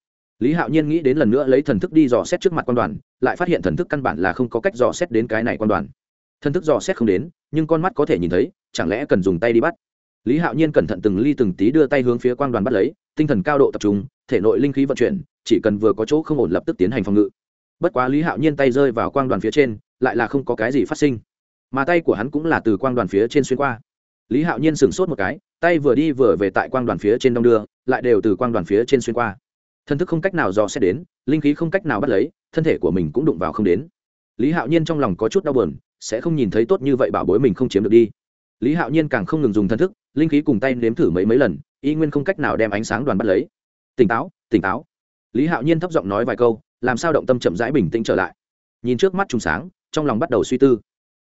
Lý hạo nhiên nghĩ đến lần nữa lấy thần thức đi dò xét trước mặt Quang đoàn, lại phát hiện thần thức căn bản là không có cách dò xét đến cái này Quang đoàn. Thần thức dò xét không đến, nhưng con mắt có thể nhìn thấy, chẳng lẽ cần dùng tay đi bắt? Lý hạo nhiên cẩn thận từng ly từng tí đưa tay hướng phía quang đoàn bắt lấy, tinh thần cao độ tập trung, thể nội linh khí vận chuyển, chỉ cần vừa có chỗ không ổn lập tức tiến hành phòng ngự. Bất quá lý hạo nhiên tay rơi vào quang đoàn phía trên, lại là không có cái gì phát sinh. Mà tay của hắn cũng là từ quang đoàn phía trên xuyên qua. Lý hạo nhiên sửng sốt một cái, tay vừa đi vừa về tại quang đoàn phía trên đông đưa, lại đều từ quang đoàn phía trên xuyên qua. Thân thức không cách nào dò xét đến, linh khí không cách nào bắt lấy, thân thể của mình cũng đụng vào không đến. Lý hạo nhiên trong lòng có chút đau buồn, sẽ không nhìn thấy tốt như vậy bảo bối mình không chiếm được đi lý hạo nhiên càng không ngừng dùng thân thức, linh khí cùng tay nếm thử mấy mấy lần, y nguyên không cách nào đem ánh sáng đoàn bắt lấy. Tỉnh táo tỉnh táo. Lý hạo nhiên thấp giọng nói vài câu, làm sao động tâm chậm rãi bình tĩnh trở lại. Nhìn trước mắt trùng sáng, trong lòng bắt đầu suy tư.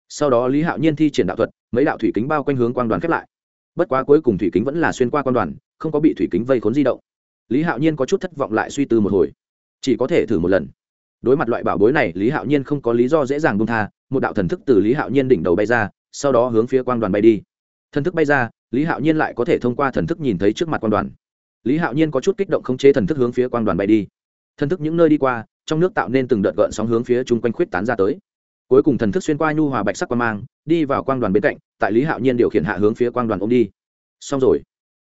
Sau đó lý hạo nhiên thi triển đạo thuật, mấy đạo thủy kính bao quanh hướng quan đoàn khép lại. Bất quá cuối cùng thủy kính vẫn là xuyên qua quan đoàn, không có bị thủy kính vây khốn di động. Lý hạo nhiên có chút thất vọng lại suy tư một hồi. Chỉ có thể thử một lần. Đối mặt loại bảo bối này, lý hạo nhiên không có lý do dễ dàng bung tha, một đạo thần thức từ lý hạo nhiên đỉnh đầu bay ra sau đó hướng phía quang đoàn bay đi. Thần thức bay ra, lý hạo nhiên lại có thể thông qua thần thức nhìn thấy trước mặt quang đoàn. Lý hạo nhiên có chút kích động khống chế thần thức hướng phía quang đoàn bay đi. Thần thức những nơi đi qua, trong nước tạo nên từng đợt gợn sóng hướng phía chung quanh khuyết tán ra tới. Cuối cùng thần thức xuyên qua nhu hòa bạch sắc quang mang, đi vào quang đoàn bên cạnh, tại lý hạo nhiên điều khiển hạ hướng phía quang đoàn ôm đi. Xong rồi.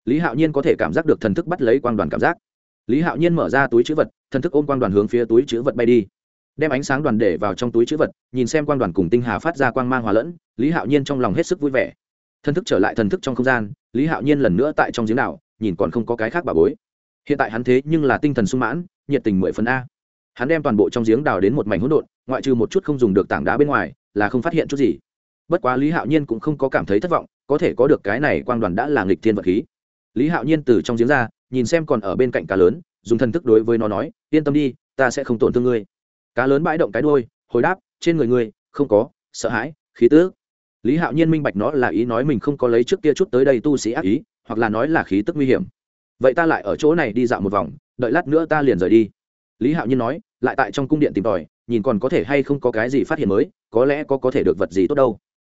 Lý hạo nhiên có thể cảm giác được thần thức bắt lấy quang đoàn cảm giác. Lý hạo nhiên mở ra túi chữ vật, thần thức ôm quang đoàn hướng phía túi chữ vật bay đi đem ánh sáng đoàn để vào trong túi chữ vật, nhìn xem quang đoàn cùng tinh hà phát ra quang mang hòa lẫn, lý hạo nhiên trong lòng hết sức vui vẻ. Thần thức trở lại thần thức trong không gian, lý hạo nhiên lần nữa tại trong giếng đảo, nhìn còn không có cái khác bà bối. Hiện tại hắn thế nhưng là tinh thần sung mãn, nhiệt tình mười phần a. Hắn đem toàn bộ trong giếng đào đến một mảnh hỗn độn, ngoại trừ một chút không dùng được tảng đá bên ngoài, là không phát hiện chút gì. Bất quá lý hạo nhiên cũng không có cảm thấy thất vọng, có thể có được cái này quang đoàn đã là nghịch thiên vật khí. Lý hạo nhiên từ trong giếng ra, nhìn xem còn ở bên cạnh cá lớn, dùng thần thức đối với nó nói, yên tâm đi, ta sẽ không tổn thương ngươi cá lớn bãi động cái đôi hồi đáp, trên người ngươi, không có, sợ hãi, khí tức. lý hạo nhiên minh bạch nó là ý nói mình không có lấy trước kia chút tới đây tu sĩ ác ý, hoặc là nói là khí tức nguy hiểm. Vậy ta lại ở chỗ này đi dạo một vòng, đợi lát nữa ta liền rời đi. Lý hạo nhiên nói, lại tại trong cung điện tìm tòi, nhìn còn có thể hay không có cái gì phát hiện mới, có lẽ có có thể được vật gì tốt đâu.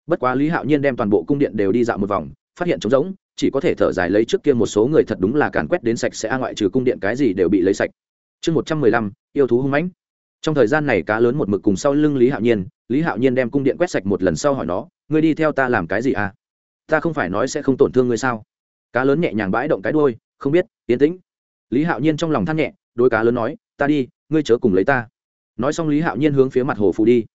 Bất quá lý hạo nhiên đem toàn bộ cung điện đều đi dạo một vòng, phát hiện trống rỗng, chỉ có thể thở dài lấy trước kia một số người thật đúng là càn quét đến sạch sẽ, ngoại trừ cung điện cái gì đều bị lấy sạch. Chương một trăm mười lăm, yêu thú hung mãnh trong thời gian này cá lớn một mực cùng sau lưng lý hạo nhiên, lý hạo nhiên đem cung điện quét sạch một lần sau hỏi nó, ngươi đi theo ta làm cái gì à? Ta không phải nói sẽ không tổn thương ngươi sao? Cá lớn nhẹ nhàng bãi động cái đôi không biết tiến tĩnh. Lý hạo nhiên trong lòng than nhẹ đôi cá lớn nói, ta đi, ngươi chớ cùng lấy ta. Nói xong lý hạo nhiên hướng phía mặt hồ phù đi.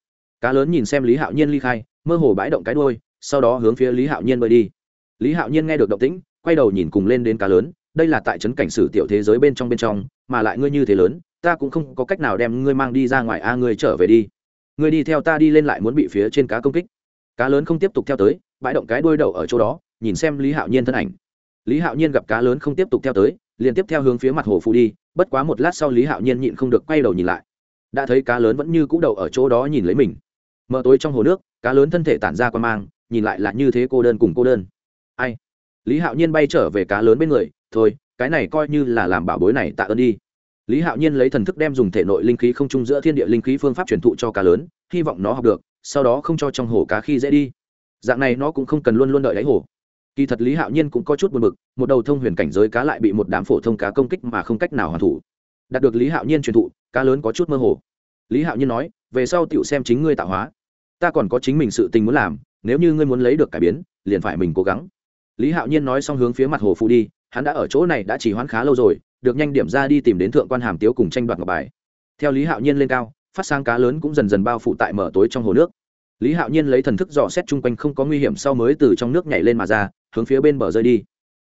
Cá lớn nhìn xem lý hạo nhiên ly khai, mơ hồ bãi động cái đôi sau đó hướng phía lý hạo nhiên bơi đi. Lý hạo nhiên nghe được động tĩnh, quay đầu nhìn cùng lên đến cá lớn, đây là tại trấn cảnh sử tiểu thế giới bên trong bên trong, mà lại ngươi như thế lớn ta cũng không có cách nào đem ngươi mang đi ra ngoài, a, ngươi trở về đi. Ngươi đi theo ta đi lên lại muốn bị phía trên cá công kích. Cá lớn không tiếp tục theo tới, bãi động cái đuôi đầu ở chỗ đó, nhìn xem lý hạo nhiên thân ảnh. Lý hạo nhiên gặp cá lớn không tiếp tục theo tới, liền tiếp theo hướng phía mặt hồ phụ đi, bất quá một lát sau lý hạo nhiên nhịn không được quay đầu nhìn lại. Đã thấy cá lớn vẫn như cũ đầu ở chỗ đó nhìn lấy mình. Mở tối trong hồ nước, cá lớn thân thể tản ra qua mang, nhìn lại là như thế cô đơn cùng cô đơn. Ai? Lý hạo nhiên bay trở về cá lớn bên người, thôi, cái này coi như là làm bảo bối này tạ ơn đi lý hạo nhiên lấy thần thức đem dùng thể nội linh khí không chung giữa thiên địa linh khí phương pháp truyền thụ cho cá lớn, hy vọng nó học được, sau đó không cho trong hồ cá khi dễ đi. Dạng này nó cũng không cần luôn luôn đợi đáy hồ. Kỳ thật lý hạo nhiên cũng có chút buồn b ự c một đầu thông huyền cảnh giới cá lại bị một đám phổ thông cá công kích mà không cách nào hoàn thủ. Đạt được lý hạo nhiên truyền thụ, cá lớn có chút mơ hồ. Lý hạo nhiên nói, về sau tựu xem chính ngươi tạo hóa. Ta còn có chính mình sự tình muốn làm, nếu như ngươi muốn lấy được cải biến, liền phải mình cố gắng. Lý hạo nhiên nói xong hướng phía mặt hồ phụ đi, hắn đã ở chỗ này đã chỉ hoãn khá lâu rồi được nhanh điểm ra đi tìm đến thượng quan hàm tiếu cùng tranh đoạt ngọc bài. Theo lý hạo nhiên lên cao, phát sang cá lớn cũng dần dần bao phủ tại mở tối trong hồ nước. Lý hạo nhiên lấy thần thức dò xét chung quanh không có nguy hiểm sau mới từ trong nước nhảy lên mà ra, hướng phía bên bờ rơi đi.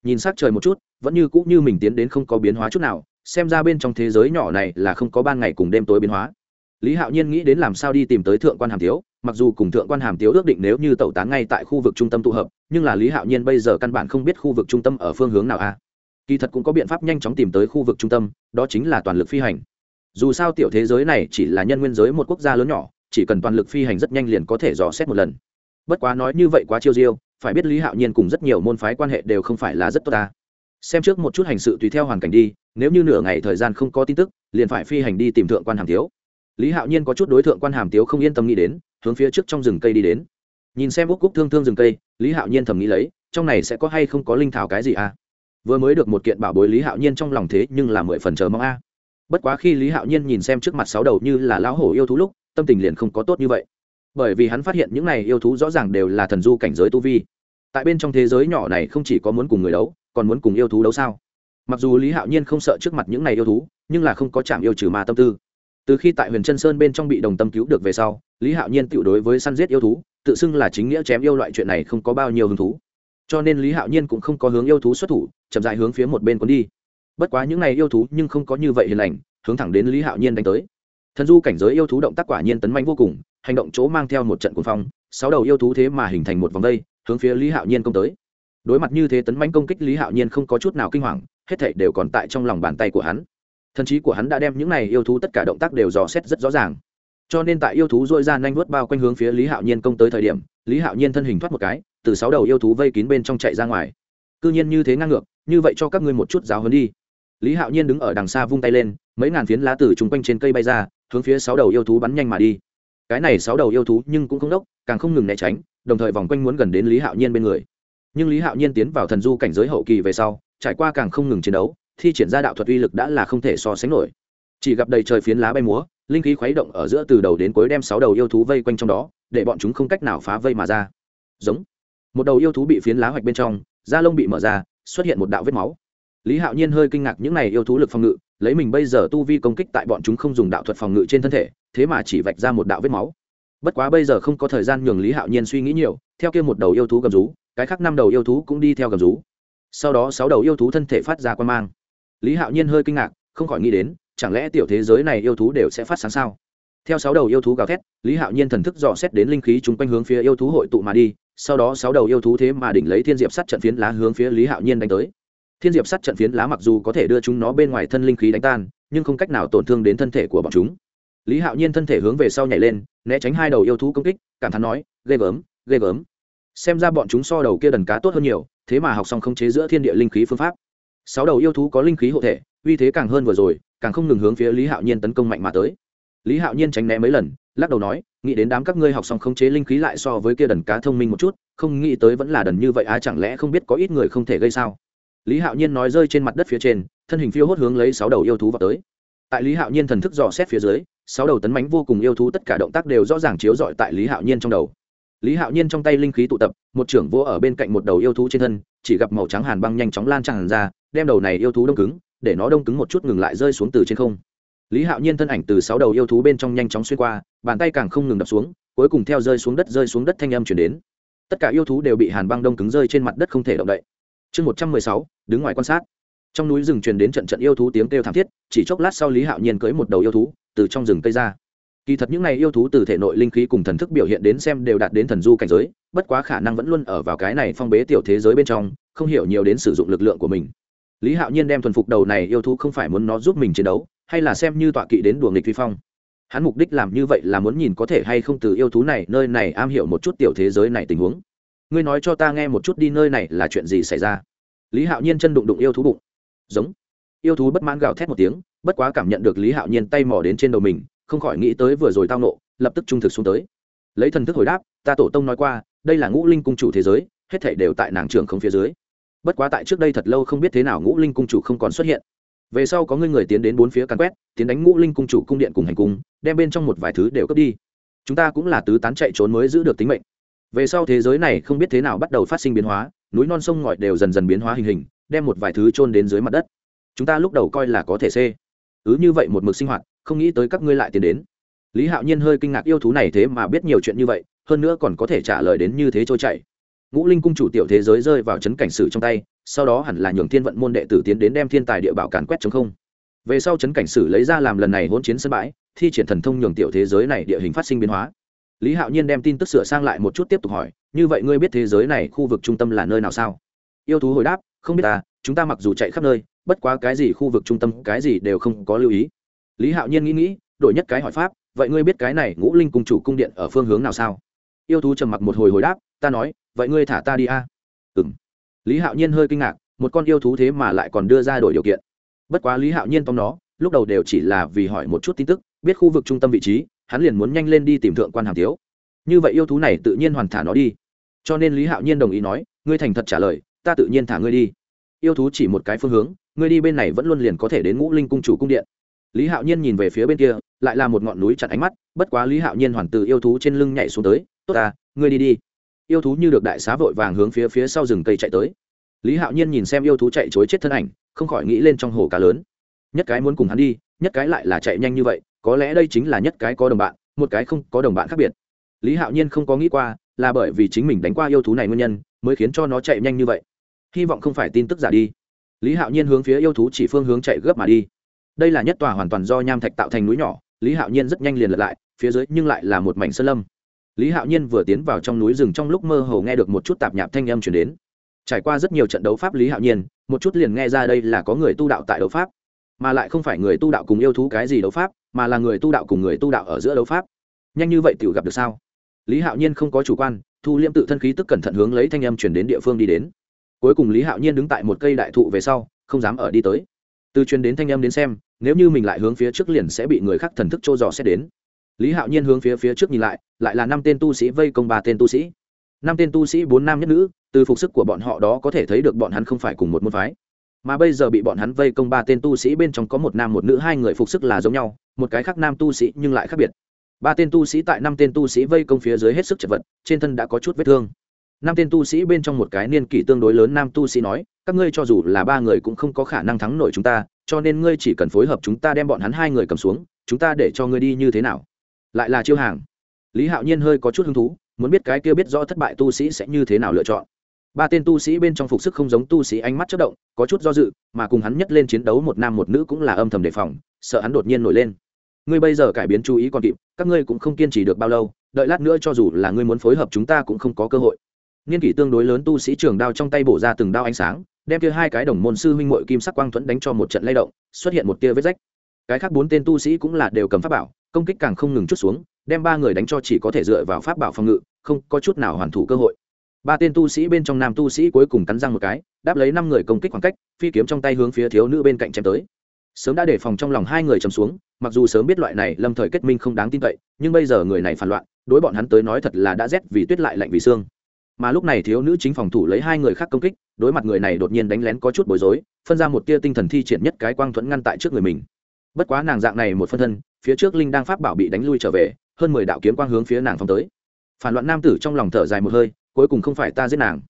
Nhìn s á c trời một chút, vẫn như cũ như mình tiến đến không có biến hóa chút nào, xem ra bên trong thế giới nhỏ này là không có ban ngày cùng đêm tối biến hóa. Lý hạo nhiên nghĩ đến làm sao đi tìm tới thượng quan hàm tiếu, mặc dù cùng thượng quan hàm tiếu ước định nếu như tẩu tán ngay tại khu vực trung tâm tụ hợp, nhưng là lý hạo nhiên bây giờ căn bản không biết khu vực trung tâm ở phương hướng nào a kỳ thật cũng có biện pháp nhanh chóng tìm tới khu vực trung tâm, đó chính là toàn lực phi hành. Dù sao tiểu thế giới này chỉ là nhân nguyên giới một quốc gia lớn nhỏ, chỉ cần toàn lực phi hành rất nhanh liền có thể dò xét một lần. Bất quá nói như vậy quá chiêu diêu, phải biết lý hạo nhiên cùng rất nhiều môn phái quan hệ đều không phải là rất tốt ta. Xem trước một chút hành sự tùy theo hoàn cảnh đi, nếu như nửa ngày thời gian không có tin tức, liền phải phi hành đi tìm thượng quan hàm thiếu. lý hạo nhiên có chút đối tượng quan hàm tiếu không yên tâm nghĩ đến, hướng phía trước trong rừng cây đi đến. Nhìn xem úc cúc thương thương rừng cây, lý hạo nhiên thầm nghĩ lấy, trong này sẽ có hay không có linh thảo cái gì à? Vừa mới được một kiện bảo bối lý hạo nhiên trong lòng thế nhưng là mười phần chờ mong a. Bất quá khi lý hạo nhiên nhìn xem trước mặt sáu đầu như là lão hổ yêu thú lúc, tâm tình liền không có tốt như vậy. Bởi vì hắn phát hiện những này yêu thú rõ ràng đều là thần du cảnh giới tu vi. Tại bên trong thế giới nhỏ này không chỉ có muốn cùng người đấu, còn muốn cùng yêu thú đấu sao? Mặc dù lý hạo nhiên không sợ trước mặt những này yêu thú, nhưng là không có chạm yêu trừ ma tâm tư. Từ khi tại huyền trân sơn bên trong bị đồng tâm cứu được về sau, lý hạo nhiên tự đối với săn giết yêu thú, tự xưng là chính nghĩa chém yêu loại chuyện này không có bao nhiêu hứng thú cho nên lý hạo nhiên cũng không có hướng yêu thú xuất thủ, chậm dại hướng phía một bên cuốn đi. Bất quá những n à y yêu thú nhưng không có như vậy hiền lành, hướng thẳng đến lý hạo nhiên đánh tới. Thần du cảnh giới yêu thú động tác quả nhiên tấn manh vô cùng, hành động chỗ mang theo một trận cuồng phong, sáu đầu yêu thú thế mà hình thành một vòng vây hướng phía lý hạo nhiên công tới. Đối mặt như thế tấn manh công kích lý hạo nhiên không có chút nào kinh hoàng, hết thảy đều còn tại trong lòng bàn tay của hắn. Thần trí của hắn đã đem những này yêu thú tất cả động tác đều dò xét rất rõ ràng cho nên tại yêu thú dội ra nhanh vuốt bao quanh hướng phía lý hạo nhiên công tới thời điểm, lý hạo nhiên thân hình thoát một cái, từ sáu đầu yêu thú vây kín bên trong chạy ra ngoài. Cứ nhiên như thế ngang ngược, như vậy cho các ngươi một chút giáo hấn đi. Lý hạo nhiên đứng ở đằng xa vung tay lên, mấy ngàn phiến lá tử chung quanh trên cây bay ra, hướng phía sáu đầu yêu thú bắn nhanh mà đi. Cái này sáu đầu yêu thú nhưng cũng không đốc, càng không ngừng né tránh, đồng thời vòng quanh muốn gần đến lý hạo nhiên bên người. Nhưng lý hạo nhiên tiến vào thần du cảnh giới hậu kỳ về sau, trải qua càng không ngừng chiến đấu, thi triển ra đạo thuật uy lực đã là không thể so sánh nổi. Chỉ gặp đầy trời phiến lá bay múa linh khí khuấy động ở giữa từ đầu đến cuối đem sáu đầu yêu thú vây quanh trong đó, để bọn chúng không cách nào phá vây mà ra. Giống. Một đầu yêu thú bị phiến lá hoạch bên trong, da lông bị mở ra, xuất hiện một đạo vết máu. Lý hạo nhiên hơi kinh ngạc những này yêu thú lực phòng ngự, lấy mình bây giờ tu vi công kích tại bọn chúng không dùng đạo thuật phòng ngự trên thân thể, thế mà chỉ vạch ra một đạo vết máu. Bất quá bây giờ không có thời gian nhường lý hạo nhiên suy nghĩ nhiều, theo kia một đầu yêu thú gầm rú, cái khác năm đầu yêu thú cũng đi theo gầm rú. Sau đó sáu đầu yêu thú thân thể phát ra quan mang. Lý hạo nhiên hơi kinh ngạc, không khỏi nghĩ đến chẳng lẽ tiểu thế giới này yêu thú đều sẽ phát sáng sao? Theo sáu đầu yêu thú gào thét, lý hạo nhiên thần thức dò xét đến linh khí chung quanh hướng phía yêu thú hội tụ mà đi, sau đó sáu đầu yêu thú thế mà đỉnh lấy thiên diệp sắt trận phiến lá hướng phía lý hạo nhiên đánh tới. Thiên diệp sắt trận phiến lá mặc dù có thể đưa chúng nó bên ngoài thân linh khí đánh tan, nhưng không cách nào tổn thương đến thân thể của bọn chúng. Lý hạo nhiên thân thể hướng về sau nhảy lên, né tránh hai đầu yêu thú công kích, cảm thán nói, ghê gớm ghê gớm. Xem ra bọn chúng so đầu kia đần cá tốt hơn nhiều, thế mà học xong khống chế giữa thiên địa linh khí phương pháp. Sáu đầu yêu thú có linh khí hộ thể, uy thế càng hơn vừa rồi càng không ngừng hướng phía lý hạo nhiên tấn công mạnh mà tới. Lý hạo nhiên tránh né mấy lần, lắc đầu nói, nghĩ đến đám các ngươi học xong khống chế linh khí lại so với kia đần cá thông minh một chút, không nghĩ tới vẫn là đần như vậy á, chẳng lẽ không biết có ít người không thể gây sao? Lý hạo nhiên nói rơi trên mặt đất phía trên, thân hình phiêu hốt hướng lấy sáu đầu yêu thú vào tới. Tại lý hạo nhiên thần thức dò xét phía dưới, sáu đầu tấn mánh vô cùng yêu thú tất cả động tác đều rõ ràng chiếu rọi tại lý hạo nhiên trong đầu. Lý hạo nhiên trong tay linh khí tụ tập, một trưởng vô ở bên cạnh một đầu yêu thú trên thân, chỉ gặp màu trắng hàn băng nhanh chóng lan tràn ra, đem đầu này yêu thú đông cứng để nó đông cứng một chút ngừng lại rơi xuống từ trên không. Lý hạo nhiên thân ảnh từ sáu đầu yêu thú bên trong nhanh chóng xuyên qua, bàn tay càng không ngừng đập xuống, cuối cùng theo rơi xuống đất, rơi xuống đất thanh âm chuyển đến. Tất cả yêu thú đều bị hàn băng đông cứng rơi trên mặt đất không thể động đậy. Chương một trăm mười sáu, đứng ngoài quan sát. Trong núi rừng truyền đến trận trận yêu thú tiếng kêu thảm thiết, chỉ chốc lát sau lý hạo nhiên cưới một đầu yêu thú từ trong rừng cây ra. Kỳ thật những n à y yêu thú từ thể nội linh khí cùng thần thức biểu hiện đến xem đều đạt đến thần du cảnh giới, bất quá khả năng vẫn luôn ở vào cái này phong bế tiểu thế giới bên trong, không hiểu nhiều đến sử dụng lực lượng của mình lý hạo nhiên đem thuần phục đầu này yêu thú không phải muốn nó giúp mình chiến đấu, hay là xem như tọa kỵ đến đùa nghịch vi phong. Hắn mục đích làm như vậy là muốn nhìn có thể hay không từ yêu thú này, nơi này am hiểu một chút tiểu thế giới này tình huống. Ngươi nói cho ta nghe một chút đi nơi này là chuyện gì xảy ra. Lý hạo nhiên chân đụng đụng yêu thú bụng. Giống. Yêu thú bất mãn gào thét một tiếng, bất quá cảm nhận được lý hạo nhiên tay mò đến trên đầu mình, không khỏi nghĩ tới vừa rồi tao nộ, lập tức trung thực xuống tới. Lấy thần thức hồi đáp, ta tổ tông nói qua, đây là ngũ linh cung chủ thế giới, hết thể đều tại nàng trường không phía dưới bất quá tại trước đây thật lâu không biết thế nào ngũ linh cung chủ không còn xuất hiện. Về sau có ngươi người tiến đến bốn phía càn quét, tiến đánh ngũ linh cung chủ cung điện cùng hành cung, đem bên trong một vài thứ đều cướp đi. Chúng ta cũng là tứ tán chạy trốn mới giữ được tính mệnh. Về sau thế giới này không biết thế nào bắt đầu phát sinh biến hóa, núi non sông ngòi đều dần dần biến hóa hình hình, đem một vài thứ trôn đến dưới mặt đất. Chúng ta lúc đầu coi là có thể xê. Cứ như vậy một mực sinh hoạt, không nghĩ tới các ngươi lại tiến đến. Lý hạo nhiên hơi kinh ngạc, yêu thú này thế mà biết nhiều chuyện như vậy, hơn nữa còn có thể trả lời đến như thế trôi chảy ngũ linh cung chủ tiểu thế giới rơi vào chấn cảnh sử trong tay, sau đó hẳn là nhường thiên vận môn đệ tử tiến đến đem thiên tài địa bảo càn quét chống không. Về sau chấn cảnh sử lấy ra làm lần này hỗn chiến sân bãi, thi triển thần thông nhường tiểu thế giới này địa hình phát sinh biến hóa. Lý hạo nhiên đem tin tức sửa sang lại một chút tiếp tục hỏi, như vậy ngươi biết thế giới này khu vực trung tâm là nơi nào sao? Yêu thú hồi đáp, không biết ta, chúng ta mặc dù chạy khắp nơi, bất quá cái gì khu vực trung tâm, cái gì đều không có lưu ý. Lý hạo nhiên nghĩ nghĩ, đổi nhất cái hỏi pháp, vậy ngươi biết cái này ngũ linh cung chủ cung điện ở phương hướng nào sao? Yêu thú trầm mặc một hồi hồi đáp, ta nói, vậy ngươi thả ta đi a. À? ừ m lý hạo nhiên hơi kinh ngạc, một con yêu thú thế mà lại còn đưa ra đổi điều kiện. Bất quá lý hạo nhiên tóm nó, lúc đầu đều chỉ là vì hỏi một chút tin tức, biết khu vực trung tâm vị trí, hắn liền muốn nhanh lên đi tìm thượng quan hàm tiếu. Như vậy yêu thú này tự nhiên hoàn thả nó đi. Cho nên lý hạo nhiên đồng ý nói, ngươi thành thật trả lời, ta tự nhiên thả ngươi đi. Yêu thú chỉ một cái phương hướng, ngươi đi bên này vẫn luôn liền có thể đến ngũ linh cung chủ cung điện. Lý hạo nhiên nhìn về phía bên kia, lại là một ngọn núi chặn ánh mắt, bất quá lý hạo nhiên hoàn từ yêu thú trên lưng nhảy xuống tới tốt ta, ngươi đi đi. Yêu thú như được đại xá vội vàng hướng phía phía sau rừng cây chạy tới. Lý hạo nhiên nhìn xem yêu thú chạy chối chết thân ảnh, không khỏi nghĩ lên trong hồ cá lớn. Nhất cái muốn cùng hắn đi, nhất cái lại là chạy nhanh như vậy, có lẽ đây chính là nhất cái có đồng bạn, một cái không có đồng bạn khác biệt. Lý hạo nhiên không có nghĩ qua, là bởi vì chính mình đánh qua yêu thú này nguyên nhân, mới khiến cho nó chạy nhanh như vậy. Hy vọng không phải tin tức giả đi. Lý hạo nhiên hướng phía yêu thú chỉ phương hướng chạy gấp mà đi. Đây là nhất tòa hoàn toàn do nham thạch tạo thành núi nhỏ, lý hạo nhiên rất nhanh liền lật lại, phía dưới nhưng lại là một mảnh sơn lâm lý hạo nhiên vừa tiến vào trong núi rừng trong lúc mơ hồ nghe được một chút tạp nhạp thanh âm chuyển đến. Trải qua rất nhiều trận đấu pháp lý hạo nhiên, một chút liền nghe ra đây là có người tu đạo tại đấu pháp, mà lại không phải người tu đạo cùng yêu thú cái gì đấu pháp, mà là người tu đạo cùng người tu đạo ở giữa đấu pháp. Nhanh như vậy tự gặp được sao? Lý hạo nhiên không có chủ quan, thu liêm tự thân khí tức cẩn thận hướng lấy thanh âm chuyển đến địa phương đi đến. Cuối cùng lý hạo nhiên đứng tại một cây đại thụ về sau, không dám ở đi tới. Từ truyền đến thanh âm đến xem, nếu như mình lại hướng phía trước liền sẽ bị người khác thần thức trô dò xét đến lý hạo nhiên hướng phía phía trước nhìn lại lại là năm tên tu sĩ vây công ba tên tu sĩ. Năm tên tu sĩ bốn nam nhất nữ, từ phục sức của bọn họ đó có thể thấy được bọn hắn không phải cùng một môn phái. Mà bây giờ bị bọn hắn vây công ba tên tu sĩ bên trong có một nam một nữ, hai người phục sức là giống nhau, một cái khác nam tu sĩ nhưng lại khác biệt. Ba tên tu sĩ tại năm tên tu sĩ vây công phía dưới hết sức chật vật, trên thân đã có chút vết thương. Năm tên tu sĩ bên trong một cái niên kỷ tương đối lớn nam tu sĩ nói, các ngươi cho dù là ba người cũng không có khả năng thắng nổi chúng ta, cho nên ngươi chỉ cần phối hợp chúng ta đem bọn hắn hai người cầm xuống, chúng ta để cho ngươi đi như thế nào? Lại là chiêu hàng. Lý hạo nhiên hơi có chút hứng thú, muốn biết cái kia biết rõ thất bại tu sĩ sẽ như thế nào lựa chọn. Ba tên tu sĩ bên trong phục sức không giống tu sĩ ánh mắt chất động, có chút do dự, mà cùng hắn nhất lên chiến đấu một nam một nữ cũng là âm thầm đề phòng, sợ hắn đột nhiên nổi lên. Ngươi bây giờ cải biến chú ý còn kịp, các ngươi cũng không kiên trì được bao lâu, đợi lát nữa cho dù là ngươi muốn phối hợp chúng ta cũng không có cơ hội. Niên kỷ tương đối lớn tu sĩ trường đao trong tay bổ ra từng đao ánh sáng, đem kia hai cái đồng môn sư huynh mội kim sắc quang thuẫn đánh cho một trận lay động, xuất hiện một tia vết rách. Cái khác bốn tên tu sĩ cũng là đều cầm pháp bảo công kích càng không ngừng chút xuống, đem ba người đánh cho chỉ có thể dựa vào pháp bảo phòng ngự, không có chút nào hoàn thủ cơ hội. Ba tên tu sĩ bên trong nam tu sĩ cuối cùng cắn răng một cái, đáp lấy năm người công kích khoảng cách, phi kiếm trong tay hướng phía thiếu nữ bên cạnh chém tới. Sớm đã đề phòng trong lòng hai người chầm xuống, mặc dù sớm biết loại này lâm thời kết minh không đáng tin cậy, nhưng bây giờ người này phản loạn, đối bọn hắn tới nói thật là đã rét vì tuyết lại lạnh vì xương. Mà lúc này thiếu nữ chính phòng thủ lấy hai người khác công kích, đối mặt người này đột nhiên đánh lén có chút bối rối, phân ra một tia tinh thần thi triển nhất cái quang thuẫn ngăn tại trước người mình. Bất quá nàng dạng này một phân thân phía trước linh đang pháp bảo bị đánh lui trở về, hơn mười đạo kiếm quang hướng phía nàng phong tới. Phản loạn nam tử trong lòng thở dài một hơi, cuối cùng không phải ta giết nàng.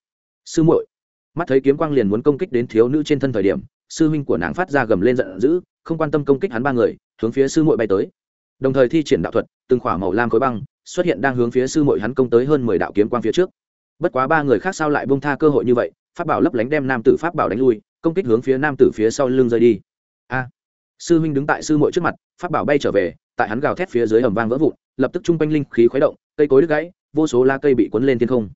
Sư muội, mắt thấy kiếm quang liền muốn công kích đến thiếu nữ trên thân thời điểm, sư huynh của nàng phát ra gầm lên giận dữ, không quan tâm công kích hắn ba người, hướng phía sư muội bay tới. Đồng thời thi triển đạo thuật, từng khỏa màu lam khối băng xuất hiện đang hướng phía sư muội hắn công tới hơn mười đạo kiếm quang phía trước. Bất quá ba người khác sao lại bông tha cơ hội như vậy, pháp bảo lấp lánh đem nam tử pháp bảo đánh lui, công kích hướng phía nam tử phía sau lưng rơi đi. A sư huynh đứng tại sư muội trước mặt, pháp bảo bay trở về, tại hắn gào thét phía dưới hầm vang vỡ vụn, lập tức trung quanh linh khí khuấy động, cây cối đứt gãy, vô số lá cây bị cuốn lên thiên không.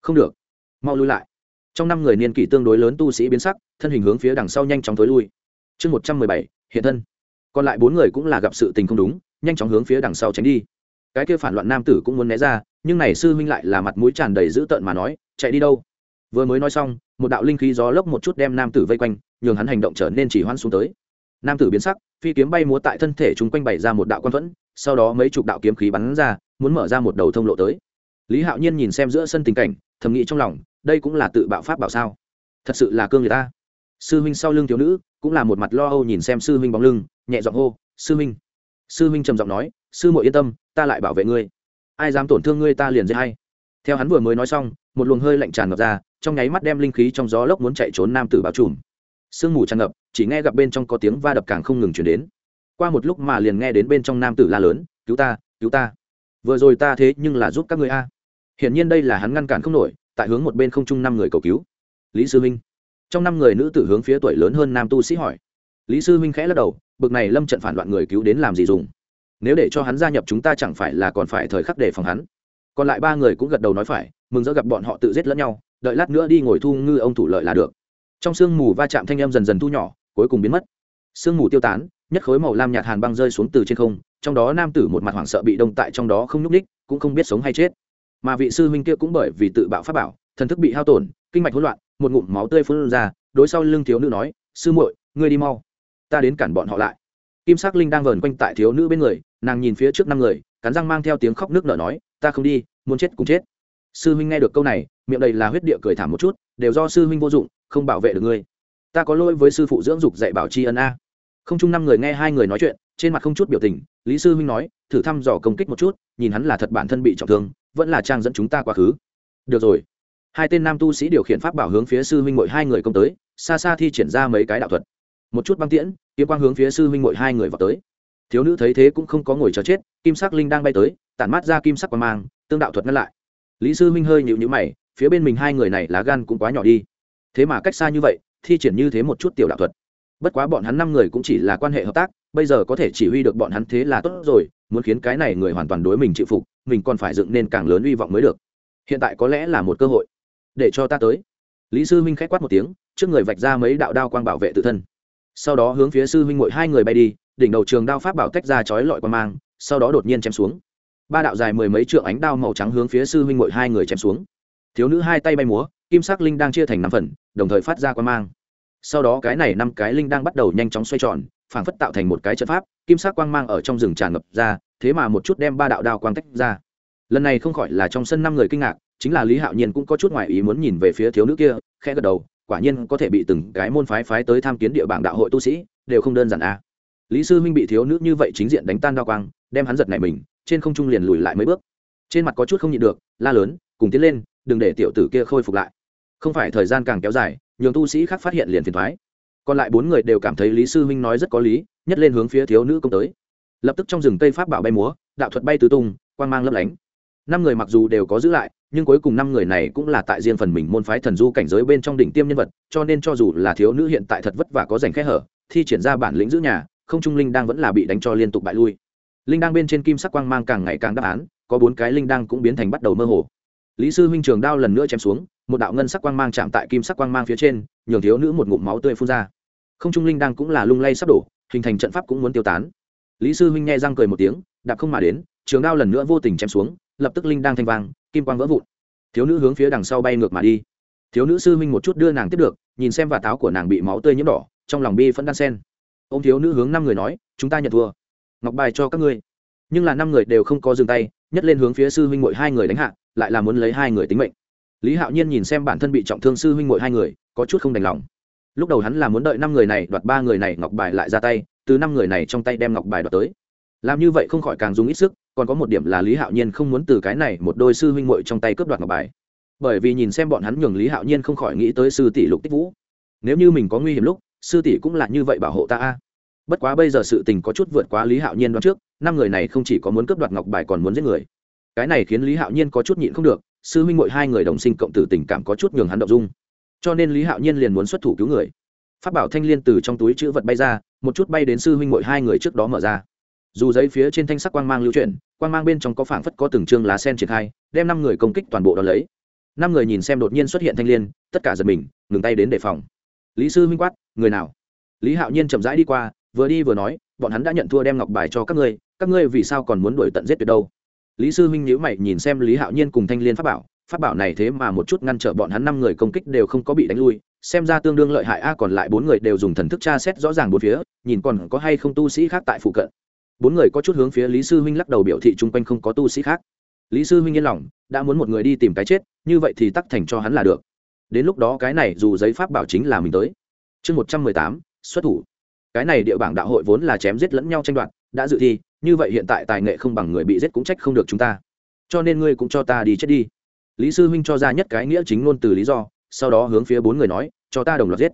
Không được. Mau lui lại. Trong năm người niên kỷ tương đối lớn tu sĩ biến sắc, thân hình hướng phía đằng sau nhanh chóng thối lui. Chương một trăm mười bảy, hiện thân. Còn lại bốn người cũng là gặp sự tình không đúng, nhanh chóng hướng phía đằng sau tránh đi. Cái kia phản loạn nam tử cũng muốn né ra, nhưng này sư huynh lại là mặt mũi tràn đầy dữ tợn mà nói, chạy đi đâu? Vừa mới nói xong, một đạo linh khí gió lốc một chút đem nam tử vây quanh, nhường hắn hành động trở nên chỉ hoan xuống tới nam tử biến sắc, phi kiếm bay múa tại thân thể chúng quanh bày ra một đạo quan thuẫn, sau đó mấy chục đạo kiếm khí bắn ra, muốn mở ra một đầu thông lộ tới. Lý hạo nhiên nhìn xem giữa sân tình cảnh, thầm nghĩ trong lòng, đây cũng là tự bạo pháp bảo sao? Thật sự là cương người ta. Sư huynh sau lưng thiếu nữ, cũng là một mặt lo âu nhìn xem sư huynh bóng lưng, nhẹ giọng hô, sư huynh. Sư huynh trầm giọng nói, sư muội yên tâm, ta lại bảo vệ ngươi. Ai dám tổn thương ngươi ta liền dễ hay theo hắn vừa mới nói xong, một luồng hơi lạnh tràn ngập ra, trong nháy mắt đem linh khí trong gió lốc muốn chạy trốn nam tử bao trùm. Sương mù tràn ngập chỉ nghe gặp bên trong có tiếng va đập càng không ngừng chuyển đến. Qua một lúc mà liền nghe đến bên trong nam tử la lớn, cứu ta cứu ta. Vừa rồi ta thế nhưng là giúp các người a. Hiển nhiên đây là hắn ngăn cản không nổi, tại hướng một bên không chung năm người cầu cứu. Lý sư minh trong năm người nữ tử hướng phía tuổi lớn hơn nam tu sĩ hỏi. Lý sư minh khẽ lắc đầu, bực này lâm trận phản loạn người cứu đến làm gì dùng? Nếu để cho hắn gia nhập chúng ta chẳng phải là còn phải thời khắc để phòng hắn? Còn lại ba người cũng gật đầu nói phải, mừng rỡ gặp bọn họ tự giết lẫn nhau, đợi lát nữa đi ngồi thu ngư ông thủ lợi là được. Trong sương mù va chạm thanh em dần dần thu nhỏ cuối cùng biến mất. Sương mù tiêu tán, nhất khối màu lam nhạt hàn băng rơi xuống từ trên không, trong đó nam tử một mặt hoảng sợ bị đông tại trong đó không nhúc ních cũng không biết sống hay chết. Mà vị sư huynh kia cũng bởi vì tự bạo pháp bảo, thần thức bị hao tổn, kinh mạch hỗn loạn, một ngụm máu tươi phun ra, đối sau lưng thiếu nữ nói, sư muội, ngươi đi mau. Ta đến cản bọn họ lại. Kim sắc linh đang vờn quanh tại thiếu nữ bên người, nàng nhìn phía trước năm người, cắn răng mang theo tiếng khóc nước nở nói, ta không đi, muốn chết cũng chết. Sư huynh nghe được câu này, miệng đầy là huyết địa cười thảm một chút, đều do sư huynh vô dụng, không bảo vệ được ngươi ta có lỗi với sư phụ dưỡng dục dạy bảo tri ân a. Không chung năm người nghe hai người nói chuyện, trên mặt không chút biểu tình, lý sư huynh nói, thử thăm dò công kích một chút, nhìn hắn là thật bản thân bị trọng thương, vẫn là trang dẫn chúng ta quá khứ. Được rồi. Hai tên nam tu sĩ điều khiển pháp bảo hướng phía sư huynh mội hai người công tới, xa xa thi triển ra mấy cái đạo thuật. Một chút băng tiễn, kiếm quang hướng phía sư huynh mội hai người vào tới. Thiếu nữ thấy thế cũng không có ngồi chờ chết, kim sắc linh đang bay tới, tản mát ra kim sắc quang mang, tương đạo thuật ngăn lại. Lý sư huynh hơi nhịu nhữ mày, phía bên mình hai người này lá gan cũng quá nhỏ đi. Thế mà cách xa như vậy thi triển như thế một chút tiểu đạo thuật. Bất quá bọn hắn năm người cũng chỉ là quan hệ hợp tác, bây giờ có thể chỉ huy được bọn hắn thế là tốt rồi, muốn khiến cái này người hoàn toàn đối mình chịu phục, mình còn phải dựng nên càng lớn hy vọng mới được. Hiện tại có lẽ là một cơ hội. Để cho ta tới. Lý sư huynh k quát một tiếng, trước người vạch ra mấy đạo đao quang bảo vệ tự thân. Sau đó hướng phía sư huynh ngội hai người bay đi, đỉnh đầu trường đao pháp bảo tách ra chói lọi qua mang, sau đó đột nhiên chém xuống. Ba đạo dài mười mấy trượng ánh đao màu trắng hướng phía sư huynh ngội hai người chém xuống. Thiếu nữ hai tay bay múa kim sắc linh đang chia thành năm phần, đồng thời phát ra quan mang. Sau đó cái này năm cái linh đang bắt đầu nhanh chóng xoay tròn, phảng phất tạo thành một cái trận pháp, kim sắc quang mang ở trong rừng tràn ngập ra, thế mà một chút đem ba đạo đao quang tách ra. Lần này không khỏi là trong sân năm người kinh ngạc, chính là lý hạo nhiên cũng có chút ngoại ý muốn nhìn về phía thiếu nữ kia, khẽ gật đầu, quả nhiên có thể bị từng cái môn phái phái tới tham kiến địa bảng đạo hội tu sĩ, đều không đơn giản a lý sư huynh bị thiếu nữ như vậy chính diện đánh tan đao quang, đem hắn giật này mình, trên không trung liền lùi lại mấy bước. Trên mặt có chút không nhịn được, la lớn, cùng tiến lên, đừng để tiểu tử kia khôi phục lại không phải thời gian càng kéo dài, nhường tu sĩ khác phát hiện liền phiền thoái. Còn lại bốn người đều cảm thấy lý sư huynh nói rất có lý, nhất lên hướng phía thiếu nữ công tới. Lập tức trong rừng cây pháp bảo bay múa, đạo thuật bay tứ tung, quang mang lấp lánh. Năm người mặc dù đều có giữ lại, nhưng cuối cùng năm người này cũng là tại riêng phần mình môn phái thần du cảnh giới bên trong đỉnh tiêm nhân vật, cho nên cho dù là thiếu nữ hiện tại thật vất vả có giành khẽ hở, thi triển ra bản lĩnh giữ nhà, không trung linh đang vẫn là bị đánh cho liên tục bại lui. Linh đang bên trên kim sắc quang mang càng ngày càng đáp án, có bốn cái linh đang cũng biến thành bắt đầu mơ hồ. Lý sư huynh trường đao lần nữa chém xuống một đạo ngân sắc quang mang chạm tại kim sắc quang mang phía trên, nhường thiếu nữ một ngụm máu tươi phun ra. Không trung linh đang cũng là lung lay sắp đổ, hình thành trận pháp cũng muốn tiêu tán. Lý sư huynh nghe răng cười một tiếng, đạp không mà đến, trường đao lần nữa vô tình chém xuống, lập tức linh đang thanh vang, kim quang vỡ vụn. Thiếu nữ hướng phía đằng sau bay ngược mà đi. Thiếu nữ sư huynh một chút đưa nàng tiếp được, nhìn xem và táo của nàng bị máu tươi nhiễm đỏ, trong lòng bi phẫn đan sen. Ô m thiếu nữ hướng năm người nói, chúng ta nhận thua. Ngọc bài cho các ngươi. Nhưng là năm người đều không có dừng tay, nhất lên hướng phía sư huynh mội hai người đánh hạ, lại là muốn lấy hai người tính mệnh lý hạo nhiên nhìn xem bản thân bị trọng thương sư huynh mội hai người, có chút không đành lòng. Lúc đầu hắn là muốn đợi năm người này đoạt ba người này ngọc bài lại ra tay, từ năm người này trong tay đem ngọc bài đoạt tới. Làm như vậy không khỏi càng dùng ít sức, còn có một điểm là lý hạo nhiên không muốn từ cái này một đôi sư huynh muội trong tay cướp đoạt ngọc bài. Bởi vì nhìn xem bọn hắn nhường lý hạo nhiên không khỏi nghĩ tới sư tỷ lục tích vũ. Nếu như mình có nguy hiểm lúc, sư tỷ cũng là như vậy bảo hộ ta a. Bất quá bây giờ sự tình có chút vượt quá lý hạo nhiên đoán trước, năm người này không chỉ có muốn cướp đoạt ngọc bài còn muốn giết người. Cái này khiến lý hạo nhiên có chút nhịn không được sư huynh muội hai người đồng sinh cộng tử tình cảm có chút nhường hắn động dung. Cho nên lý hạo nhiên liền muốn xuất thủ cứu người. Phát bảo thanh liên từ trong túi chữ vật bay ra một chút bay đến sư huynh muội hai người trước đó mở ra. Dù giấy phía trên thanh sắc quang mang lưu chuyển quang mang bên trong có phảng phất có từng chương lá sen triển khai đem năm người công kích toàn bộ đ ó lấy. Năm người nhìn xem đột nhiên xuất hiện thanh Liên, tất cả giật mình ngừng tay đến đề phòng. Lý sư minh quát người nào? Lý hạo nhiên chậm rãi đi qua vừa đi vừa nói bọn hắn đã nhận thua đem ngọc bài cho các ngươi các ngươi vì sao còn muốn đuổi tận giết tuyệt đâu? Lý sư minh nhữ mày nhìn xem lý hạo nhiên cùng thanh liên pháp bảo. Pháp bảo này thế mà một chút ngăn trở bọn hắn năm người công kích đều không có bị đánh lui. Xem ra tương đương lợi hại a, còn lại bốn người đều dùng thần thức tra xét rõ ràng bốn phía, nhìn còn có hay không tu sĩ khác tại phụ cận. Bốn người có chút hướng phía lý sư huynh lắc đầu biểu thị chung quanh không có tu sĩ khác. Lý sư huynh yên lòng, đã muốn một người đi tìm cái chết, như vậy thì tắc thành cho hắn là được. Đến lúc đó cái này dù giấy pháp bảo chính là mình tới. Chương một trăm mười tám, xuất thủ. Cái này địa bảng đạo hội vốn là chém giết lẫn nhau tranh đoạt, đã dự thi như vậy hiện tại tài nghệ không bằng người bị giết cũng trách không được chúng ta. Cho nên ngươi cũng cho ta đi chết đi. Lý sư huynh cho ra nhất cái nghĩa chính luôn từ lý do, sau đó hướng phía bốn người nói, cho ta đồng loạt giết.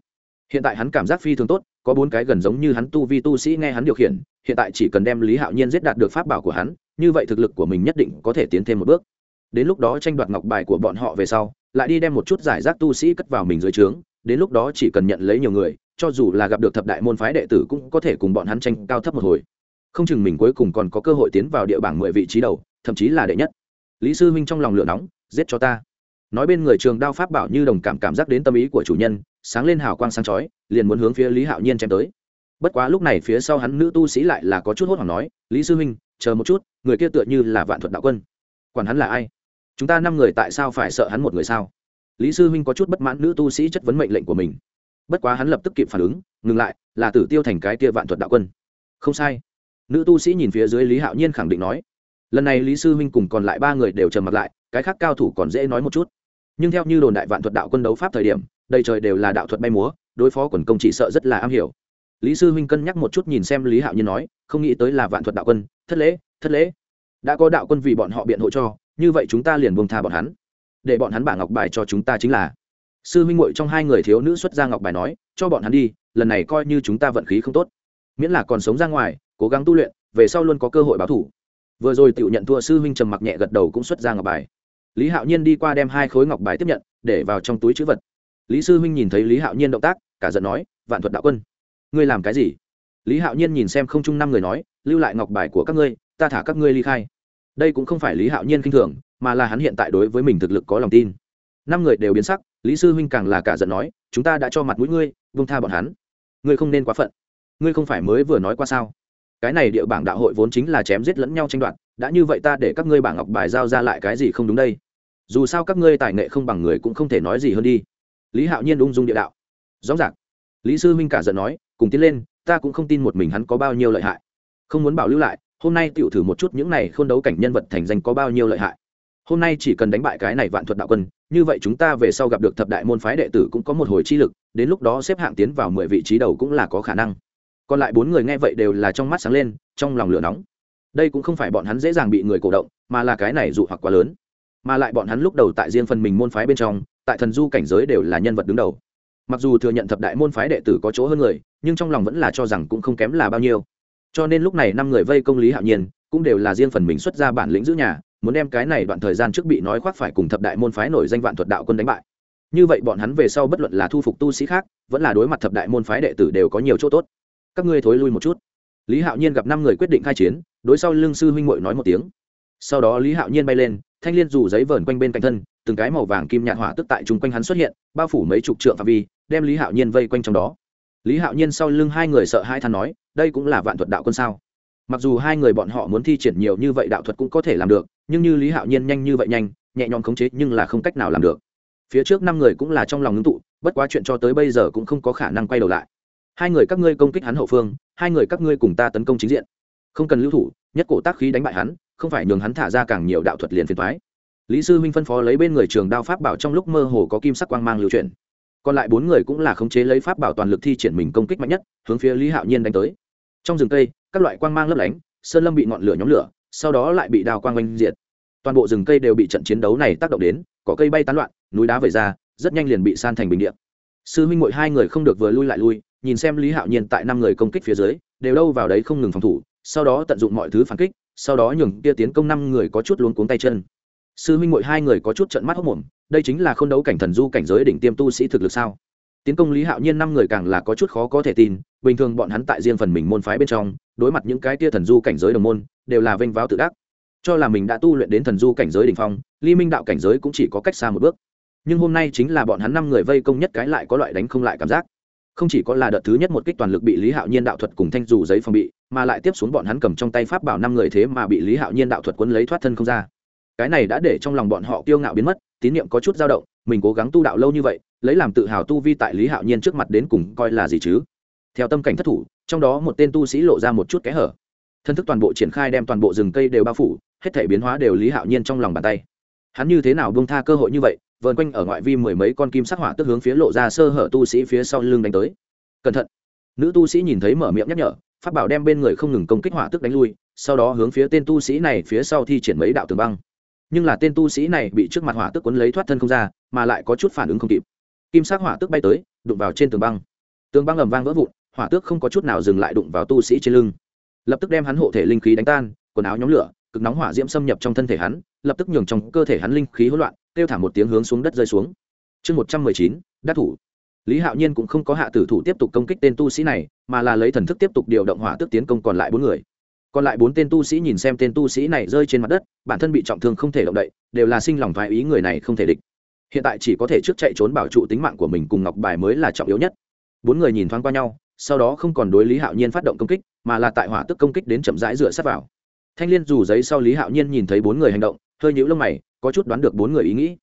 Hiện tại hắn cảm giác phi thường tốt, có bốn cái gần giống như hắn tu vi tu sĩ nghe hắn điều khiển, hiện tại chỉ cần đem lý hạo nhiên giết đạt được pháp bảo của hắn, như vậy thực lực của mình nhất định có thể tiến thêm một bước. Đến lúc đó tranh đoạt ngọc bài của bọn họ về sau, lại đi đem một chút giải rác tu sĩ cất vào mình dưới trướng, đến lúc đó chỉ cần nhận lấy nhiều người, cho dù là gặp được thập đại môn phái đệ tử cũng có thể cùng bọn hắn tranh cao thấp một hồi không chừng mình cuối cùng còn có cơ hội tiến vào địa bảng mười vị trí đầu, thậm chí là đệ nhất. Lý sư huynh trong lòng lửa nóng, giết cho ta. Nói bên người trường đao pháp bảo như đồng cảm cảm giác đến tâm ý của chủ nhân, sáng lên hào quang sáng chói, liền muốn hướng phía lý hạo nhiên chém tới. Bất quá lúc này phía sau hắn nữ tu sĩ lại là có chút hốt hoảng nói, lý sư huynh, chờ một chút, người kia tựa như là vạn thuật đạo quân. Quản hắn là ai? Chúng ta năm người tại sao phải sợ hắn một người sao? Lý sư huynh có chút bất mãn nữ tu sĩ chất vấn mệnh lệnh của mình. Bất quá hắn lập tức kịp phản ứng, ngừng lại, là tử tiêu thành cái kia vạn thuật đạo quân. Không sai nữ tu sĩ nhìn phía dưới lý hạo nhiên khẳng định nói, lần này lý sư huynh cùng còn lại ba người đều trầm mặt lại, cái khác cao thủ còn dễ nói một chút. Nhưng theo như đồn đại vạn thuật đạo quân đấu pháp thời điểm, đầy trời đều là đạo thuật bay múa, đối phó quần công chỉ sợ rất là am hiểu. Lý sư huynh cân nhắc một chút nhìn xem lý hạo nhiên nói, không nghĩ tới là vạn thuật đạo quân, thất lễ thất lễ. Đã có đạo quân vì bọn họ biện hộ cho, như vậy chúng ta liền buông tha bọn hắn. Để bọn hắn bả ngọc bài cho chúng ta chính là. Sư huynh muội trong hai người thiếu nữ xuất ra ngọc bài nói, cho bọn hắn đi, lần này coi như chúng ta vận khí không tốt. Miễn là còn sống ra ngoài cố gắng tu luyện, về sau luôn có cơ hội báo thủ. Vừa rồi tự nhận thua sư huynh trầm mặc nhẹ gật đầu cũng xuất ra ngọc bài. Lý hạo nhiên đi qua đem hai khối ngọc bài tiếp nhận, để vào trong túi chữ vật. Lý sư huynh nhìn thấy lý hạo nhiên động tác, cả giận nói, vạn thuật đạo quân, ngươi làm cái gì? Lý hạo nhiên nhìn xem không chung năm người nói, lưu lại ngọc bài của các ngươi, ta thả các ngươi ly khai. Đây cũng không phải lý hạo nhiên k i n h thường, mà là hắn hiện tại đối với mình thực lực có lòng tin. Năm người đều biến sắc, lý sư huynh càng là cả giận nói, chúng ta đã cho mặt mũi ngươi vung tha bọn hắn. Ngươi không nên quá phận. Ngươi không phải mới vừa nói qua sao? Cái này địa bảng đạo hội vốn chính là chém giết lẫn nhau tranh đoạt, đã như vậy ta để các ngươi bảng ngọc bài giao ra lại cái gì không đúng đây? Dù sao các ngươi tài nghệ không bằng người cũng không thể nói gì hơn đi. Lý hạo nhiên ung dung địa đạo. Rõ ràng. Lý sư minh cả giận nói, cùng tiến lên, ta cũng không tin một mình hắn có bao nhiêu lợi hại. Không muốn bảo lưu lại, hôm nay tiểu thử một chút những này k h ô n đấu cảnh nhân vật thành danh có bao nhiêu lợi hại. Hôm nay chỉ cần đánh bại cái này vạn thuật đạo quân, như vậy chúng ta về sau gặp được thập đại môn phái đệ tử cũng có một hồi chi lực, đến lúc đó xếp hạng tiến vào mười vị trí đầu cũng là có khả năng còn lại bốn người nghe vậy đều là trong mắt sáng lên, trong lòng lửa nóng. Đây cũng không phải bọn hắn dễ dàng bị người cổ động, mà là cái này dụ hoặc quá lớn. Mà lại bọn hắn lúc đầu tại riêng phần mình môn phái bên trong, tại thần du cảnh giới đều là nhân vật đứng đầu. Mặc dù thừa nhận thập đại môn phái đệ tử có chỗ hơn người, nhưng trong lòng vẫn là cho rằng cũng không kém là bao nhiêu. Cho nên lúc này năm người vây công lý hạo nhiên, cũng đều là riêng phần mình xuất ra bản lĩnh giữ nhà, muốn đem cái này đoạn thời gian trước bị nói khoác phải cùng thập đại môn phái nổi danh vạn thuật đạo quân đánh bại. Như vậy bọn hắn về sau bất luận là thu phục tu sĩ khác, vẫn là đối mặt thập đại môn phái đệ tử đều có nhiều chỗ tốt các ngươi thối lui một chút. Lý hạo nhiên gặp năm người quyết định khai chiến, đối sau lưng sư huynh muội nói một tiếng. Sau đó lý hạo nhiên bay lên, thanh liên dù giấy vờn quanh bên cạnh thân, từng cái màu vàng kim nhạt hỏa tức tại chung quanh hắn xuất hiện, bao phủ mấy chục trượng phạm vi, đem lý hạo nhiên vây quanh trong đó. Lý hạo nhiên sau lưng hai người sợ hai than nói, đây cũng là vạn thuật đạo quân sao? Mặc dù hai người bọn họ muốn thi triển nhiều như vậy đạo thuật cũng có thể làm được, nhưng như lý hạo nhiên nhanh như vậy nhanh, nhẹ nhõm khống chế nhưng là không cách nào làm được. Phía trước năm người cũng là trong lòng ngưng tụ, bất quá chuyện cho tới bây giờ cũng không có khả năng quay đầu lại hai người các ngươi công kích hắn hậu phương, hai người các ngươi cùng ta tấn công chính diện. Không cần lưu thủ, nhất cổ tác khí đánh bại hắn, không phải nhường hắn thả ra càng nhiều đạo thuật liền phiền thoái lý sư huynh phân phó lấy bên người trường đao pháp bảo trong lúc mơ hồ có kim sắc quang mang lưu truyền còn lại bốn người cũng là khống chế lấy pháp bảo toàn lực thi triển mình công kích mạnh nhất, hướng phía lý hạo nhiên đánh tới. Trong rừng cây, các loại quang mang lấp lánh, sơn lâm bị ngọn lửa nhóm lửa, sau đó lại bị đào quang oanh diệt. Toàn bộ rừng cây đều bị trận chiến đấu này tác động đến, có cây bay tán loạn, núi đá vẩy ra, rất nhanh liền bị san thành bình điện sư huynh mỗi hai người không được vừa lui lại lui nhìn xem lý hạo nhiên tại năm người công kích phía dưới, đều đâu vào đấy không ngừng phòng thủ, sau đó tận dụng mọi thứ phản kích, sau đó nhường kia tiến công năm người có chút luống cuống tay chân. Sư huynh mội hai người có chút trận mắt hốc mồm đây chính là không đấu cảnh thần du cảnh giới đỉnh tiêm tu sĩ thực lực sao? Tiến công lý hạo nhiên năm người càng là có chút khó có thể tin, bình thường bọn hắn tại riêng phần mình môn phái bên trong, đối mặt những cái tia thần du cảnh giới đồng môn, đều là vênh váo tự đắc. Cho là mình đã tu luyện đến thần du cảnh giới đ ỉ n h phong ly minh đạo cảnh giới cũng chỉ có cách xa một bước. Nhưng hôm nay chính là bọn hắn năm người vây công nhất cái lại có loại đánh không lại cảm giác không chỉ có là đợt thứ nhất một kích toàn lực bị lý hạo nhiên đạo thuật cùng thanh dù giấy phòng bị, mà lại tiếp xuống bọn hắn cầm trong tay pháp bảo năm người thế mà bị lý hạo nhiên đạo thuật quấn lấy thoát thân không ra. Cái này đã để trong lòng bọn họ kiêu ngạo biến mất, tín nhiệm có chút dao động, mình cố gắng tu đạo lâu như vậy, lấy làm tự hào tu vi tại lý hạo nhiên trước mặt đến cùng coi là gì chứ? Theo tâm cảnh thất thủ, trong đó một tên tu sĩ lộ ra một chút kẽ hở. Thân thức toàn bộ triển khai đem toàn bộ rừng cây đều bao phủ, hết thể biến hóa đều lý hạo nhiên trong lòng bàn tay. Hắn như thế nào bông tha cơ hội như vậy vờn quanh ở ngoại vi mười mấy con kim sắc hỏa tức hướng phía lộ ra sơ hở tu sĩ phía sau lưng đánh tới. Cẩn thận. Nữ tu sĩ nhìn thấy mở miệng nhắc nhở phát bảo đem bên người không ngừng công kích hỏa tức đánh lui, sau đó hướng phía tên tu sĩ này phía sau thi triển mấy đạo tường băng. Nhưng là tên tu sĩ này bị trước mặt hỏa tức quấn lấy thoát thân không ra, mà lại có chút phản ứng không kịp. Kim sắc hỏa tức bay tới, đụng vào trên tường băng. Tường băng ầm vang vỡ vụn, hỏa tước không có chút nào dừng lại đụng vào tu sĩ trên lưng. Lập tức đem hắn hộ thể linh khí đánh tan, quần áo nhóm lửa, cực nóng hỏa diễm xâm nhập trong thân thể hắn, lập tức nhường trong cơ thể hắn linh khí hỗn loạn kêu thả một tiếng hướng xuống đất rơi xuống. Chương một trăm mười chín, đắc thủ. Lý hạo nhiên cũng không có hạ tử thủ tiếp tục công kích tên tu sĩ này, mà là lấy thần thức tiếp tục điều động hỏa tước tiến công còn lại bốn người. Còn lại bốn tên tu sĩ nhìn xem tên tu sĩ này rơi trên mặt đất, bản thân bị trọng thương không thể động đậy, đều là sinh lòng thoái ý người này không thể địch. Hiện tại chỉ có thể trước chạy trốn bảo trụ tính mạng của mình cùng ngọc bài mới là trọng yếu nhất. Bốn người nhìn thoáng qua nhau, sau đó không còn đối lý hạo nhiên phát động công kích, mà là tại hỏa tức công kích đến chậm rãi dựa sát vào. Thanh liên dù giấy sau lý hạo nhiên nhìn thấy bốn người hành động, hơi nhũ lông mày có chút đoán được bốn người ý nghĩ.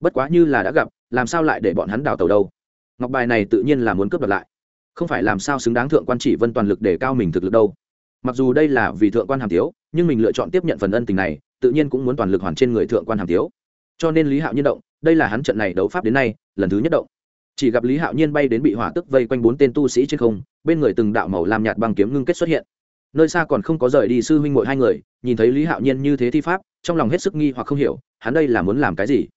Bất quá như là đã gặp làm sao lại để bọn hắn đào tàu đâu? Ngọc bài này tự nhiên là muốn cướp đoạt lại. Không phải làm sao xứng đáng thượng quan chỉ vân toàn lực để cao mình thực lực đâu. Mặc dù đây là vì thượng quan hàm thiếu, nhưng mình lựa chọn tiếp nhận phần ân tình này tự nhiên cũng muốn toàn lực hoàn trên người thượng quan hàm thiếu. cho nên lý hạo nhiên động đây là hắn trận này đấu pháp đến nay lần thứ nhất động. Chỉ gặp lý hạo nhiên bay đến bị hỏa tức vây quanh bốn tên tu sĩ trên không bên người từng đạo màu làm nhạt băng kiếm ngưng kết xuất hiện. Nơi xa còn không có rời đi sư huynh mội hai người nhìn thấy lý hạo nhiên như thế thi pháp trong lòng hết sức nghi hoặc không hiểu hắn đây là muốn làm cái gì?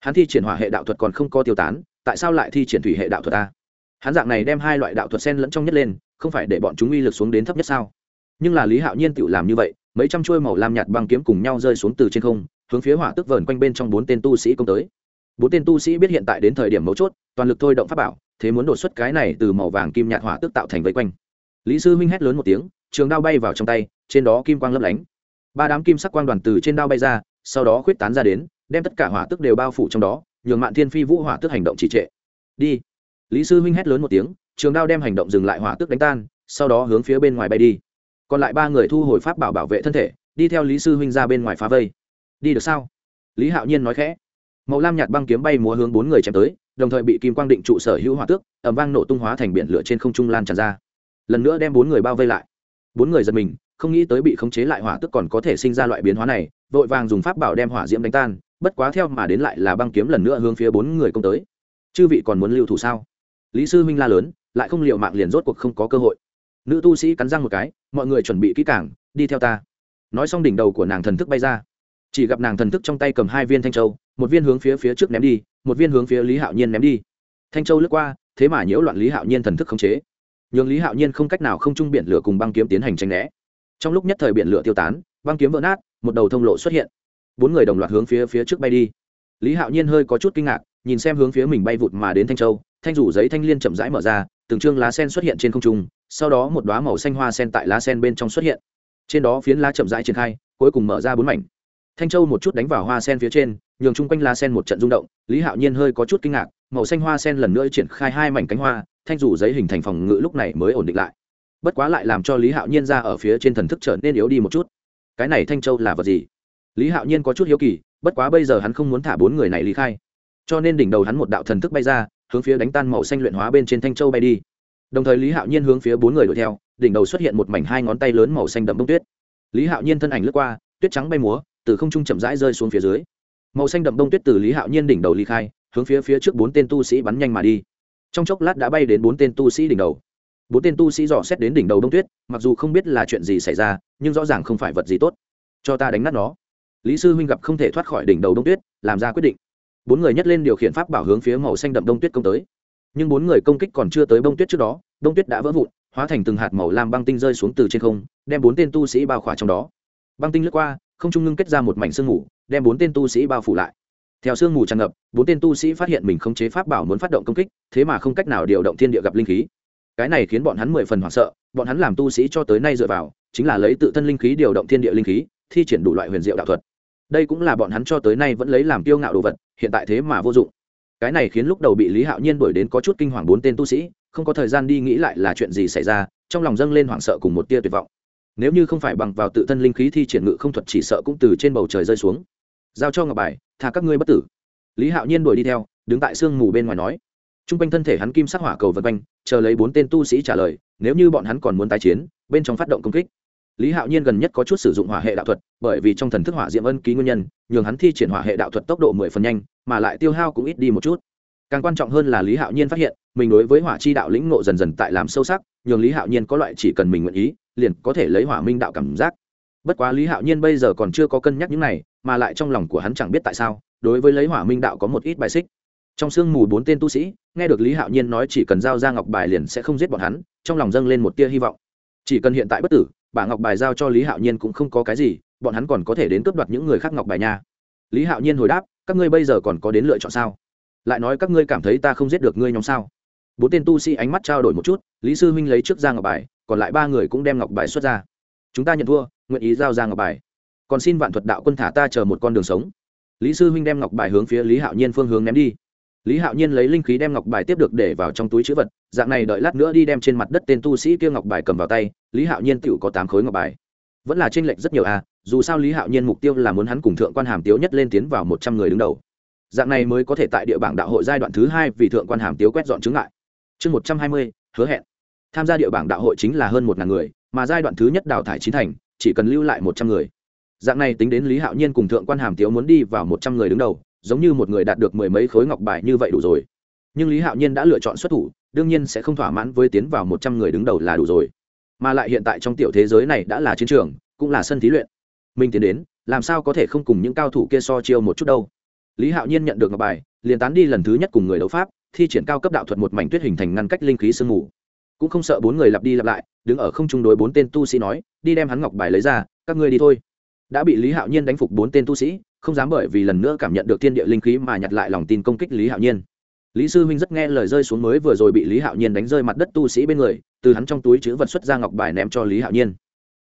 Hắn thi triển hỏa hệ đạo thuật còn không có tiêu tán, tại sao lại thi triển thủy hệ đạo thuật ta? Hắn dạng này đem hai loại đạo thuật sen lẫn trong nhất lên, không phải để bọn chúng uy lực xuống đến thấp nhất sao? Nhưng là lý hạo nhiên tự làm như vậy, mấy trăm chuôi màu lam nhạt băng kiếm cùng nhau rơi xuống từ trên không, hướng phía hỏa tức vờn quanh bên trong bốn tên tu sĩ công tới. Bốn tên tu sĩ biết hiện tại đến thời điểm mấu chốt, toàn lực thôi động pháp bảo, thế muốn đột xuất cái này từ màu vàng kim nhạt hỏa tức tạo thành vây quanh. Lý sư Minh hét lớn một tiếng, trường đao bay vào trong tay, trên đó kim quang lấp lánh. Ba đám kim sắc quang đoàn từ trên đao bay ra sau đó khuyết tán ra đến, đem tất cả hỏa tức đều bao phủ trong đó, nhường mạn thiên phi vũ hỏa tức hành động trì trệ. Đi. Lý sư huynh hét lớn một tiếng, trường đao đem hành động dừng lại hỏa tức đánh tan, sau đó hướng phía bên ngoài bay đi. Còn lại ba người thu hồi pháp bảo bảo vệ thân thể, đi theo lý sư huynh ra bên ngoài phá vây. Đi được sao? Lý hạo nhiên nói khẽ. Màu lam nhạt băng kiếm bay múa hướng bốn người chém tới, đồng thời bị kim quang định trụ sở hữu hỏa tước ẩm vang nổ tung hóa thành biển lửa trên không trung lan tràn ra. Lần nữa đem bốn người bao vây lại. Bốn người giật mình, không nghĩ tới bị khống chế lại hỏa tước còn có thể sinh ra loại biến hóa này vội vàng dùng pháp bảo đem hỏa diễm đánh tan, bất quá theo mà đến lại là băng kiếm lần nữa hướng phía bốn người công tới. Chư vị còn muốn lưu thủ sao? Lý sư minh la lớn, lại không liệu mạng liền rốt cuộc không có cơ hội. Nữ tu sĩ cắn răng một cái, mọi người chuẩn bị kỹ cảng đi theo ta. Nói xong đỉnh đầu của nàng thần thức bay ra. Chỉ gặp nàng thần thức trong tay cầm hai viên thanh châu, một viên hướng phía phía trước ném đi, một viên hướng phía lý hạo nhiên ném đi. Thanh châu lướt qua, thế mà nhiễu loạn lý hạo nhiên thần thức khống chế. Nhường lý hạo nhiên không cách nào không trung biển lửa cùng băng kiếm tiến hành tranh né. Trong lúc nhất thời biển lửa tiêu tán, băng kiếm vỡ nát một đầu thông lộ xuất hiện. Bốn người đồng loạt hướng phía phía trước bay đi. Lý hạo nhiên hơi có chút kinh ngạc, nhìn xem hướng phía mình bay vụt mà đến thanh châu, thanh rủ giấy thanh liên chậm rãi mở ra, từng chương lá sen xuất hiện trên không trung, sau đó một đoá màu xanh hoa sen tại lá sen bên trong xuất hiện. Trên đó phiến lá chậm rãi triển khai, cuối cùng mở ra bốn mảnh. Thanh châu một chút đánh vào hoa sen phía trên, nhường chung quanh lá sen một trận rung động, lý hạo nhiên hơi có chút kinh ngạc, màu xanh hoa sen lần nữa triển khai hai mảnh cánh hoa, thanh rủ giấy hình thành phòng ngự lúc này mới ổn định lại. Bất quá lại làm cho lý hạo nhiên ra ở phía trên thần thức trở nên yếu đi một chút cái này thanh châu là vật gì? Lý hạo nhiên có chút hiếu kỳ, bất quá bây giờ hắn không muốn thả bốn người này lý khai. Cho nên đỉnh đầu hắn một đạo thần thức bay ra, hướng phía đánh tan màu xanh luyện hóa bên trên thanh châu bay đi. Đồng thời lý hạo nhiên hướng phía bốn người đuổi theo, đỉnh đầu xuất hiện một mảnh hai ngón tay lớn màu xanh đậm bông tuyết. Lý hạo nhiên thân ảnh lướt qua, tuyết trắng bay múa, từ không trung chậm rãi rơi xuống phía dưới. Màu xanh đậm bông tuyết từ lý hạo nhiên đỉnh đầu ly khai, hướng phía phía trước bốn tên tu sĩ bắn nhanh mà đi. Trong chốc lát đã bay đến bốn tên tu sĩ đỉnh đầu bốn tên tu sĩ dò xét đến đỉnh đầu đông tuyết, mặc dù không biết là chuyện gì xảy ra, nhưng rõ ràng không phải vật gì tốt. Cho ta đánh nát nó. Lý sư huynh gặp không thể thoát khỏi đỉnh đầu đông tuyết, làm ra quyết định. Bốn người nhất lên điều khiển pháp bảo hướng phía màu xanh đậm đông tuyết công tới. Nhưng bốn người công kích còn chưa tới bông tuyết trước đó, đông tuyết đã vỡ vụn, hóa thành từng hạt màu lam băng tinh rơi xuống từ trên không, đem bốn tên tu sĩ bao khỏa trong đó. Băng tinh lướt qua, không trung ngưng kết ra một mảnh sương mù, đem bốn tên tu sĩ bao phủ lại. Theo sương mù tràn ngập, bốn tên tu sĩ phát hiện mình không chế pháp bảo muốn phát động công kích, thế mà không cách nào điều động thiên địa gặp linh khí cái này khiến bọn hắn mười phần hoảng sợ, bọn hắn làm tu sĩ cho tới nay dựa vào, chính là lấy tự thân linh khí điều động thiên địa linh khí, thi triển đủ loại huyền diệu đạo thuật. Đây cũng là bọn hắn cho tới nay vẫn lấy làm kiêu ngạo đồ vật, hiện tại thế mà vô dụng. Cái này khiến lúc đầu bị lý hạo nhiên đuổi đến có chút kinh hoàng bốn tên tu sĩ, không có thời gian đi nghĩ lại là chuyện gì xảy ra, trong lòng dâng lên hoảng sợ cùng một tia tuyệt vọng. Nếu như không phải bằng vào tự thân linh khí thi triển ngự không thuật chỉ sợ cũng từ trên bầu trời rơi xuống. Giao cho ngọc bài thà các ngươi bất tử. Lý hạo nhiên đuổi đi theo, đứng tại sương mù bên ngoài nói t r u n g quanh thân thể hắn kim sắc hỏa cầu vần quanh, chờ lấy bốn tên tu sĩ trả lời, nếu như bọn hắn còn muốn tái chiến, bên trong phát động công kích. Lý hạo nhiên gần nhất có chút sử dụng hỏa hệ đạo thuật, bởi vì trong thần thức hỏa diệm ân ký nguyên nhân, nhường hắn thi triển hỏa hệ đạo thuật tốc độ mười phần nhanh, mà lại tiêu hao cũng ít đi một chút. Càng quan trọng hơn là lý hạo nhiên phát hiện, mình đối với hỏa chi đạo lĩnh ngộ dần dần tại làm sâu sắc, nhường lý hạo nhiên có loại chỉ cần mình nguyện ý, liền có thể lấy hỏa minh đạo cảm giác. Bất quá lý hạo nhiên bây giờ còn chưa có cân nhắc những này, mà lại trong lòng của hắn chẳng biết tại sao, đối với lấy hỏa minh đạo có một ít bài xích trong sương mù bốn tên tu sĩ, nghe được lý hạo nhiên nói chỉ cần giao ra ngọc bài liền sẽ không giết bọn hắn, trong lòng dâng lên một tia hy vọng. Chỉ cần hiện tại bất tử bà ngọc bài giao cho lý hạo nhiên cũng không có cái gì, bọn hắn còn có thể đến cướp đoạt những người khác ngọc bài nha. Lý hạo nhiên hồi đáp, các ngươi bây giờ còn có đến lựa chọn sao? Lại nói các ngươi cảm thấy ta không giết được ngươi nhóm sao? Bốn tên tu sĩ ánh mắt trao đổi một chút, lý sư huynh lấy trước ra ngọc bài, còn lại ba người cũng đem ngọc bài xuất ra. Chúng ta nhận thua, nguyện ý giao ra ngọc bài. Còn xin vạn thuật đạo quân thả ta chờ một con đường sống. Lý sư huynh đem ngọc bài hướng phía lý hạo nhiên phương hướng ném đi lý hạo nhiên lấy linh khí đem ngọc bài tiếp được để vào trong túi chữ vật, dạng này đợi lát nữa đi đem trên mặt đất tên tu sĩ kia ngọc bài cầm vào tay, lý hạo nhiên tựu có tám khối ngọc bài. Vẫn là tranh lệch rất nhiều à dù sao lý hạo nhiên mục tiêu là muốn hắn cùng thượng quan hàm tiếu nhất lên tiến vào một trăm người đứng đầu. Dạng này mới có thể tại địa bảng đạo hội giai đoạn thứ hai vì thượng quan hàm tiếu quét dọn chứng lại. chương một trăm hai mươi, hứa hẹn. Tham gia địa bảng đạo hội chính là hơn một ngàn người, mà giai đoạn thứ nhất đào thải chín thành, chỉ cần lưu lại một trăm người. Dạng này tính đến lý hạo nhiên cùng thượng quan hàm tiếu muốn đi vào một trăm người đứng đầu giống như một người đạt được mười mấy khối ngọc bài như vậy đủ rồi. Nhưng lý hạo nhiên đã lựa chọn xuất thủ, đương nhiên sẽ không thỏa mãn với tiến vào một trăm người đứng đầu là đủ rồi. Mà lại hiện tại trong tiểu thế giới này đã là chiến trường, cũng là sân thí luyện. Mình tiến đến, làm sao có thể không cùng những cao thủ kia so chiêu một chút đâu? Lý hạo nhiên nhận được ngọc bài, liền tán đi lần thứ nhất cùng người đấu pháp, thi triển cao cấp đạo thuật một mảnh tuyết hình thành ngăn cách linh khí sương mù. Cũng không sợ bốn người lặp đi lặp lại, đứng ở không trung đối bốn tên tu sĩ nói, đi đem hắn ngọc bài lấy ra, các ngươi đi thôi. Đã bị lý hạo nhiên đánh phục bốn tên tu sĩ không dám bởi vì lần nữa cảm nhận được thiên địa linh khí mà nhặt lại lòng tin công kích lý hạo nhiên. Lý sư huynh rất nghe lời rơi xuống mới vừa rồi bị lý hạo nhiên đánh rơi mặt đất tu sĩ bên người, từ hắn trong túi chữ vật xuất ra ngọc bài ném cho lý hạo nhiên.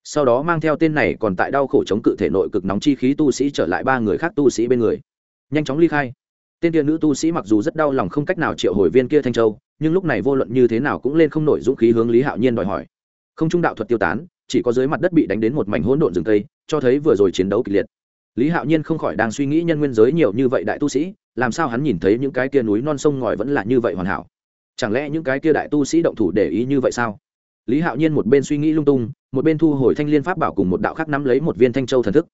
Sau đó mang theo tên này còn tại đau khổ chống cự thể nội cực nóng chi khí tu sĩ trở lại ba người khác tu sĩ bên người. Nhanh chóng ly khai. Tên kia nữ tu sĩ mặc dù rất đau lòng không cách nào triệu hồi viên kia thanh châu, nhưng lúc này vô luận như thế nào cũng lên không nổi dũng khí hướng lý hạo nhiên đòi hỏi. Không trung đạo thuật tiêu tán, chỉ có dưới mặt đất bị đánh đến một mảnh hỗn độn rừng tây cho thấy vừa rồi chiến đấu kịch liệt lý hạo nhiên không khỏi đang suy nghĩ nhân nguyên giới nhiều như vậy đại tu sĩ, làm sao hắn nhìn thấy những cái kia núi non sông ngòi vẫn là như vậy hoàn hảo? Chẳng lẽ những cái kia đại tu sĩ động thủ để ý như vậy sao? Lý hạo nhiên một bên suy nghĩ lung tung, một bên thu hồi thanh liên pháp bảo cùng một đạo khác nắm lấy một viên thanh châu thần thức.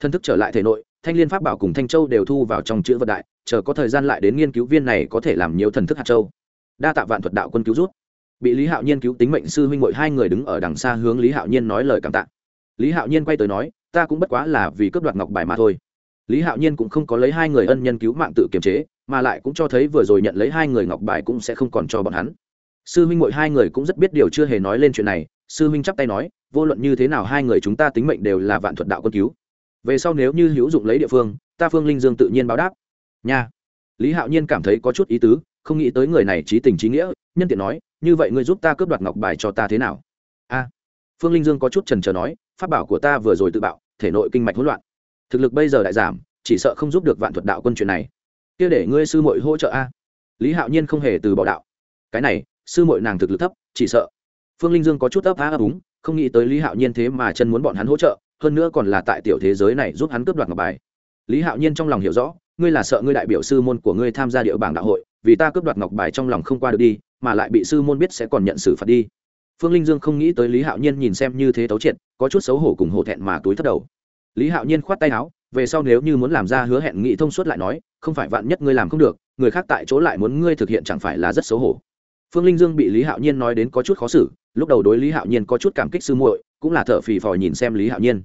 Thần thức trở lại thể nội, thanh liên pháp bảo cùng thanh châu đều thu vào trong chữ vật đại, chờ có thời gian lại đến nghiên cứu viên này có thể làm nhiều thần thức hạt châu. Đa tạ vạn thuật đạo quân cứu rút. Bị lý hạo nhiên cứu tính mệnh sư huynh mội hai người đứng ở đằng xa hướng lý hạo nhiên nói lời cảm tạ. Lý hạo nhiên quay tới nói ta cũng bất quá là vì cướp đoạt ngọc bài mà thôi. Lý hạo nhiên cũng không có lấy hai người ân nhân cứu mạng tự kiềm chế, mà lại cũng cho thấy vừa rồi nhận lấy hai người ngọc bài cũng sẽ không còn cho bọn hắn. Sư huynh mội hai người cũng rất biết điều chưa hề nói lên chuyện này, sư huynh chắp tay nói, vô luận như thế nào hai người chúng ta tính mệnh đều là vạn thuật đạo quân cứu. Về sau nếu như hữu dụng lấy địa phương, ta phương linh dương tự nhiên báo đáp. Nha. Lý hạo nhiên cảm thấy có chút ý tứ, không nghĩ tới người này trí tình trí nghĩa, nhân tiện nói, như vậy ngươi giúp ta cướp đoạt ngọc bài cho ta thế nào? A phương linh dương có chút trần trờ nói, pháp bảo của ta vừa rồi tự bạo, thể nội kinh mạch hỗn loạn. Thực lực bây giờ đại giảm, chỉ sợ không giúp được vạn thuật đạo quân chuyện này. Kia để ngươi sư muội hỗ trợ a. Lý hạo nhiên không hề từ bỏ đạo. Cái này, sư muội nàng thực lực thấp, chỉ sợ. Phương linh dương có chút ấp á ấp úng, không nghĩ tới lý hạo nhiên thế mà chân muốn bọn hắn hỗ trợ, hơn nữa còn là tại tiểu thế giới này giúp hắn cướp đoạt ngọc bài. Lý hạo nhiên trong lòng hiểu rõ, ngươi là sợ ngươi đại biểu sư môn của ngươi tham gia địa bảng đạo hội, vì ta cướp đoạt ngọc bài trong lòng không qua được đi, mà lại bị sư môn biết sẽ còn nhận xử phạt đi phương linh dương không nghĩ tới lý hạo nhiên nhìn xem như thế tấu triệt, có chút xấu hổ cùng hổ thẹn mà túi thất đầu. Lý hạo nhiên khoát tay áo, về sau nếu như muốn làm ra hứa hẹn nghị thông suốt lại nói, không phải vạn nhất ngươi làm không được, người khác tại chỗ lại muốn ngươi thực hiện chẳng phải là rất xấu hổ. Phương linh dương bị lý hạo nhiên nói đến có chút khó xử, lúc đầu đối lý hạo nhiên có chút cảm kích sư muội, cũng là thở phì phò nhìn xem lý hạo nhiên.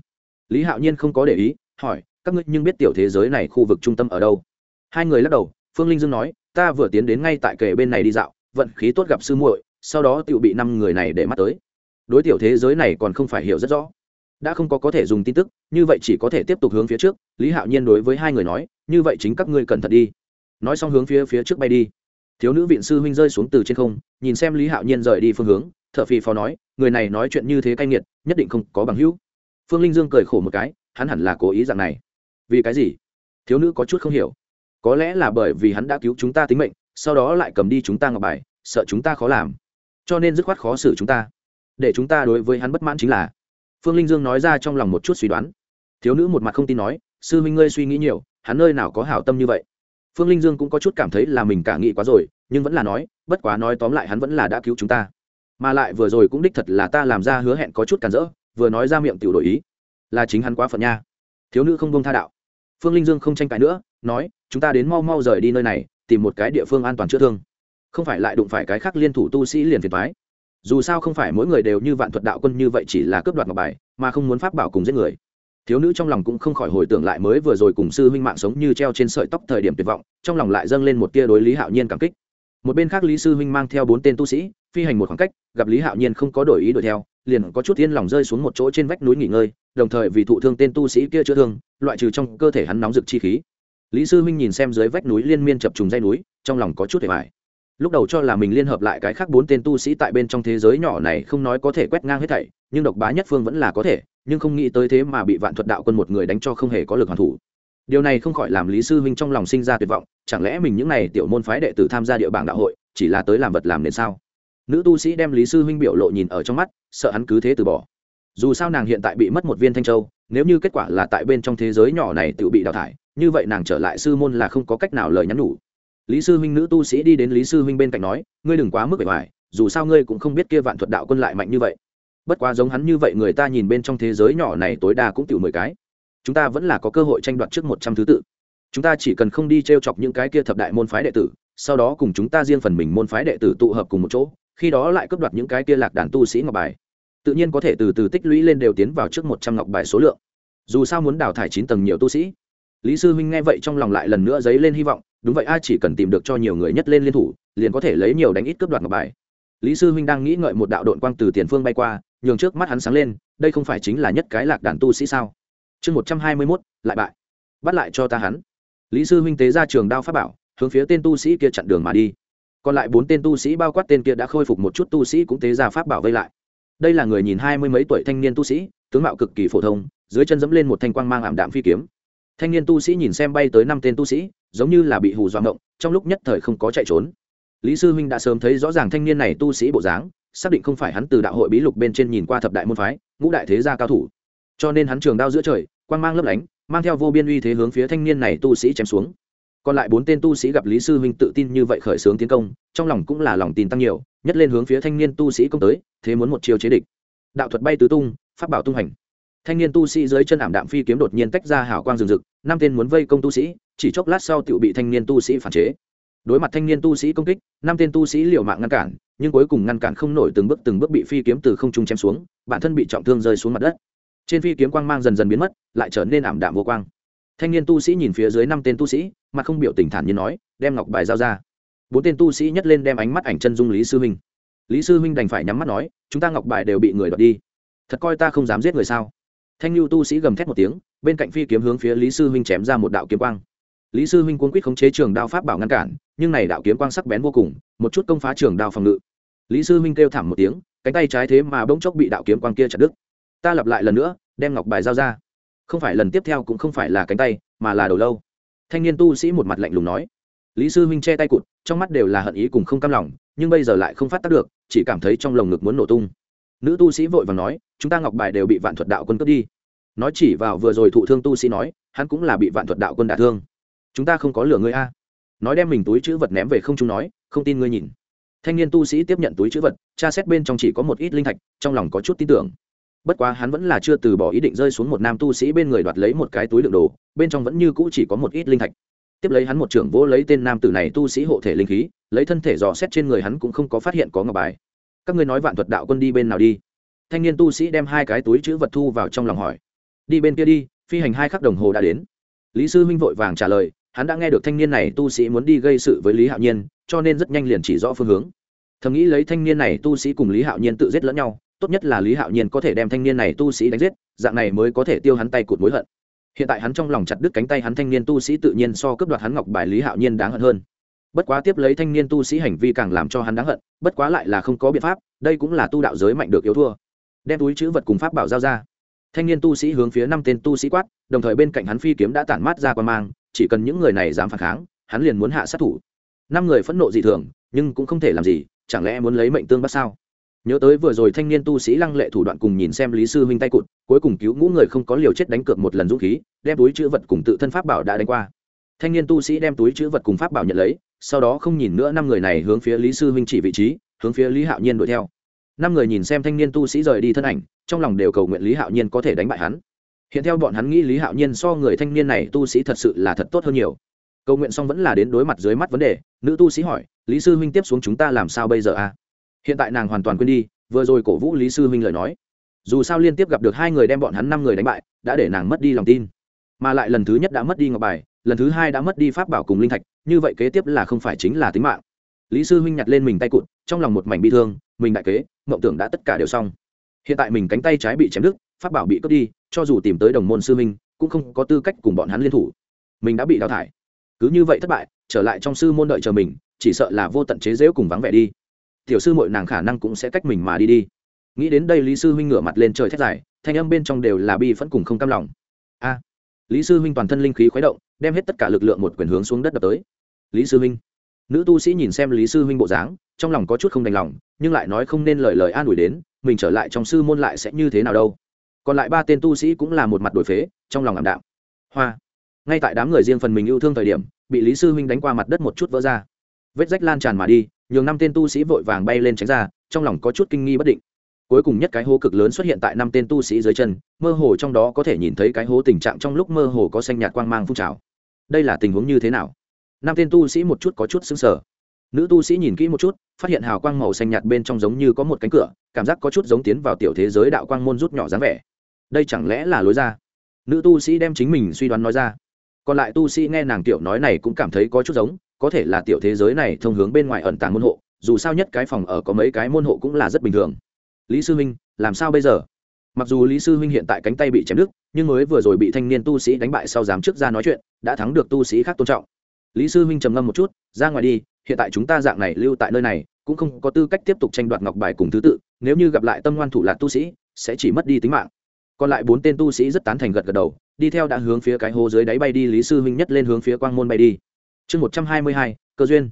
Lý hạo nhiên không có để ý, hỏi, các ngươi nhưng biết tiểu thế giới này khu vực trung tâm ở đâu? Hai người lắc đầu, phương linh dương nói, ta vừa tiến đến ngay tại kề bên này đi dạo, vận khí tốt gặp sư muội sau đó tự bị năm người này để mắt tới. Đối tiểu thế giới này còn không phải hiểu rất rõ. Đã không có có thể dùng tin tức, như vậy chỉ có thể tiếp tục hướng phía trước, lý hạo nhiên đối với hai người nói, như vậy chính các ngươi cẩn thận đi. Nói xong hướng phía phía trước bay đi. Thiếu nữ viện sư huynh rơi xuống từ trên không, nhìn xem lý hạo nhiên rời đi phương hướng t h ở phì phò nói, người này nói chuyện như thế cay nghiệt, nhất định không có bằng hữu. Phương linh dương cười khổ một cái, hắn hẳn là cố ý dạng này. Vì cái gì? Thiếu nữ có chút không hiểu. Có lẽ là bởi vì hắn đã cứu chúng ta tính mệnh, sau đó lại cầm đi chúng ta ngọc bài, sợ chúng ta khó làm cho nên dứt khoát khó xử chúng ta. Để chúng ta đối với hắn bất mãn chính là, phương linh dương nói ra trong lòng một chút suy đoán. Thiếu nữ một mặt không tin nói, sư huynh ngươi suy nghĩ nhiều, hắn nơi nào có hảo tâm như vậy? Phương linh dương cũng có chút cảm thấy là mình cả nghĩ quá rồi, nhưng vẫn là nói, bất quá nói tóm lại hắn vẫn là đã cứu chúng ta. Mà lại vừa rồi cũng đích thật là ta làm ra hứa hẹn có chút cản rỡ, vừa nói ra miệng tiểu đổi ý, là chính hắn quá phận nha. Thiếu nữ không bông tha đạo. Phương linh dương không tranh cãi nữa, nói, chúng ta đến mau mau rời đi nơi này, tìm một cái địa phương an toàn chữa thương không phải lại đụng phải cái khác liên thủ tu sĩ liền phiền thoái dù sao không phải mỗi người đều như vạn thuật đạo quân như vậy chỉ là cướp đoạt ngọc bài, mà không muốn pháp bảo cùng giết người. Thiếu nữ trong lòng cũng không khỏi hồi tưởng lại mới vừa rồi cùng sư huynh mạng sống như treo trên sợi tóc thời điểm tuyệt vọng, trong lòng lại dâng lên một tia đối lý hạo nhiên cảm kích. Một bên khác lý sư huynh mang theo bốn tên tu sĩ, phi hành một khoảng cách, gặp lý hạo nhiên không có đổi ý đuổi theo, liền có chút yên lòng rơi xuống một chỗ trên vách núi nghỉ ngơi, đồng thời vì thụ thương tên tu sĩ kia chữa thương, loại trừ trong cơ thể hắn nóng rực chi khí. Lý sư huynh nhìn xem dưới vách núi liên miên chập trùng dây núi, trong lòng có chút hề mải lúc đầu cho là mình liên hợp lại cái khác bốn tên tu sĩ tại bên trong thế giới nhỏ này không nói có thể quét ngang hết thảy, nhưng độc bá nhất phương vẫn là có thể, nhưng không nghĩ tới thế mà bị vạn thuật đạo quân một người đánh cho không hề có lực hoàn thủ. Điều này không khỏi làm lý sư huynh trong lòng sinh ra tuyệt vọng, chẳng lẽ mình những n à y tiểu môn phái đệ tử tham gia địa bảng đạo hội, chỉ là tới làm vật làm nên sao? Nữ tu sĩ đem lý sư huynh biểu lộ nhìn ở trong mắt, sợ hắn cứ thế từ bỏ. Dù sao nàng hiện tại bị mất một viên thanh châu, nếu như kết quả là tại bên trong thế giới nhỏ này tự bị đào thải, như vậy nàng trở lại sư môn là không có cách nào lời nhắn nhủ lý sư huynh nữ tu sĩ đi đến lý sư huynh bên cạnh nói, ngươi đừng quá mức bề ngoài, dù sao ngươi cũng không biết kia vạn thuật đạo quân lại mạnh như vậy. Bất quá giống hắn như vậy người ta nhìn bên trong thế giới nhỏ này tối đa cũng tiểu mười cái. Chúng ta vẫn là có cơ hội tranh đoạt trước một trăm thứ tự. Chúng ta chỉ cần không đi t r e o chọc những cái kia thập đại môn phái đệ tử, sau đó cùng chúng ta riêng phần mình môn phái đệ tử tụ hợp cùng một chỗ, khi đó lại cấp đoạt những cái kia lạc đàn tu sĩ ngọc bài. Tự nhiên có thể từ từ tích lũy lên đều tiến vào trước một trăm ngọc bài số lượng. Dù sao muốn đào thải chín tầng nhiều tu sĩ lý sư huynh nghe vậy trong lòng lại lần nữa dấy lên hy vọng, đúng vậy, ai chỉ cần tìm được cho nhiều người nhất lên liên thủ, liền có thể lấy nhiều đánh ít cướp đoạt ngọc bài. Lý sư huynh đang nghĩ ngợi một đạo đội quang từ tiền phương bay qua, nhường trước mắt hắn sáng lên, đây không phải chính là nhất cái lạc đàn tu sĩ sao? Chương một trăm hai mươi mốt, lại bại. Bắt lại cho ta hắn. Lý sư huynh tế ra trường đao pháp bảo, hướng phía tên tu sĩ kia chặn đường mà đi. Còn lại bốn tên tu sĩ bao quát tên kia đã khôi phục một chút tu sĩ cũng tế ra pháp bảo vây lại. Đây là người nhìn hai mươi mấy tuổi thanh niên tu sĩ, tướng mạo cực kỳ phổ thông, dưới chân dẫm lên một thanh quang mang ảm đạm phi kiếm thanh niên tu sĩ nhìn xem bay tới năm tên tu sĩ, giống như là bị hù doạ động trong lúc nhất thời không có chạy trốn. Lý sư huynh đã sớm thấy rõ ràng thanh niên này tu sĩ bộ dáng, xác định không phải hắn từ đạo hội bí lục bên trên nhìn qua thập đại môn phái, ngũ đại thế gia cao thủ. Cho nên hắn trường đao giữa trời, quang mang lấp lánh, mang theo vô biên uy thế hướng phía thanh niên này tu sĩ chém xuống. Còn lại bốn tên tu sĩ gặp lý sư huynh tự tin như vậy khởi xướng tiến công, trong lòng cũng là lòng tin tăng nhiều, nhất lên hướng phía thanh niên tu sĩ công tới, thế muốn một chiều chế địch. Đạo thuật bay tứ tung, pháp bảo tung hành thanh niên tu sĩ dưới chân ảm đạm phi kiếm đột nhiên tách ra hào quang rừng rực, năm tên muốn vây công tu sĩ, chỉ chốc lát sau tự bị thanh niên tu sĩ phản chế. Đối mặt thanh niên tu sĩ công kích, năm tên tu sĩ liều mạng ngăn cản, nhưng cuối cùng ngăn cản không nổi từng bước từng bước bị phi kiếm từ không trung chém xuống, bản thân bị trọng thương rơi xuống mặt đất. Trên phi kiếm quang mang dần dần biến mất, lại trở nên ảm đạm vô quang. Thanh niên tu sĩ nhìn phía dưới năm tên tu sĩ mà không biểu tình thản như nói, đem ngọc bài giao ra. Bốn tên tu sĩ nhấc lên đem ánh mắt ảnh chân dung lý sư huynh. Lý sư huynh đành phải nhắm mắt nói, chúng ta ngọc bài đều bị người đoạt đi. Thật coi ta không dám giết người sao? Thanh lưu tu sĩ gầm thét một tiếng, bên cạnh phi kiếm hướng phía lý sư huynh chém ra một đạo kiếm quang. Lý sư huynh cuốn quýt khống chế trường đao pháp bảo ngăn cản, nhưng này đạo kiếm quang sắc bén vô cùng, một chút công phá trường đao phòng ngự. Lý sư huynh kêu thảm một tiếng, cánh tay trái thế mà bỗng chốc bị đạo kiếm quang kia chặt đứt. Ta lặp lại lần nữa, đem ngọc bài giao ra. Không phải lần tiếp theo cũng không phải là cánh tay, mà là đầu lâu. Thanh niên tu sĩ một mặt lạnh lùng nói. Lý sư huynh che tay cụt, trong mắt đều là hận ý cùng không cam lòng, nhưng bây giờ lại không phát tác được, chỉ cảm thấy trong lồng ngực muốn nổ tung nữ tu sĩ vội vàng nói, chúng ta ngọc bài đều bị vạn thuật đạo quân cướp đi. Nói chỉ vào vừa rồi thụ thương tu sĩ nói, hắn cũng là bị vạn thuật đạo quân đả thương. Chúng ta không có lửa ngươi a. Nói đem mình túi chữ vật ném về không chúng nói, không tin ngươi nhìn. Thanh niên tu sĩ tiếp nhận túi chữ vật, tra xét bên trong chỉ có một ít linh thạch, trong lòng có chút tin tưởng. Bất quá hắn vẫn là chưa từ bỏ ý định rơi xuống một nam tu sĩ bên người đoạt lấy một cái túi đựng đồ, bên trong vẫn như cũ chỉ có một ít linh thạch. Tiếp lấy hắn một trưởng vỗ lấy tên nam tử này tu sĩ hộ thể linh khí, lấy thân thể dò xét trên người hắn cũng không có phát hiện có ngọc bài các ngươi nói vạn thuật đạo quân đi bên nào đi? Thanh niên tu sĩ đem hai cái túi chữ vật thu vào trong lòng hỏi. Đi bên kia đi, phi hành hai khắc đồng hồ đã đến. Lý sư huynh vội vàng trả lời, hắn đã nghe được thanh niên này tu sĩ muốn đi gây sự với lý hạo nhiên, cho nên rất nhanh liền chỉ rõ phương hướng. Thầm nghĩ lấy thanh niên này tu sĩ cùng lý hạo nhiên tự giết lẫn nhau, tốt nhất là lý hạo nhiên có thể đem thanh niên này tu sĩ đánh giết, dạng này mới có thể tiêu hắn tay cụt mối hận. Hiện tại hắn trong lòng chặt đứt cánh tay hắn thanh niên tu sĩ tự nhiên so cướp đoạt hắn ngọc bài lý hạo nhiên đáng hận hơn bất quá tiếp lấy thanh niên tu sĩ hành vi càng làm cho hắn đáng hận, bất quá lại là không có biện pháp, đây cũng là tu đạo giới mạnh được yếu thua. Đem túi chữ vật cùng pháp bảo giao ra. Thanh niên tu sĩ hướng phía năm tên tu sĩ quát, đồng thời bên cạnh hắn phi kiếm đã tản mát ra quan mang, chỉ cần những người này dám phản kháng, hắn liền muốn hạ sát thủ. Năm người phẫn nộ dị thường, nhưng cũng không thể làm gì, chẳng lẽ muốn lấy mệnh tương bắt sao? Nhớ tới vừa rồi thanh niên tu sĩ lăng lệ thủ đoạn cùng nhìn xem lý sư huynh tay cụt, cuối cùng cứu ngũ người không có liều chết đánh cược một lần dũng khí, đem túi chữ vật cùng tự thân pháp bảo đã đánh qua. Thanh niên tu sĩ đem túi chữ vật cùng pháp bảo nhận lấy sau đó không nhìn nữa năm người này hướng phía lý sư huynh chỉ vị trí, hướng phía lý hạo nhiên đuổi theo. Năm người nhìn xem thanh niên tu sĩ rời đi thân ảnh, trong lòng đều cầu nguyện lý hạo nhiên có thể đánh bại hắn. Hiện theo bọn hắn nghĩ lý hạo nhiên so người thanh niên này tu sĩ thật sự là thật tốt hơn nhiều. Cầu nguyện xong vẫn là đến đối mặt dưới mắt vấn đề, nữ tu sĩ hỏi, lý sư huynh tiếp xuống chúng ta làm sao bây giờ a? Hiện tại nàng hoàn toàn quên đi, vừa rồi cổ vũ lý sư huynh lời nói. Dù sao liên tiếp gặp được hai người đem bọn hắn năm người đánh bại, đã để nàng mất đi lòng tin. Mà lại lần thứ nhất đã mất đi ngọc bài lần thứ hai đã mất đi pháp bảo cùng linh thạch, như vậy kế tiếp là không phải chính là tính mạng. Lý sư huynh nhặt lên mình tay cụt, trong lòng một mảnh bi thương, mình đại kế, mộng tưởng đã tất cả đều xong. Hiện tại mình cánh tay trái bị chém đứt, pháp bảo bị cướp đi, cho dù tìm tới đồng môn sư huynh, cũng không có tư cách cùng bọn hắn liên thủ. Mình đã bị đào thải. Cứ như vậy thất bại, trở lại trong sư môn đợi chờ mình, chỉ sợ là vô tận chế dễu cùng vắng vẻ đi. Tiểu sư mội nàng khả năng cũng sẽ cách mình mà đi đi. Nghĩ đến đây lý sư huynh ngửa mặt lên trời thét dài, thanh âm bên trong đều là bi phẫn cùng không cam lòng. A! Lý sư huynh toàn thân linh khí khuấy động, đem hết tất cả lực lượng một quyền hướng xuống đất đập tới. Lý sư huynh. Nữ tu sĩ nhìn xem lý sư huynh bộ dáng, trong lòng có chút không đành lòng, nhưng lại nói không nên lời lời an ủi đến, mình trở lại trong sư môn lại sẽ như thế nào đâu. Còn lại ba tên tu sĩ cũng là một mặt đổi phế, trong lòng ảm đạm. Hoa. Ngay tại đám người riêng phần mình yêu thương thời điểm, bị lý sư huynh đánh qua mặt đất một chút vỡ ra. Vết rách lan tràn mà đi, nhường năm tên tu sĩ vội vàng bay lên tránh ra, trong lòng có chút kinh nghi bất định cuối cùng nhất cái hố cực lớn xuất hiện tại năm tên tu sĩ dưới chân, mơ hồ trong đó có thể nhìn thấy cái hố tình trạng trong lúc mơ hồ có xanh nhạt quang mang phun trào. Đây là tình huống như thế nào? Năm tên tu sĩ một chút có chút xứng sở nữ tu sĩ nhìn kỹ một chút, phát hiện hào quang màu xanh nhạt bên trong giống như có một cánh cửa, cảm giác có chút giống tiến vào tiểu thế giới đạo quang môn rút nhỏ dáng vẻ. Đây chẳng lẽ là lối ra? Nữ tu sĩ đem chính mình suy đoán nói ra. Còn lại tu sĩ nghe nàng tiểu nói này cũng cảm thấy có chút giống, có thể là tiểu thế giới này thông hướng bên ngoài ẩn tàng môn hộ, dù sao nhất cái phòng ở có mấy cái môn hộ cũng là rất bình thường lý sư huynh, làm sao bây giờ? Mặc dù lý sư huynh hiện tại cánh tay bị chém đứt, nhưng mới vừa rồi bị thanh niên tu sĩ đánh bại sau dám trước ra nói chuyện, đã thắng được tu sĩ khác tôn trọng. Lý sư huynh trầm ngâm một chút, ra ngoài đi, hiện tại chúng ta dạng này lưu tại nơi này, cũng không có tư cách tiếp tục tranh đoạt ngọc bài cùng thứ tự, nếu như gặp lại tâm ngoan thủ lạc tu sĩ, sẽ chỉ mất đi tính mạng. Còn lại bốn tên tu sĩ rất tán thành gật gật đầu, đi theo đã hướng phía cái hố dưới đáy bay đi, lý sư huynh nhất lên hướng phía quang môn bay đi. Chương một trăm hai mươi hai, cơ duyên.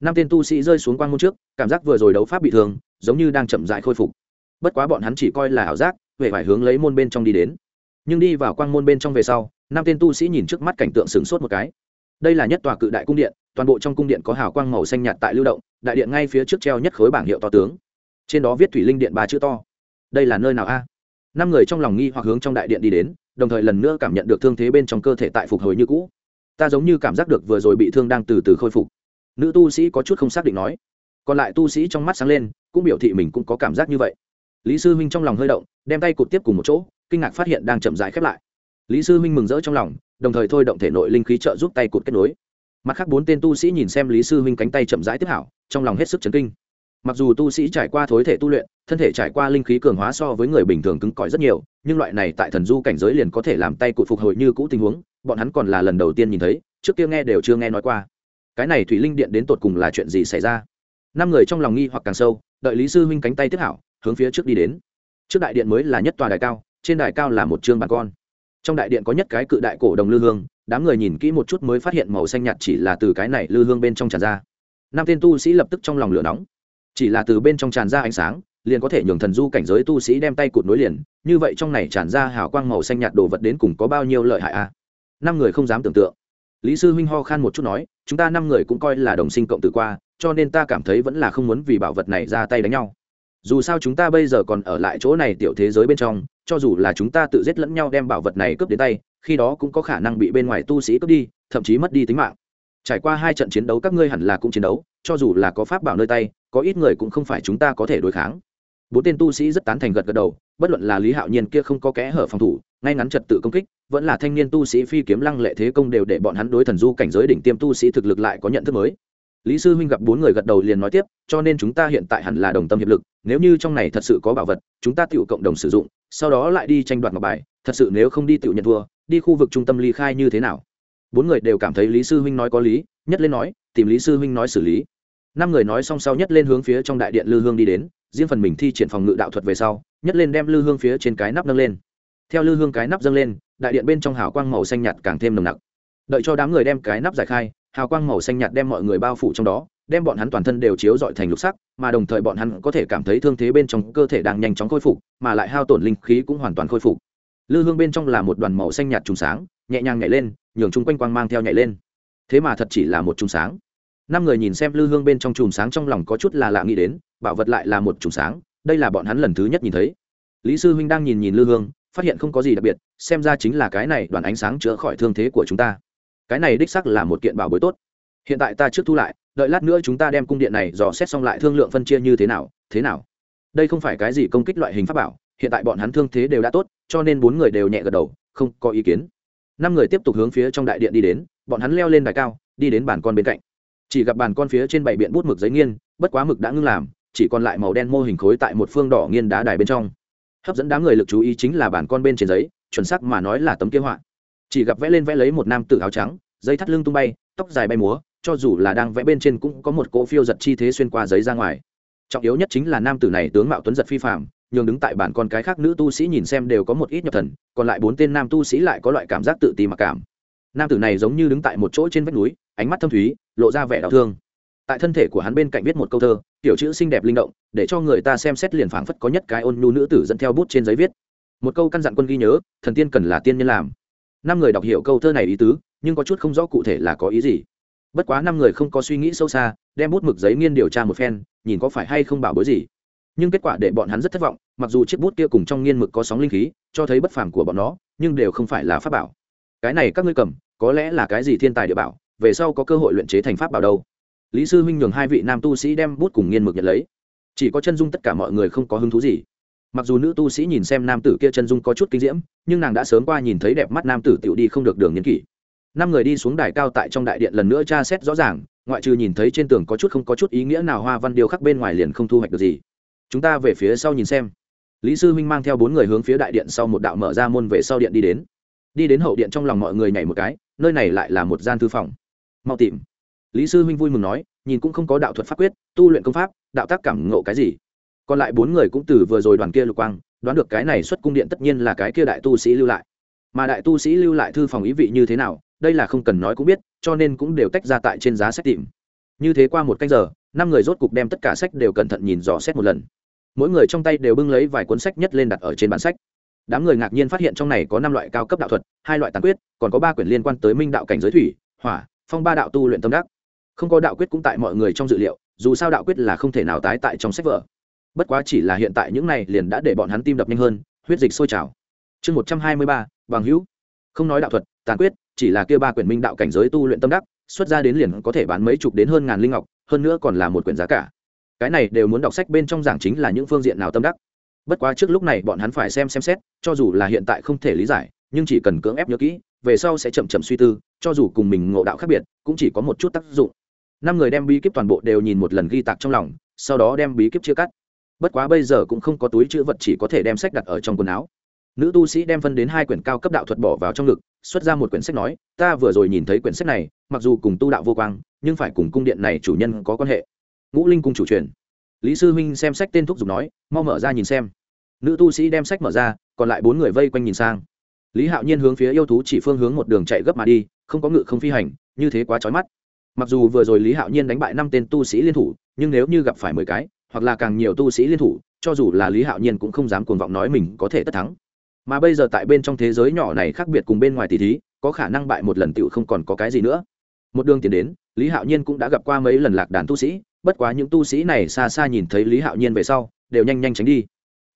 Năm tên tu sĩ rơi xuống quang môn trước, cảm giác vừa rồi đấu pháp bị thương, giống như đang chậm dại khôi phục bất quá bọn hắn chỉ coi là ảo giác về phải hướng lấy môn bên trong đi đến. Nhưng đi vào quang môn bên trong về sau, năm tên tu sĩ nhìn trước mắt cảnh tượng sửng sốt một cái. Đây là nhất tòa cự đại cung điện, toàn bộ trong cung điện có hào quang màu xanh nhạt tại lưu động, đại điện ngay phía trước treo nhất khối bảng hiệu to tướng. Trên đó viết thủy linh điện ba chữ to. Đây là nơi nào a? Năm người trong lòng nghi hoặc hướng trong đại điện đi đến, đồng thời lần nữa cảm nhận được thương thế bên trong cơ thể tại phục hồi như cũ. Ta giống như cảm giác được vừa rồi bị thương đang từ từ khôi phục. Nữ tu sĩ có chút không xác định nói. Còn lại tu sĩ trong mắt sáng lên, cũng biểu thị mình cũng có cảm giác như vậy lý sư huynh trong lòng hơi động, đem tay cụt tiếp cùng một chỗ, kinh ngạc phát hiện đang chậm rãi khép lại. Lý sư huynh mừng rỡ trong lòng, đồng thời thôi động thể nội linh khí trợ giúp tay cụt kết nối. Mặt khác bốn tên tu sĩ nhìn xem lý sư huynh cánh tay chậm rãi tiếp hảo, trong lòng hết sức chấn kinh. Mặc dù tu sĩ trải qua thối thể tu luyện, thân thể trải qua linh khí cường hóa so với người bình thường cứng cỏi rất nhiều, nhưng loại này tại thần du cảnh giới liền có thể làm tay cụt phục hồi như cũ tình huống, bọn hắn còn là lần đầu tiên nhìn thấy, trước kia nghe đều chưa nghe nói qua. Cái này thủy linh điện đến tột cùng là chuyện gì xảy ra? Năm người trong lòng nghi hoặc càng sâu, đợi lý sư huynh cánh tay tiếp hảo hướng phía trước đi đến. Trước đại điện mới là nhất tòa đài cao, trên đài cao là một chương bàn con. Trong đại điện có nhất cái cự đại cổ đồng lư hương, đám người nhìn kỹ một chút mới phát hiện màu xanh nhạt chỉ là từ cái này lư hương bên trong tràn ra. Năm tên tu sĩ lập tức trong lòng lửa nóng. Chỉ là từ bên trong tràn ra ánh sáng, liền có thể nhường thần du cảnh giới tu sĩ đem tay cụt nối liền, như vậy trong này tràn ra hào quang màu xanh nhạt đồ vật đến cùng có bao nhiêu lợi hại a? À? năm người không dám tưởng tượng. Lý sư huynh ho khan một chút nói, chúng ta năm người cũng coi là đồng sinh cộng tử qua, cho nên ta cảm thấy vẫn là không muốn vì bảo vật này ra tay đánh nhau dù sao chúng ta bây giờ còn ở lại chỗ này tiểu thế giới bên trong, cho dù là chúng ta tự giết lẫn nhau đem bảo vật này cướp đến tay, khi đó cũng có khả năng bị bên ngoài tu sĩ cướp đi, thậm chí mất đi tính mạng. Trải qua hai trận chiến đấu các ngươi hẳn là cũng chiến đấu, cho dù là có pháp bảo nơi tay, có ít người cũng không phải chúng ta có thể đối kháng. Bốn tên tu sĩ rất tán thành gật gật đầu, bất luận là lý hạo nhiên kia không có kẽ hở phòng thủ, ngay ngắn trật tự công kích, vẫn là thanh niên tu sĩ phi kiếm lăng lệ thế công đều để bọn hắn đối thần du cảnh giới đỉnh tiêm tu sĩ thực lực lại có nhận thức mới lý sư huynh gặp bốn người gật đầu liền nói tiếp, cho nên chúng ta hiện tại hẳn là đồng tâm hiệp lực, nếu như trong này thật sự có bảo vật, chúng ta tự cộng đồng sử dụng, sau đó lại đi tranh đoạt ngọc bài, thật sự nếu không đi tự nhận thua, đi khu vực trung tâm ly khai như thế nào? Bốn người đều cảm thấy lý sư huynh nói có lý, nhất lên nói, tìm lý sư huynh nói xử lý. Năm người nói xong sau nhất lên hướng phía trong đại điện lư hương đi đến, riêng phần mình thi triển phòng ngự đạo thuật về sau, nhất lên đem lư hương phía trên cái nắp nâng lên. Theo lư hương cái nắp dâng lên, đại điện bên trong hào quang màu xanh nhạt càng thêm nồng nặc. Đợi cho đám người đem cái nắp giải khai hào quang màu xanh nhạt đem mọi người bao phủ trong đó, đem bọn hắn toàn thân đều chiếu dọi thành lục sắc, mà đồng thời bọn hắn có thể cảm thấy thương thế bên trong cơ thể đang nhanh chóng khôi phục, mà lại hao tổn linh khí cũng hoàn toàn khôi phục. Lư hương bên trong là một đoàn màu xanh nhạt trùng sáng, nhẹ nhàng nhảy lên, nhường chung quanh quang mang theo nhảy lên. Thế mà thật chỉ là một trùng sáng. Năm người nhìn xem lư hương bên trong chùm sáng trong lòng có chút là lạ nghĩ đến, bảo vật lại là một chùm sáng, đây là bọn hắn lần thứ nhất nhìn thấy. Lý sư huynh đang nhìn nhìn lư hương, phát hiện không có gì đặc biệt, xem ra chính là cái này đoàn ánh sáng chữa khỏi thương thế của chúng ta cái này đích sắc là một kiện bảo bối tốt. Hiện tại ta trước thu lại, đợi lát nữa chúng ta đem cung điện này dò xét xong lại thương lượng phân chia như thế nào thế nào. Đây không phải cái gì công kích loại hình pháp bảo, hiện tại bọn hắn thương thế đều đã tốt, cho nên bốn người đều nhẹ gật đầu, không có ý kiến. Năm người tiếp tục hướng phía trong đại điện đi đến, bọn hắn leo lên đài cao, đi đến bàn con bên cạnh. Chỉ gặp bàn con phía trên bảy biện bút mực giấy nghiên, bất quá mực đã ngưng làm, chỉ còn lại màu đen mô hình khối tại một phương đỏ nghiên đá đài bên trong. Hấp dẫn đám người lực chú ý chính là bàn con bên trên giấy, chuẩn sắc mà nói là tấm kế họa chỉ gặp vẽ lên vẽ lấy một nam tử áo trắng dây thắt lưng tung bay, tóc dài bay múa, cho dù là đang vẽ bên trên cũng có một cỗ phiêu giật chi thế xuyên qua giấy ra ngoài. Trọng yếu nhất chính là nam tử này tướng mạo tuấn giật phi phạm nhường đứng tại bản con cái khác nữ tu sĩ nhìn xem đều có một ít nhập thần, còn lại bốn tên nam tu sĩ lại có loại cảm giác tự ti mặc cảm. Nam tử này giống như đứng tại một chỗ trên vách núi, ánh mắt thâm thúy, lộ ra vẻ đau thương. Tại thân thể của hắn bên cạnh viết một câu thơ, tiểu chữ xinh đẹp linh động, để cho người ta xem xét liền phảng phất có nhất cái ôn nhu nữ tử dẫn theo bút trên giấy viết. Một câu căn dặn quân ghi nhớ, thần tiên cần là tiên nhân làm năm người đọc hiểu câu thơ này ý tứ, nhưng có chút không rõ cụ thể là có ý gì. Bất quá năm người không có suy nghĩ sâu xa, đem bút mực giấy nghiên điều tra một phen, nhìn có phải hay không bảo bối gì. Nhưng kết quả để bọn hắn rất thất vọng, mặc dù chiếc bút kia cùng trong nghiên mực có sóng linh khí, cho thấy bất phàm của bọn nó, nhưng đều không phải là pháp bảo. Cái này các ngươi cầm, có lẽ là cái gì thiên tài địa bảo, về sau có cơ hội luyện chế thành pháp bảo đâu. Lý sư huynh nhường hai vị nam tu sĩ đem bút cùng nghiên mực nhận lấy. Chỉ có chân dung tất cả mọi người không có hứng thú gì mặc dù nữ tu sĩ nhìn xem nam tử kia chân dung có chút kinh diễm, nhưng nàng đã sớm qua nhìn thấy đẹp mắt nam tử tiểu đi không được đường nhân kỷ. Năm người đi xuống đài cao tại trong đại điện lần nữa tra xét rõ ràng, ngoại trừ nhìn thấy trên tường có chút không có chút ý nghĩa nào hoa văn điều khắc bên ngoài liền không thu hoạch được gì. Chúng ta về phía sau nhìn xem. Lý sư huynh mang theo bốn người hướng phía đại điện sau một đạo mở ra môn về sau điện đi đến. Đi đến hậu điện trong lòng mọi người nhảy một cái, nơi này lại là một gian thư phòng. Mau tìm. Lý sư huynh vui mừng nói, nhìn cũng không có đạo thuật pháp quyết, tu luyện công pháp, đạo tác cảm ngộ cái gì? Còn lại bốn người cũng từ vừa rồi đoàn kia lục quang, đoán được cái này xuất cung điện tất nhiên là cái kia đại tu sĩ lưu lại. Mà đại tu sĩ lưu lại thư phòng ý vị như thế nào, đây là không cần nói cũng biết, cho nên cũng đều tách ra tại trên giá sách tìm. Như thế qua một canh giờ, năm người rốt cục đem tất cả sách đều cẩn thận nhìn dò xét một lần. Mỗi người trong tay đều bưng lấy vài cuốn sách nhất lên đặt ở trên bản sách. Đám người ngạc nhiên phát hiện trong này có năm loại cao cấp đạo thuật, hai loại tàn quyết, còn có ba quyển liên quan tới minh đạo cảnh giới thủy, hỏa, phong ba đạo tu luyện tâm đắc. Không có đạo quyết cũng tại mọi người trong dự liệu, dù sao đạo quyết là không thể nào tái tại trong sách vở bất quá chỉ là hiện tại những này liền đã để bọn hắn tim đập nhanh hơn, huyết dịch sôi trào. Chương một trăm hai mươi ba, bằng hữu. Không nói đạo thuật, tàn quyết, chỉ là kia ba quyển minh đạo cảnh giới tu luyện tâm đắc, xuất ra đến liền có thể bán mấy chục đến hơn ngàn linh ngọc, hơn nữa còn là một quyển giá cả. Cái này đều muốn đọc sách bên trong giảng chính là những phương diện nào tâm đắc. Bất quá trước lúc này bọn hắn phải xem xem xét, cho dù là hiện tại không thể lý giải, nhưng chỉ cần cưỡng ép nhớ kỹ, về sau sẽ chậm chậm suy tư, cho dù cùng mình ngộ đạo khác biệt, cũng chỉ có một chút tác dụng. Năm người đem bí kíp toàn bộ đều nhìn một lần ghi tạc trong lòng, sau đó đem bí kíp chia cắt bất quá bây giờ cũng không có túi chữ vật chỉ có thể đem sách đặt ở trong quần áo. Nữ tu sĩ đem phân đến hai quyển cao cấp đạo thuật bỏ vào trong ngực, xuất ra một quyển sách nói, ta vừa rồi nhìn thấy quyển sách này, mặc dù cùng tu đạo vô quang, nhưng phải cùng cung điện này chủ nhân có quan hệ. Ngũ linh cung chủ truyền. Lý sư huynh xem sách tên thúc giục nói, mau mở ra nhìn xem. Nữ tu sĩ đem sách mở ra, còn lại bốn người vây quanh nhìn sang. Lý hạo nhiên hướng phía yêu thú chỉ phương hướng một đường chạy gấp mà đi, không có ngự không phi hành, như thế quá trói mắt. Mặc dù vừa rồi lý hạo nhiên đánh bại năm tên tu sĩ liên thủ, nhưng nếu như gặp phải mười cái hoặc là càng nhiều tu sĩ liên thủ, cho dù là lý hạo nhiên cũng không dám cuồng vọng nói mình có thể tất thắng. Mà bây giờ tại bên trong thế giới nhỏ này khác biệt cùng bên ngoài tỷ thí, có khả năng bại một lần tựu không còn có cái gì nữa. Một đường tiến đến, lý hạo nhiên cũng đã gặp qua mấy lần lạc đàn tu sĩ, bất quá những tu sĩ này xa xa nhìn thấy lý hạo nhiên về sau, đều nhanh nhanh tránh đi.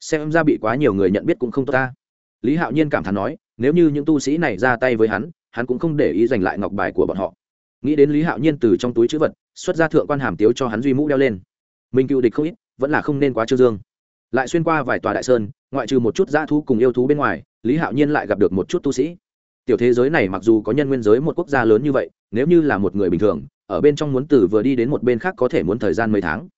Xem ra bị quá nhiều người nhận biết cũng không tốt ta. Lý hạo nhiên cảm thán nói, nếu như những tu sĩ này ra tay với hắn hắn cũng không để ý giành lại ngọc bài của bọn họ. Nghĩ đến lý hạo nhiên từ trong túi chữ vật, xuất ra thượng quan hàm tiếu cho hắn duy mũ đeo lên mình cựu địch không ít, vẫn là không nên quá trương dương. Lại xuyên qua vài tòa đại sơn, ngoại trừ một chút dã thú cùng yêu thú bên ngoài, lý hạo nhiên lại gặp được một chút tu sĩ. Tiểu thế giới này mặc dù có nhân nguyên giới một quốc gia lớn như vậy, nếu như là một người bình thường, ở bên trong muốn từ vừa đi đến một bên khác có thể muốn thời gian mấy tháng.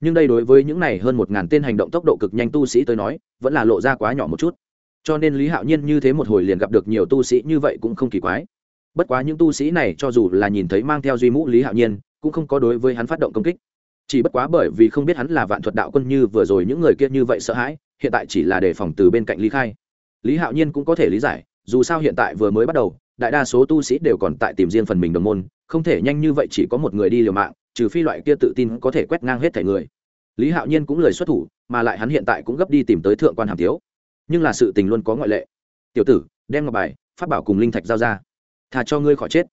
Nhưng đây đối với những này hơn một ngàn tên hành động tốc độ cực nhanh tu sĩ tới nói, vẫn là lộ ra quá nhỏ một chút. Cho nên lý hạo nhiên như thế một hồi liền gặp được nhiều tu sĩ như vậy cũng không kỳ quái. Bất quá những tu sĩ này cho dù là nhìn thấy mang theo duy mũ lý hạo nhiên, cũng không có đối với hắn phát động công kích chỉ bất quá bởi vì không biết hắn là vạn thuật đạo quân như vừa rồi những người kia như vậy sợ hãi, hiện tại chỉ là đề phòng từ bên cạnh lý khai. Lý hạo nhiên cũng có thể lý giải, dù sao hiện tại vừa mới bắt đầu, đại đa số tu sĩ đều còn tại tìm riêng phần mình đồng môn, không thể nhanh như vậy chỉ có một người đi liều mạng, trừ phi loại kia tự tin có thể quét ngang hết thẻ người. Lý hạo nhiên cũng lời xuất thủ, mà lại hắn hiện tại cũng gấp đi tìm tới thượng quan hàm tiếu. Nhưng là sự tình luôn có ngoại lệ. Tiểu tử, đem ngọc bài phát bảo cùng linh thạch giao ra. Thà cho ngươi khỏi chết.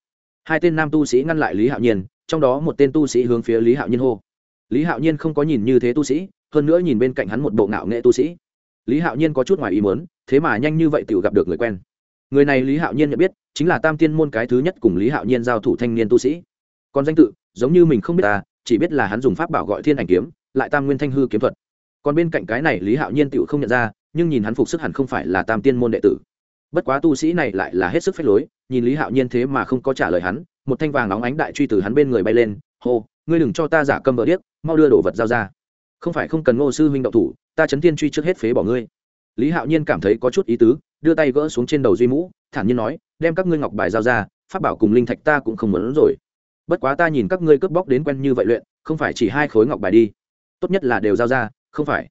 Hai tên nam tu sĩ ngăn lại lý hạo nhiên, trong đó một tên tu sĩ hướng phía lý hạo nhiên hô lý hạo nhiên không có nhìn như thế tu sĩ, hơn nữa nhìn bên cạnh hắn một bộ ngạo nghệ tu sĩ. Lý hạo nhiên có chút ngoài ý muốn, thế mà nhanh như vậy tự gặp được người quen. Người này lý hạo nhiên nhận biết, chính là tam tiên môn cái thứ nhất cùng lý hạo nhiên giao thủ thanh niên tu sĩ. Còn danh tự, giống như mình không biết ta chỉ biết là hắn dùng pháp bảo gọi thiên ảnh kiếm, lại tam nguyên thanh hư kiếm thuật. Còn bên cạnh cái này lý hạo nhiên tự không nhận ra, nhưng nhìn hắn phục sức hẳn không phải là tam tiên môn đệ tử. Bất quá tu sĩ này lại là hết sức phép lối, nhìn lý hạo nhiên thế mà không có trả lời hắn, một thanh vàng óng ánh đại truy từ hắn bên người bay lên, hô ngươi đừng cho ta giả câm vợ điếc, mau đưa đồ vật giao ra. Không phải không cần ngô sư huynh đậu thủ, ta chấn tiên truy trước hết phế bỏ ngươi. Lý hạo nhiên cảm thấy có chút ý tứ, đưa tay gỡ xuống trên đầu duy mũ, thản nhiên nói, đem các ngươi ngọc bài giao ra phát bảo cùng linh thạch ta cũng không muốn rồi. Bất quá ta nhìn các ngươi cướp bóc đến quen như vậy luyện, không phải chỉ hai khối ngọc bài đi. Tốt nhất là đều giao ra, không phải.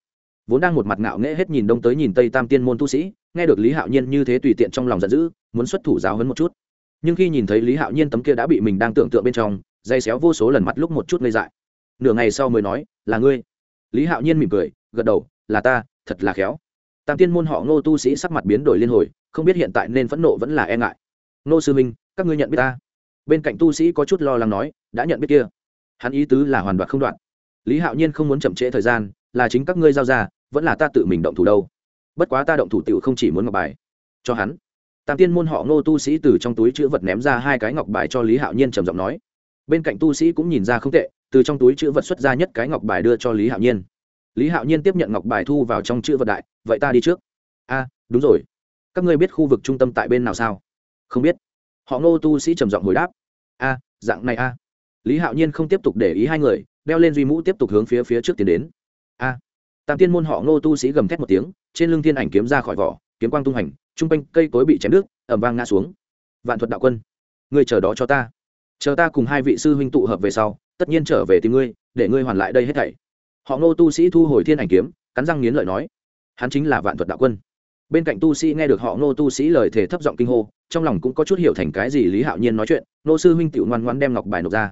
Vốn đang một mặt ngạo nghễ hết nhìn đông tới nhìn tây tam tiên môn tu sĩ, nghe được lý hạo nhiên như thế tùy tiện trong lòng giận dữ, muốn xuất thủ giáo hấn một chút. Nhưng khi nhìn thấy lý hạo nhiên tấm kia đã bị mình đang tưởng tượng bên trong dây xéo vô số lần mặt lúc một chút ngây dại. Nửa ngày sau mới nói, là ngươi. Lý hạo nhiên mỉm cười, gật đầu, là ta, thật là khéo. Tam tiên môn họ ngô tu sĩ sắc mặt biến đổi liên hồi, không biết hiện tại nên phẫn nộ vẫn là e ngại. Ngô sư minh các ngươi nhận biết ta? Bên cạnh tu sĩ có chút lo lắng nói, đã nhận biết kia. Hắn ý tứ là hoàn đoạt không đoạn. Lý hạo nhiên không muốn chậm trễ thời gian, là chính các ngươi giao ra, vẫn là ta tự mình động thủ đâu. Bất quá ta động thủ tiểu không chỉ muốn ngọc bài cho hắn. Tam tiên môn họ ngô tu sĩ từ trong túi chữ vật ném ra hai cái ngọc bài cho lý hạo nhiên trầm giọng nói bên cạnh tu sĩ cũng nhìn ra không tệ, từ trong túi chữ vật xuất ra nhất cái ngọc bài đưa cho lý hạo nhiên. Lý hạo nhiên tiếp nhận ngọc bài thu vào trong chữ vật đại, vậy ta đi trước. A, đúng rồi. Các ngươi biết khu vực trung tâm tại bên nào sao? Không biết. Họ ngô tu sĩ trầm giọng hồi đáp. A, dạng này a. Lý hạo nhiên không tiếp tục để ý hai người, đeo lên duy mũ tiếp tục hướng phía phía trước tiến đến. A. Tam tiên môn họ ngô tu sĩ gầm thét một tiếng, trên lưng thiên ảnh kiếm ra khỏi vỏ, kiếm quang tung hành t r u n g quanh cây cối bị chém nước ẩm vang ngã xuống. Vạn thuật đạo quân người chờ đó cho ta chờ ta cùng hai vị sư huynh tụ hợp về sau, tất nhiên trở về tìm ngươi, để ngươi hoàn lại đây hết thảy. Họ ngô tu sĩ thu hồi thiên ảnh kiếm, cắn răng nghiến lợi nói, hắn chính là vạn thuật đạo quân. Bên cạnh tu sĩ nghe được họ ngô tu sĩ lời thề thấp giọng kinh hô, trong lòng cũng có chút hiểu thành cái gì lý hạo nhiên nói chuyện, Ngô sư huynh tự ngoan ngoan đem ngọc bài nộp ra.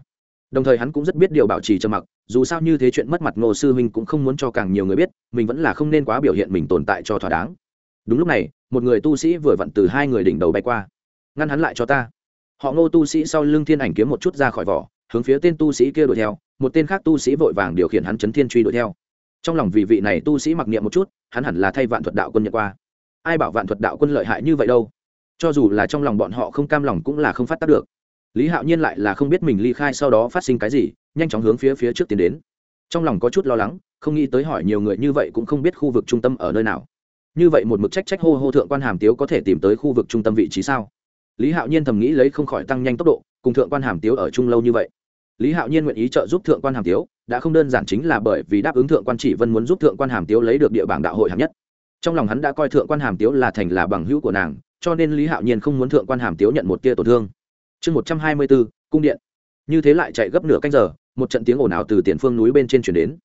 Đồng thời hắn cũng rất biết điều bảo trì trầm mặc, dù sao như thế chuyện mất mặt ngô sư huynh cũng không muốn cho càng nhiều người biết, mình vẫn là không nên quá biểu hiện mình tồn tại cho thỏa đáng. Đúng lúc này, một người tu sĩ vừa vặn từ hai người đỉnh đầu bay qua. Ngăn hắn lại cho ta họ ngô tu sĩ sau lưng thiên ảnh kiếm một chút ra khỏi vỏ, hướng phía tên tu sĩ kia đuổi theo, một tên khác tu sĩ vội vàng điều khiển hắn chấn thiên truy đuổi theo. Trong lòng vì vị này tu sĩ mặc niệm một chút, hắn hẳn là thay vạn thuật đạo quân nhận qua. Ai bảo vạn thuật đạo quân lợi hại như vậy đâu? Cho dù là trong lòng bọn họ không cam lòng cũng là không phát tác được. Lý hạo nhiên lại là không biết mình ly khai sau đó phát sinh cái gì, nhanh chóng hướng phía phía trước tiến đến. Trong lòng có chút lo lắng, không nghĩ tới hỏi nhiều người như vậy cũng không biết khu vực trung tâm ở nơi nào. Như vậy một mực trách trách hô hô thượng quan hàm tiếu có thể tìm tới khu vực trung tâm vị trí sao? Lý hạo nhiên thầm nghĩ lấy không khỏi tăng nhanh tốc độ, cùng thượng quan hàm tiếu ở chung lâu như vậy. Lý hạo nhiên nguyện ý trợ giúp thượng quan hàm tiếu, đã không đơn giản chính là bởi vì đáp ứng thượng quan chỉ vân muốn giúp thượng quan hàm tiếu lấy được địa bảng đạo hội hạng nhất. Trong lòng hắn đã coi thượng quan hàm tiếu là thành là bằng hữu của nàng, cho nên lý hạo nhiên không muốn thượng quan hàm tiếu nhận một tia tổn thương. Chương một trăm hai mươi bốn, cung điện. Như thế lại chạy gấp nửa canh giờ, một trận tiếng ồn ào từ tiền phương núi bên trên chuyển đến.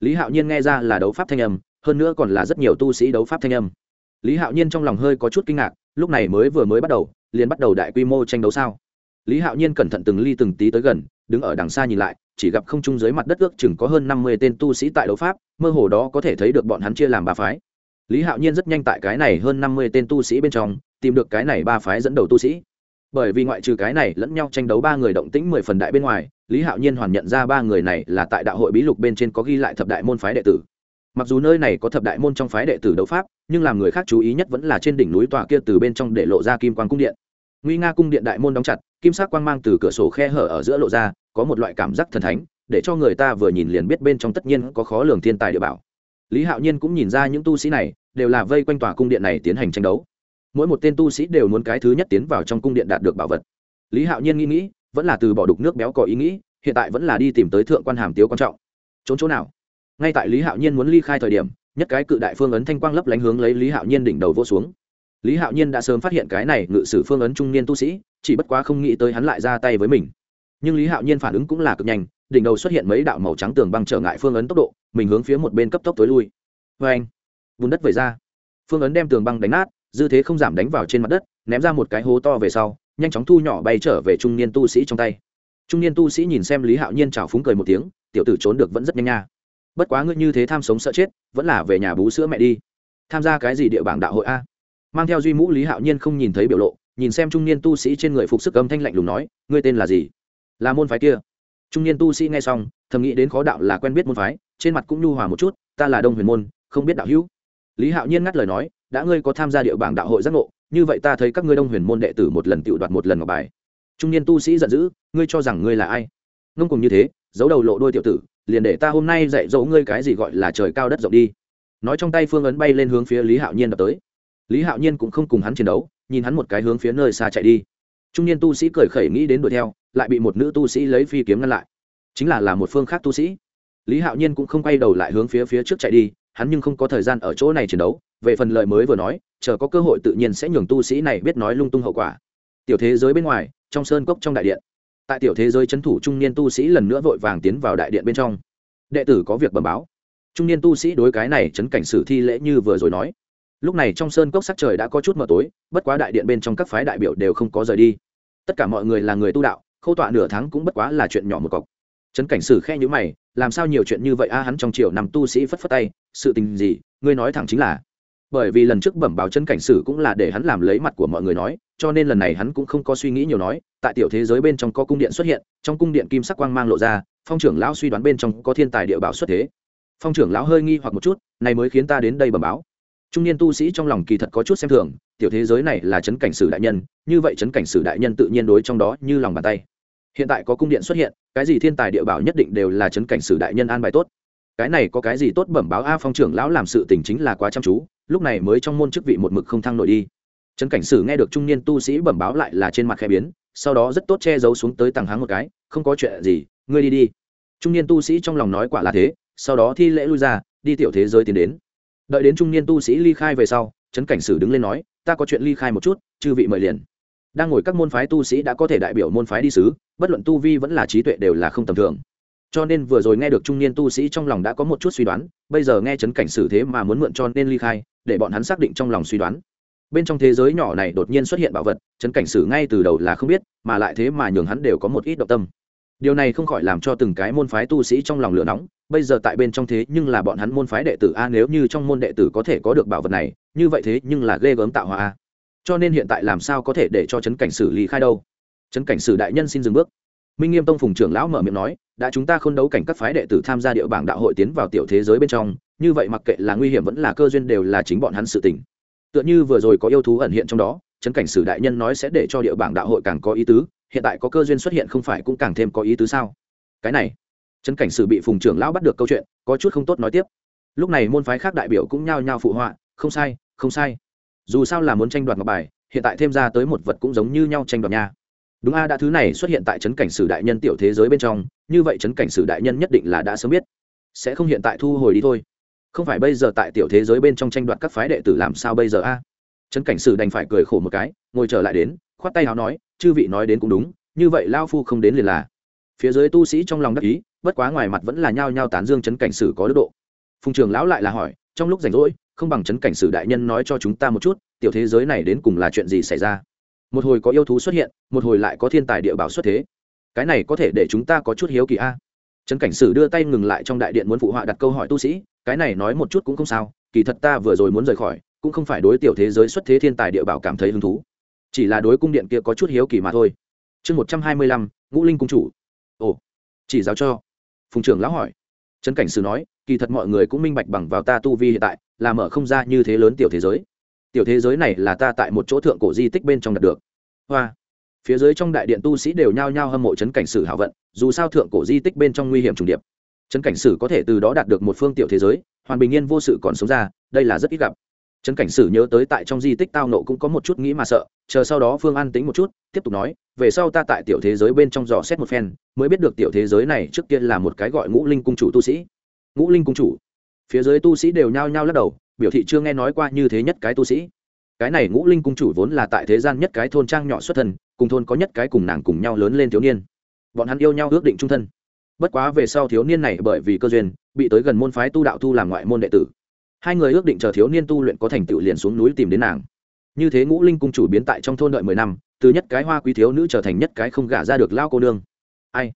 Lý hạo nhiên nghe ra là đấu pháp thanh âm, hơn nữa còn là rất nhiều tu sĩ đấu pháp thanh âm. Lý hạo nhiên trong lòng hơi có chút kinh ngạc lúc này mới vừa mới bắt đầu, liền bắt đầu đại quy mô tranh đấu sao? Lý hạo nhiên cẩn thận từng ly từng tí tới gần, đứng ở đằng xa nhìn lại, chỉ gặp không trung dưới mặt đất ước chừng có hơn năm mươi tên tu sĩ tại đấu pháp, mơ hồ đó có thể thấy được bọn hắn chia làm ba phái. Lý hạo nhiên rất nhanh tại cái này hơn năm mươi tên tu sĩ bên trong, tìm được cái này ba phái dẫn đầu tu sĩ. Bởi vì ngoại trừ cái này lẫn nhau tranh đấu ba người động tĩnh mười phần đại bên ngoài, lý hạo nhiên hoàn nhận ra ba người này là tại đạo hội bí lục bên trên có ghi lại thập đại môn phái đệ tử. Mặc dù nơi này có thập đại môn trong phái đệ tử đấu pháp nhưng làm người khác chú ý nhất vẫn là trên đỉnh núi tòa kia từ bên trong để lộ ra kim quang cung điện. Nguy nga cung điện đại môn đóng chặt, kim sắc quang mang từ cửa sổ khe hở ở giữa lộ ra, có một loại cảm giác thần thánh, để cho người ta vừa nhìn liền biết bên trong tất nhiên có khó lường thiên tài địa bảo. Lý hạo nhiên cũng nhìn ra những tu sĩ này, đều là vây quanh tòa cung điện này tiến hành tranh đấu. Mỗi một tên tu sĩ đều muốn cái thứ nhất tiến vào trong cung điện đạt được bảo vật. Lý hạo nhiên nghĩ nghĩ, vẫn là từ bỏ đục nước béo có ý nghĩ, hiện tại vẫn là đi tìm tới thượng quan hàm tiếu quan trọng. Trốn chỗ nào? Ngay tại lý hạo nhiên muốn ly khai thời điểm nhất cái cự đại phương ấn thanh quang lấp lánh hướng lấy lý hạo nhiên đỉnh đầu vô xuống. Lý hạo nhiên đã sớm phát hiện cái này ngự sử phương ấn trung niên tu sĩ, chỉ bất quá không nghĩ tới hắn lại ra tay với mình. Nhưng lý hạo nhiên phản ứng cũng là cực nhanh, đỉnh đầu xuất hiện mấy đạo màu trắng tường băng trở ngại phương ấn tốc độ, mình hướng phía một bên cấp tốc tối lui. Vê anh, bùn đất về ra. Phương ấn đem tường băng đánh nát, dư thế không giảm đánh vào trên mặt đất, ném ra một cái hố to về sau, nhanh chóng thu nhỏ bay trở về trung niên tu sĩ trong tay. Trung niên tu sĩ nhìn xem lý hạo nhiên trào phúng cười một tiếng, tiểu tử trốn được vẫn rất nhanh nha bất quá ngươi như thế tham sống sợ chết, vẫn là về nhà bú sữa mẹ đi. Tham gia cái gì địa bảng đạo hội a? Mang theo duy mũ, lý hạo nhiên không nhìn thấy biểu lộ, nhìn xem trung niên tu sĩ trên người phục sức âm thanh lạnh lùng nói, ngươi tên là gì? Là môn phái kia. Trung niên tu sĩ nghe xong, thầm nghĩ đến khó đạo là quen biết môn phái, trên mặt cũng nhu hòa một chút, ta là đông huyền môn, không biết đạo hữu. Lý hạo nhiên ngắt lời nói, đã ngươi có tham gia địa bảng đạo hội giác ngộ, như vậy ta thấy các ngươi đông huyền môn đệ tử một lần tự đoạt một lần ngọc bài. Trung niên tu sĩ giận dữ, ngươi cho rằng ngươi là ai? Ngông cùng như thế, giấu đầu lộ đôi tiểu tử liền để ta hôm nay dạy dỗ ngươi cái gì gọi là trời cao đất rộng đi. Nói trong tay phương ấn bay lên hướng phía lý hạo nhiên đập tới. Lý hạo nhiên cũng không cùng hắn chiến đấu, nhìn hắn một cái hướng phía nơi xa chạy đi. Trung niên tu sĩ cười khẩy nghĩ đến đuổi theo, lại bị một nữ tu sĩ lấy phi kiếm ngăn lại. Chính là là một phương khác tu sĩ. Lý hạo nhiên cũng không quay đầu lại hướng phía phía trước chạy đi, hắn nhưng không có thời gian ở chỗ này chiến đấu. Về phần lời mới vừa nói, chờ có cơ hội tự nhiên sẽ nhường tu sĩ này biết nói lung tung hậu quả. Tiểu thế giới bên ngoài, trong sơn cốc trong đại điện tại tiểu thế giới c h ấ n thủ trung niên tu sĩ lần nữa vội vàng tiến vào đại điện bên trong. Đệ tử có việc bẩm báo. Trung niên tu sĩ đối cái này chấn cảnh sử thi lễ như vừa rồi nói. Lúc này trong sơn cốc sắc trời đã có chút mờ tối, bất quá đại điện bên trong các phái đại biểu đều không có rời đi. Tất cả mọi người là người tu đạo, khâu tọa nửa tháng cũng bất quá là chuyện nhỏ một cọc. Trấn cảnh sử khe nhữ mày, làm sao nhiều chuyện như vậy a, hắn trong triều nằm tu sĩ phất phất tay, sự tình gì? Ngươi nói thẳng chính là bởi vì lần trước bẩm báo chân cảnh sử cũng là để hắn làm lấy mặt của mọi người nói, cho nên lần này hắn cũng không có suy nghĩ nhiều nói, tại tiểu thế giới bên trong có cung điện xuất hiện, trong cung điện kim sắc quang mang lộ ra, phong trưởng lão suy đoán bên trong có thiên tài địa bảo xuất thế. Phong trưởng lão hơi nghi hoặc một chút, này mới khiến ta đến đây bẩm báo. Trung niên tu sĩ trong lòng kỳ thật có chút xem thường, tiểu thế giới này là chấn cảnh sử đại nhân, như vậy chấn cảnh sử đại nhân tự nhiên đối trong đó như lòng bàn tay. Hiện tại có cung điện xuất hiện, cái gì thiên tài địa bảo nhất định đều là chấn cảnh sử đại nhân an bài tốt. Cái này có cái gì tốt bẩm báo a phong trưởng lão làm sự tình chính là quá chăm chú lúc này mới trong môn chức vị một mực không thăng nổi đi. Trấn cảnh sử nghe được trung niên tu sĩ bẩm báo lại là trên mặt khe biến, sau đó rất tốt che giấu xuống tới tầng háng một cái, không có chuyện gì, ngươi đi đi. Trung niên tu sĩ trong lòng nói quả là thế, sau đó thi lễ lui ra, đi tiểu thế giới tiến đến. Đợi đến trung niên tu sĩ ly khai về sau, trấn cảnh sử đứng lên nói, ta có chuyện ly khai một chút, chư vị mời liền. Đang ngồi các môn phái tu sĩ đã có thể đại biểu môn phái đi sứ, bất luận tu vi vẫn là trí tuệ đều là không tầm thường cho nên vừa rồi nghe được trung niên tu sĩ trong lòng đã có một chút suy đoán, bây giờ nghe chấn cảnh sử thế mà muốn mượn cho nên ly khai, để bọn hắn xác định trong lòng suy đoán. Bên trong thế giới nhỏ này đột nhiên xuất hiện bảo vật, chấn cảnh sử ngay từ đầu là không biết, mà lại thế mà nhường hắn đều có một ít động tâm. Điều này không khỏi làm cho từng cái môn phái tu sĩ trong lòng lửa nóng, bây giờ tại bên trong thế nhưng là bọn hắn môn phái đệ tử a, nếu như trong môn đệ tử có thể có được bảo vật này, như vậy thế nhưng là ghê gớm tạo hòa a. Cho nên hiện tại làm sao có thể để cho chấn cảnh sử ly khai đâu? Chấn cảnh sử đại nhân xin dừng bước. Minh nghiêm tông phùng trưởng lão mở miệng nói đã chúng ta không đấu cảnh các phái đệ tử tham gia địa bảng đạo hội tiến vào tiểu thế giới bên trong, như vậy mặc kệ là nguy hiểm vẫn là cơ duyên đều là chính bọn hắn sự tình. Tựa như vừa rồi có yêu thú ẩn hiện trong đó, chấn cảnh sử đại nhân nói sẽ để cho địa bảng đạo hội càng có ý tứ, hiện tại có cơ duyên xuất hiện không phải cũng càng thêm có ý tứ sao? Cái này, chấn cảnh sử bị phùng trưởng lão bắt được câu chuyện, có chút không tốt nói tiếp. Lúc này môn phái khác đại biểu cũng nhao nhao phụ họa, không sai không sai. Dù sao là muốn tranh đoạt ngọc bài, hiện tại thêm ra tới một vật cũng giống như nhau tranh đoạt nha đúng a, đã thứ này xuất hiện tại trấn cảnh sử đại nhân tiểu thế giới bên trong, như vậy trấn cảnh sử đại nhân nhất định là đã sớm biết. Sẽ không hiện tại thu hồi đi thôi. Không phải bây giờ tại tiểu thế giới bên trong tranh đoạt các phái đệ tử làm sao bây giờ a? Trấn cảnh sử đành phải cười khổ một cái, ngồi trở lại đến, khoát tay áo nói, chư vị nói đến cũng đúng, như vậy lao phu không đến liền là. Phía dưới tu sĩ trong lòng đắc ý, bất quá ngoài mặt vẫn là nhao nhao tán dương trấn cảnh sử có đức độ. Phùng trường lão lại là hỏi, trong lúc rảnh rỗi, không bằng trấn cảnh sử đại nhân nói cho chúng ta một chút, tiểu thế giới này đến cùng là chuyện gì xảy ra? Một hồi có yêu thú xuất hiện, một hồi lại có thiên tài địa bảo xuất thế. Cái này có thể để chúng ta có chút hiếu kỳ a. Trấn cảnh sử đưa tay ngừng lại trong đại điện muốn phụ họa đặt câu hỏi tu sĩ, cái này nói một chút cũng không sao, kỳ thật ta vừa rồi muốn rời khỏi, cũng không phải đối tiểu thế giới xuất thế thiên tài địa bảo cảm thấy hứng thú. Chỉ là đối cung điện kia có chút hiếu kỳ mà thôi. Chương một trăm hai mươi lăm, ngũ linh cung chủ. Ồ, chỉ giáo cho. Phùng trưởng lão hỏi. Trấn cảnh sử nói, kỳ thật mọi người cũng minh bạch bằng vào ta tu vi hiện tại, là mở không ra như thế lớn tiểu thế giới tiểu thế giới này là ta tại một chỗ thượng cổ di tích bên trong đạt được. Hoa. Phía dưới trong đại điện tu sĩ đều nhao nhao hâm mộ chấn cảnh sử hảo vận, dù sao thượng cổ di tích bên trong nguy hiểm trùng điệp. Chấn cảnh sử có thể từ đó đạt được một phương tiểu thế giới, hoàn bình yên vô sự còn sống ra, đây là rất ít gặp. Chấn cảnh sử nhớ tới tại trong di tích tao nộ cũng có một chút nghĩ mà sợ, chờ sau đó phương an tính một chút, tiếp tục nói, về sau ta tại tiểu thế giới bên trong dò xét một phen, mới biết được tiểu thế giới này trước kia là một cái gọi ngũ linh cung chủ tu sĩ. Ngũ linh cung chủ. Phía dưới tu sĩ đều nhao nhao lắc đầu biểu thị chưa nghe nói qua như thế nhất cái tu sĩ. Cái này ngũ linh cung chủ vốn là tại thế gian nhất cái thôn trang nhỏ xuất thân, cùng thôn có nhất cái cùng nàng cùng nhau lớn lên thiếu niên. Bọn hắn yêu nhau ước định trung thân. Bất quá về sau thiếu niên này bởi vì cơ duyên, bị tới gần môn phái tu đạo tu làm ngoại môn đệ tử. Hai người ước định chờ thiếu niên tu luyện có thành tựu liền xuống núi tìm đến nàng. Như thế ngũ linh cung chủ biến tại trong thôn đợi mười năm, từ nhất cái hoa quý thiếu nữ trở thành nhất cái không gả ra được lao cô nương. Ai?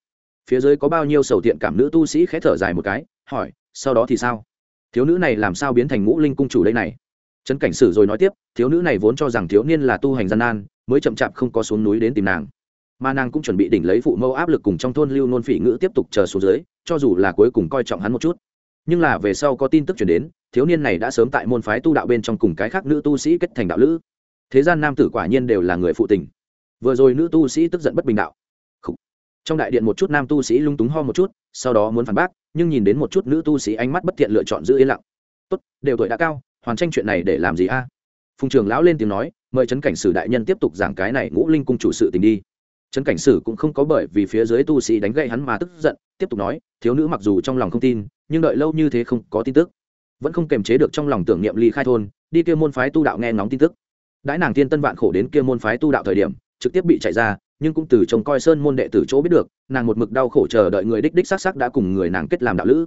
Phía dưới có bao nhiêu sầu tiện cảm nữ tu sĩ khẽ thở dài một cái, hỏi, sau đó thì sao? Thiếu nữ này làm sao biến thành ngũ linh cung chủ đây này? Trấn cảnh sử rồi nói tiếp, thiếu nữ này vốn cho rằng thiếu niên là tu hành gian nan, mới chậm chạp không có xuống núi đến tìm nàng. Mà nàng cũng chuẩn bị đỉnh lấy phụ mẫu áp lực cùng trong thôn lưu nôn phỉ ngữ tiếp tục chờ xuống dưới, cho dù là cuối cùng coi trọng hắn một chút. Nhưng là về sau có tin tức chuyển đến, thiếu niên này đã sớm tại môn phái tu đạo bên trong cùng cái khác nữ tu sĩ kết thành đạo lữ. Thế gian nam tử quả nhiên đều là người phụ tình. Vừa rồi nữ tu sĩ tức giận bất bình đạo trong đại điện một chút nam tu sĩ lung túng ho một chút, sau đó muốn phản bác, nhưng nhìn đến một chút nữ tu sĩ ánh mắt bất thiện lựa chọn giữ yên lặng. Tốt, đều tuổi đã cao, hoàn tranh chuyện này để làm gì a? Phùng trường lão lên tiếng nói, mời trấn cảnh sử đại nhân tiếp tục giảng cái này ngũ linh cung chủ sự tình đi. Trấn cảnh sử cũng không có bởi vì phía dưới tu sĩ đánh gậy hắn mà tức giận, tiếp tục nói, thiếu nữ mặc dù trong lòng không tin, nhưng đợi lâu như thế không có tin tức. Vẫn không kềm chế được trong lòng tưởng niệm ly khai thôn, đi kia môn phái tu đạo nghe ngóng tin tức. Đãi nàng tiên tân vạn khổ đến kia môn phái tu đạo thời điểm, trực tiếp bị chạy ra nhưng cũng từ trông coi sơn môn đệ tử chỗ biết được, nàng một mực đau khổ chờ đợi người đích đích s á c s á c đã cùng người nàng kết làm đạo lữ.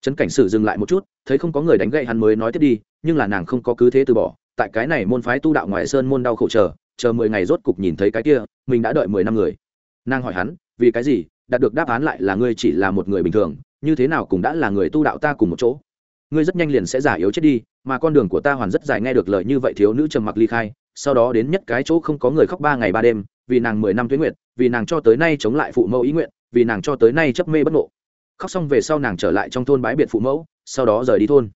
Trấn cảnh sử dừng lại một chút, thấy không có người đánh gậy hắn mới nói tiếp đi, nhưng là nàng không có cứ thế từ bỏ, tại cái này môn phái tu đạo ngoài sơn môn đau khổ chờ chờ mười ngày rốt cục nhìn thấy cái kia, mình đã đợi mười năm người. Nàng hỏi hắn, vì cái gì, đạt được đáp án lại là ngươi chỉ là một người bình thường, như thế nào cũng đã là người tu đạo ta cùng một chỗ. Ngươi rất nhanh liền sẽ giả yếu chết đi, mà con đường của ta hoàn rất dài, nghe được lời như vậy thiếu nữ trầm mặc ly khai, sau đó đến nhất cái chỗ không có người khóc ba ngày ba đêm vì nàng mười năm tuyến nguyện vì nàng cho tới nay chống lại phụ mẫu ý nguyện, vì nàng cho tới nay chấp mê bất ngộ. Khóc xong về sau nàng trở lại trong thôn bái biệt phụ mẫu, sau đó rời đi thôn.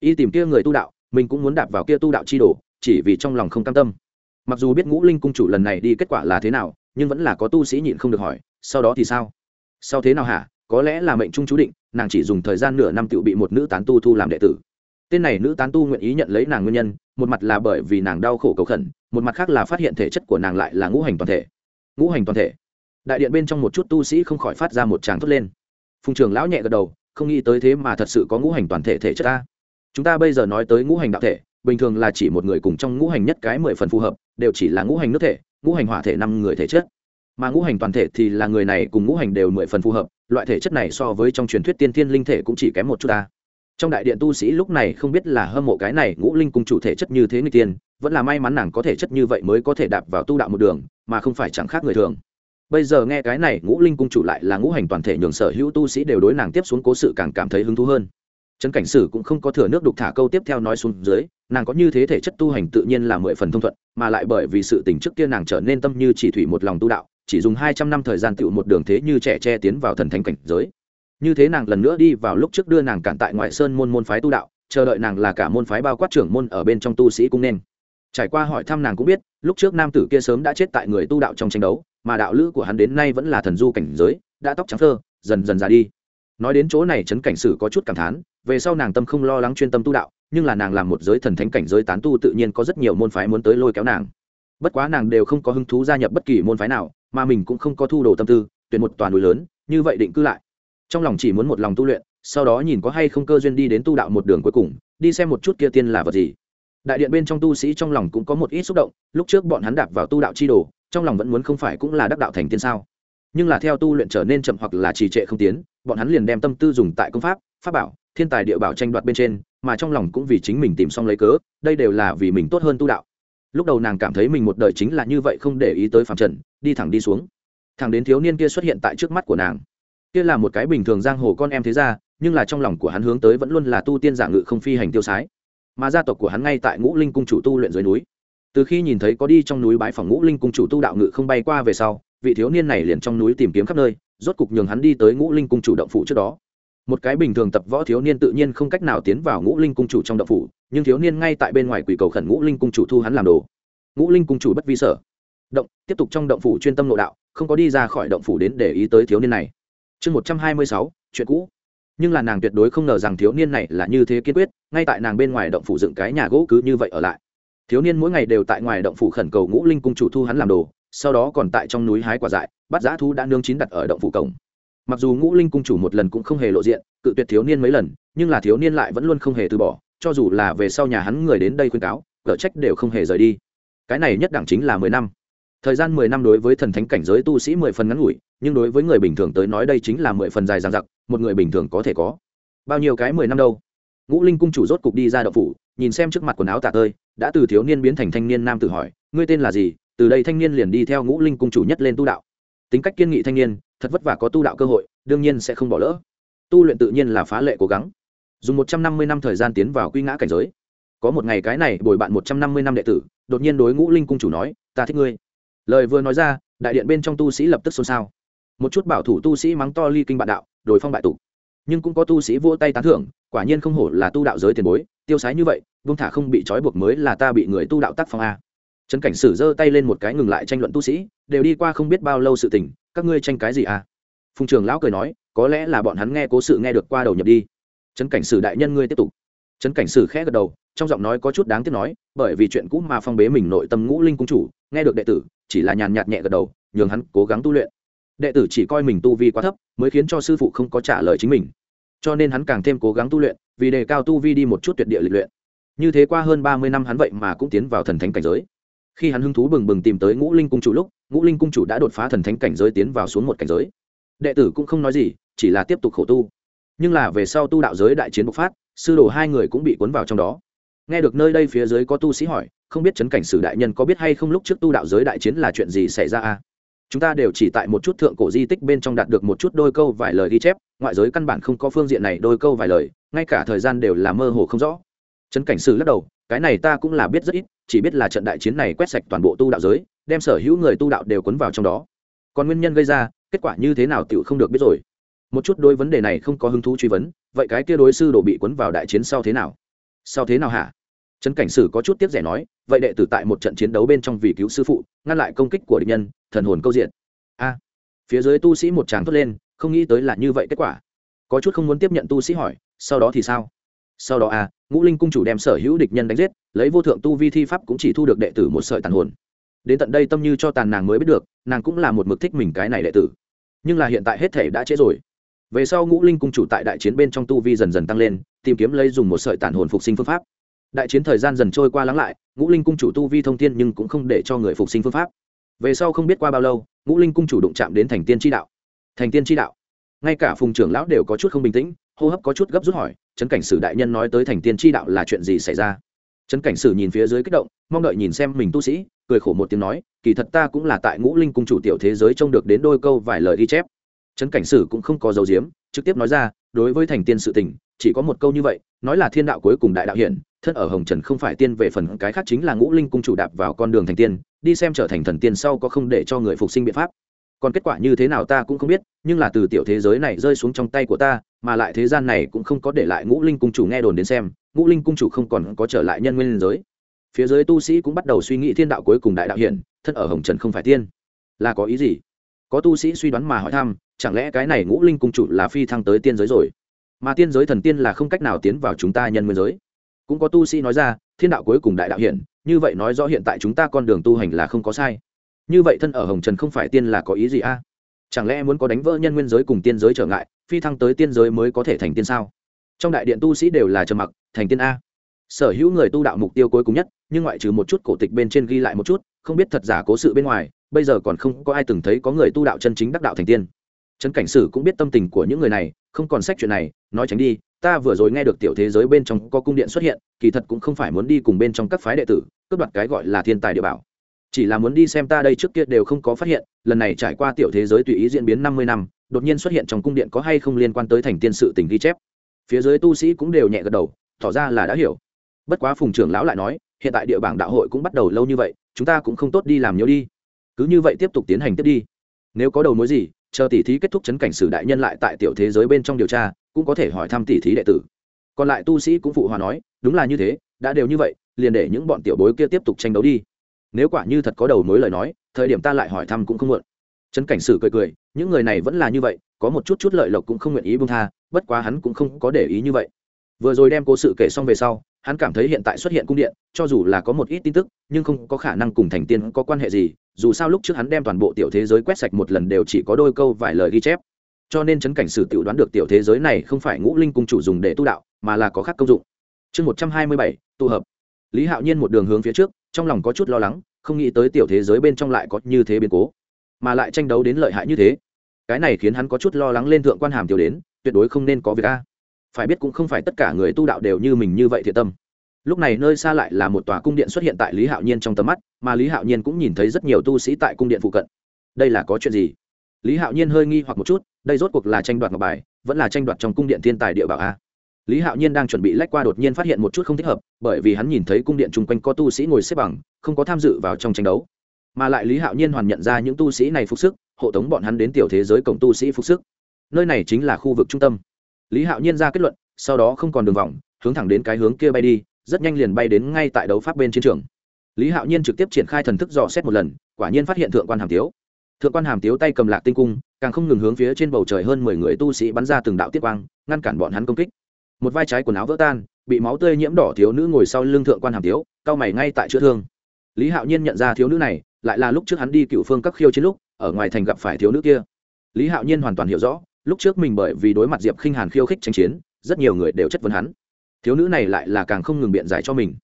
Y tìm kia người tu đạo, mình cũng muốn đạp vào kia tu đạo chi đồ, chỉ vì trong lòng không cam tâm. Mặc dù biết ngũ linh cung chủ lần này đi kết quả là thế nào, nhưng vẫn là có tu sĩ nhịn không được hỏi, sau đó thì sao? Sau thế nào hả? Có lẽ là mệnh trung chú định, nàng chỉ dùng thời gian nửa năm tự bị một nữ tán tu thu làm đệ tử. Tên này nữ tán tu nguyện ý nhận lấy nàng nguyên nhân một mặt là bởi vì nàng đau khổ cầu khẩn, một mặt khác là phát hiện thể chất của nàng lại là ngũ hành toàn thể. Ngũ hành toàn thể. Đại điện bên trong một chút tu sĩ không khỏi phát ra một tràng thốt lên. Phùng trường lão nhẹ gật đầu, không nghĩ tới thế mà thật sự có ngũ hành toàn thể thể chất ta. Chúng ta bây giờ nói tới ngũ hành đạo thể, bình thường là chỉ một người cùng trong ngũ hành nhất cái mười phần phù hợp, đều chỉ là ngũ hành nước thể, ngũ hành hỏa thể năm người thể chất. Mà ngũ hành toàn thể thì là người này cùng ngũ hành đều mười phần phù hợp, loại thể chất này so với trong truyền thuyết tiên thiên linh thể cũng chỉ kém một chút ta trong đại điện tu sĩ lúc này không biết là hâm mộ cái này ngũ linh cung chủ thể chất như thế người tiên, vẫn là may mắn nàng có thể chất như vậy mới có thể đạp vào tu đạo một đường, mà không phải chẳng khác người thường. Bây giờ nghe cái này ngũ linh cung chủ lại là ngũ hành toàn thể nhường sở hữu tu sĩ đều đối nàng tiếp xuống cố sự càng cảm thấy hứng thú hơn. Trấn cảnh sử cũng không có thừa nước đục thả câu tiếp theo nói xuống dưới, nàng có như thế thể chất tu hành tự nhiên là mười phần thông thuận, mà lại bởi vì sự tình trước kia nàng trở nên tâm như chỉ thủy một lòng tu đạo, chỉ dùng hai trăm năm thời gian tựu một đường thế như trẻ che tiến vào thần thánh cảnh giới như thế nàng lần nữa đi vào lúc trước đưa nàng cản tại ngoại sơn môn môn phái tu đạo, chờ đợi nàng là cả môn phái bao quát trưởng môn ở bên trong tu sĩ cũng nên. Trải qua hỏi thăm nàng cũng biết, lúc trước nam tử kia sớm đã chết tại người tu đạo trong tranh đấu, mà đạo lữ của hắn đến nay vẫn là thần du cảnh giới, đã tóc trắng thơ dần dần già đi. Nói đến chỗ này trấn cảnh sử có chút cảm thán, về sau nàng tâm không lo lắng chuyên tâm tu đạo, nhưng là nàng làm một giới thần thánh cảnh giới tán tu tự nhiên có rất nhiều môn phái muốn tới lôi kéo nàng. Bất quá nàng đều không có hứng thú gia nhập bất kỳ môn phái nào, mà mình cũng không có thu đồ tâm tư, tuyển một toàn núi lớn, như vậy định cư lại trong lòng chỉ muốn một lòng tu luyện, sau đó nhìn có hay không cơ duyên đi đến tu đạo một đường cuối cùng, đi xem một chút kia tiên là vật gì. Đại điện bên trong tu sĩ trong lòng cũng có một ít xúc động, lúc trước bọn hắn đạp vào tu đạo chi đồ, trong lòng vẫn muốn không phải cũng là đắc đạo thành tiên sao. Nhưng là theo tu luyện trở nên chậm hoặc là trì trệ không tiến, bọn hắn liền đem tâm tư dùng tại công pháp pháp bảo, thiên tài địa bảo tranh đoạt bên trên, mà trong lòng cũng vì chính mình tìm xong lấy cớ, đây đều là vì mình tốt hơn tu đạo. Lúc đầu nàng cảm thấy mình một đời chính là như vậy không để ý tới phạm trần, đi thẳng đi xuống. Thẳng đến thiếu niên kia xuất hiện tại trước mắt của nàng kia là một cái bình thường giang hồ con em thế ra nhưng là trong lòng của hắn hướng tới vẫn luôn là tu tiên giả ngự không phi hành tiêu sái. Mà gia tộc của hắn ngay tại ngũ linh cung chủ tu luyện dưới núi. Từ khi nhìn thấy có đi trong núi bãi phòng ngũ linh cung chủ tu đạo ngự không bay qua về sau, vị thiếu niên này liền trong núi tìm kiếm khắp nơi, rốt cục nhường hắn đi tới ngũ linh cung chủ động phủ trước đó. Một cái bình thường tập võ thiếu niên tự nhiên không cách nào tiến vào ngũ linh cung chủ trong động phủ, nhưng thiếu niên ngay tại bên ngoài quỷ cầu khẩn ngũ linh cung chủ thu hắn làm đồ. Ngũ linh cung chủ bất vi sở. Động, tiếp tục trong động phủ chuyên tâm nội đạo, không có đi ra khỏi động phủ đến để ý tới thiếu niên này chương một trăm hai mươi sáu, chuyện cũ. Nhưng là nàng tuyệt đối không ngờ rằng thiếu niên này là như thế kiên quyết, ngay tại nàng bên ngoài động phủ dựng cái nhà gỗ cứ như vậy ở lại. Thiếu niên mỗi ngày đều tại ngoài động phủ khẩn cầu ngũ linh cung chủ thu hắn làm đồ, sau đó còn tại trong núi hái quả dại, bắt giã thú đã nương chín đặt ở động phủ cổng. Mặc dù ngũ linh cung chủ một lần cũng không hề lộ diện, cự tuyệt thiếu niên mấy lần, nhưng là thiếu niên lại vẫn luôn không hề từ bỏ, cho dù là về sau nhà hắn người đến đây khuyên cáo cở trách đều không hề rời đi. Cái này nhất đẳng chính là mười năm thời gian mười năm đối với thần thánh cảnh giới tu sĩ mười phần ngắn ngủi, nhưng đối với người bình thường tới nói đây chính là mười phần dài dằng dặc, một người bình thường có thể có. Bao nhiêu cái mười năm đâu? Ngũ linh cung chủ rốt cục đi ra đậu phủ, nhìn xem trước mặt quần áo tả tơi, đã từ thiếu niên biến thành thanh niên nam tự hỏi, ngươi tên là gì? Từ đây thanh niên liền đi theo ngũ linh cung chủ nhất lên tu đạo. Tính cách kiên nghị thanh niên, thật vất vả có tu đạo cơ hội, đương nhiên sẽ không bỏ lỡ. Tu luyện tự nhiên là phá lệ cố gắng. Dùng một trăm năm mươi năm thời gian tiến vào quy ngã cảnh giới. Có một ngày cái này bồi bạn một trăm năm mươi năm đệ tử, đột nhiên đối ngũ linh cung chủ nói, ta thích ngươi lời vừa nói ra, đại điện bên trong tu sĩ lập tức xôn xao. Một chút bảo thủ tu sĩ mắng to ly kinh bạn đạo đổi phong bại tục nhưng cũng có tu sĩ vỗ tay tán thưởng, quả nhiên không hổ là tu đạo giới tiền bối, tiêu sái như vậy, vương thả không bị trói buộc mới là ta bị người tu đạo tác phong a. Trấn cảnh sử giơ tay lên một cái ngừng lại tranh luận tu sĩ, đều đi qua không biết bao lâu sự tình, các ngươi tranh cái gì a? Phùng trường lão cười nói, có lẽ là bọn hắn nghe cố sự nghe được qua đầu nhập đi. Trấn cảnh sử đại nhân ngươi tiếp tục. Trấn cảnh sử khẽ gật đầu, trong giọng nói có chút đáng tiếc nói, bởi vì chuyện cũ mà phong bế mình nội tâm ngũ linh cung chủ nghe được đệ tử, chỉ là nhàn nhạt nhẹ gật đầu, nhường hắn cố gắng tu luyện. Đệ tử chỉ coi mình tu vi quá thấp, mới khiến cho sư phụ không có trả lời chính mình. Cho nên hắn càng thêm cố gắng tu luyện, vì đề cao tu vi đi một chút tuyệt địa lịch luyện. Như thế qua hơn ba mươi năm hắn vậy mà cũng tiến vào thần thánh cảnh giới. Khi hắn hứng thú bừng bừng tìm tới ngũ linh cung chủ lúc, ngũ linh cung chủ đã đột phá thần thánh cảnh giới tiến vào xuống một cảnh giới. Đệ tử cũng không nói gì, chỉ là tiếp tục khổ tu. Nhưng là về sau tu đạo giới đại chiến bộc phát, sư đồ hai người cũng bị cuốn vào trong đó nghe được nơi đây phía dưới có tu sĩ hỏi, không biết chấn cảnh sử đại nhân có biết hay không lúc trước tu đạo giới đại chiến là chuyện gì xảy ra a chúng ta đều chỉ tại một chút thượng cổ di tích bên trong đạt được một chút đôi câu vài lời ghi chép, ngoại giới căn bản không có phương diện này đôi câu vài lời, ngay cả thời gian đều là mơ hồ không rõ. Trấn cảnh sử lắc đầu, cái này ta cũng là biết rất ít, chỉ biết là trận đại chiến này quét sạch toàn bộ tu đạo giới, đem sở hữu người tu đạo đều cuốn vào trong đó. Còn nguyên nhân gây ra, kết quả như thế nào tựu không được biết rồi. Một chút đối vấn đề này không có hứng thú truy vấn, vậy cái kia đối sư đồ bị cuốn vào đại chiến sau thế nào? Sau thế nào hả? Trấn cảnh sử có chút tiếc rẻ nói, vậy đệ tử tại một trận chiến đấu bên trong vì cứu sư phụ, ngăn lại công kích của địch nhân, thần hồn câu diện. A. Phía dưới tu sĩ một tràng thốt lên, không nghĩ tới là như vậy kết quả. Có chút không muốn tiếp nhận tu sĩ hỏi, sau đó thì sao? Sau đó a ngũ linh cung chủ đem sở hữu địch nhân đánh giết, lấy vô thượng tu vi thi pháp cũng chỉ thu được đệ tử một sợi tàn hồn. Đến tận đây tâm như cho tàn nàng mới biết được, nàng cũng là một mực thích mình cái này đệ tử. Nhưng là hiện tại hết thể đã trễ rồi. Về sau ngũ linh cung chủ tại đại chiến bên trong tu vi dần dần tăng lên, tìm kiếm lấy dùng một sợi tàn hồn phục sinh phương pháp đại chiến thời gian dần trôi qua lắng lại, ngũ linh cung chủ tu vi thông tiên nhưng cũng không để cho người phục sinh phương pháp. Về sau không biết qua bao lâu, ngũ linh cung chủ đụng chạm đến thành tiên tri đạo. Thành tiên tri đạo. Ngay cả phùng trưởng lão đều có chút không bình tĩnh, hô hấp có chút gấp rút hỏi trấn cảnh sử đại nhân nói tới thành tiên tri đạo là chuyện gì xảy ra? Trấn cảnh sử nhìn phía dưới kích động, mong đợi nhìn xem mình tu sĩ, cười khổ một tiếng nói, kỳ thật ta cũng là tại ngũ linh cung chủ tiểu thế giới trông được đến đôi câu vài lời ghi chép. Trấn cảnh sử cũng không có dấu diếm trực tiếp nói ra, đối với thành tiên sự tình, chỉ có một câu như vậy, nói là thiên đạo cuối cùng đại đạo hiển thân ở hồng trần không phải tiên về phần, cái khác chính là ngũ linh cung chủ đạp vào con đường thành tiên, đi xem trở thành thần tiên sau có không để cho người phục sinh biện pháp. Còn kết quả như thế nào ta cũng không biết, nhưng là từ tiểu thế giới này rơi xuống trong tay của ta, mà lại thế gian này cũng không có để lại ngũ linh cung chủ nghe đồn đến xem, ngũ linh cung chủ không còn có trở lại nhân nguyên giới. Phía dưới tu sĩ cũng bắt đầu suy nghĩ thiên đạo cuối cùng đại đạo hiển, thân ở hồng trần không phải tiên. Là có ý gì? Có tu sĩ suy đoán mà hỏi thăm, chẳng lẽ cái này ngũ linh cung chủ là phi thăng tới tiên giới rồi? Mà tiên giới thần tiên là không cách nào tiến vào chúng ta nhân nguyên giới cũng có tu sĩ nói ra, thiên đạo cuối cùng đại đạo hiển, như vậy nói rõ hiện tại chúng ta con đường tu hành là không có sai. Như vậy thân ở hồng trần không phải tiên là có ý gì a? Chẳng lẽ muốn có đánh vỡ nhân nguyên giới cùng tiên giới trở ngại, phi thăng tới tiên giới mới có thể thành tiên sao? Trong đại điện tu sĩ đều là trầm mặc, thành tiên a? Sở hữu người tu đạo mục tiêu cuối cùng nhất, nhưng ngoại trừ một chút cổ tịch bên trên ghi lại một chút, không biết thật giả cố sự bên ngoài, bây giờ còn không có ai từng thấy có người tu đạo chân chính đắc đạo thành tiên. Trấn cảnh sử cũng biết tâm tình của những người này, không còn sách chuyện này, nói tránh đi ta vừa rồi nghe được tiểu thế giới bên trong có cung điện xuất hiện, kỳ thật cũng không phải muốn đi cùng bên trong các phái đệ tử, cướp đoạt cái gọi là thiên tài địa bảo. Chỉ là muốn đi xem ta đây trước kia đều không có phát hiện, lần này trải qua tiểu thế giới tùy ý diễn biến năm mươi năm, đột nhiên xuất hiện trong cung điện có hay không liên quan tới thành tiên sự tình ghi chép. Phía dưới tu sĩ cũng đều nhẹ gật đầu, tỏ ra là đã hiểu. Bất quá phùng trưởng lão lại nói, hiện tại địa bảng đạo hội cũng bắt đầu lâu như vậy, chúng ta cũng không tốt đi làm nhiều đi. Cứ như vậy tiếp tục tiến hành tiếp đi. Nếu có đầu mối gì, chờ tỷ thí kết thúc chấn cảnh sử đại nhân lại tại tiểu thế giới bên trong điều tra cũng có thể hỏi thăm tỷ thí đệ tử. Còn lại tu sĩ cũng phụ hòa nói, đúng là như thế, đã đều như vậy, liền để những bọn tiểu bối kia tiếp tục tranh đấu đi. Nếu quả như thật có đầu mối lời nói, thời điểm ta lại hỏi thăm cũng không muộn. Trấn cảnh sử cười cười, những người này vẫn là như vậy, có một chút chút lợi lộc cũng không nguyện ý buông tha, bất quá hắn cũng không có để ý như vậy. Vừa rồi đem cố sự kể xong về sau, hắn cảm thấy hiện tại xuất hiện cung điện, cho dù là có một ít tin tức, nhưng không có khả năng cùng thành tiên có quan hệ gì, dù sao lúc trước hắn đem toàn bộ tiểu thế giới quét sạch một lần đều chỉ có đôi câu vài lời ghi chép cho nên chấn cảnh sử tự đoán được tiểu thế giới này không phải ngũ linh cung chủ dùng để tu đạo, mà là có khác công dụng. Chương một trăm hai mươi bảy, tụ hợp. Lý hạo nhiên một đường hướng phía trước, trong lòng có chút lo lắng, không nghĩ tới tiểu thế giới bên trong lại có như thế biến cố, mà lại tranh đấu đến lợi hại như thế. Cái này khiến hắn có chút lo lắng lên thượng quan hàm tiểu đến, tuyệt đối không nên có việc a. Phải biết cũng không phải tất cả người tu đạo đều như mình như vậy thiệt tâm. Lúc này nơi xa lại là một tòa cung điện xuất hiện tại lý hạo nhiên trong tầm mắt, mà lý hạo nhiên cũng nhìn thấy rất nhiều tu sĩ tại cung điện phụ cận. Đây là có chuyện gì? Lý hạo nhiên hơi nghi hoặc một chút đây rốt cuộc là tranh đoạt ngọc bài, vẫn là tranh đoạt trong cung điện thiên tài địa bảo a. Lý hạo nhiên đang chuẩn bị lách qua đột nhiên phát hiện một chút không thích hợp, bởi vì hắn nhìn thấy cung điện chung quanh có tu sĩ ngồi xếp bằng, không có tham dự vào trong tranh đấu. Mà lại lý hạo nhiên hoàn nhận ra những tu sĩ này phục sức, hộ tống bọn hắn đến tiểu thế giới cổng tu sĩ phục sức. Nơi này chính là khu vực trung tâm. Lý hạo nhiên ra kết luận, sau đó không còn đường vòng, hướng thẳng đến cái hướng kia bay đi, rất nhanh liền bay đến ngay tại đấu pháp bên chiến trường. Lý hạo nhiên trực tiếp triển khai thần thức dò xét một lần, quả nhiên phát hiện thượng quan hàm tiếu thượng quan hàm tiếu tay cầm lạc tinh cung, càng không ngừng hướng phía trên bầu trời hơn mười người tu sĩ bắn ra từng đạo tiết quang, ngăn cản bọn hắn công kích. Một vai trái quần áo vỡ tan, bị máu tươi nhiễm đỏ thiếu nữ ngồi sau lưng thượng quan hàm tiếu, cao mày ngay tại chữa thương. Lý hạo nhiên nhận ra thiếu nữ này, lại là lúc trước hắn đi cựu phương các khiêu chiến lúc, ở ngoài thành gặp phải thiếu nữ kia. Lý hạo nhiên hoàn toàn hiểu rõ, lúc trước mình bởi vì đối mặt diệp khinh hàn khiêu khích tranh chiến, rất nhiều người đều chất vấn hắn. Thiếu nữ này lại là càng không ngừng biện giải cho mình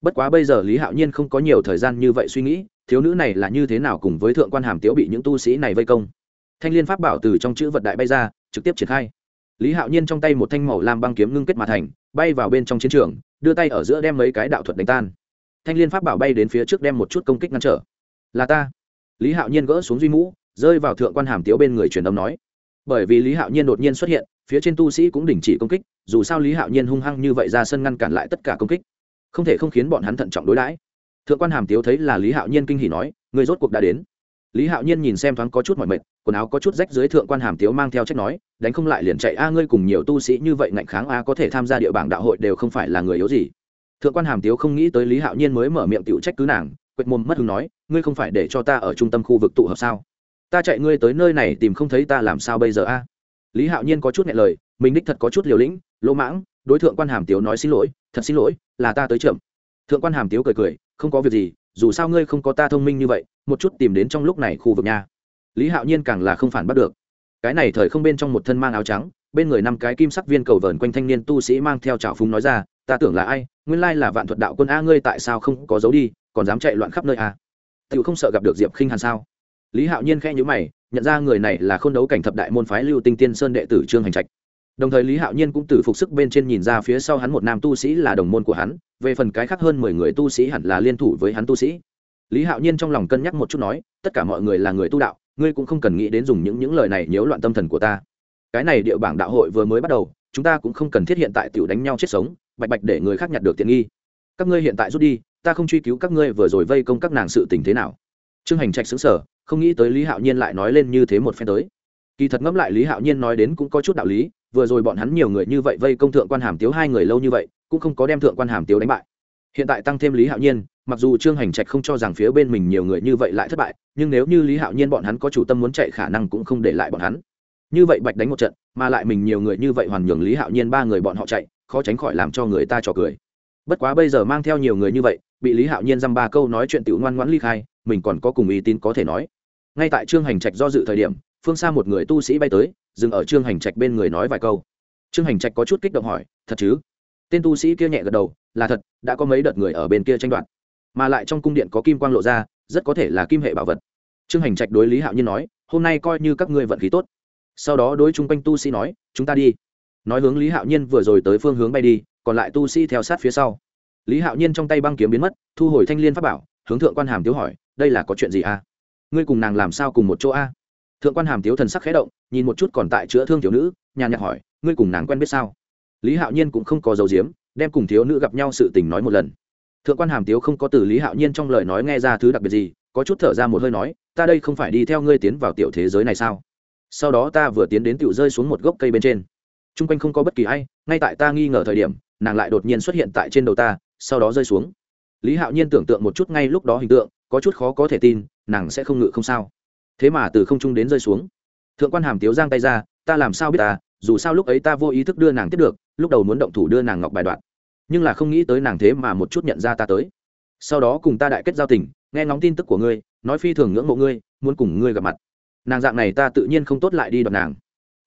bất quá bây giờ lý hạo nhiên không có nhiều thời gian như vậy suy nghĩ, thiếu nữ này là như thế nào cùng với thượng quan hàm tiếu bị những tu sĩ này vây công? Thanh liên pháp bảo từ trong chữ vật đại bay ra, trực tiếp triển khai. Lý hạo nhiên trong tay một thanh màu lam băng kiếm ngưng kết mà thành, bay vào bên trong chiến trường, đưa tay ở giữa đem mấy cái đạo thuật đánh tan. Thanh liên pháp bảo bay đến phía trước đem một chút công kích ngăn trở. Là ta. Lý hạo nhiên gỡ xuống duy mũ, rơi vào thượng quan hàm tiếu bên người truyền âm nói. Bởi vì lý hạo nhiên đột nhiên xuất hiện, phía trên tu sĩ cũng đình chỉ công kích, dù sao lý hạo nhiên hung hăng như vậy ra sân ngăn cản lại tất cả công kích không thể không khiến bọn hắn thận trọng đối đãi. Thượng quan hàm tiếu thấy là lý hạo nhiên kinh hỉ nói người rốt cuộc đã đến. Lý hạo nhiên nhìn xem thoáng có chút mọi mệt, quần áo có chút rách dưới thượng quan hàm tiếu mang theo trách nói, đánh không lại liền chạy, a, ngươi cùng nhiều tu sĩ như vậy ngạnh kháng, a, có thể tham gia địa bảng đạo hội đều không phải là người yếu gì. Thượng quan hàm tiếu không nghĩ tới lý hạo nhiên mới mở miệng tiểu trách cứ nàng, quệt mồm mất hứng nói, ngươi không phải để cho ta ở trung tâm khu vực tụ hợp sao? Ta chạy ngươi tới nơi này tìm không thấy ta làm sao bây giờ, a? Lý hạo nhiên có chút nhẹ lời, mình đích thật có chút liều lĩnh, lỗ mãng đối thượng quan hàm tiếu nói xin lỗi, thật xin lỗi, là ta tới chậm. Thượng quan hàm tiếu cười cười, không có việc gì, dù sao ngươi không có ta thông minh như vậy, một chút tìm đến trong lúc này khu vực nha. Lý hạo nhiên càng là không phản bắt được. Cái này thời không bên trong một thân mang áo trắng, bên người năm cái kim sắc viên cầu vờn quanh thanh niên tu sĩ mang theo trào phúng nói ra, ta tưởng là ai, nguyên lai là vạn thuật đạo quân a ngươi tại sao không có dấu đi, còn dám chạy loạn khắp nơi à? a tự không sợ gặp được diệp khinh hàn sao? Lý hạo nhiên khe nhữ mày, nhận ra người này là k h ô n đấu cảnh thập đại môn phái lưu tinh tiên sơn đệ tử trương hành trạch đồng thời lý hạo nhiên cũng từ phục sức bên trên nhìn ra phía sau hắn một nam tu sĩ là đồng môn của hắn, về phần cái khác hơn mười người tu sĩ hẳn là liên thủ với hắn tu sĩ. Lý hạo nhiên trong lòng cân nhắc một chút nói, tất cả mọi người là người tu đạo, ngươi cũng không cần nghĩ đến dùng những những lời này nhiễu loạn tâm thần của ta. Cái này địa bảng đạo hội vừa mới bắt đầu, chúng ta cũng không cần thiết hiện tại tiểu đánh nhau chết sống, bạch bạch để người khác nhặt được tiện nghi. Các ngươi hiện tại rút đi, ta không truy cứu các ngươi vừa rồi vây công các nàng sự tình thế nào. Trương hành trạch xứng sở không nghĩ tới lý hạo nhiên lại nói lên như thế một phen tới. Kỳ thật ngẫm lại lý hạo nhiên nói đến cũng có chút đạo lý vừa rồi bọn hắn nhiều người như vậy vây công thượng quan hàm tiếu hai người lâu như vậy, cũng không có đem thượng quan hàm tiếu đánh bại. Hiện tại tăng thêm lý hạo nhiên, mặc dù trương hành trạch không cho rằng phía bên mình nhiều người như vậy lại thất bại, nhưng nếu như lý hạo nhiên bọn hắn có chủ tâm muốn chạy khả năng cũng không để lại bọn hắn. Như vậy bạch đánh một trận, mà lại mình nhiều người như vậy hoàn nhường lý hạo nhiên ba người bọn họ chạy, khó tránh khỏi làm cho người ta trò cười. Bất quá bây giờ mang theo nhiều người như vậy, bị lý hạo nhiên dăm ba câu nói chuyện tiểu ngoan ngoãn ly khai, mình còn có cùng ý tín có thể nói. Ngay tại trương hành trạch do dự thời điểm, phương xa một người tu sĩ bay tới dừng ở trương hành trạch bên người nói vài câu. Trương hành trạch có chút kích động hỏi, thật chứ? Tên tu sĩ kia nhẹ gật đầu, là thật, đã có mấy đợt người ở bên kia tranh đoạt, mà lại trong cung điện có kim quang lộ ra, rất có thể là kim hệ bảo vật. Trương hành trạch đối lý hạo nhiên nói, hôm nay coi như các ngươi vận khí tốt. Sau đó đối chung quanh tu sĩ nói, chúng ta đi. Nói hướng lý hạo nhiên vừa rồi tới phương hướng bay đi, còn lại tu sĩ theo sát phía sau. Lý hạo nhiên trong tay băng kiếm biến mất, thu hồi thanh l i ê n pháp bảo, hướng thượng quan hàm tiếu hỏi, đây là có chuyện gì a ngươi cùng nàng làm sao cùng một chỗ a thượng quan hàm tiếu thần sắc khé động, nhìn một chút còn tại chữa thương thiếu nữ, nhàn nhạt hỏi, ngươi cùng nàng quen biết sao? Lý hạo nhiên cũng không có dấu diếm đem cùng thiếu nữ gặp nhau sự tình nói một lần. Thượng quan hàm tiếu không có từ lý hạo nhiên trong lời nói nghe ra thứ đặc biệt gì, có chút thở ra một hơi nói, ta đây không phải đi theo ngươi tiến vào tiểu thế giới này sao? Sau đó ta vừa tiến đến tiểu rơi xuống một gốc cây bên trên. T r u n g quanh không có bất kỳ a i ngay tại ta nghi ngờ thời điểm, nàng lại đột nhiên xuất hiện tại trên đầu ta, sau đó rơi xuống. Lý hạo nhiên tưởng tượng một chút ngay lúc đó hình tượng, có chút khó có thể tin, nàng sẽ không ngự không sao thế mà từ không trung đến rơi xuống. Thượng quan hàm tiếu giang tay ra, ta làm sao biết ta dù sao lúc ấy ta vô ý thức đưa nàng tiếp được, lúc đầu muốn động thủ đưa nàng ngọc bài đoạn, nhưng là không nghĩ tới nàng thế mà một chút nhận ra ta tới. Sau đó cùng ta đại kết giao tình, nghe ngóng tin tức của ngươi, nói phi thường ngưỡng mộ ngươi, muốn cùng ngươi gặp mặt. Nàng dạng này ta tự nhiên không tốt lại đi đoạt nàng.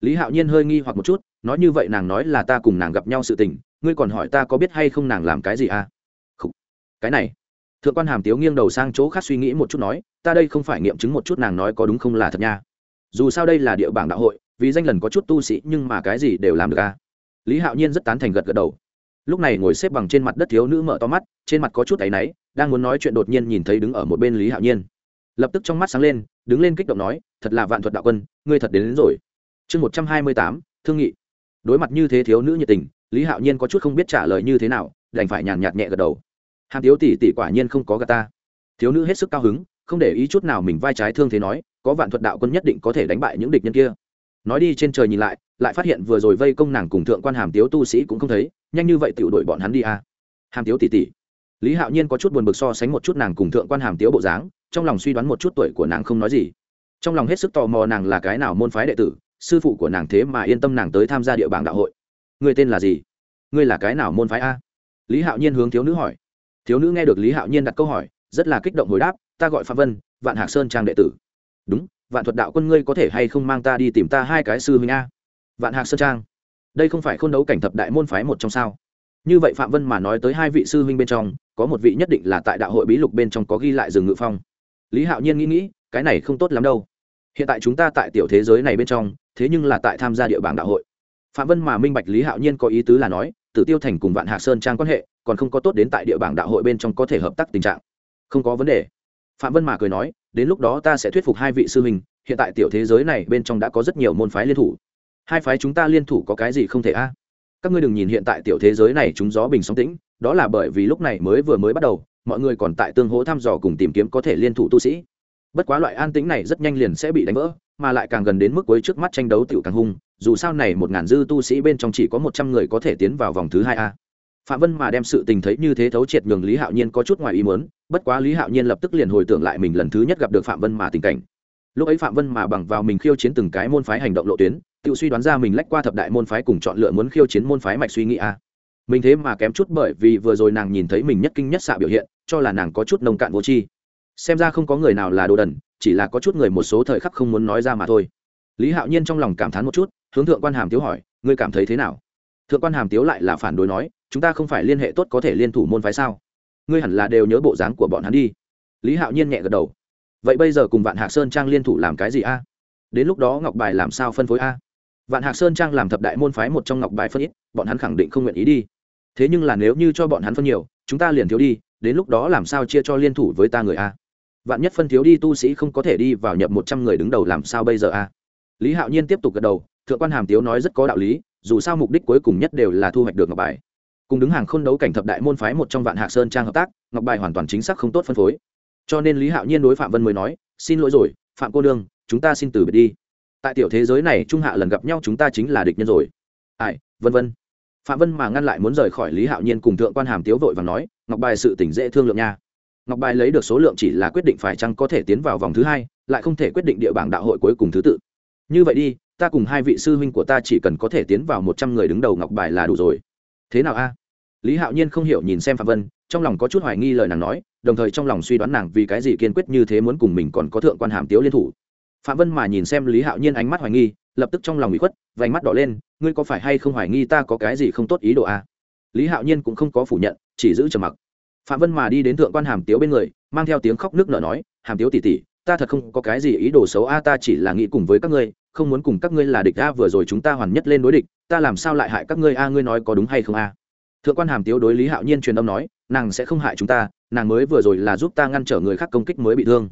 Lý hạo nhiên hơi nghi hoặc một chút, nói như vậy nàng nói là ta cùng nàng gặp nhau sự tình, ngươi còn hỏi ta có biết hay không nàng làm cái gì à? Khủ. cái này thượng quan hàm tiếu nghiêng đầu sang chỗ khác suy nghĩ một chút nói ta đây không phải nghiệm chứng một chút nàng nói có đúng không là thật nha. Dù sao đây là địa bảng đạo hội vì danh lần có chút tu sĩ nhưng mà cái gì đều làm được à. Lý hạo nhiên rất tán thành gật gật đầu. Lúc này ngồi xếp bằng trên mặt đất thiếu nữ mở to mắt trên mặt có chút áy náy đang muốn nói chuyện đột nhiên nhìn thấy đứng ở một bên lý hạo nhiên. Lập tức trong mắt sáng lên đứng lên kích động nói thật là vạn thuật đạo quân ngươi thật đến, đến rồi. Chương một trăm hai mươi tám thương nghị. Đối mặt như thế thiếu nữ nhiệt tình lý hạo nhiên có chút không biết trả lời như thế nào đành phải nhàn nhạt nhẹ gật đầu hàm tiếu tỷ tỷ quả nhiên không có gà ta. Thiếu nữ hết sức cao hứng, không để ý chút nào mình vai trái thương thế nói, có vạn thuật đạo quân nhất định có thể đánh bại những địch nhân kia. Nói đi trên trời nhìn lại lại phát hiện vừa rồi vây công nàng cùng thượng quan hàm tiếu tu sĩ cũng không thấy, nhanh như vậy tự đội bọn hắn đi à. hàm tiếu tỷ tỷ. Lý hạo nhiên có chút buồn bực so sánh một chút nàng cùng thượng quan hàm tiếu bộ dáng, trong lòng suy đoán một chút tuổi của nàng không nói gì. Trong lòng hết sức tò mò nàng là cái nào môn phái đệ tử, sư phụ của nàng thế mà yên tâm nàng tới tham gia địa bảng đạo hội. Người tên là gì? Ngươi là cái nào môn phái a? Lý hạo nhiên hướng thiếu nữ hỏi thiếu nữ nghe được lý hạo nhiên đặt câu hỏi, rất là kích động hồi đáp, ta gọi phạm vân, vạn hạc sơn trang đệ tử. Đúng, vạn thuật đạo quân ngươi có thể hay không mang ta đi tìm ta hai cái sư huynh a? Vạn hạc sơn trang? Đây không phải k h ô n đấu cảnh thập đại môn phái một trong sao? Như vậy phạm vân mà nói tới hai vị sư huynh bên trong, có một vị nhất định là tại đạo hội bí lục bên trong có ghi lại rừng ngự phong. Lý hạo nhiên nghĩ nghĩ, cái này không tốt lắm đâu. Hiện tại chúng ta tại tiểu thế giới này bên trong, thế nhưng là tại tham gia địa bảng đạo hội. Phạm vân mà minh bạch lý hạo nhiên có ý tứ là nói tử tiêu thành cùng vạn hạ sơn trang quan hệ, còn không có tốt đến tại địa bảng đạo hội bên trong có thể hợp tác tình trạng. Không có vấn đề. Phạm vân mà cười nói, đến lúc đó ta sẽ thuyết phục hai vị sư huynh, hiện tại tiểu thế giới này bên trong đã có rất nhiều môn phái liên thủ. Hai phái chúng ta liên thủ có cái gì không thể a? À? Các ngươi đừng nhìn hiện tại tiểu thế giới này chúng gió bình sóng tĩnh, đó là bởi vì lúc này mới vừa mới bắt đầu, mọi người còn tại tương hỗ thăm dò cùng tìm kiếm có thể liên thủ tu sĩ. Bất quá loại an tĩnh này rất nhanh liền sẽ bị đánh vỡ, mà lại càng gần đến mức cuối trước mắt tranh đấu tiểu càng hung dù sao này một ngàn dư tu sĩ bên trong chỉ có một trăm người có thể tiến vào vòng thứ hai a. Phạm vân mà đem sự tình thấy như thế thấu triệt nhường lý hạo nhiên có chút ngoài ý muốn, bất quá lý hạo nhiên lập tức liền hồi tưởng lại mình lần thứ nhất gặp được phạm vân mà tình cảnh. Lúc ấy phạm vân mà bằng vào mình khiêu chiến từng cái môn phái hành động lộ tuyến, tự suy đoán ra mình lách qua thập đại môn phái cùng chọn lựa muốn khiêu chiến môn phái mạch suy nghĩ a. Mình thế mà kém chút bởi vì vừa rồi nàng nhìn thấy mình nhất kinh nhất xạ biểu hiện, cho là nàng có chút nông cạn vô tri. Xem ra không có người nào là đồ đần, chỉ là có chút người một số thời khắc không muốn nói ra mà thôi. Lý hạo nhiên trong lòng cảm thán một chút hướng thượng quan hàm tiếu hỏi, ngươi cảm thấy thế nào? Thượng quan hàm tiếu lại là phản đối nói, chúng ta không phải liên hệ tốt có thể liên thủ môn phái sao? Ngươi hẳn là đều nhớ bộ dáng của bọn hắn đi. Lý hạo nhiên nhẹ gật đầu. Vậy bây giờ cùng vạn hạc sơn trang liên thủ làm cái gì a? Đến lúc đó ngọc bài làm sao phân phối a? Vạn hạc sơn trang làm thập đại môn phái một trong ngọc bài phân ít, bọn hắn khẳng định không nguyện ý đi. Thế nhưng là nếu như cho bọn hắn phân nhiều, chúng ta liền thiếu đi, đến lúc đó làm sao chia cho liên thủ với ta người a? Vạn nhất phân thiếu đi, tu sĩ không có thể đi vào nhập một trăm người đứng đầu làm sao bây giờ a? Lý hạo nhiên tiếp tục gật đầu thượng quan hàm tiếu nói rất có đạo lý, dù sao mục đích cuối cùng nhất đều là thu hoạch được ngọc bài. Cùng đứng hàng k h ô n đấu cảnh thập đại môn phái một trong vạn hạc sơn trang hợp tác, ngọc bài hoàn toàn chính xác không tốt phân phối. Cho nên lý hạo nhiên đối phạm vân mới nói, xin lỗi rồi, phạm cô đương chúng ta xin từ biệt đi. Tại tiểu thế giới này, trung hạ lần gặp nhau chúng ta chính là địch nhân rồi. Ai, vân vân. Phạm vân mà ngăn lại muốn rời khỏi lý hạo nhiên cùng thượng quan hàm tiếu vội và nói, ngọc bài sự tỉnh dễ thương lượng nha. Ngọc bài lấy được số lượng chỉ là quyết định phải chăng có thể tiến vào vòng thứ hai, lại không thể quyết định địa bảng đạo hội cuối cùng thứ tự. Như vậy đi ta cùng hai vị sư huynh của ta chỉ cần có thể tiến vào một trăm người đứng đầu ngọc bài là đủ rồi. Thế nào a? Lý hạo nhiên không hiểu nhìn xem phạm vân, trong lòng có chút hoài nghi lời nàng nói, đồng thời trong lòng suy đoán nàng vì cái gì kiên quyết như thế muốn cùng mình còn có thượng quan hàm tiếu liên thủ. Phạm vân mà nhìn xem lý hạo nhiên ánh mắt hoài nghi, lập tức trong lòng bị khuất, vành mắt đỏ lên, ngươi có phải hay không hoài nghi ta có cái gì không tốt ý đồ a? Lý hạo nhiên cũng không có phủ nhận, chỉ giữ trầm mặc. Phạm vân mà đi đến thượng quan hàm tiếu bên người, mang theo tiếng khóc nước nở nói, hàm tiếu tỉ tỉ ta thật không có cái gì ý đồ xấu a, ta chỉ là nghĩ cùng với các ngươi không muốn cùng các ngươi là địch a, vừa rồi chúng ta hoàn nhất lên đối địch, ta làm sao lại hại các ngươi a, ngươi nói có đúng hay không a? Thượng quan hàm tiếu đối lý hạo nhiên truyền âm nói, nàng sẽ không hại chúng ta, nàng mới vừa rồi là giúp ta ngăn trở người khác công kích mới bị thương.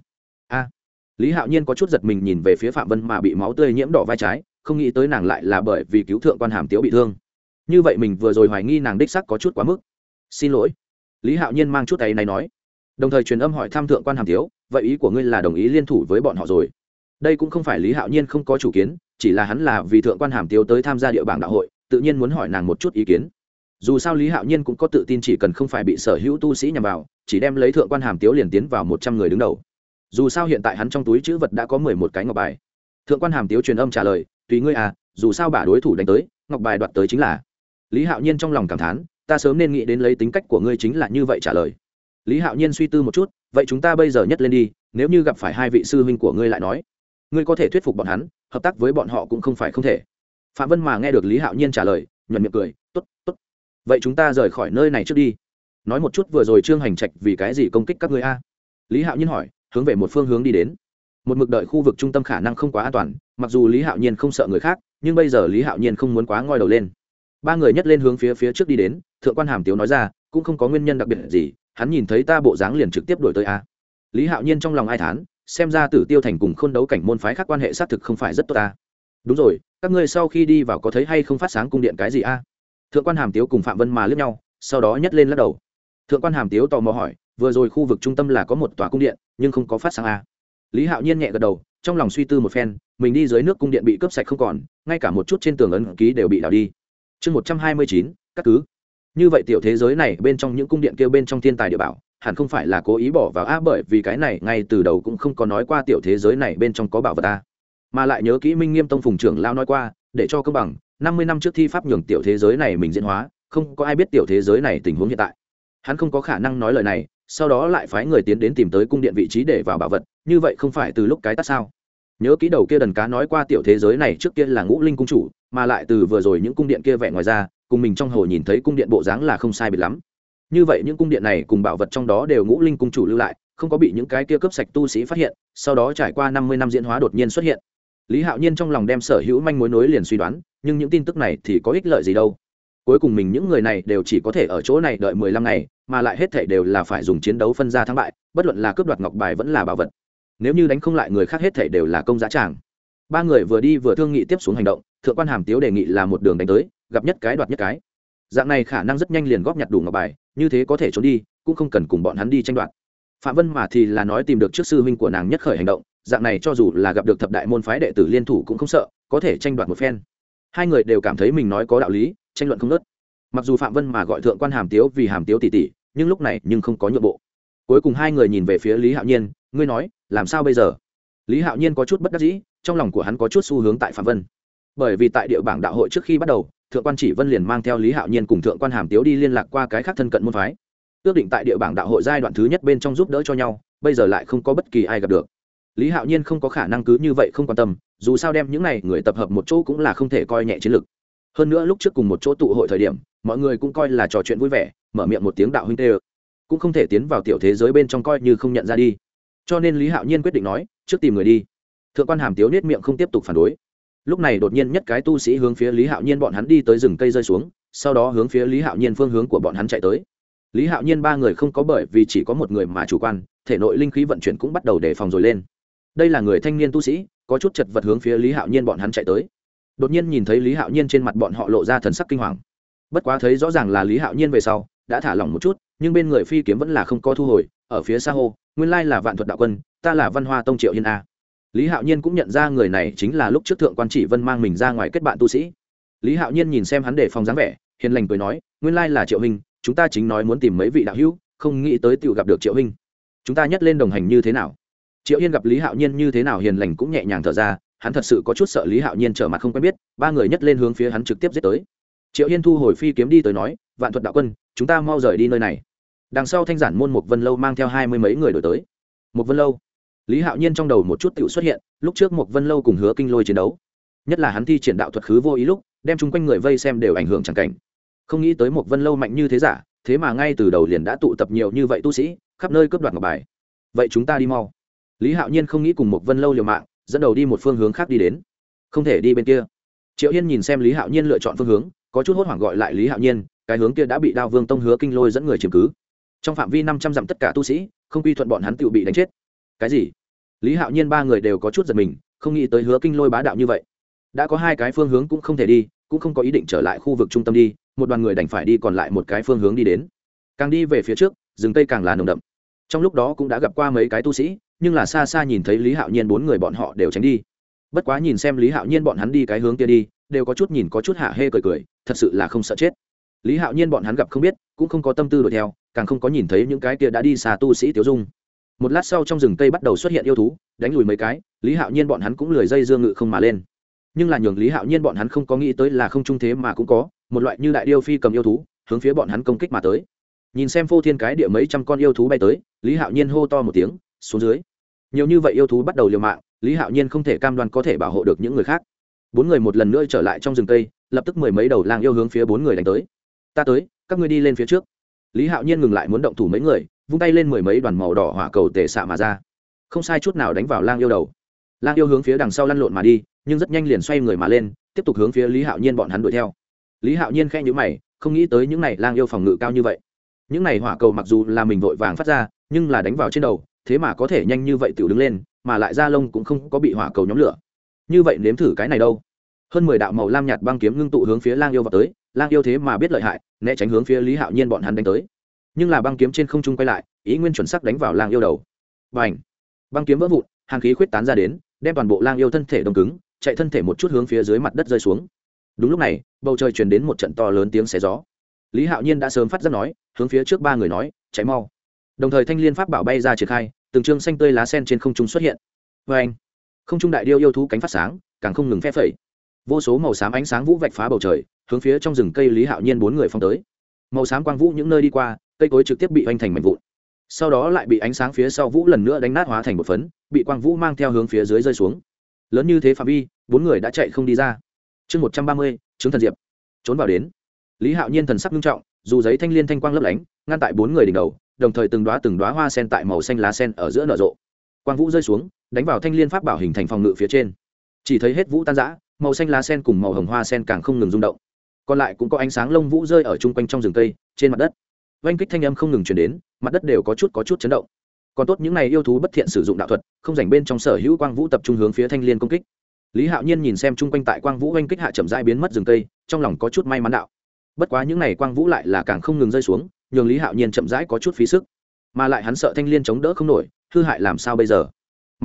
A. Lý hạo nhiên có chút giật mình nhìn về phía phạm vân mà bị máu tươi nhiễm đỏ vai trái, không nghĩ tới nàng lại là bởi vì cứu thượng quan hàm tiếu bị thương. Như vậy mình vừa rồi hoài nghi nàng đích sắc có chút quá mức. Xin lỗi. Lý hạo nhiên mang chút tay này nói. Đồng thời truyền âm hỏi tham thượng quan hàm tiếu, vậy ý của ngươi là đồng ý liên thủ với bọn họ rồi? Đây cũng không phải lý hạo nhiên không có chủ kiến chỉ là hắn là vì thượng quan hàm tiếu tới tham gia địa bảng đạo hội tự nhiên muốn hỏi nàng một chút ý kiến dù sao lý hạo nhiên cũng có tự tin chỉ cần không phải bị sở hữu tu sĩ nhằm vào chỉ đem lấy thượng quan hàm tiếu liền tiến vào một trăm người đứng đầu dù sao hiện tại hắn trong túi chữ vật đã có mười một cái ngọc bài thượng quan hàm tiếu truyền âm trả lời tùy ngươi à dù sao bả đối thủ đánh tới ngọc bài đoạt tới chính là lý hạo nhiên trong lòng cảm thán ta sớm nên nghĩ đến lấy tính cách của ngươi chính là như vậy trả lời lý hạo nhiên suy tư một chút vậy chúng ta bây giờ nhất lên đi nếu như gặp phải hai vị sư huynh của ngươi lại nói ngươi có thể thuyết phục bọn hắn, hợp tác với bọn họ cũng không phải không thể. Phạm vân mà nghe được lý hạo nhiên trả lời, nhuận miệng cười t ố t t ố t vậy chúng ta rời khỏi nơi này trước đi. Nói một chút vừa rồi trương hành trạch vì cái gì công kích các ngươi a? Lý hạo nhiên hỏi, hướng về một phương hướng đi đến. Một mực đợi khu vực trung tâm khả năng không quá an toàn, mặc dù lý hạo nhiên không sợ người khác, nhưng bây giờ lý hạo nhiên không muốn quá ngoi đầu lên. Ba người nhất lên hướng phía phía trước đi đến, thượng quan hàm tiếu nói ra, cũng không có nguyên nhân đặc biệt gì, hắn nhìn thấy ta bộ dáng liền trực tiếp đổi tới a. Lý hạo nhiên trong lòng ai thán xem ra tử tiêu thành cùng khôn đấu cảnh môn phái khác quan hệ xác thực không phải rất tốt ta. Đúng rồi, các ngươi sau khi đi vào có thấy hay không phát sáng cung điện cái gì a? Thượng quan hàm tiếu cùng phạm vân mà lướt nhau, sau đó nhấc lên lắc đầu. Thượng quan hàm tiếu tò mò hỏi, vừa rồi khu vực trung tâm là có một tòa cung điện, nhưng không có phát sáng a. Lý hạo nhiên nhẹ gật đầu, trong lòng suy tư một phen, mình đi dưới nước cung điện bị cướp sạch không còn, ngay cả một chút trên tường ấn ký đều bị đào đi. Chương một trăm hai mươi chín, các cứ. Như vậy tiểu thế giới này, bên trong những cung điện kêu bên trong thiên tài địa bảo hẳn không phải là cố ý bỏ vào a bởi vì cái này ngay từ đầu cũng không có nói qua tiểu thế giới này bên trong có bảo vật a mà lại nhớ kỹ minh nghiêm tông phùng trưởng lao nói qua, để cho công bằng, năm mươi năm trước thi pháp nhường tiểu thế giới này mình diễn hóa, không có ai biết tiểu thế giới này tình huống hiện tại. Hắn không có khả năng nói lời này, sau đó lại phái người tiến đến tìm tới cung điện vị trí để vào bảo vật, như vậy không phải từ lúc cái tắt sao? Nhớ kỹ đầu kia đần cá nói qua tiểu thế giới này trước kia là ngũ linh cung chủ, mà lại từ vừa rồi những cung điện kia vẽ ngoài ra, cùng mình trong hồ nhìn thấy cung điện bộ dáng là không sai biệt lắm như vậy những cung điện này cùng bảo vật trong đó đều ngũ linh cung chủ lưu lại, không có bị những cái kia cướp sạch tu sĩ phát hiện, sau đó trải qua năm mươi năm diễn hóa đột nhiên xuất hiện. Lý hạo nhiên trong lòng đem sở hữu manh mối nối liền suy đoán, nhưng những tin tức này thì có ích lợi gì đâu. Cuối cùng mình những người này đều chỉ có thể ở chỗ này đợi mười lăm ngày, mà lại hết thể đều là phải dùng chiến đấu phân ra thắng bại, bất luận là cướp đoạt ngọc bài vẫn là bảo vật. Nếu như đánh không lại người khác hết thể đều là công giá tràng. Ba người vừa đi vừa thương nghị tiếp xuống hành động, thượng quan hàm tiếu đề nghị là một đường đánh tới, gặp nhất cái đoạt nhất cái dạng này khả năng rất nhanh liền góp nhặt đủ ngọc bài, như thế có thể trốn đi, cũng không cần cùng bọn hắn đi tranh đoạt. Phạm vân mà thì là nói tìm được trước sư huynh của nàng nhất khởi hành động, dạng này cho dù là gặp được thập đại môn phái đệ tử liên thủ cũng không sợ, có thể tranh đoạt một phen. Hai người đều cảm thấy mình nói có đạo lý, tranh luận không nớt mặc dù phạm vân mà gọi thượng quan hàm tiếu vì hàm tiếu tỷ tỷ, nhưng lúc này nhưng không có nhượng bộ. Cuối cùng hai người nhìn về phía lý hạo nhiên, ngươi nói, làm sao bây giờ? Lý hạo nhiên có chút bất đắc dĩ, trong lòng của hắn có chút xu hướng tại phạm vân. Bởi vì tại địa bảng đạo hội trước khi bắt đầu thượng quan chỉ vân liền mang theo lý hạo nhiên cùng thượng quan hàm tiếu đi liên lạc qua cái khác thân cận môn phái, ước định tại địa bảng đạo hội giai đoạn thứ nhất bên trong giúp đỡ cho nhau, bây giờ lại không có bất kỳ ai gặp được. Lý hạo nhiên không có khả năng cứ như vậy không quan tâm, dù sao đem những n à y người tập hợp một chỗ cũng là không thể coi nhẹ chiến lược hơn nữa lúc trước cùng một chỗ tụ hội thời điểm, mọi người cũng coi là trò chuyện vui vẻ, mở miệng một tiếng đạo huynh tê ơ, cũng không thể tiến vào tiểu thế giới bên trong coi như không nhận ra đi. Cho nên lý hạo nhiên quyết định nói, trước tìm người đi. Thượng quan hàm tiếu nết miệng không tiếp tục phản đối lúc này đột nhiên nhất cái tu sĩ hướng phía lý hạo nhiên bọn hắn đi tới rừng cây rơi xuống, sau đó hướng phía lý hạo nhiên phương hướng của bọn hắn chạy tới. Lý hạo nhiên ba người không có bởi vì chỉ có một người mà chủ quan, thể nội linh khí vận chuyển cũng bắt đầu đề phòng rồi lên. Đây là người thanh niên tu sĩ, có chút chật vật hướng phía lý hạo nhiên bọn hắn chạy tới. Đột nhiên nhìn thấy lý hạo nhiên trên mặt bọn họ lộ ra thần sắc kinh hoàng. Bất quá thấy rõ ràng là lý hạo nhiên về sau, đã thả lỏng một chút, nhưng bên người phi kiếm vẫn là không có thu hồi, ở phía xa hô, nguyên lai là vạn thuật đạo quân, ta là văn hoa tông triệu hiên a lý hạo nhiên cũng nhận ra người này chính là lúc trước thượng quan chỉ vân mang mình ra ngoài kết bạn tu sĩ. Lý hạo nhiên nhìn xem hắn để phòng dáng vẻ, hiền lành cười nói, nguyên lai là triệu hình, chúng ta chính nói muốn tìm mấy vị đạo hữu, không nghĩ tới tự gặp được triệu hình. Chúng ta nhất lên đồng hành như thế nào? Triệu yên gặp lý hạo nhiên như thế nào hiền lành cũng nhẹ nhàng thở ra, hắn thật sự có chút sợ lý hạo nhiên trở mặt không quen biết, ba người nhất lên hướng phía hắn trực tiếp giết tới. Triệu yên thu hồi phi kiếm đi tới nói, vạn thuật đạo quân, chúng ta mau rời đi nơi này. Đằng sau thanh giản môn một vân lâu mang theo hai mươi mấy người đổi tới. Một vân lâu lý hạo nhiên trong đầu một chút tự xuất hiện, lúc trước một vân lâu cùng hứa kinh lôi chiến đấu. Nhất là hắn thi triển đạo thuật khứ vô ý lúc, đem chung quanh người vây xem đều ảnh hưởng chẳng cảnh. Không nghĩ tới một vân lâu mạnh như thế giả, thế mà ngay từ đầu liền đã tụ tập nhiều như vậy tu sĩ, khắp nơi cướp đoạt ngọc bài. Vậy chúng ta đi mau. Lý hạo nhiên không nghĩ cùng một vân lâu liều mạng, dẫn đầu đi một phương hướng khác đi đến. Không thể đi bên kia. Triệu yên nhìn xem lý hạo nhiên lựa chọn phương hướng, có chút hốt hoảng gọi lại lý hạo nhiên, cái hướng kia đã bị đao vương tông hứa kinh lôi dẫn người chiếm cứ. Trong phạm vi năm trăm dặm tất cả tu sĩ, không quy thuận bọn hắn tự bị đánh chết cái gì? Lý hạo nhiên ba người đều có chút giật mình, không nghĩ tới hứa kinh lôi bá đạo như vậy. Đã có hai cái phương hướng cũng không thể đi, cũng không có ý định trở lại khu vực trung tâm đi, một đoàn người đành phải đi còn lại một cái phương hướng đi đến. Càng đi về phía trước, rừng cây càng là nồng đậm. Trong lúc đó cũng đã gặp qua mấy cái tu sĩ, nhưng là xa xa nhìn thấy lý hạo nhiên bốn người bọn họ đều tránh đi. Bất quá nhìn xem lý hạo nhiên bọn hắn đi cái hướng kia đi, đều có chút nhìn có chút hạ hê cười cười, thật sự là không sợ chết. Lý hạo nhiên bọn hắn gặp không biết, cũng không có tâm tư đuổi theo, càng không có nhìn thấy những cái kia đã đi xa tu sĩ tiêu dung một lát sau trong rừng cây bắt đầu xuất hiện yêu thú, đánh lùi mấy cái, lý hạo nhiên bọn hắn cũng lười dây dương ngự không mà lên. Nhưng là nhường lý hạo nhiên bọn hắn không có nghĩ tới là không trung thế mà cũng có, một loại như đại điêu phi cầm yêu thú, hướng phía bọn hắn công kích mà tới. Nhìn xem phô thiên cái địa mấy trăm con yêu thú bay tới, lý hạo nhiên hô to một tiếng, xuống dưới. Nhiều như vậy yêu thú bắt đầu liều mạng, lý hạo nhiên không thể cam đoan có thể bảo hộ được những người khác. Bốn người một lần nữa trở lại trong rừng cây, lập tức mười mấy đầu lang yêu hướng phía bốn người đánh tới. Ta tới, các ngươi đi lên phía trước. Lý hạo nhiên ngừng lại muốn động thủ mấy người vung tay lên mười mấy đoàn màu đỏ hỏa cầu tề xạ mà ra. Không sai chút nào đánh vào lang yêu đầu. Lang yêu hướng phía đằng sau lăn lộn mà đi, nhưng rất nhanh liền xoay người mà lên, tiếp tục hướng phía lý hạo nhiên bọn hắn đuổi theo. Lý hạo nhiên khe nhữ mày, không nghĩ tới những n à y lang yêu phòng ngự cao như vậy. Những n à y hỏa cầu mặc dù là mình vội vàng phát ra, nhưng là đánh vào trên đầu, thế mà có thể nhanh như vậy tự đứng lên, mà lại da lông cũng không có bị hỏa cầu nhóm lửa. Như vậy nếm thử cái này đâu? Hơn mười đạo màu lam nhạt băng kiếm ngưng tụ hướng phía lang yêu vào tới, lang yêu thế mà biết lợi hại, né tránh hướng phía lý hạo nhiên bọn hắn đánh tới nhưng là băng kiếm trên không trung quay lại, ý nguyên chuẩn sắc đánh vào lang yêu đầu. B à n h băng kiếm vỡ vụn, hàng khí khuyết tán ra đến, đem toàn bộ lang yêu thân thể đông cứng, chạy thân thể một chút hướng phía dưới mặt đất rơi xuống. Đúng lúc này, bầu trời truyền đến một trận to lớn tiếng xé gió. Lý hạo nhiên đã sớm phát giác nói, hướng phía trước ba người nói cháy mau. Đồng thời thanh liên pháp bảo bay ra triển khai, từng trương xanh tươi lá sen trên không trung xuất hiện. Vê anh không trung đại điêu yêu thú cánh phát sáng, càng không ngừng phe phẩy. Vô số màu xám ánh sáng vũ vạch phá bầu trời, hướng phía trong rừng cây lý hạo nhiên bốn người phong tới. Màu xám quang vũ những nơi đi qua cây cối trực tiếp bị hoành thành mảnh vụn. Sau đó lại bị ánh sáng phía sau vũ lần nữa đánh nát hóa thành một phấn, bị quang vũ mang theo hướng phía dưới rơi xuống. Lớn như thế phạm vi, bốn người đã chạy không đi ra. Chương một trăm ba mươi chứng thần diệp. Trốn vào đến. Lý hạo nhiên thần sắc nghiêm trọng, dù giấy thanh liên thanh quang lấp lánh, ngăn tại bốn người đỉnh đầu, đồng thời từng đoá từng đoá hoa sen tại màu xanh lá sen ở giữa nở rộ. Quang vũ rơi xuống, đánh vào thanh liên pháp bảo hình thành phòng ngự phía trên. Chỉ thấy hết vũ tan giã màu xanh lá sen cùng màu hồng hoa sen càng không ngừng rung động. Còn lại cũng có ánh sáng lông vũ rơi ở chung quanh trong rừng cây, trên mặt đất oanh kích thanh âm không ngừng chuyển đến, mặt đất đều có chút có chút chấn động. Còn tốt những n à y yêu thú bất thiện sử dụng đạo thuật, không dành bên trong sở hữu quang vũ tập trung hướng phía thanh l i ê n công kích. Lý hạo nhiên nhìn xem chung quanh tại quang vũ oanh kích hạ chậm dai biến mất rừng cây, trong lòng có chút may mắn đạo. Bất quá những n à y quang vũ lại là càng không ngừng rơi xuống, nhường lý hạo nhiên chậm rãi có chút phí sức. Mà lại hắn sợ thanh l i ê n chống đỡ không nổi, hư hại làm sao bây giờ?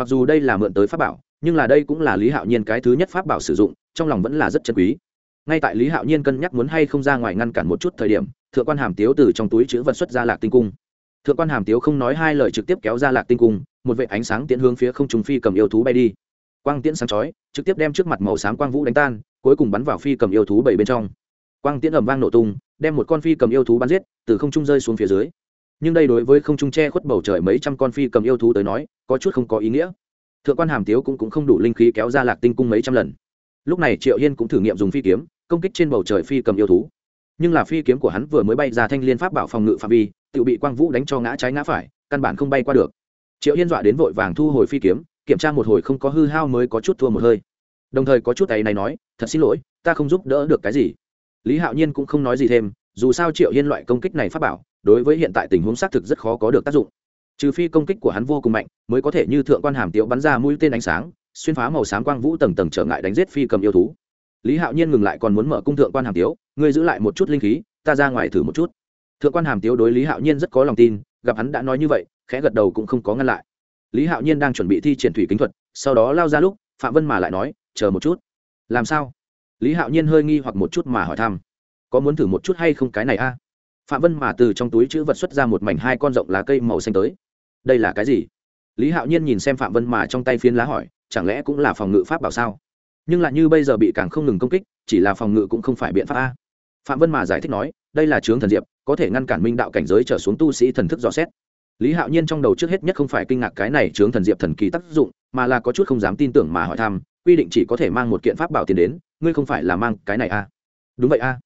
Mặc dù đây là mượn tới pháp bảo, nhưng là đây cũng là lý hạo nhiên cái thứ nhất pháp bảo sử dụng, trong lòng vẫn là rất chân quý. Ngay tại lý hạo nhiên cân nhắc muốn hay không ra ngoài ngăn cản một chút thời điểm thượng quan hàm tiếu từ trong túi chữ vật xuất ra lạc tinh cung. Thượng quan hàm tiếu không nói hai lời trực tiếp kéo ra lạc tinh cung một vệ ánh sáng tiễn hướng phía không trùng phi cầm yêu thú bay đi. Quang tiễn sáng chói trực tiếp đem trước mặt màu xám quang vũ đánh tan cuối cùng bắn vào phi cầm yêu thú bảy bên trong. Quang tiễn ầm vang nổ tung đem một con phi cầm yêu thú bắn giết từ không trung rơi xuống phía dưới. Nhưng đây đối với không trung che khuất bầu trời mấy trăm con phi cầm yêu thú tới nói có chút không có ý nghĩa. Thượng quan hàm tiếu cũng, cũng không đủ linh khí kéo ra lạc tinh cung mấy trăm lần. Lúc này triệu hiên cũng thử nghiệm dùng phi kiếm công kích trên bầu trời phi cầm yêu thú nhưng là phi kiếm của hắn vừa mới bay ra thanh liên pháp bảo phòng ngự phạm vi, tự bị quang vũ đánh cho ngã trái ngã phải, căn bản không bay qua được. Triệu hiên dọa đến vội vàng thu hồi phi kiếm, kiểm tra một hồi không có hư hao mới có chút thua một hơi. Đồng thời có chút ấy này nói, thật xin lỗi, ta không giúp đỡ được cái gì. Lý hạo nhiên cũng không nói gì thêm, dù sao triệu hiên loại công kích này pháp bảo, đối với hiện tại tình huống xác thực rất khó có được tác dụng. Trừ phi công kích của hắn vô cùng mạnh, mới có thể như thượng quan hàm tiếu bắn ra mũi tên ánh sáng, xuyên phá màu sáng quang vũ tầng tầng trở ngại đánh giết phi cầm yêu thú lý hạo nhiên ngừng lại còn muốn mở cung thượng quan hàm tiếu, ngươi giữ lại một chút linh khí, ta ra ngoài thử một chút. Thượng quan hàm tiếu đối lý hạo nhiên rất có lòng tin, gặp hắn đã nói như vậy, khẽ gật đầu cũng không có ngăn lại. Lý hạo nhiên đang chuẩn bị thi triển thủy kính thuật, sau đó lao ra lúc, phạm vân mà lại nói, chờ một chút. Làm sao? Lý hạo nhiên hơi nghi hoặc một chút mà hỏi thăm, có muốn thử một chút hay không cái này a? Phạm vân mà từ trong túi chữ vật xuất ra một mảnh hai con rộng lá cây màu xanh tới. Đây là cái gì? Lý hạo nhiên nhìn xem phạm vân mà trong tay phiến lá hỏi, chẳng lẽ cũng là phòng ngự pháp bảo sao? Nhưng lại như bây giờ bị càng không ngừng công kích, chỉ là phòng ngự cũng không phải biện pháp a. Phạm vân mà giải thích nói, đây là chướng thần diệp, có thể ngăn cản minh đạo cảnh giới trở xuống tu sĩ thần thức dò xét. Lý hạo nhiên trong đầu trước hết nhất không phải kinh ngạc cái này chướng thần diệp thần kỳ tác dụng, mà là có chút không dám tin tưởng mà hỏi thăm, quy định chỉ có thể mang một kiện pháp bảo tiền đến, ngươi không phải là mang cái này a. Đúng vậy a.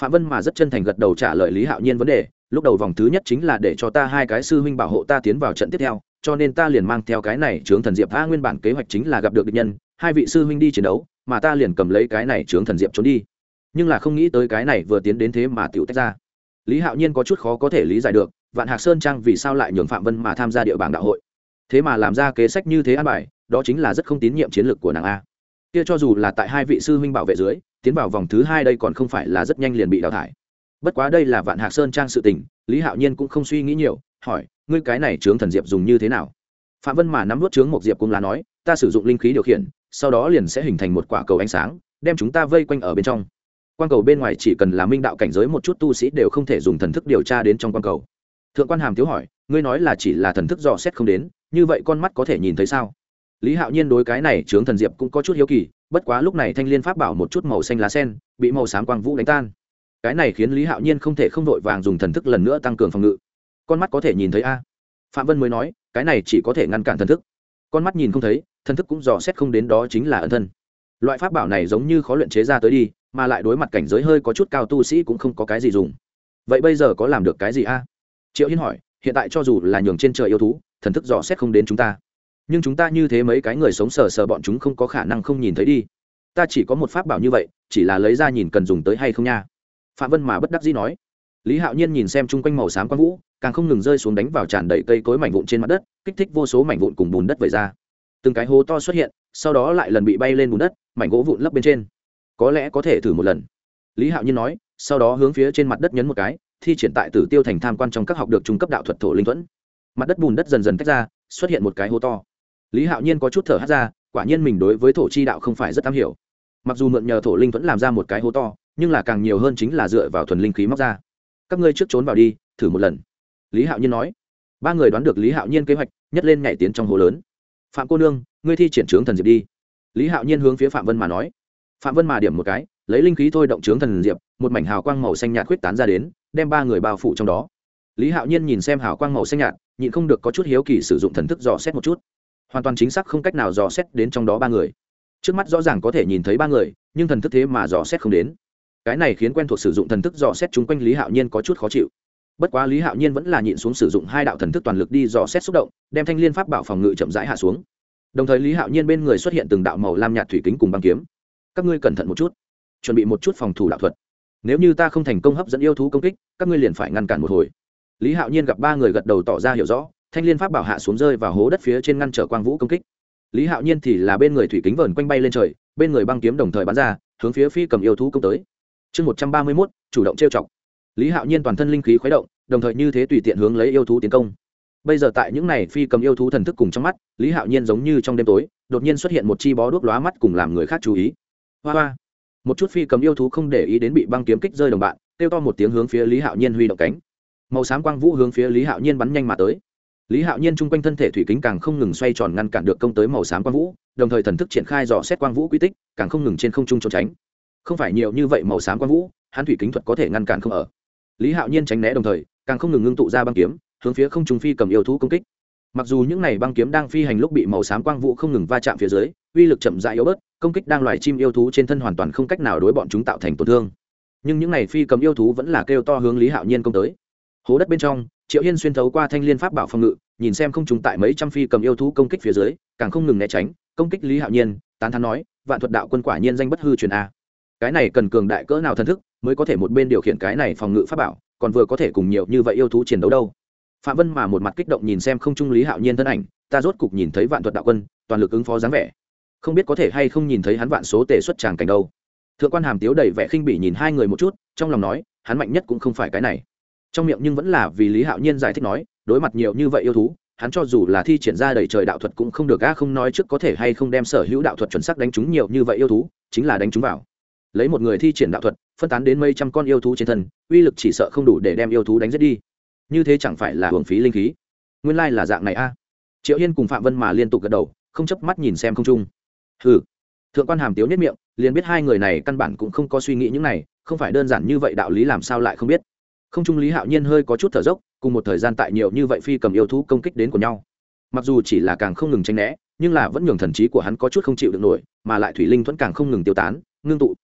Phạm vân mà rất chân thành gật đầu trả lời lý hạo nhiên vấn đề, lúc đầu vòng thứ nhất chính là để cho ta hai cái sư huynh bảo hộ ta tiến vào trận tiếp theo, cho nên ta liền mang theo cái này chướng thần diệp a nguyên bản kế hoạch chính là gặp được địch nhân hai vị sư huynh đi chiến đấu, mà ta liền cầm lấy cái này chướng thần diệp trốn đi. Nhưng là không nghĩ tới cái này vừa tiến đến thế mà tiểu tách ra. Lý hạo nhiên có chút khó có thể lý giải được, vạn hạc sơn trang vì sao lại nhường phạm vân mà tham gia địa bảng đạo hội. Thế mà làm ra kế sách như thế an bài, đó chính là rất không tín nhiệm chiến lược của nàng a. Kia cho dù là tại hai vị sư huynh bảo vệ dưới, tiến vào vòng thứ hai đây còn không phải là rất nhanh liền bị đào thải. Bất quá đây là vạn hạc sơn trang sự tình, lý hạo nhiên cũng không suy nghĩ nhiều, hỏi, ngươi cái này chướng thần diệp dùng như thế nào? Phạm vân mà nắm vút chướng một diệp cũng là nói ta sử dụng linh khí điều khiển, sau đó liền sẽ hình thành một quả cầu ánh sáng, đem chúng ta vây quanh ở bên trong. Quan cầu bên ngoài chỉ cần là minh đạo cảnh giới một chút tu sĩ đều không thể dùng thần thức điều tra đến trong quan cầu. Thượng quan hàm thiếu hỏi, ngươi nói là chỉ là thần thức dò xét không đến, như vậy con mắt có thể nhìn thấy sao? Lý hạo nhiên đối cái này trướng thần diệp cũng có chút hiếu kỳ, bất quá lúc này thanh liên pháp bảo một chút màu xanh lá sen, bị màu xám quang vũ đánh tan. Cái này khiến lý hạo nhiên không thể không vội vàng dùng thần thức lần nữa tăng cường phòng ngự. Con mắt có thể nhìn thấy a? Phạm vân mới nói, cái này chỉ có thể ngăn cản thần thức. Con mắt nhìn không thấy thần thức cũng dò xét không đến đó chính là ẩn thân. Loại pháp bảo này giống như khó luyện chế ra tới đi, mà lại đối mặt cảnh giới hơi có chút cao tu sĩ cũng không có cái gì dùng. Vậy bây giờ có làm được cái gì a? Triệu hiên hỏi, hiện tại cho dù là nhường trên trời yêu thú, thần thức dò xét không đến chúng ta. Nhưng chúng ta như thế mấy cái người sống sờ sờ bọn chúng không có khả năng không nhìn thấy đi. Ta chỉ có một pháp bảo như vậy, chỉ là lấy ra nhìn cần dùng tới hay không nha? Phạm vân mà bất đắc dĩ nói. Lý hạo nhiên nhìn xem chung quanh màu xám quang vũ, càng không ngừng rơi xuống đánh vào tràn đầy cây cối mảnh vụn trên mặt đất, kích thích vô số mảnh vụn cùng bùn đất vẩy ra từng cái hố to xuất hiện, sau đó lại lần bị bay lên bùn đất, mảnh gỗ vụn lấp bên trên. Có lẽ có thể thử một lần. Lý hạo nhiên nói, sau đó hướng phía trên mặt đất nhấn một cái, thi triển tại tử tiêu thành tham quan trong các học được trung cấp đạo thuật thổ linh thuẫn. Mặt đất bùn đất dần dần tách ra, xuất hiện một cái hố to. Lý hạo nhiên có chút thở hát ra, quả nhiên mình đối với thổ chi đạo không phải rất am hiểu. Mặc dù mượn nhờ thổ linh thuẫn làm ra một cái hố to, nhưng là càng nhiều hơn chính là dựa vào thuần linh khí móc ra. Các ngươi trước trốn vào đi, thử một lần. Lý hạo nhiên nói. Ba người đoán được lý hạo nhiên kế hoạch, nhất lên nhảy tiến trong hồ lớn phạm cô nương, ngươi thi triển trướng thần diệp đi. Lý hạo nhiên hướng phía phạm vân mà nói. Phạm vân mà điểm một cái, lấy linh khí thôi động trướng thần diệp, một mảnh hào quang màu xanh nhạt quyết tán ra đến, đem ba người bao phủ trong đó. Lý hạo nhiên nhìn xem hào quang màu xanh nhạt, nhịn không được có chút hiếu kỳ sử dụng thần thức dò xét một chút. Hoàn toàn chính xác không cách nào dò xét đến trong đó ba người. Trước mắt rõ ràng có thể nhìn thấy ba người, nhưng thần thức thế mà dò xét không đến. Cái này khiến quen thuộc sử dụng thần thức dò xét chung quanh lý hạo nhiên có chút khó chịu bất quá lý hạo nhiên vẫn là nhịn xuống sử dụng hai đạo thần thức toàn lực đi dò xét xúc động, đem thanh liên pháp bảo phòng ngự chậm rãi hạ xuống. Đồng thời lý hạo nhiên bên người xuất hiện từng đạo màu lam nhạt thủy kính cùng băng kiếm. Các ngươi cẩn thận một chút, chuẩn bị một chút phòng thủ đạo thuật. Nếu như ta không thành công hấp dẫn yêu thú công kích, các ngươi liền phải ngăn cản một hồi. Lý hạo nhiên gặp ba người gật đầu tỏ ra hiểu rõ, thanh liên pháp bảo hạ xuống rơi vào hố đất phía trên ngăn trở quang vũ công kích. Lý hạo nhiên thì là bên người thủy kính vờn quanh bay lên trời, bên người băng kiếm đồng thời bắn ra, hướng phía phi cầm yêu thú công tới. Chương một trăm ba mươi mốt, chủ động trêu chọc lý hạo nhiên toàn thân linh khí khuấy động, đồng thời như thế tùy tiện hướng lấy yêu thú tiến công. Bây giờ tại những này phi cầm yêu thú thần thức cùng trong mắt, lý hạo nhiên giống như trong đêm tối, đột nhiên xuất hiện một chi bó đuốc lóa mắt cùng làm người khác chú ý. Hoa hoa. Một chút phi cầm yêu thú không để ý đến bị băng kiếm kích rơi đồng bạn, kêu to một tiếng hướng phía lý hạo nhiên huy động cánh. Màu xám quang vũ hướng phía lý hạo nhiên bắn nhanh mà tới. Lý hạo nhiên chung quanh thân thể thủy kính càng không ngừng xoay tròn ngăn cản được công tới màu xám quang vũ, đồng thời thần thức triển khai dò xét quang vũ quy tích, càng không ngừng trên không trung trốn tránh. Không phải nhiều như vậy màu xám quang vũ, hắn thủy kính thuật có thể ngăn cản không ở lý hạo nhiên tránh né đồng thời, càng không ngừng ngưng tụ ra băng kiếm, hướng phía không trung phi cầm yêu thú công kích. Mặc dù những này băng kiếm đang phi hành lúc bị màu xám quang vũ không ngừng va chạm phía dưới, uy lực chậm rãi yếu bớt, công kích đang loài chim yêu thú trên thân hoàn toàn không cách nào đối bọn chúng tạo thành tổn thương. Nhưng những này phi cầm yêu thú vẫn là kêu to hướng lý hạo nhiên công tới. Hố đất bên trong, triệu hiên xuyên thấu qua thanh liên pháp bảo phòng ngự, nhìn xem không trùng tại mấy trăm phi cầm yêu thú công kích phía dưới, càng không ngừng né tránh, công kích lý hạo nhiên, tán thán nói, vạn thuật đạo quân quả nhiên danh bất hư truyền a cái này cần cường đại cỡ nào thần thức mới có thể một bên điều khiển cái này phòng ngự pháp bảo, còn vừa có thể cùng nhiều như vậy yêu thú chiến đấu đâu. Phạm vân mà một mặt kích động nhìn xem không trung lý hạo nhiên thân ảnh, ta rốt cục nhìn thấy vạn thuật đạo quân, toàn lực ứng phó dáng vẻ. Không biết có thể hay không nhìn thấy hắn vạn số tề xuất tràng cảnh đâu. Thượng quan hàm tiếu đầy vẻ khinh bỉ nhìn hai người một chút, trong lòng nói, hắn mạnh nhất cũng không phải cái này. Trong miệng nhưng vẫn là vì lý hạo nhiên giải thích nói, đối mặt nhiều như vậy yêu thú, hắn cho dù là thi triển ra đầy trời đạo thuật cũng không được, a, không nói trước có thể hay không đem sở hữu đạo thuật chuẩn xác đánh trúng nhiều như vậy yêu thú, chính là đánh trúng vào lấy một người thi triển đạo thuật, phân tán đến mấy trăm con yêu thú trên thân, uy lực chỉ sợ không đủ để đem yêu thú đánh giết đi. Như thế chẳng phải là hưởng phí linh khí. Nguyên lai là dạng này a. Triệu hiên cùng phạm vân mà liên tục gật đầu, không chấp mắt nhìn xem không trung. Ừ thượng quan hàm tiếu nhất miệng, liền biết hai người này căn bản cũng không có suy nghĩ những này, không phải đơn giản như vậy đạo lý làm sao lại không biết. Không trung lý hạo nhiên hơi có chút thở dốc, cùng một thời gian tại nhiều như vậy phi cầm yêu thú công kích đến của nhau. Mặc dù chỉ là càng không ngừng tranh né, nhưng là vẫn nhường thần trí của hắn có chút không chịu được nổi, mà lại thủy linh thuẫn càng không ngừng tiêu tán, ngưng tụ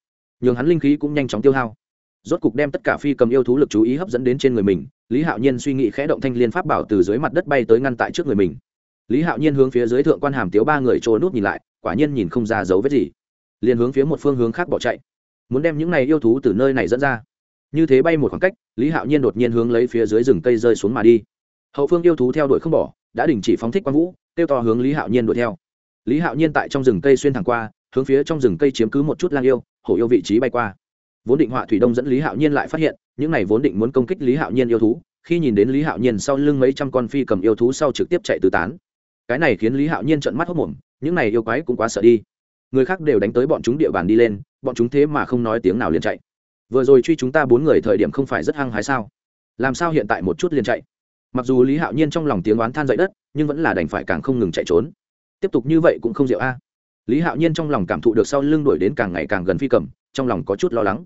nhường hắn linh khí cũng nhanh chóng tiêu hao. Rốt cục đem tất cả phi cầm yêu thú lực chú ý hấp dẫn đến trên người mình, lý hạo nhiên suy nghĩ khẽ động thanh liên pháp bảo từ dưới mặt đất bay tới ngăn tại trước người mình. Lý hạo nhiên hướng phía dưới thượng quan hàm tiếu ba người trôi nút nhìn lại, quả nhiên nhìn không ra dấu vết gì. Liền hướng phía một phương hướng khác bỏ chạy. Muốn đem những này yêu thú từ nơi này dẫn ra. Như thế bay một khoảng cách, lý hạo nhiên đột nhiên hướng lấy phía dưới rừng cây rơi xuống mà đi. Hậu phương yêu thú theo đuổi không bỏ, đã đình chỉ phóng thích quang vũ, kêu to hướng lý hạo nhiên đuổi theo. Lý hạo nhiên tại trong rừng cây xuyên thẳng qua, hướng phía trong rừng cây chiếm cứ một chút lang yêu hổ yêu vị trí bay qua. Vốn định họa thủy đông dẫn lý hạo nhiên lại phát hiện, những này vốn định muốn công kích lý hạo nhiên yêu thú, khi nhìn đến lý hạo nhiên sau lưng mấy trăm con phi cầm yêu thú sau trực tiếp chạy tứ tán. Cái này khiến lý hạo nhiên trận mắt hốc mồm những này yêu quái cũng quá sợ đi. Người khác đều đánh tới bọn chúng địa bàn đi lên, bọn chúng thế mà không nói tiếng nào liền chạy. Vừa rồi truy chúng ta bốn người thời điểm không phải rất hăng hái sao? Làm sao hiện tại một chút liền chạy? Mặc dù lý hạo nhiên trong lòng tiếng oán than dậy đất, nhưng vẫn là đành phải càng không ngừng chạy trốn. Tiếp tục như vậy cũng không diệu a lý hạo nhiên trong lòng cảm thụ được sau lưng đuổi đến càng ngày càng gần phi cầm, trong lòng có chút lo lắng.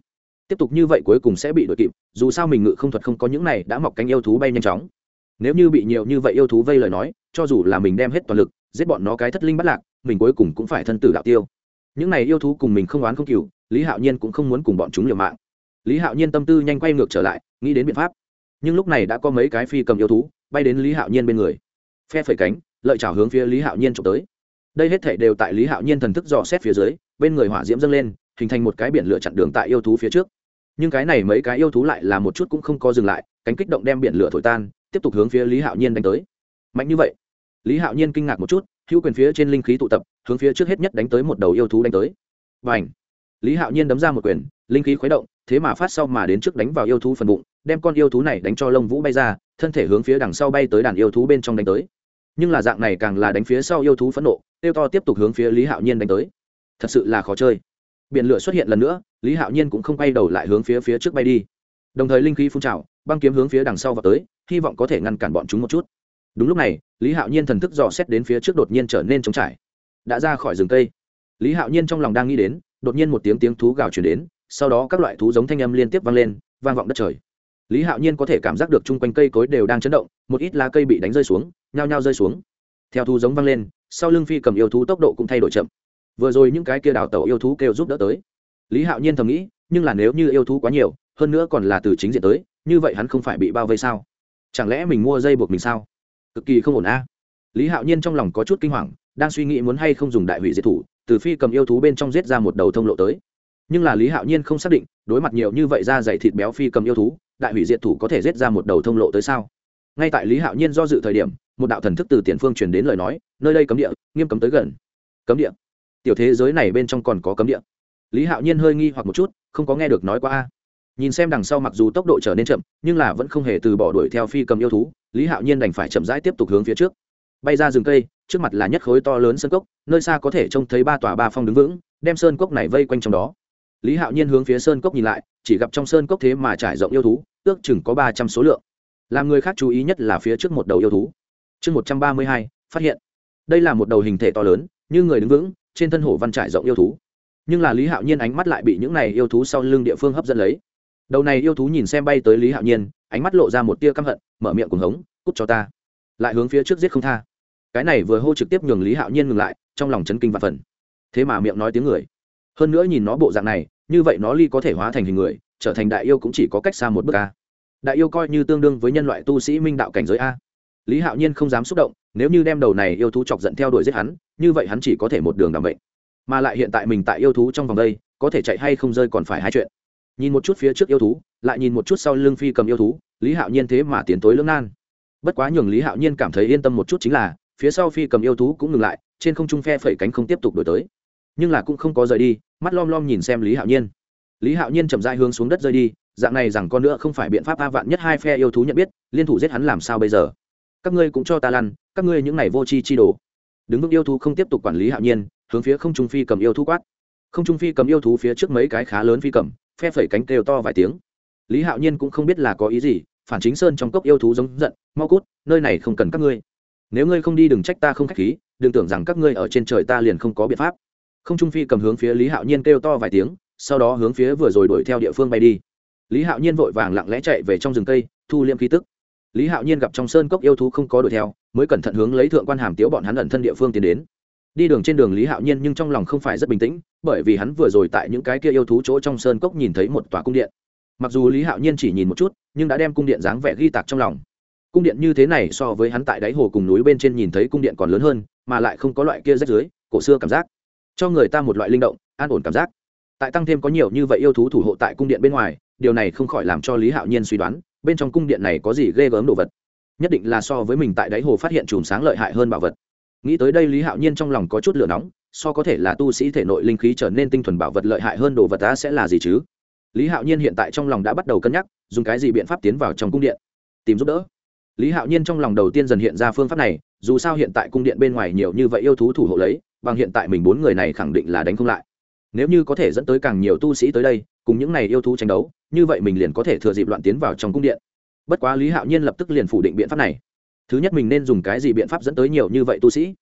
Tiếp tục như vậy cuối cùng sẽ bị đuổi kịp, dù sao mình ngự không thuật không có những này đã mọc cánh yêu thú bay nhanh chóng. Nếu như bị nhiều như vậy yêu thú vây lời nói, cho dù là mình đem hết toàn lực, giết bọn nó cái thất linh bắt lạc, mình cuối cùng cũng phải thân tử đạo tiêu. Những này yêu thú cùng mình không oán không cừu, lý hạo nhiên cũng không muốn cùng bọn chúng liều mạng. Lý hạo nhiên tâm tư nhanh quay ngược trở lại, nghĩ đến biện pháp. Nhưng lúc này đã có mấy cái phi cầm yêu thú bay đến lý hạo nhiên bên người. Phe phẩy cánh, lợi chảo hướng phía lý hạo nhiên trộm tới đây hết thể đều tại lý hạo nhiên thần thức dò xét phía dưới, bên người hỏa diễm dâng lên, hình thành một cái biển lửa chặn đường tại yêu thú phía trước. Nhưng cái này mấy cái yêu thú lại là một chút cũng không có dừng lại, cánh kích động đem biển lửa thổi tan, tiếp tục hướng phía lý hạo nhiên đánh tới. Mạnh như vậy, lý hạo nhiên kinh ngạc một chút, hữu quyền phía trên linh khí tụ tập, hướng phía trước hết nhất đánh tới một đầu yêu thú đánh tới. Và ảnh lý hạo nhiên đấm ra một quyền, linh khí khuấy động, thế mà phát sau mà đến trước đánh vào yêu thú phần bụng, đem con yêu thú này đánh cho lông vũ bay ra, thân thể hướng phía đằng sau bay tới đàn yêu thú bên trong đánh tới nhưng là dạng này càng là đánh phía sau yêu thú phẫn nộ tiêu to tiếp tục hướng phía lý hạo nhiên đánh tới. Thật sự là khó chơi. Biển lửa xuất hiện lần nữa, lý hạo nhiên cũng không quay đầu lại hướng phía phía trước bay đi. Đồng thời linh khí phun trào, băng kiếm hướng phía đằng sau vào tới, hy vọng có thể ngăn cản bọn chúng một chút. Đúng lúc này, lý hạo nhiên thần thức dò xét đến phía trước đột nhiên trở nên trống trải. Đã ra khỏi rừng cây. Lý hạo nhiên trong lòng đang nghĩ đến, đột nhiên một tiếng tiếng thú gào chuyển đến, sau đó các loại thú giống thanh âm liên tiếp vang lên, vang vọng đất trời lý hạo nhiên có thể cảm giác được chung quanh cây cối đều đang chấn động, một ít lá cây bị đánh rơi xuống, nhao nhao rơi xuống. Theo thú giống vang lên, sau lưng phi cầm yêu thú tốc độ cũng thay đổi chậm. Vừa rồi những cái kia đào tẩu yêu thú kêu giúp đỡ tới. Lý hạo nhiên thầm nghĩ, nhưng là nếu như yêu thú quá nhiều, hơn nữa còn là từ chính diện tới, như vậy hắn không phải bị bao vây sao? Chẳng lẽ mình mua dây buộc mình sao? Cực kỳ không ổn a. Lý hạo nhiên trong lòng có chút kinh hoàng, đang suy nghĩ muốn hay không dùng đại hủy diệt thủ, từ phi cầm yêu thú bên trong giết ra một đầu thông lộ tới. Nhưng là lý hạo nhiên không xác định, đối mặt nhiều như vậy ra dạy thịt béo phi cầm yêu thú đại hủy diệt thủ có thể giết ra một đầu thông lộ tới sao? Ngay tại lý hạo nhiên do dự thời điểm, một đạo thần thức từ tiền phương truyền đến lời nói, nơi đây cấm địa, nghiêm cấm tới gần. Cấm địa? Tiểu thế giới này bên trong còn có cấm địa? Lý hạo nhiên hơi nghi hoặc một chút, không có nghe được nói qua a. Nhìn xem đằng sau mặc dù tốc độ trở nên chậm, nhưng là vẫn không hề từ bỏ đuổi theo phi cầm yêu thú, lý hạo nhiên đành phải chậm rãi tiếp tục hướng phía trước. Bay ra rừng cây, trước mặt là nhất khối to lớn sơn cốc, nơi xa có thể trông thấy ba tòa ba phong đứng vững, đem sơn cốc này vây quanh trong đó lý hạo nhiên hướng phía sơn cốc nhìn lại, chỉ gặp trong sơn cốc thế mà trải rộng yêu thú, ước chừng có ba trăm số lượng. Làm người khác chú ý nhất là phía trước một đầu yêu thú. Chương một trăm ba mươi hai, phát hiện. Đây là một đầu hình thể to lớn, như người đứng vững, trên thân hổ văn trải rộng yêu thú. Nhưng là lý hạo nhiên ánh mắt lại bị những này yêu thú sau lưng địa phương hấp dẫn lấy. Đầu này yêu thú nhìn xem bay tới lý hạo nhiên, ánh mắt lộ ra một tia căm hận, mở miệng cùng hống, cút cho ta. Lại hướng phía trước giết không tha. Cái này vừa hô trực tiếp nhường lý hạo nhiên ngừng lại, trong lòng chấn kinh và phần. Thế mà miệng nói tiếng người. Hơn nữa nhìn nó bộ dạng này như vậy nó ly có thể hóa thành hình người, trở thành đại yêu cũng chỉ có cách xa một bước a. Đại yêu coi như tương đương với nhân loại tu sĩ minh đạo cảnh giới a. Lý hạo nhiên không dám xúc động, nếu như đem đầu này yêu thú chọc giận theo đuổi giết hắn, như vậy hắn chỉ có thể một đường đảm bệnh. Mà lại hiện tại mình tại yêu thú trong vòng đây, có thể chạy hay không rơi còn phải hai chuyện. Nhìn một chút phía trước yêu thú, lại nhìn một chút sau lưng phi cầm yêu thú, lý hạo nhiên thế mà tiến tối lưỡng nan. Bất quá nhường lý hạo nhiên cảm thấy yên tâm một chút chính là, phía sau phi cầm yêu thú cũng ngừng lại, trên không trung phe phẩy cánh không tiếp tục đổi tới nhưng là cũng không có rời đi, mắt lom lom nhìn xem lý hạo nhiên. Lý hạo nhiên chậm dai hướng xuống đất rơi đi, dạng này rằng con nữa không phải biện pháp a vạn nhất hai phe yêu thú nhận biết, liên thủ giết hắn làm sao bây giờ? Các ngươi cũng cho ta lăn, các ngươi những này vô tri chi đồ. Đứng vững yêu thú không tiếp tục quản lý hạo nhiên, hướng phía không trung phi cầm yêu thú quát. Không trung phi cầm yêu thú phía trước mấy cái khá lớn phi cầm, phe phẩy cánh kêu to vài tiếng. Lý hạo nhiên cũng không biết là có ý gì, phản chính sơn trong cốc yêu thú giống giận, mau cút, nơi này không cần các ngươi. Nếu ngươi không đi đừng trách ta không khách khí, đừng tưởng rằng các ngươi ở trên trời ta liền không có biện pháp không trung phi cầm hướng phía lý hạo nhiên kêu to vài tiếng, sau đó hướng phía vừa rồi đuổi theo địa phương bay đi. Lý hạo nhiên vội vàng lặng lẽ chạy về trong rừng cây, thu liêm khí tức. Lý hạo nhiên gặp trong sơn cốc yêu thú không có đuổi theo, mới cẩn thận hướng lấy thượng quan hàm tiếu bọn hắn ẩn thân địa phương tiến đến. Đi đường trên đường lý hạo nhiên nhưng trong lòng không phải rất bình tĩnh, bởi vì hắn vừa rồi tại những cái kia yêu thú chỗ trong sơn cốc nhìn thấy một tòa cung điện. Mặc dù lý hạo nhiên chỉ nhìn một chút, nhưng đã đem cung điện dáng vẻ ghi tạc trong lòng. Cung điện như thế này so với hắn tại đáy hồ cùng núi bên trên nhìn thấy cung điện còn lớn hơn, mà lại không có loại kia rách dưới, cổ xưa cảm giác cho người ta một loại linh động, an ổn cảm giác. Tại tăng thêm có nhiều như vậy yêu thú thủ hộ tại cung điện bên ngoài, điều này không khỏi làm cho lý hạo nhiên suy đoán, bên trong cung điện này có gì ghê gớm đồ vật. Nhất định là so với mình tại đáy hồ phát hiện chùm sáng lợi hại hơn bảo vật. Nghĩ tới đây lý hạo nhiên trong lòng có chút lửa nóng, so có thể là tu sĩ thể nội linh khí trở nên tinh thuần bảo vật lợi hại hơn đồ vật ta sẽ là gì chứ? Lý hạo nhiên hiện tại trong lòng đã bắt đầu cân nhắc, dùng cái gì biện pháp tiến vào trong cung điện? Tìm giúp đỡ. Lý hạo nhiên trong lòng đầu tiên dần hiện ra phương pháp này, dù sao hiện tại cung điện bên ngoài nhiều như vậy yêu thú thủ hộ lấy bằng hiện tại mình bốn người này khẳng định là đánh không lại. Nếu như có thể dẫn tới càng nhiều tu sĩ tới đây, cùng những này yêu thú tranh đấu, như vậy mình liền có thể thừa dịp loạn tiến vào trong cung điện. Bất quá lý hạo nhiên lập tức liền phủ định biện pháp này. Thứ nhất mình nên dùng cái gì biện pháp dẫn tới nhiều như vậy tu sĩ?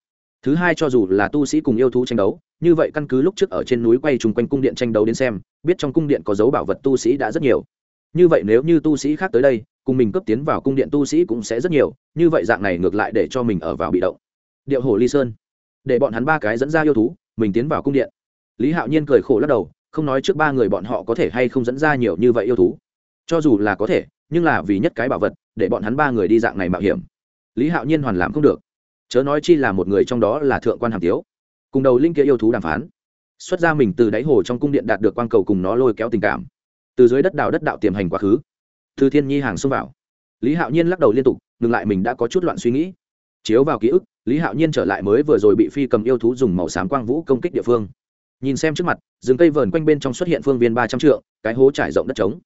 Thứ hai cho dù là tu sĩ cùng yêu thú tranh đấu, như vậy căn cứ lúc trước ở trên núi quay chung quanh cung điện tranh đấu đến xem, biết trong cung điện có dấu bảo vật tu sĩ đã rất nhiều. Như vậy nếu như tu sĩ khác tới đây, cùng mình cấp tiến vào cung điện tu sĩ cũng sẽ rất nhiều, như vậy dạng này ngược lại để cho mình ở vào bị động. Điệu hồ ly sơn để bọn hắn ba cái dẫn ra yêu thú, mình tiến vào cung điện. Lý hạo nhiên cười khổ lắc đầu, không nói trước ba người bọn họ có thể hay không dẫn ra nhiều như vậy yêu thú. Cho dù là có thể, nhưng là vì nhất cái bảo vật, để bọn hắn ba người đi dạng này mạo hiểm. Lý hạo nhiên hoàn làm không được. Chớ nói chi là một người trong đó là thượng quan hàm tiếu. Cùng đầu linh kia yêu thú đàm phán. Xuất ra mình từ đáy hồ trong cung điện đạt được quan cầu cùng nó lôi kéo tình cảm. Từ dưới đất đào đất đạo tiềm hành quá khứ. Thư thiên nhi hàng xông vào. Lý hạo nhiên lắc đầu liên tục, ngừng lại mình đã có chút loạn suy nghĩ. Chiếu vào ký ức lý hạo nhiên trở lại mới vừa rồi bị phi cầm yêu thú dùng màu xám quang vũ công kích địa phương. Nhìn xem trước mặt, rừng cây vờn quanh bên trong xuất hiện phương viên ba trăm trượng, cái hố trải rộng đất trống.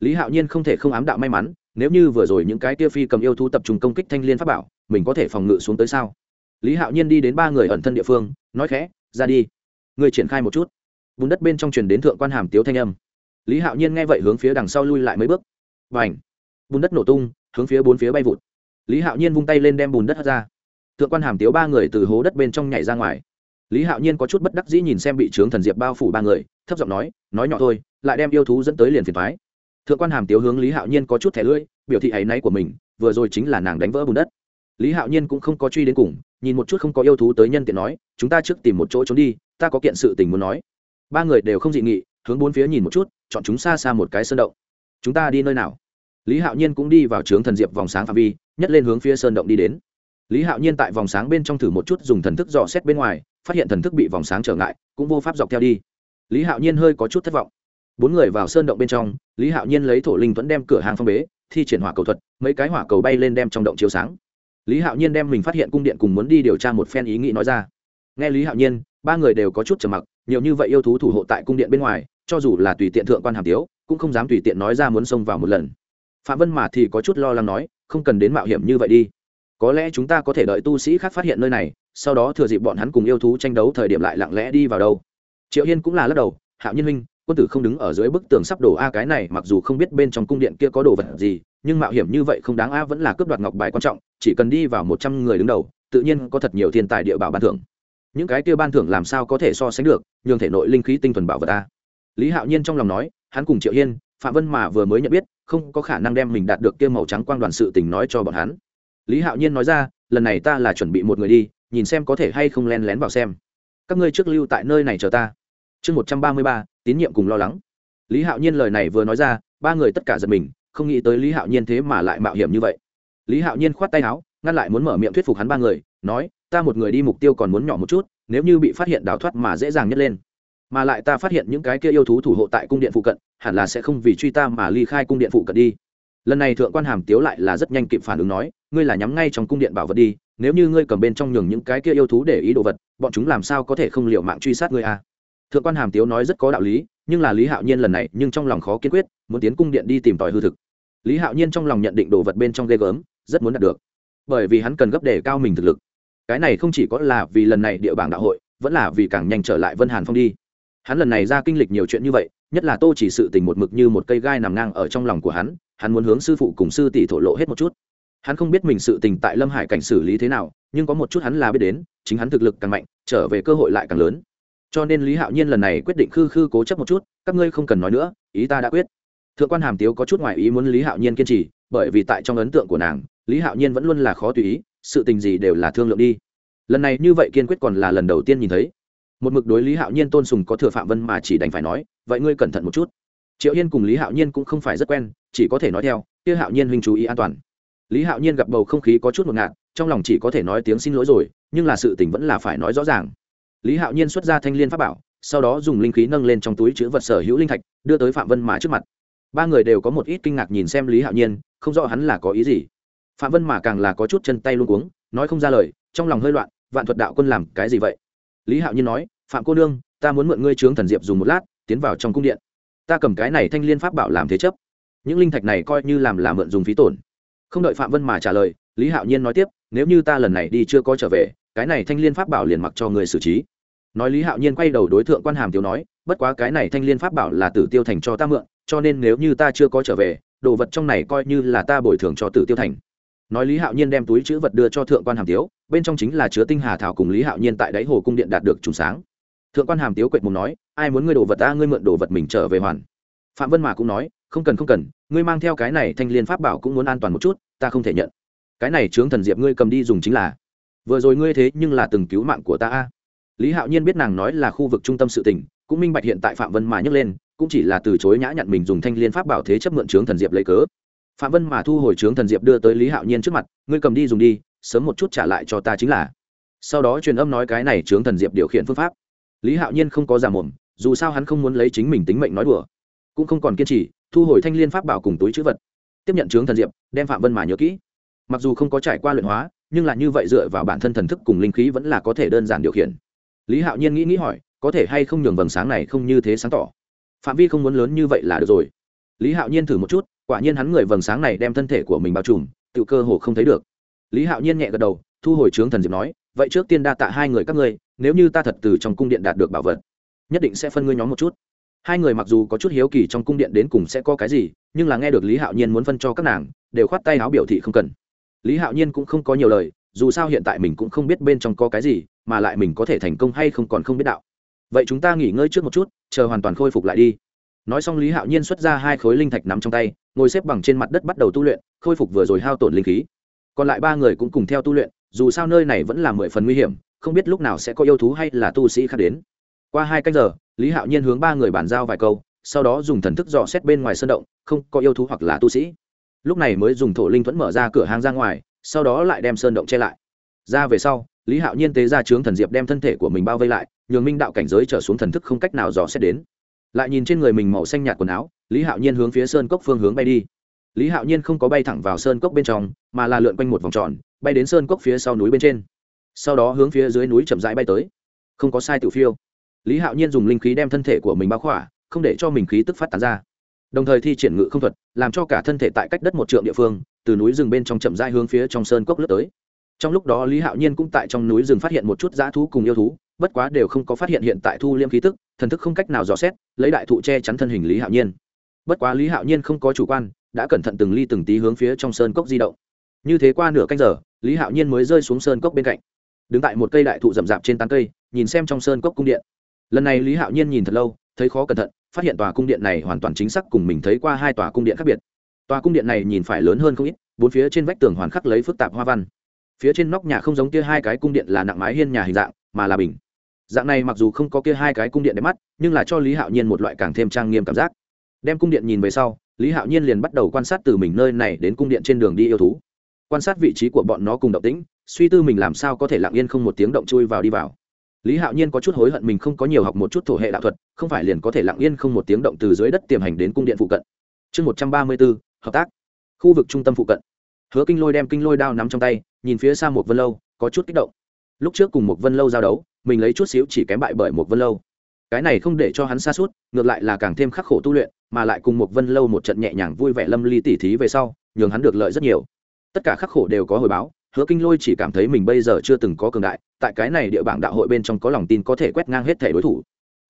Lý hạo nhiên không thể không ám đạo may mắn, nếu như vừa rồi những cái tia phi cầm yêu thú tập trung công kích thanh liên pháp bảo, mình có thể phòng ngự xuống tới sao? Lý hạo nhiên đi đến ba người ẩn thân địa phương, nói khẽ, ra đi. Người triển khai một chút. Bùn đất bên trong truyền đến thượng quan hàm tiếu thanh âm. Lý hạo nhiên nghe vậy hướng phía đằng sau lui lại mấy bước. Và ảnh bùn đất nổ tung, hướng phía bốn phía bay vụt. Lý hạo nhiên vung tay lên đem bùn đất hất ra thượng quan hàm tiếu ba người từ hố đất bên trong nhảy ra ngoài. Lý hạo nhiên có chút bất đắc dĩ nhìn xem bị trướng thần diệp bao phủ ba người, thấp giọng nói nói nhỏ thôi, lại đem yêu thú dẫn tới liền phiền thoái thượng quan hàm tiếu hướng lý hạo nhiên có chút thẻ lưỡi, biểu thị áy náy của mình, vừa rồi chính là nàng đánh vỡ bùn đất. Lý hạo nhiên cũng không có truy đến cùng, nhìn một chút không có yêu thú tới nhân tiện nói, chúng ta trước tìm một chỗ trốn đi, ta có kiện sự tình muốn nói. Ba người đều không dị nghị, hướng bốn phía nhìn một chút, chọn chúng xa xa một cái sơn động. Chúng ta đi nơi nào? Lý hạo nhiên cũng đi vào trướng thần diệp vòng sáng phạm vi, nhất lên hướng phía sơn động đi đến lý hạo nhiên tại vòng sáng bên trong thử một chút dùng thần thức dò xét bên ngoài, phát hiện thần thức bị vòng sáng trở ngại, cũng vô pháp dọc theo đi. Lý hạo nhiên hơi có chút thất vọng. Bốn người vào sơn động bên trong, lý hạo nhiên lấy thổ linh vẫn đem cửa hàng phong bế, thi triển hỏa cầu thuật, mấy cái hỏa cầu bay lên đem trong động chiếu sáng. Lý hạo nhiên đem mình phát hiện cung điện cùng muốn đi điều tra một phen ý nghĩ nói ra. Nghe lý hạo nhiên, ba người đều có chút trầm mặc, nhiều như vậy yêu thú thủ hộ tại cung điện bên ngoài, cho dù là tùy tiện thượng quan hàm tiếu, cũng không dám tùy tiện nói ra muốn xông vào một lần. Phạm vân mà thì có chút lo lắng nói, không cần đến mạo hiểm như vậy đi có lẽ chúng ta có thể đợi tu sĩ khác phát hiện nơi này, sau đó thừa dịp bọn hắn cùng yêu thú tranh đấu thời điểm lại lặng lẽ đi vào đâu. Triệu hiên cũng là lắc đầu, hạo nhân huynh, quân tử không đứng ở dưới bức tường sắp đổ a cái này, mặc dù không biết bên trong cung điện kia có đồ vật gì, nhưng mạo hiểm như vậy không đáng a vẫn là cướp đoạt ngọc bài quan trọng, chỉ cần đi vào một trăm người đứng đầu, tự nhiên có thật nhiều thiên tài địa bảo ban thưởng. Những cái kia ban thưởng làm sao có thể so sánh được, nhường thể nội linh khí tinh thuần bảo vật a. Lý hạo nhiên trong lòng nói, hắn cùng triệu hiên, phạm vân mà vừa mới nhận biết, không có khả năng đem mình đạt được kia màu trắng quang đoàn sự tình nói cho bọn hắn lý hạo nhiên nói ra, lần này ta là chuẩn bị một người đi, nhìn xem có thể hay không len lén vào xem. Các ngươi trước lưu tại nơi này chờ ta. Chương một trăm ba mươi ba, tín nhiệm cùng lo lắng. Lý hạo nhiên lời này vừa nói ra, ba người tất cả giật mình, không nghĩ tới lý hạo nhiên thế mà lại mạo hiểm như vậy. Lý hạo nhiên khoát tay áo, ngăn lại muốn mở miệng thuyết phục hắn ba người, nói, ta một người đi mục tiêu còn muốn nhỏ một chút, nếu như bị phát hiện đào thoát mà dễ dàng nhất lên. Mà lại ta phát hiện những cái kia yêu thú thủ hộ tại cung điện phụ cận, hẳn là sẽ không vì truy ta mà ly khai cung điện phụ cận đi. Lần này thượng quan hàm tiếu lại là rất nhanh kịp phản ứng nói ngươi là nhắm ngay trong cung điện bảo vật đi, nếu như ngươi cầm bên trong nhường những cái kia yêu thú để ý đồ vật, bọn chúng làm sao có thể không liệu mạng truy sát ngươi à? Thượng quan hàm tiếu nói rất có đạo lý, nhưng là lý hạo nhiên lần này nhưng trong lòng khó kiên quyết, muốn tiến cung điện đi tìm tòi hư thực. Lý hạo nhiên trong lòng nhận định đồ vật bên trong ghê gớm, rất muốn đạt được. Bởi vì hắn cần gấp để cao mình thực lực. Cái này không chỉ có là vì lần này địa bảng đạo hội, vẫn là vì càng nhanh trở lại vân hàn phong đi. Hắn lần này ra kinh lịch nhiều chuyện như vậy, nhất là tô chỉ sự tình một mực như một cây gai nằm ngang ở trong lòng của hắn hắn muốn hướng sư phụ cùng sư tỷ thổ lộ hết một chút hắn không biết mình sự tình tại lâm hải cảnh xử lý thế nào, nhưng có một chút hắn là biết đến, chính hắn thực lực càng mạnh, trở về cơ hội lại càng lớn. Cho nên lý hạo nhiên lần này quyết định khư khư cố chấp một chút, các ngươi không cần nói nữa, ý ta đã quyết. Thượng quan hàm tiếu có chút ngoại ý muốn lý hạo nhiên kiên trì, bởi vì tại trong ấn tượng của nàng, lý hạo nhiên vẫn luôn là khó tùy ý, sự tình gì đều là thương lượng đi. Lần này như vậy kiên quyết còn là lần đầu tiên nhìn thấy. Một mực đối lý hạo nhiên tôn sùng có thừa phạm vân mà chỉ đành phải nói, vậy ngươi cẩn thận một chút. Triệu hiên cùng lý hạo nhiên cũng không phải rất quen, chỉ có thể nói theo, kia hạo nhiên huynh chú ý an toàn lý hạo nhiên gặp bầu không khí có chút ngột ngạt, trong lòng chỉ có thể nói tiếng xin lỗi rồi, nhưng là sự tình vẫn là phải nói rõ ràng. Lý hạo nhiên xuất ra thanh liên pháp bảo, sau đó dùng linh khí nâng lên trong túi chữ vật sở hữu linh thạch, đưa tới phạm vân mà trước mặt. Ba người đều có một ít kinh ngạc nhìn xem lý hạo nhiên, không rõ hắn là có ý gì. Phạm vân mà càng là có chút chân tay luôn cuống, nói không ra lời, trong lòng hơi loạn, vạn thuật đạo quân làm cái gì vậy? Lý hạo nhiên nói, phạm cô nương, ta muốn mượn ngươi trướng thần diệp dùng một lát, tiến vào trong cung điện. Ta cầm cái này thanh liên pháp bảo làm thế chấp. Những linh thạch này coi như làm là mượn dùng phí tổn không đợi phạm vân mà trả lời, lý hạo nhiên nói tiếp, nếu như ta lần này đi chưa có trở về, cái này thanh liên pháp bảo liền mặc cho người xử trí. Nói lý hạo nhiên quay đầu đối tượng quan hàm tiêu nói, bất quá cái này thanh liên pháp bảo là tử tiêu thành cho ta mượn, cho nên nếu như ta chưa có trở về, đồ vật trong này coi như là ta bồi thường cho tử tiêu thành. Nói lý hạo nhiên đem túi chữ vật đưa cho thượng quan hàm tiếu, bên trong chính là chứa tinh hà thảo cùng lý hạo nhiên tại đáy hồ cung điện đạt được trùng sáng. Thượng quan hàm tiếu quệt mùng nói, ai muốn ngươi đồ vật ta, ngươi mượn đồ vật mình trở về hoàn. Phạm vân mà cũng nói, không cần không cần ngươi mang theo cái này thanh liên pháp bảo cũng muốn an toàn một chút, ta không thể nhận. Cái này chướng thần diệp ngươi cầm đi dùng chính là. Vừa rồi ngươi thế nhưng là từng cứu mạng của ta a. Lý hạo nhiên biết nàng nói là khu vực trung tâm sự tỉnh cũng minh bạch hiện tại phạm vân mà nhấc lên, cũng chỉ là từ chối nhã nhặn mình dùng thanh liên pháp bảo thế chấp mượn trướng thần diệp lấy cớ. Phạm vân mà thu hồi trướng thần diệp đưa tới lý hạo nhiên trước mặt, ngươi cầm đi dùng đi, sớm một chút trả lại cho ta chính là. Sau đó truyền âm nói cái này trướng thần diệp điều khiển phương pháp. Lý hạo nhiên không có giả mồm, dù sao hắn không muốn lấy chính mình tính mệnh nói đùa, cũng không còn kiên trì thu hồi thanh liên pháp bảo cùng túi chữ vật. Tiếp nhận trướng thần diệp, đem phạm vân mà nhớ kỹ. Mặc dù không có trải qua luyện hóa, nhưng là như vậy dựa vào bản thân thần thức cùng linh khí vẫn là có thể đơn giản điều khiển. Lý hạo nhiên nghĩ nghĩ hỏi, có thể hay không nhường vầng sáng này không như thế sáng tỏ? Phạm vi không muốn lớn như vậy là được rồi. Lý hạo nhiên thử một chút, quả nhiên hắn người vầng sáng này đem thân thể của mình bao trùm, tự cơ hồ không thấy được. Lý hạo nhiên nhẹ gật đầu, thu hồi trướng thần diệp nói, vậy trước tiên đa tạ hai người các ngươi, nếu như ta thật từ trong cung điện đạt được bảo vật, nhất định sẽ phân ngươi nhóm một chút hai người mặc dù có chút hiếu kỳ trong cung điện đến cùng sẽ có cái gì, nhưng là nghe được lý hạo nhiên muốn phân cho các nàng, đều khoát tay áo biểu thị không cần. Lý hạo nhiên cũng không có nhiều lời, dù sao hiện tại mình cũng không biết bên trong có cái gì, mà lại mình có thể thành công hay không còn không biết đạo. Vậy chúng ta nghỉ ngơi trước một chút, chờ hoàn toàn khôi phục lại đi. Nói xong lý hạo nhiên xuất ra hai khối linh thạch nắm trong tay, ngồi xếp bằng trên mặt đất bắt đầu tu luyện, khôi phục vừa rồi hao tổn linh khí. Còn lại ba người cũng cùng theo tu luyện, dù sao nơi này vẫn là mười phần nguy hiểm, không biết lúc nào sẽ có yêu thú hay là tu sĩ khác đến. Qua hai canh giờ lý hạo nhiên hướng ba người bàn giao vài câu, sau đó dùng thần thức dò xét bên ngoài sân động, không có yêu thú hoặc là tu sĩ. Lúc này mới dùng thổ linh thuẫn mở ra cửa hàng ra ngoài, sau đó lại đem sơn động che lại. Ra về sau, lý hạo nhiên tế ra trướng thần diệp đem thân thể của mình bao vây lại, nhường minh đạo cảnh giới trở xuống thần thức không cách nào dò xét đến. Lại nhìn trên người mình màu xanh nhạt quần áo, lý hạo nhiên hướng phía sơn cốc phương hướng bay đi. Lý hạo nhiên không có bay thẳng vào sơn cốc bên trong, mà là lượn quanh một vòng tròn, bay đến sơn cốc phía sau núi bên trên. Sau đó hướng phía dưới núi chậm rãi bay tới. Không có sai tự phiêu lý hạo nhiên dùng linh khí đem thân thể của mình bao khỏa, không để cho mình khí tức phát tán ra. Đồng thời thi triển ngự không thuật, làm cho cả thân thể tại cách đất một trượng địa phương, từ núi rừng bên trong chậm rãi hướng phía trong sơn cốc lướt tới. Trong lúc đó lý hạo nhiên cũng tại trong núi rừng phát hiện một chút dã thú cùng yêu thú, bất quá đều không có phát hiện hiện tại thu liêm khí tức, thần thức không cách nào dò xét, lấy đại thụ che chắn thân hình lý hạo nhiên. Bất quá lý hạo nhiên không có chủ quan, đã cẩn thận từng ly từng tí hướng phía trong sơn cốc di động. Như thế qua nửa canh giờ, lý hạo nhiên mới rơi xuống sơn cốc bên cạnh. Đứng tại một cây đại thụ rậm rạp trên tán cây, nhìn xem trong sơn cốc cung điện lần này lý hạo nhiên nhìn thật lâu, thấy khó cẩn thận, phát hiện tòa cung điện này hoàn toàn chính xác cùng mình thấy qua hai tòa cung điện khác biệt. Tòa cung điện này nhìn phải lớn hơn không ít, bốn phía trên vách tường hoàn khắc lấy phức tạp hoa văn. Phía trên nóc nhà không giống kia hai cái cung điện là nặng mái hiên nhà hình dạng, mà là bình. Dạng này mặc dù không có kia hai cái cung điện đẹp mắt, nhưng là cho lý hạo nhiên một loại càng thêm trang nghiêm cảm giác. Đem cung điện nhìn về sau, lý hạo nhiên liền bắt đầu quan sát từ mình nơi này đến cung điện trên đường đi yêu thú. Quan sát vị trí của bọn nó cùng động tĩnh, suy tư mình làm sao có thể lặng yên không một tiếng động chui vào đi vào lý hạo nhiên có chút hối hận mình không có nhiều học một chút thổ hệ đạo thuật, không phải liền có thể lặng yên không một tiếng động từ dưới đất tiềm hành đến cung điện phụ cận. Chương một trăm ba mươi bốn hợp tác. Khu vực trung tâm phụ cận. Hứa kinh lôi đem kinh lôi đao nắm trong tay, nhìn phía xa một vân lâu, có chút kích động. Lúc trước cùng một vân lâu giao đấu, mình lấy chút xíu chỉ kém bại bởi một vân lâu. Cái này không để cho hắn xa suốt, ngược lại là càng thêm khắc khổ tu luyện, mà lại cùng một vân lâu một trận nhẹ nhàng vui vẻ lâm ly tỉ thí về sau, nhường hắn được lợi rất nhiều. Tất cả khắc khổ đều có hồi báo hứa kinh lôi chỉ cảm thấy mình bây giờ chưa từng có cường đại, tại cái này địa bảng đạo hội bên trong có lòng tin có thể quét ngang hết thể đối thủ.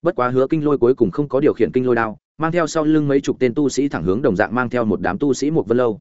Bất quá hứa kinh lôi cuối cùng không có điều khiển kinh lôi đao, mang theo sau lưng mấy chục tên tu sĩ thẳng hướng đồng dạng mang theo một đám tu sĩ một vân lâu.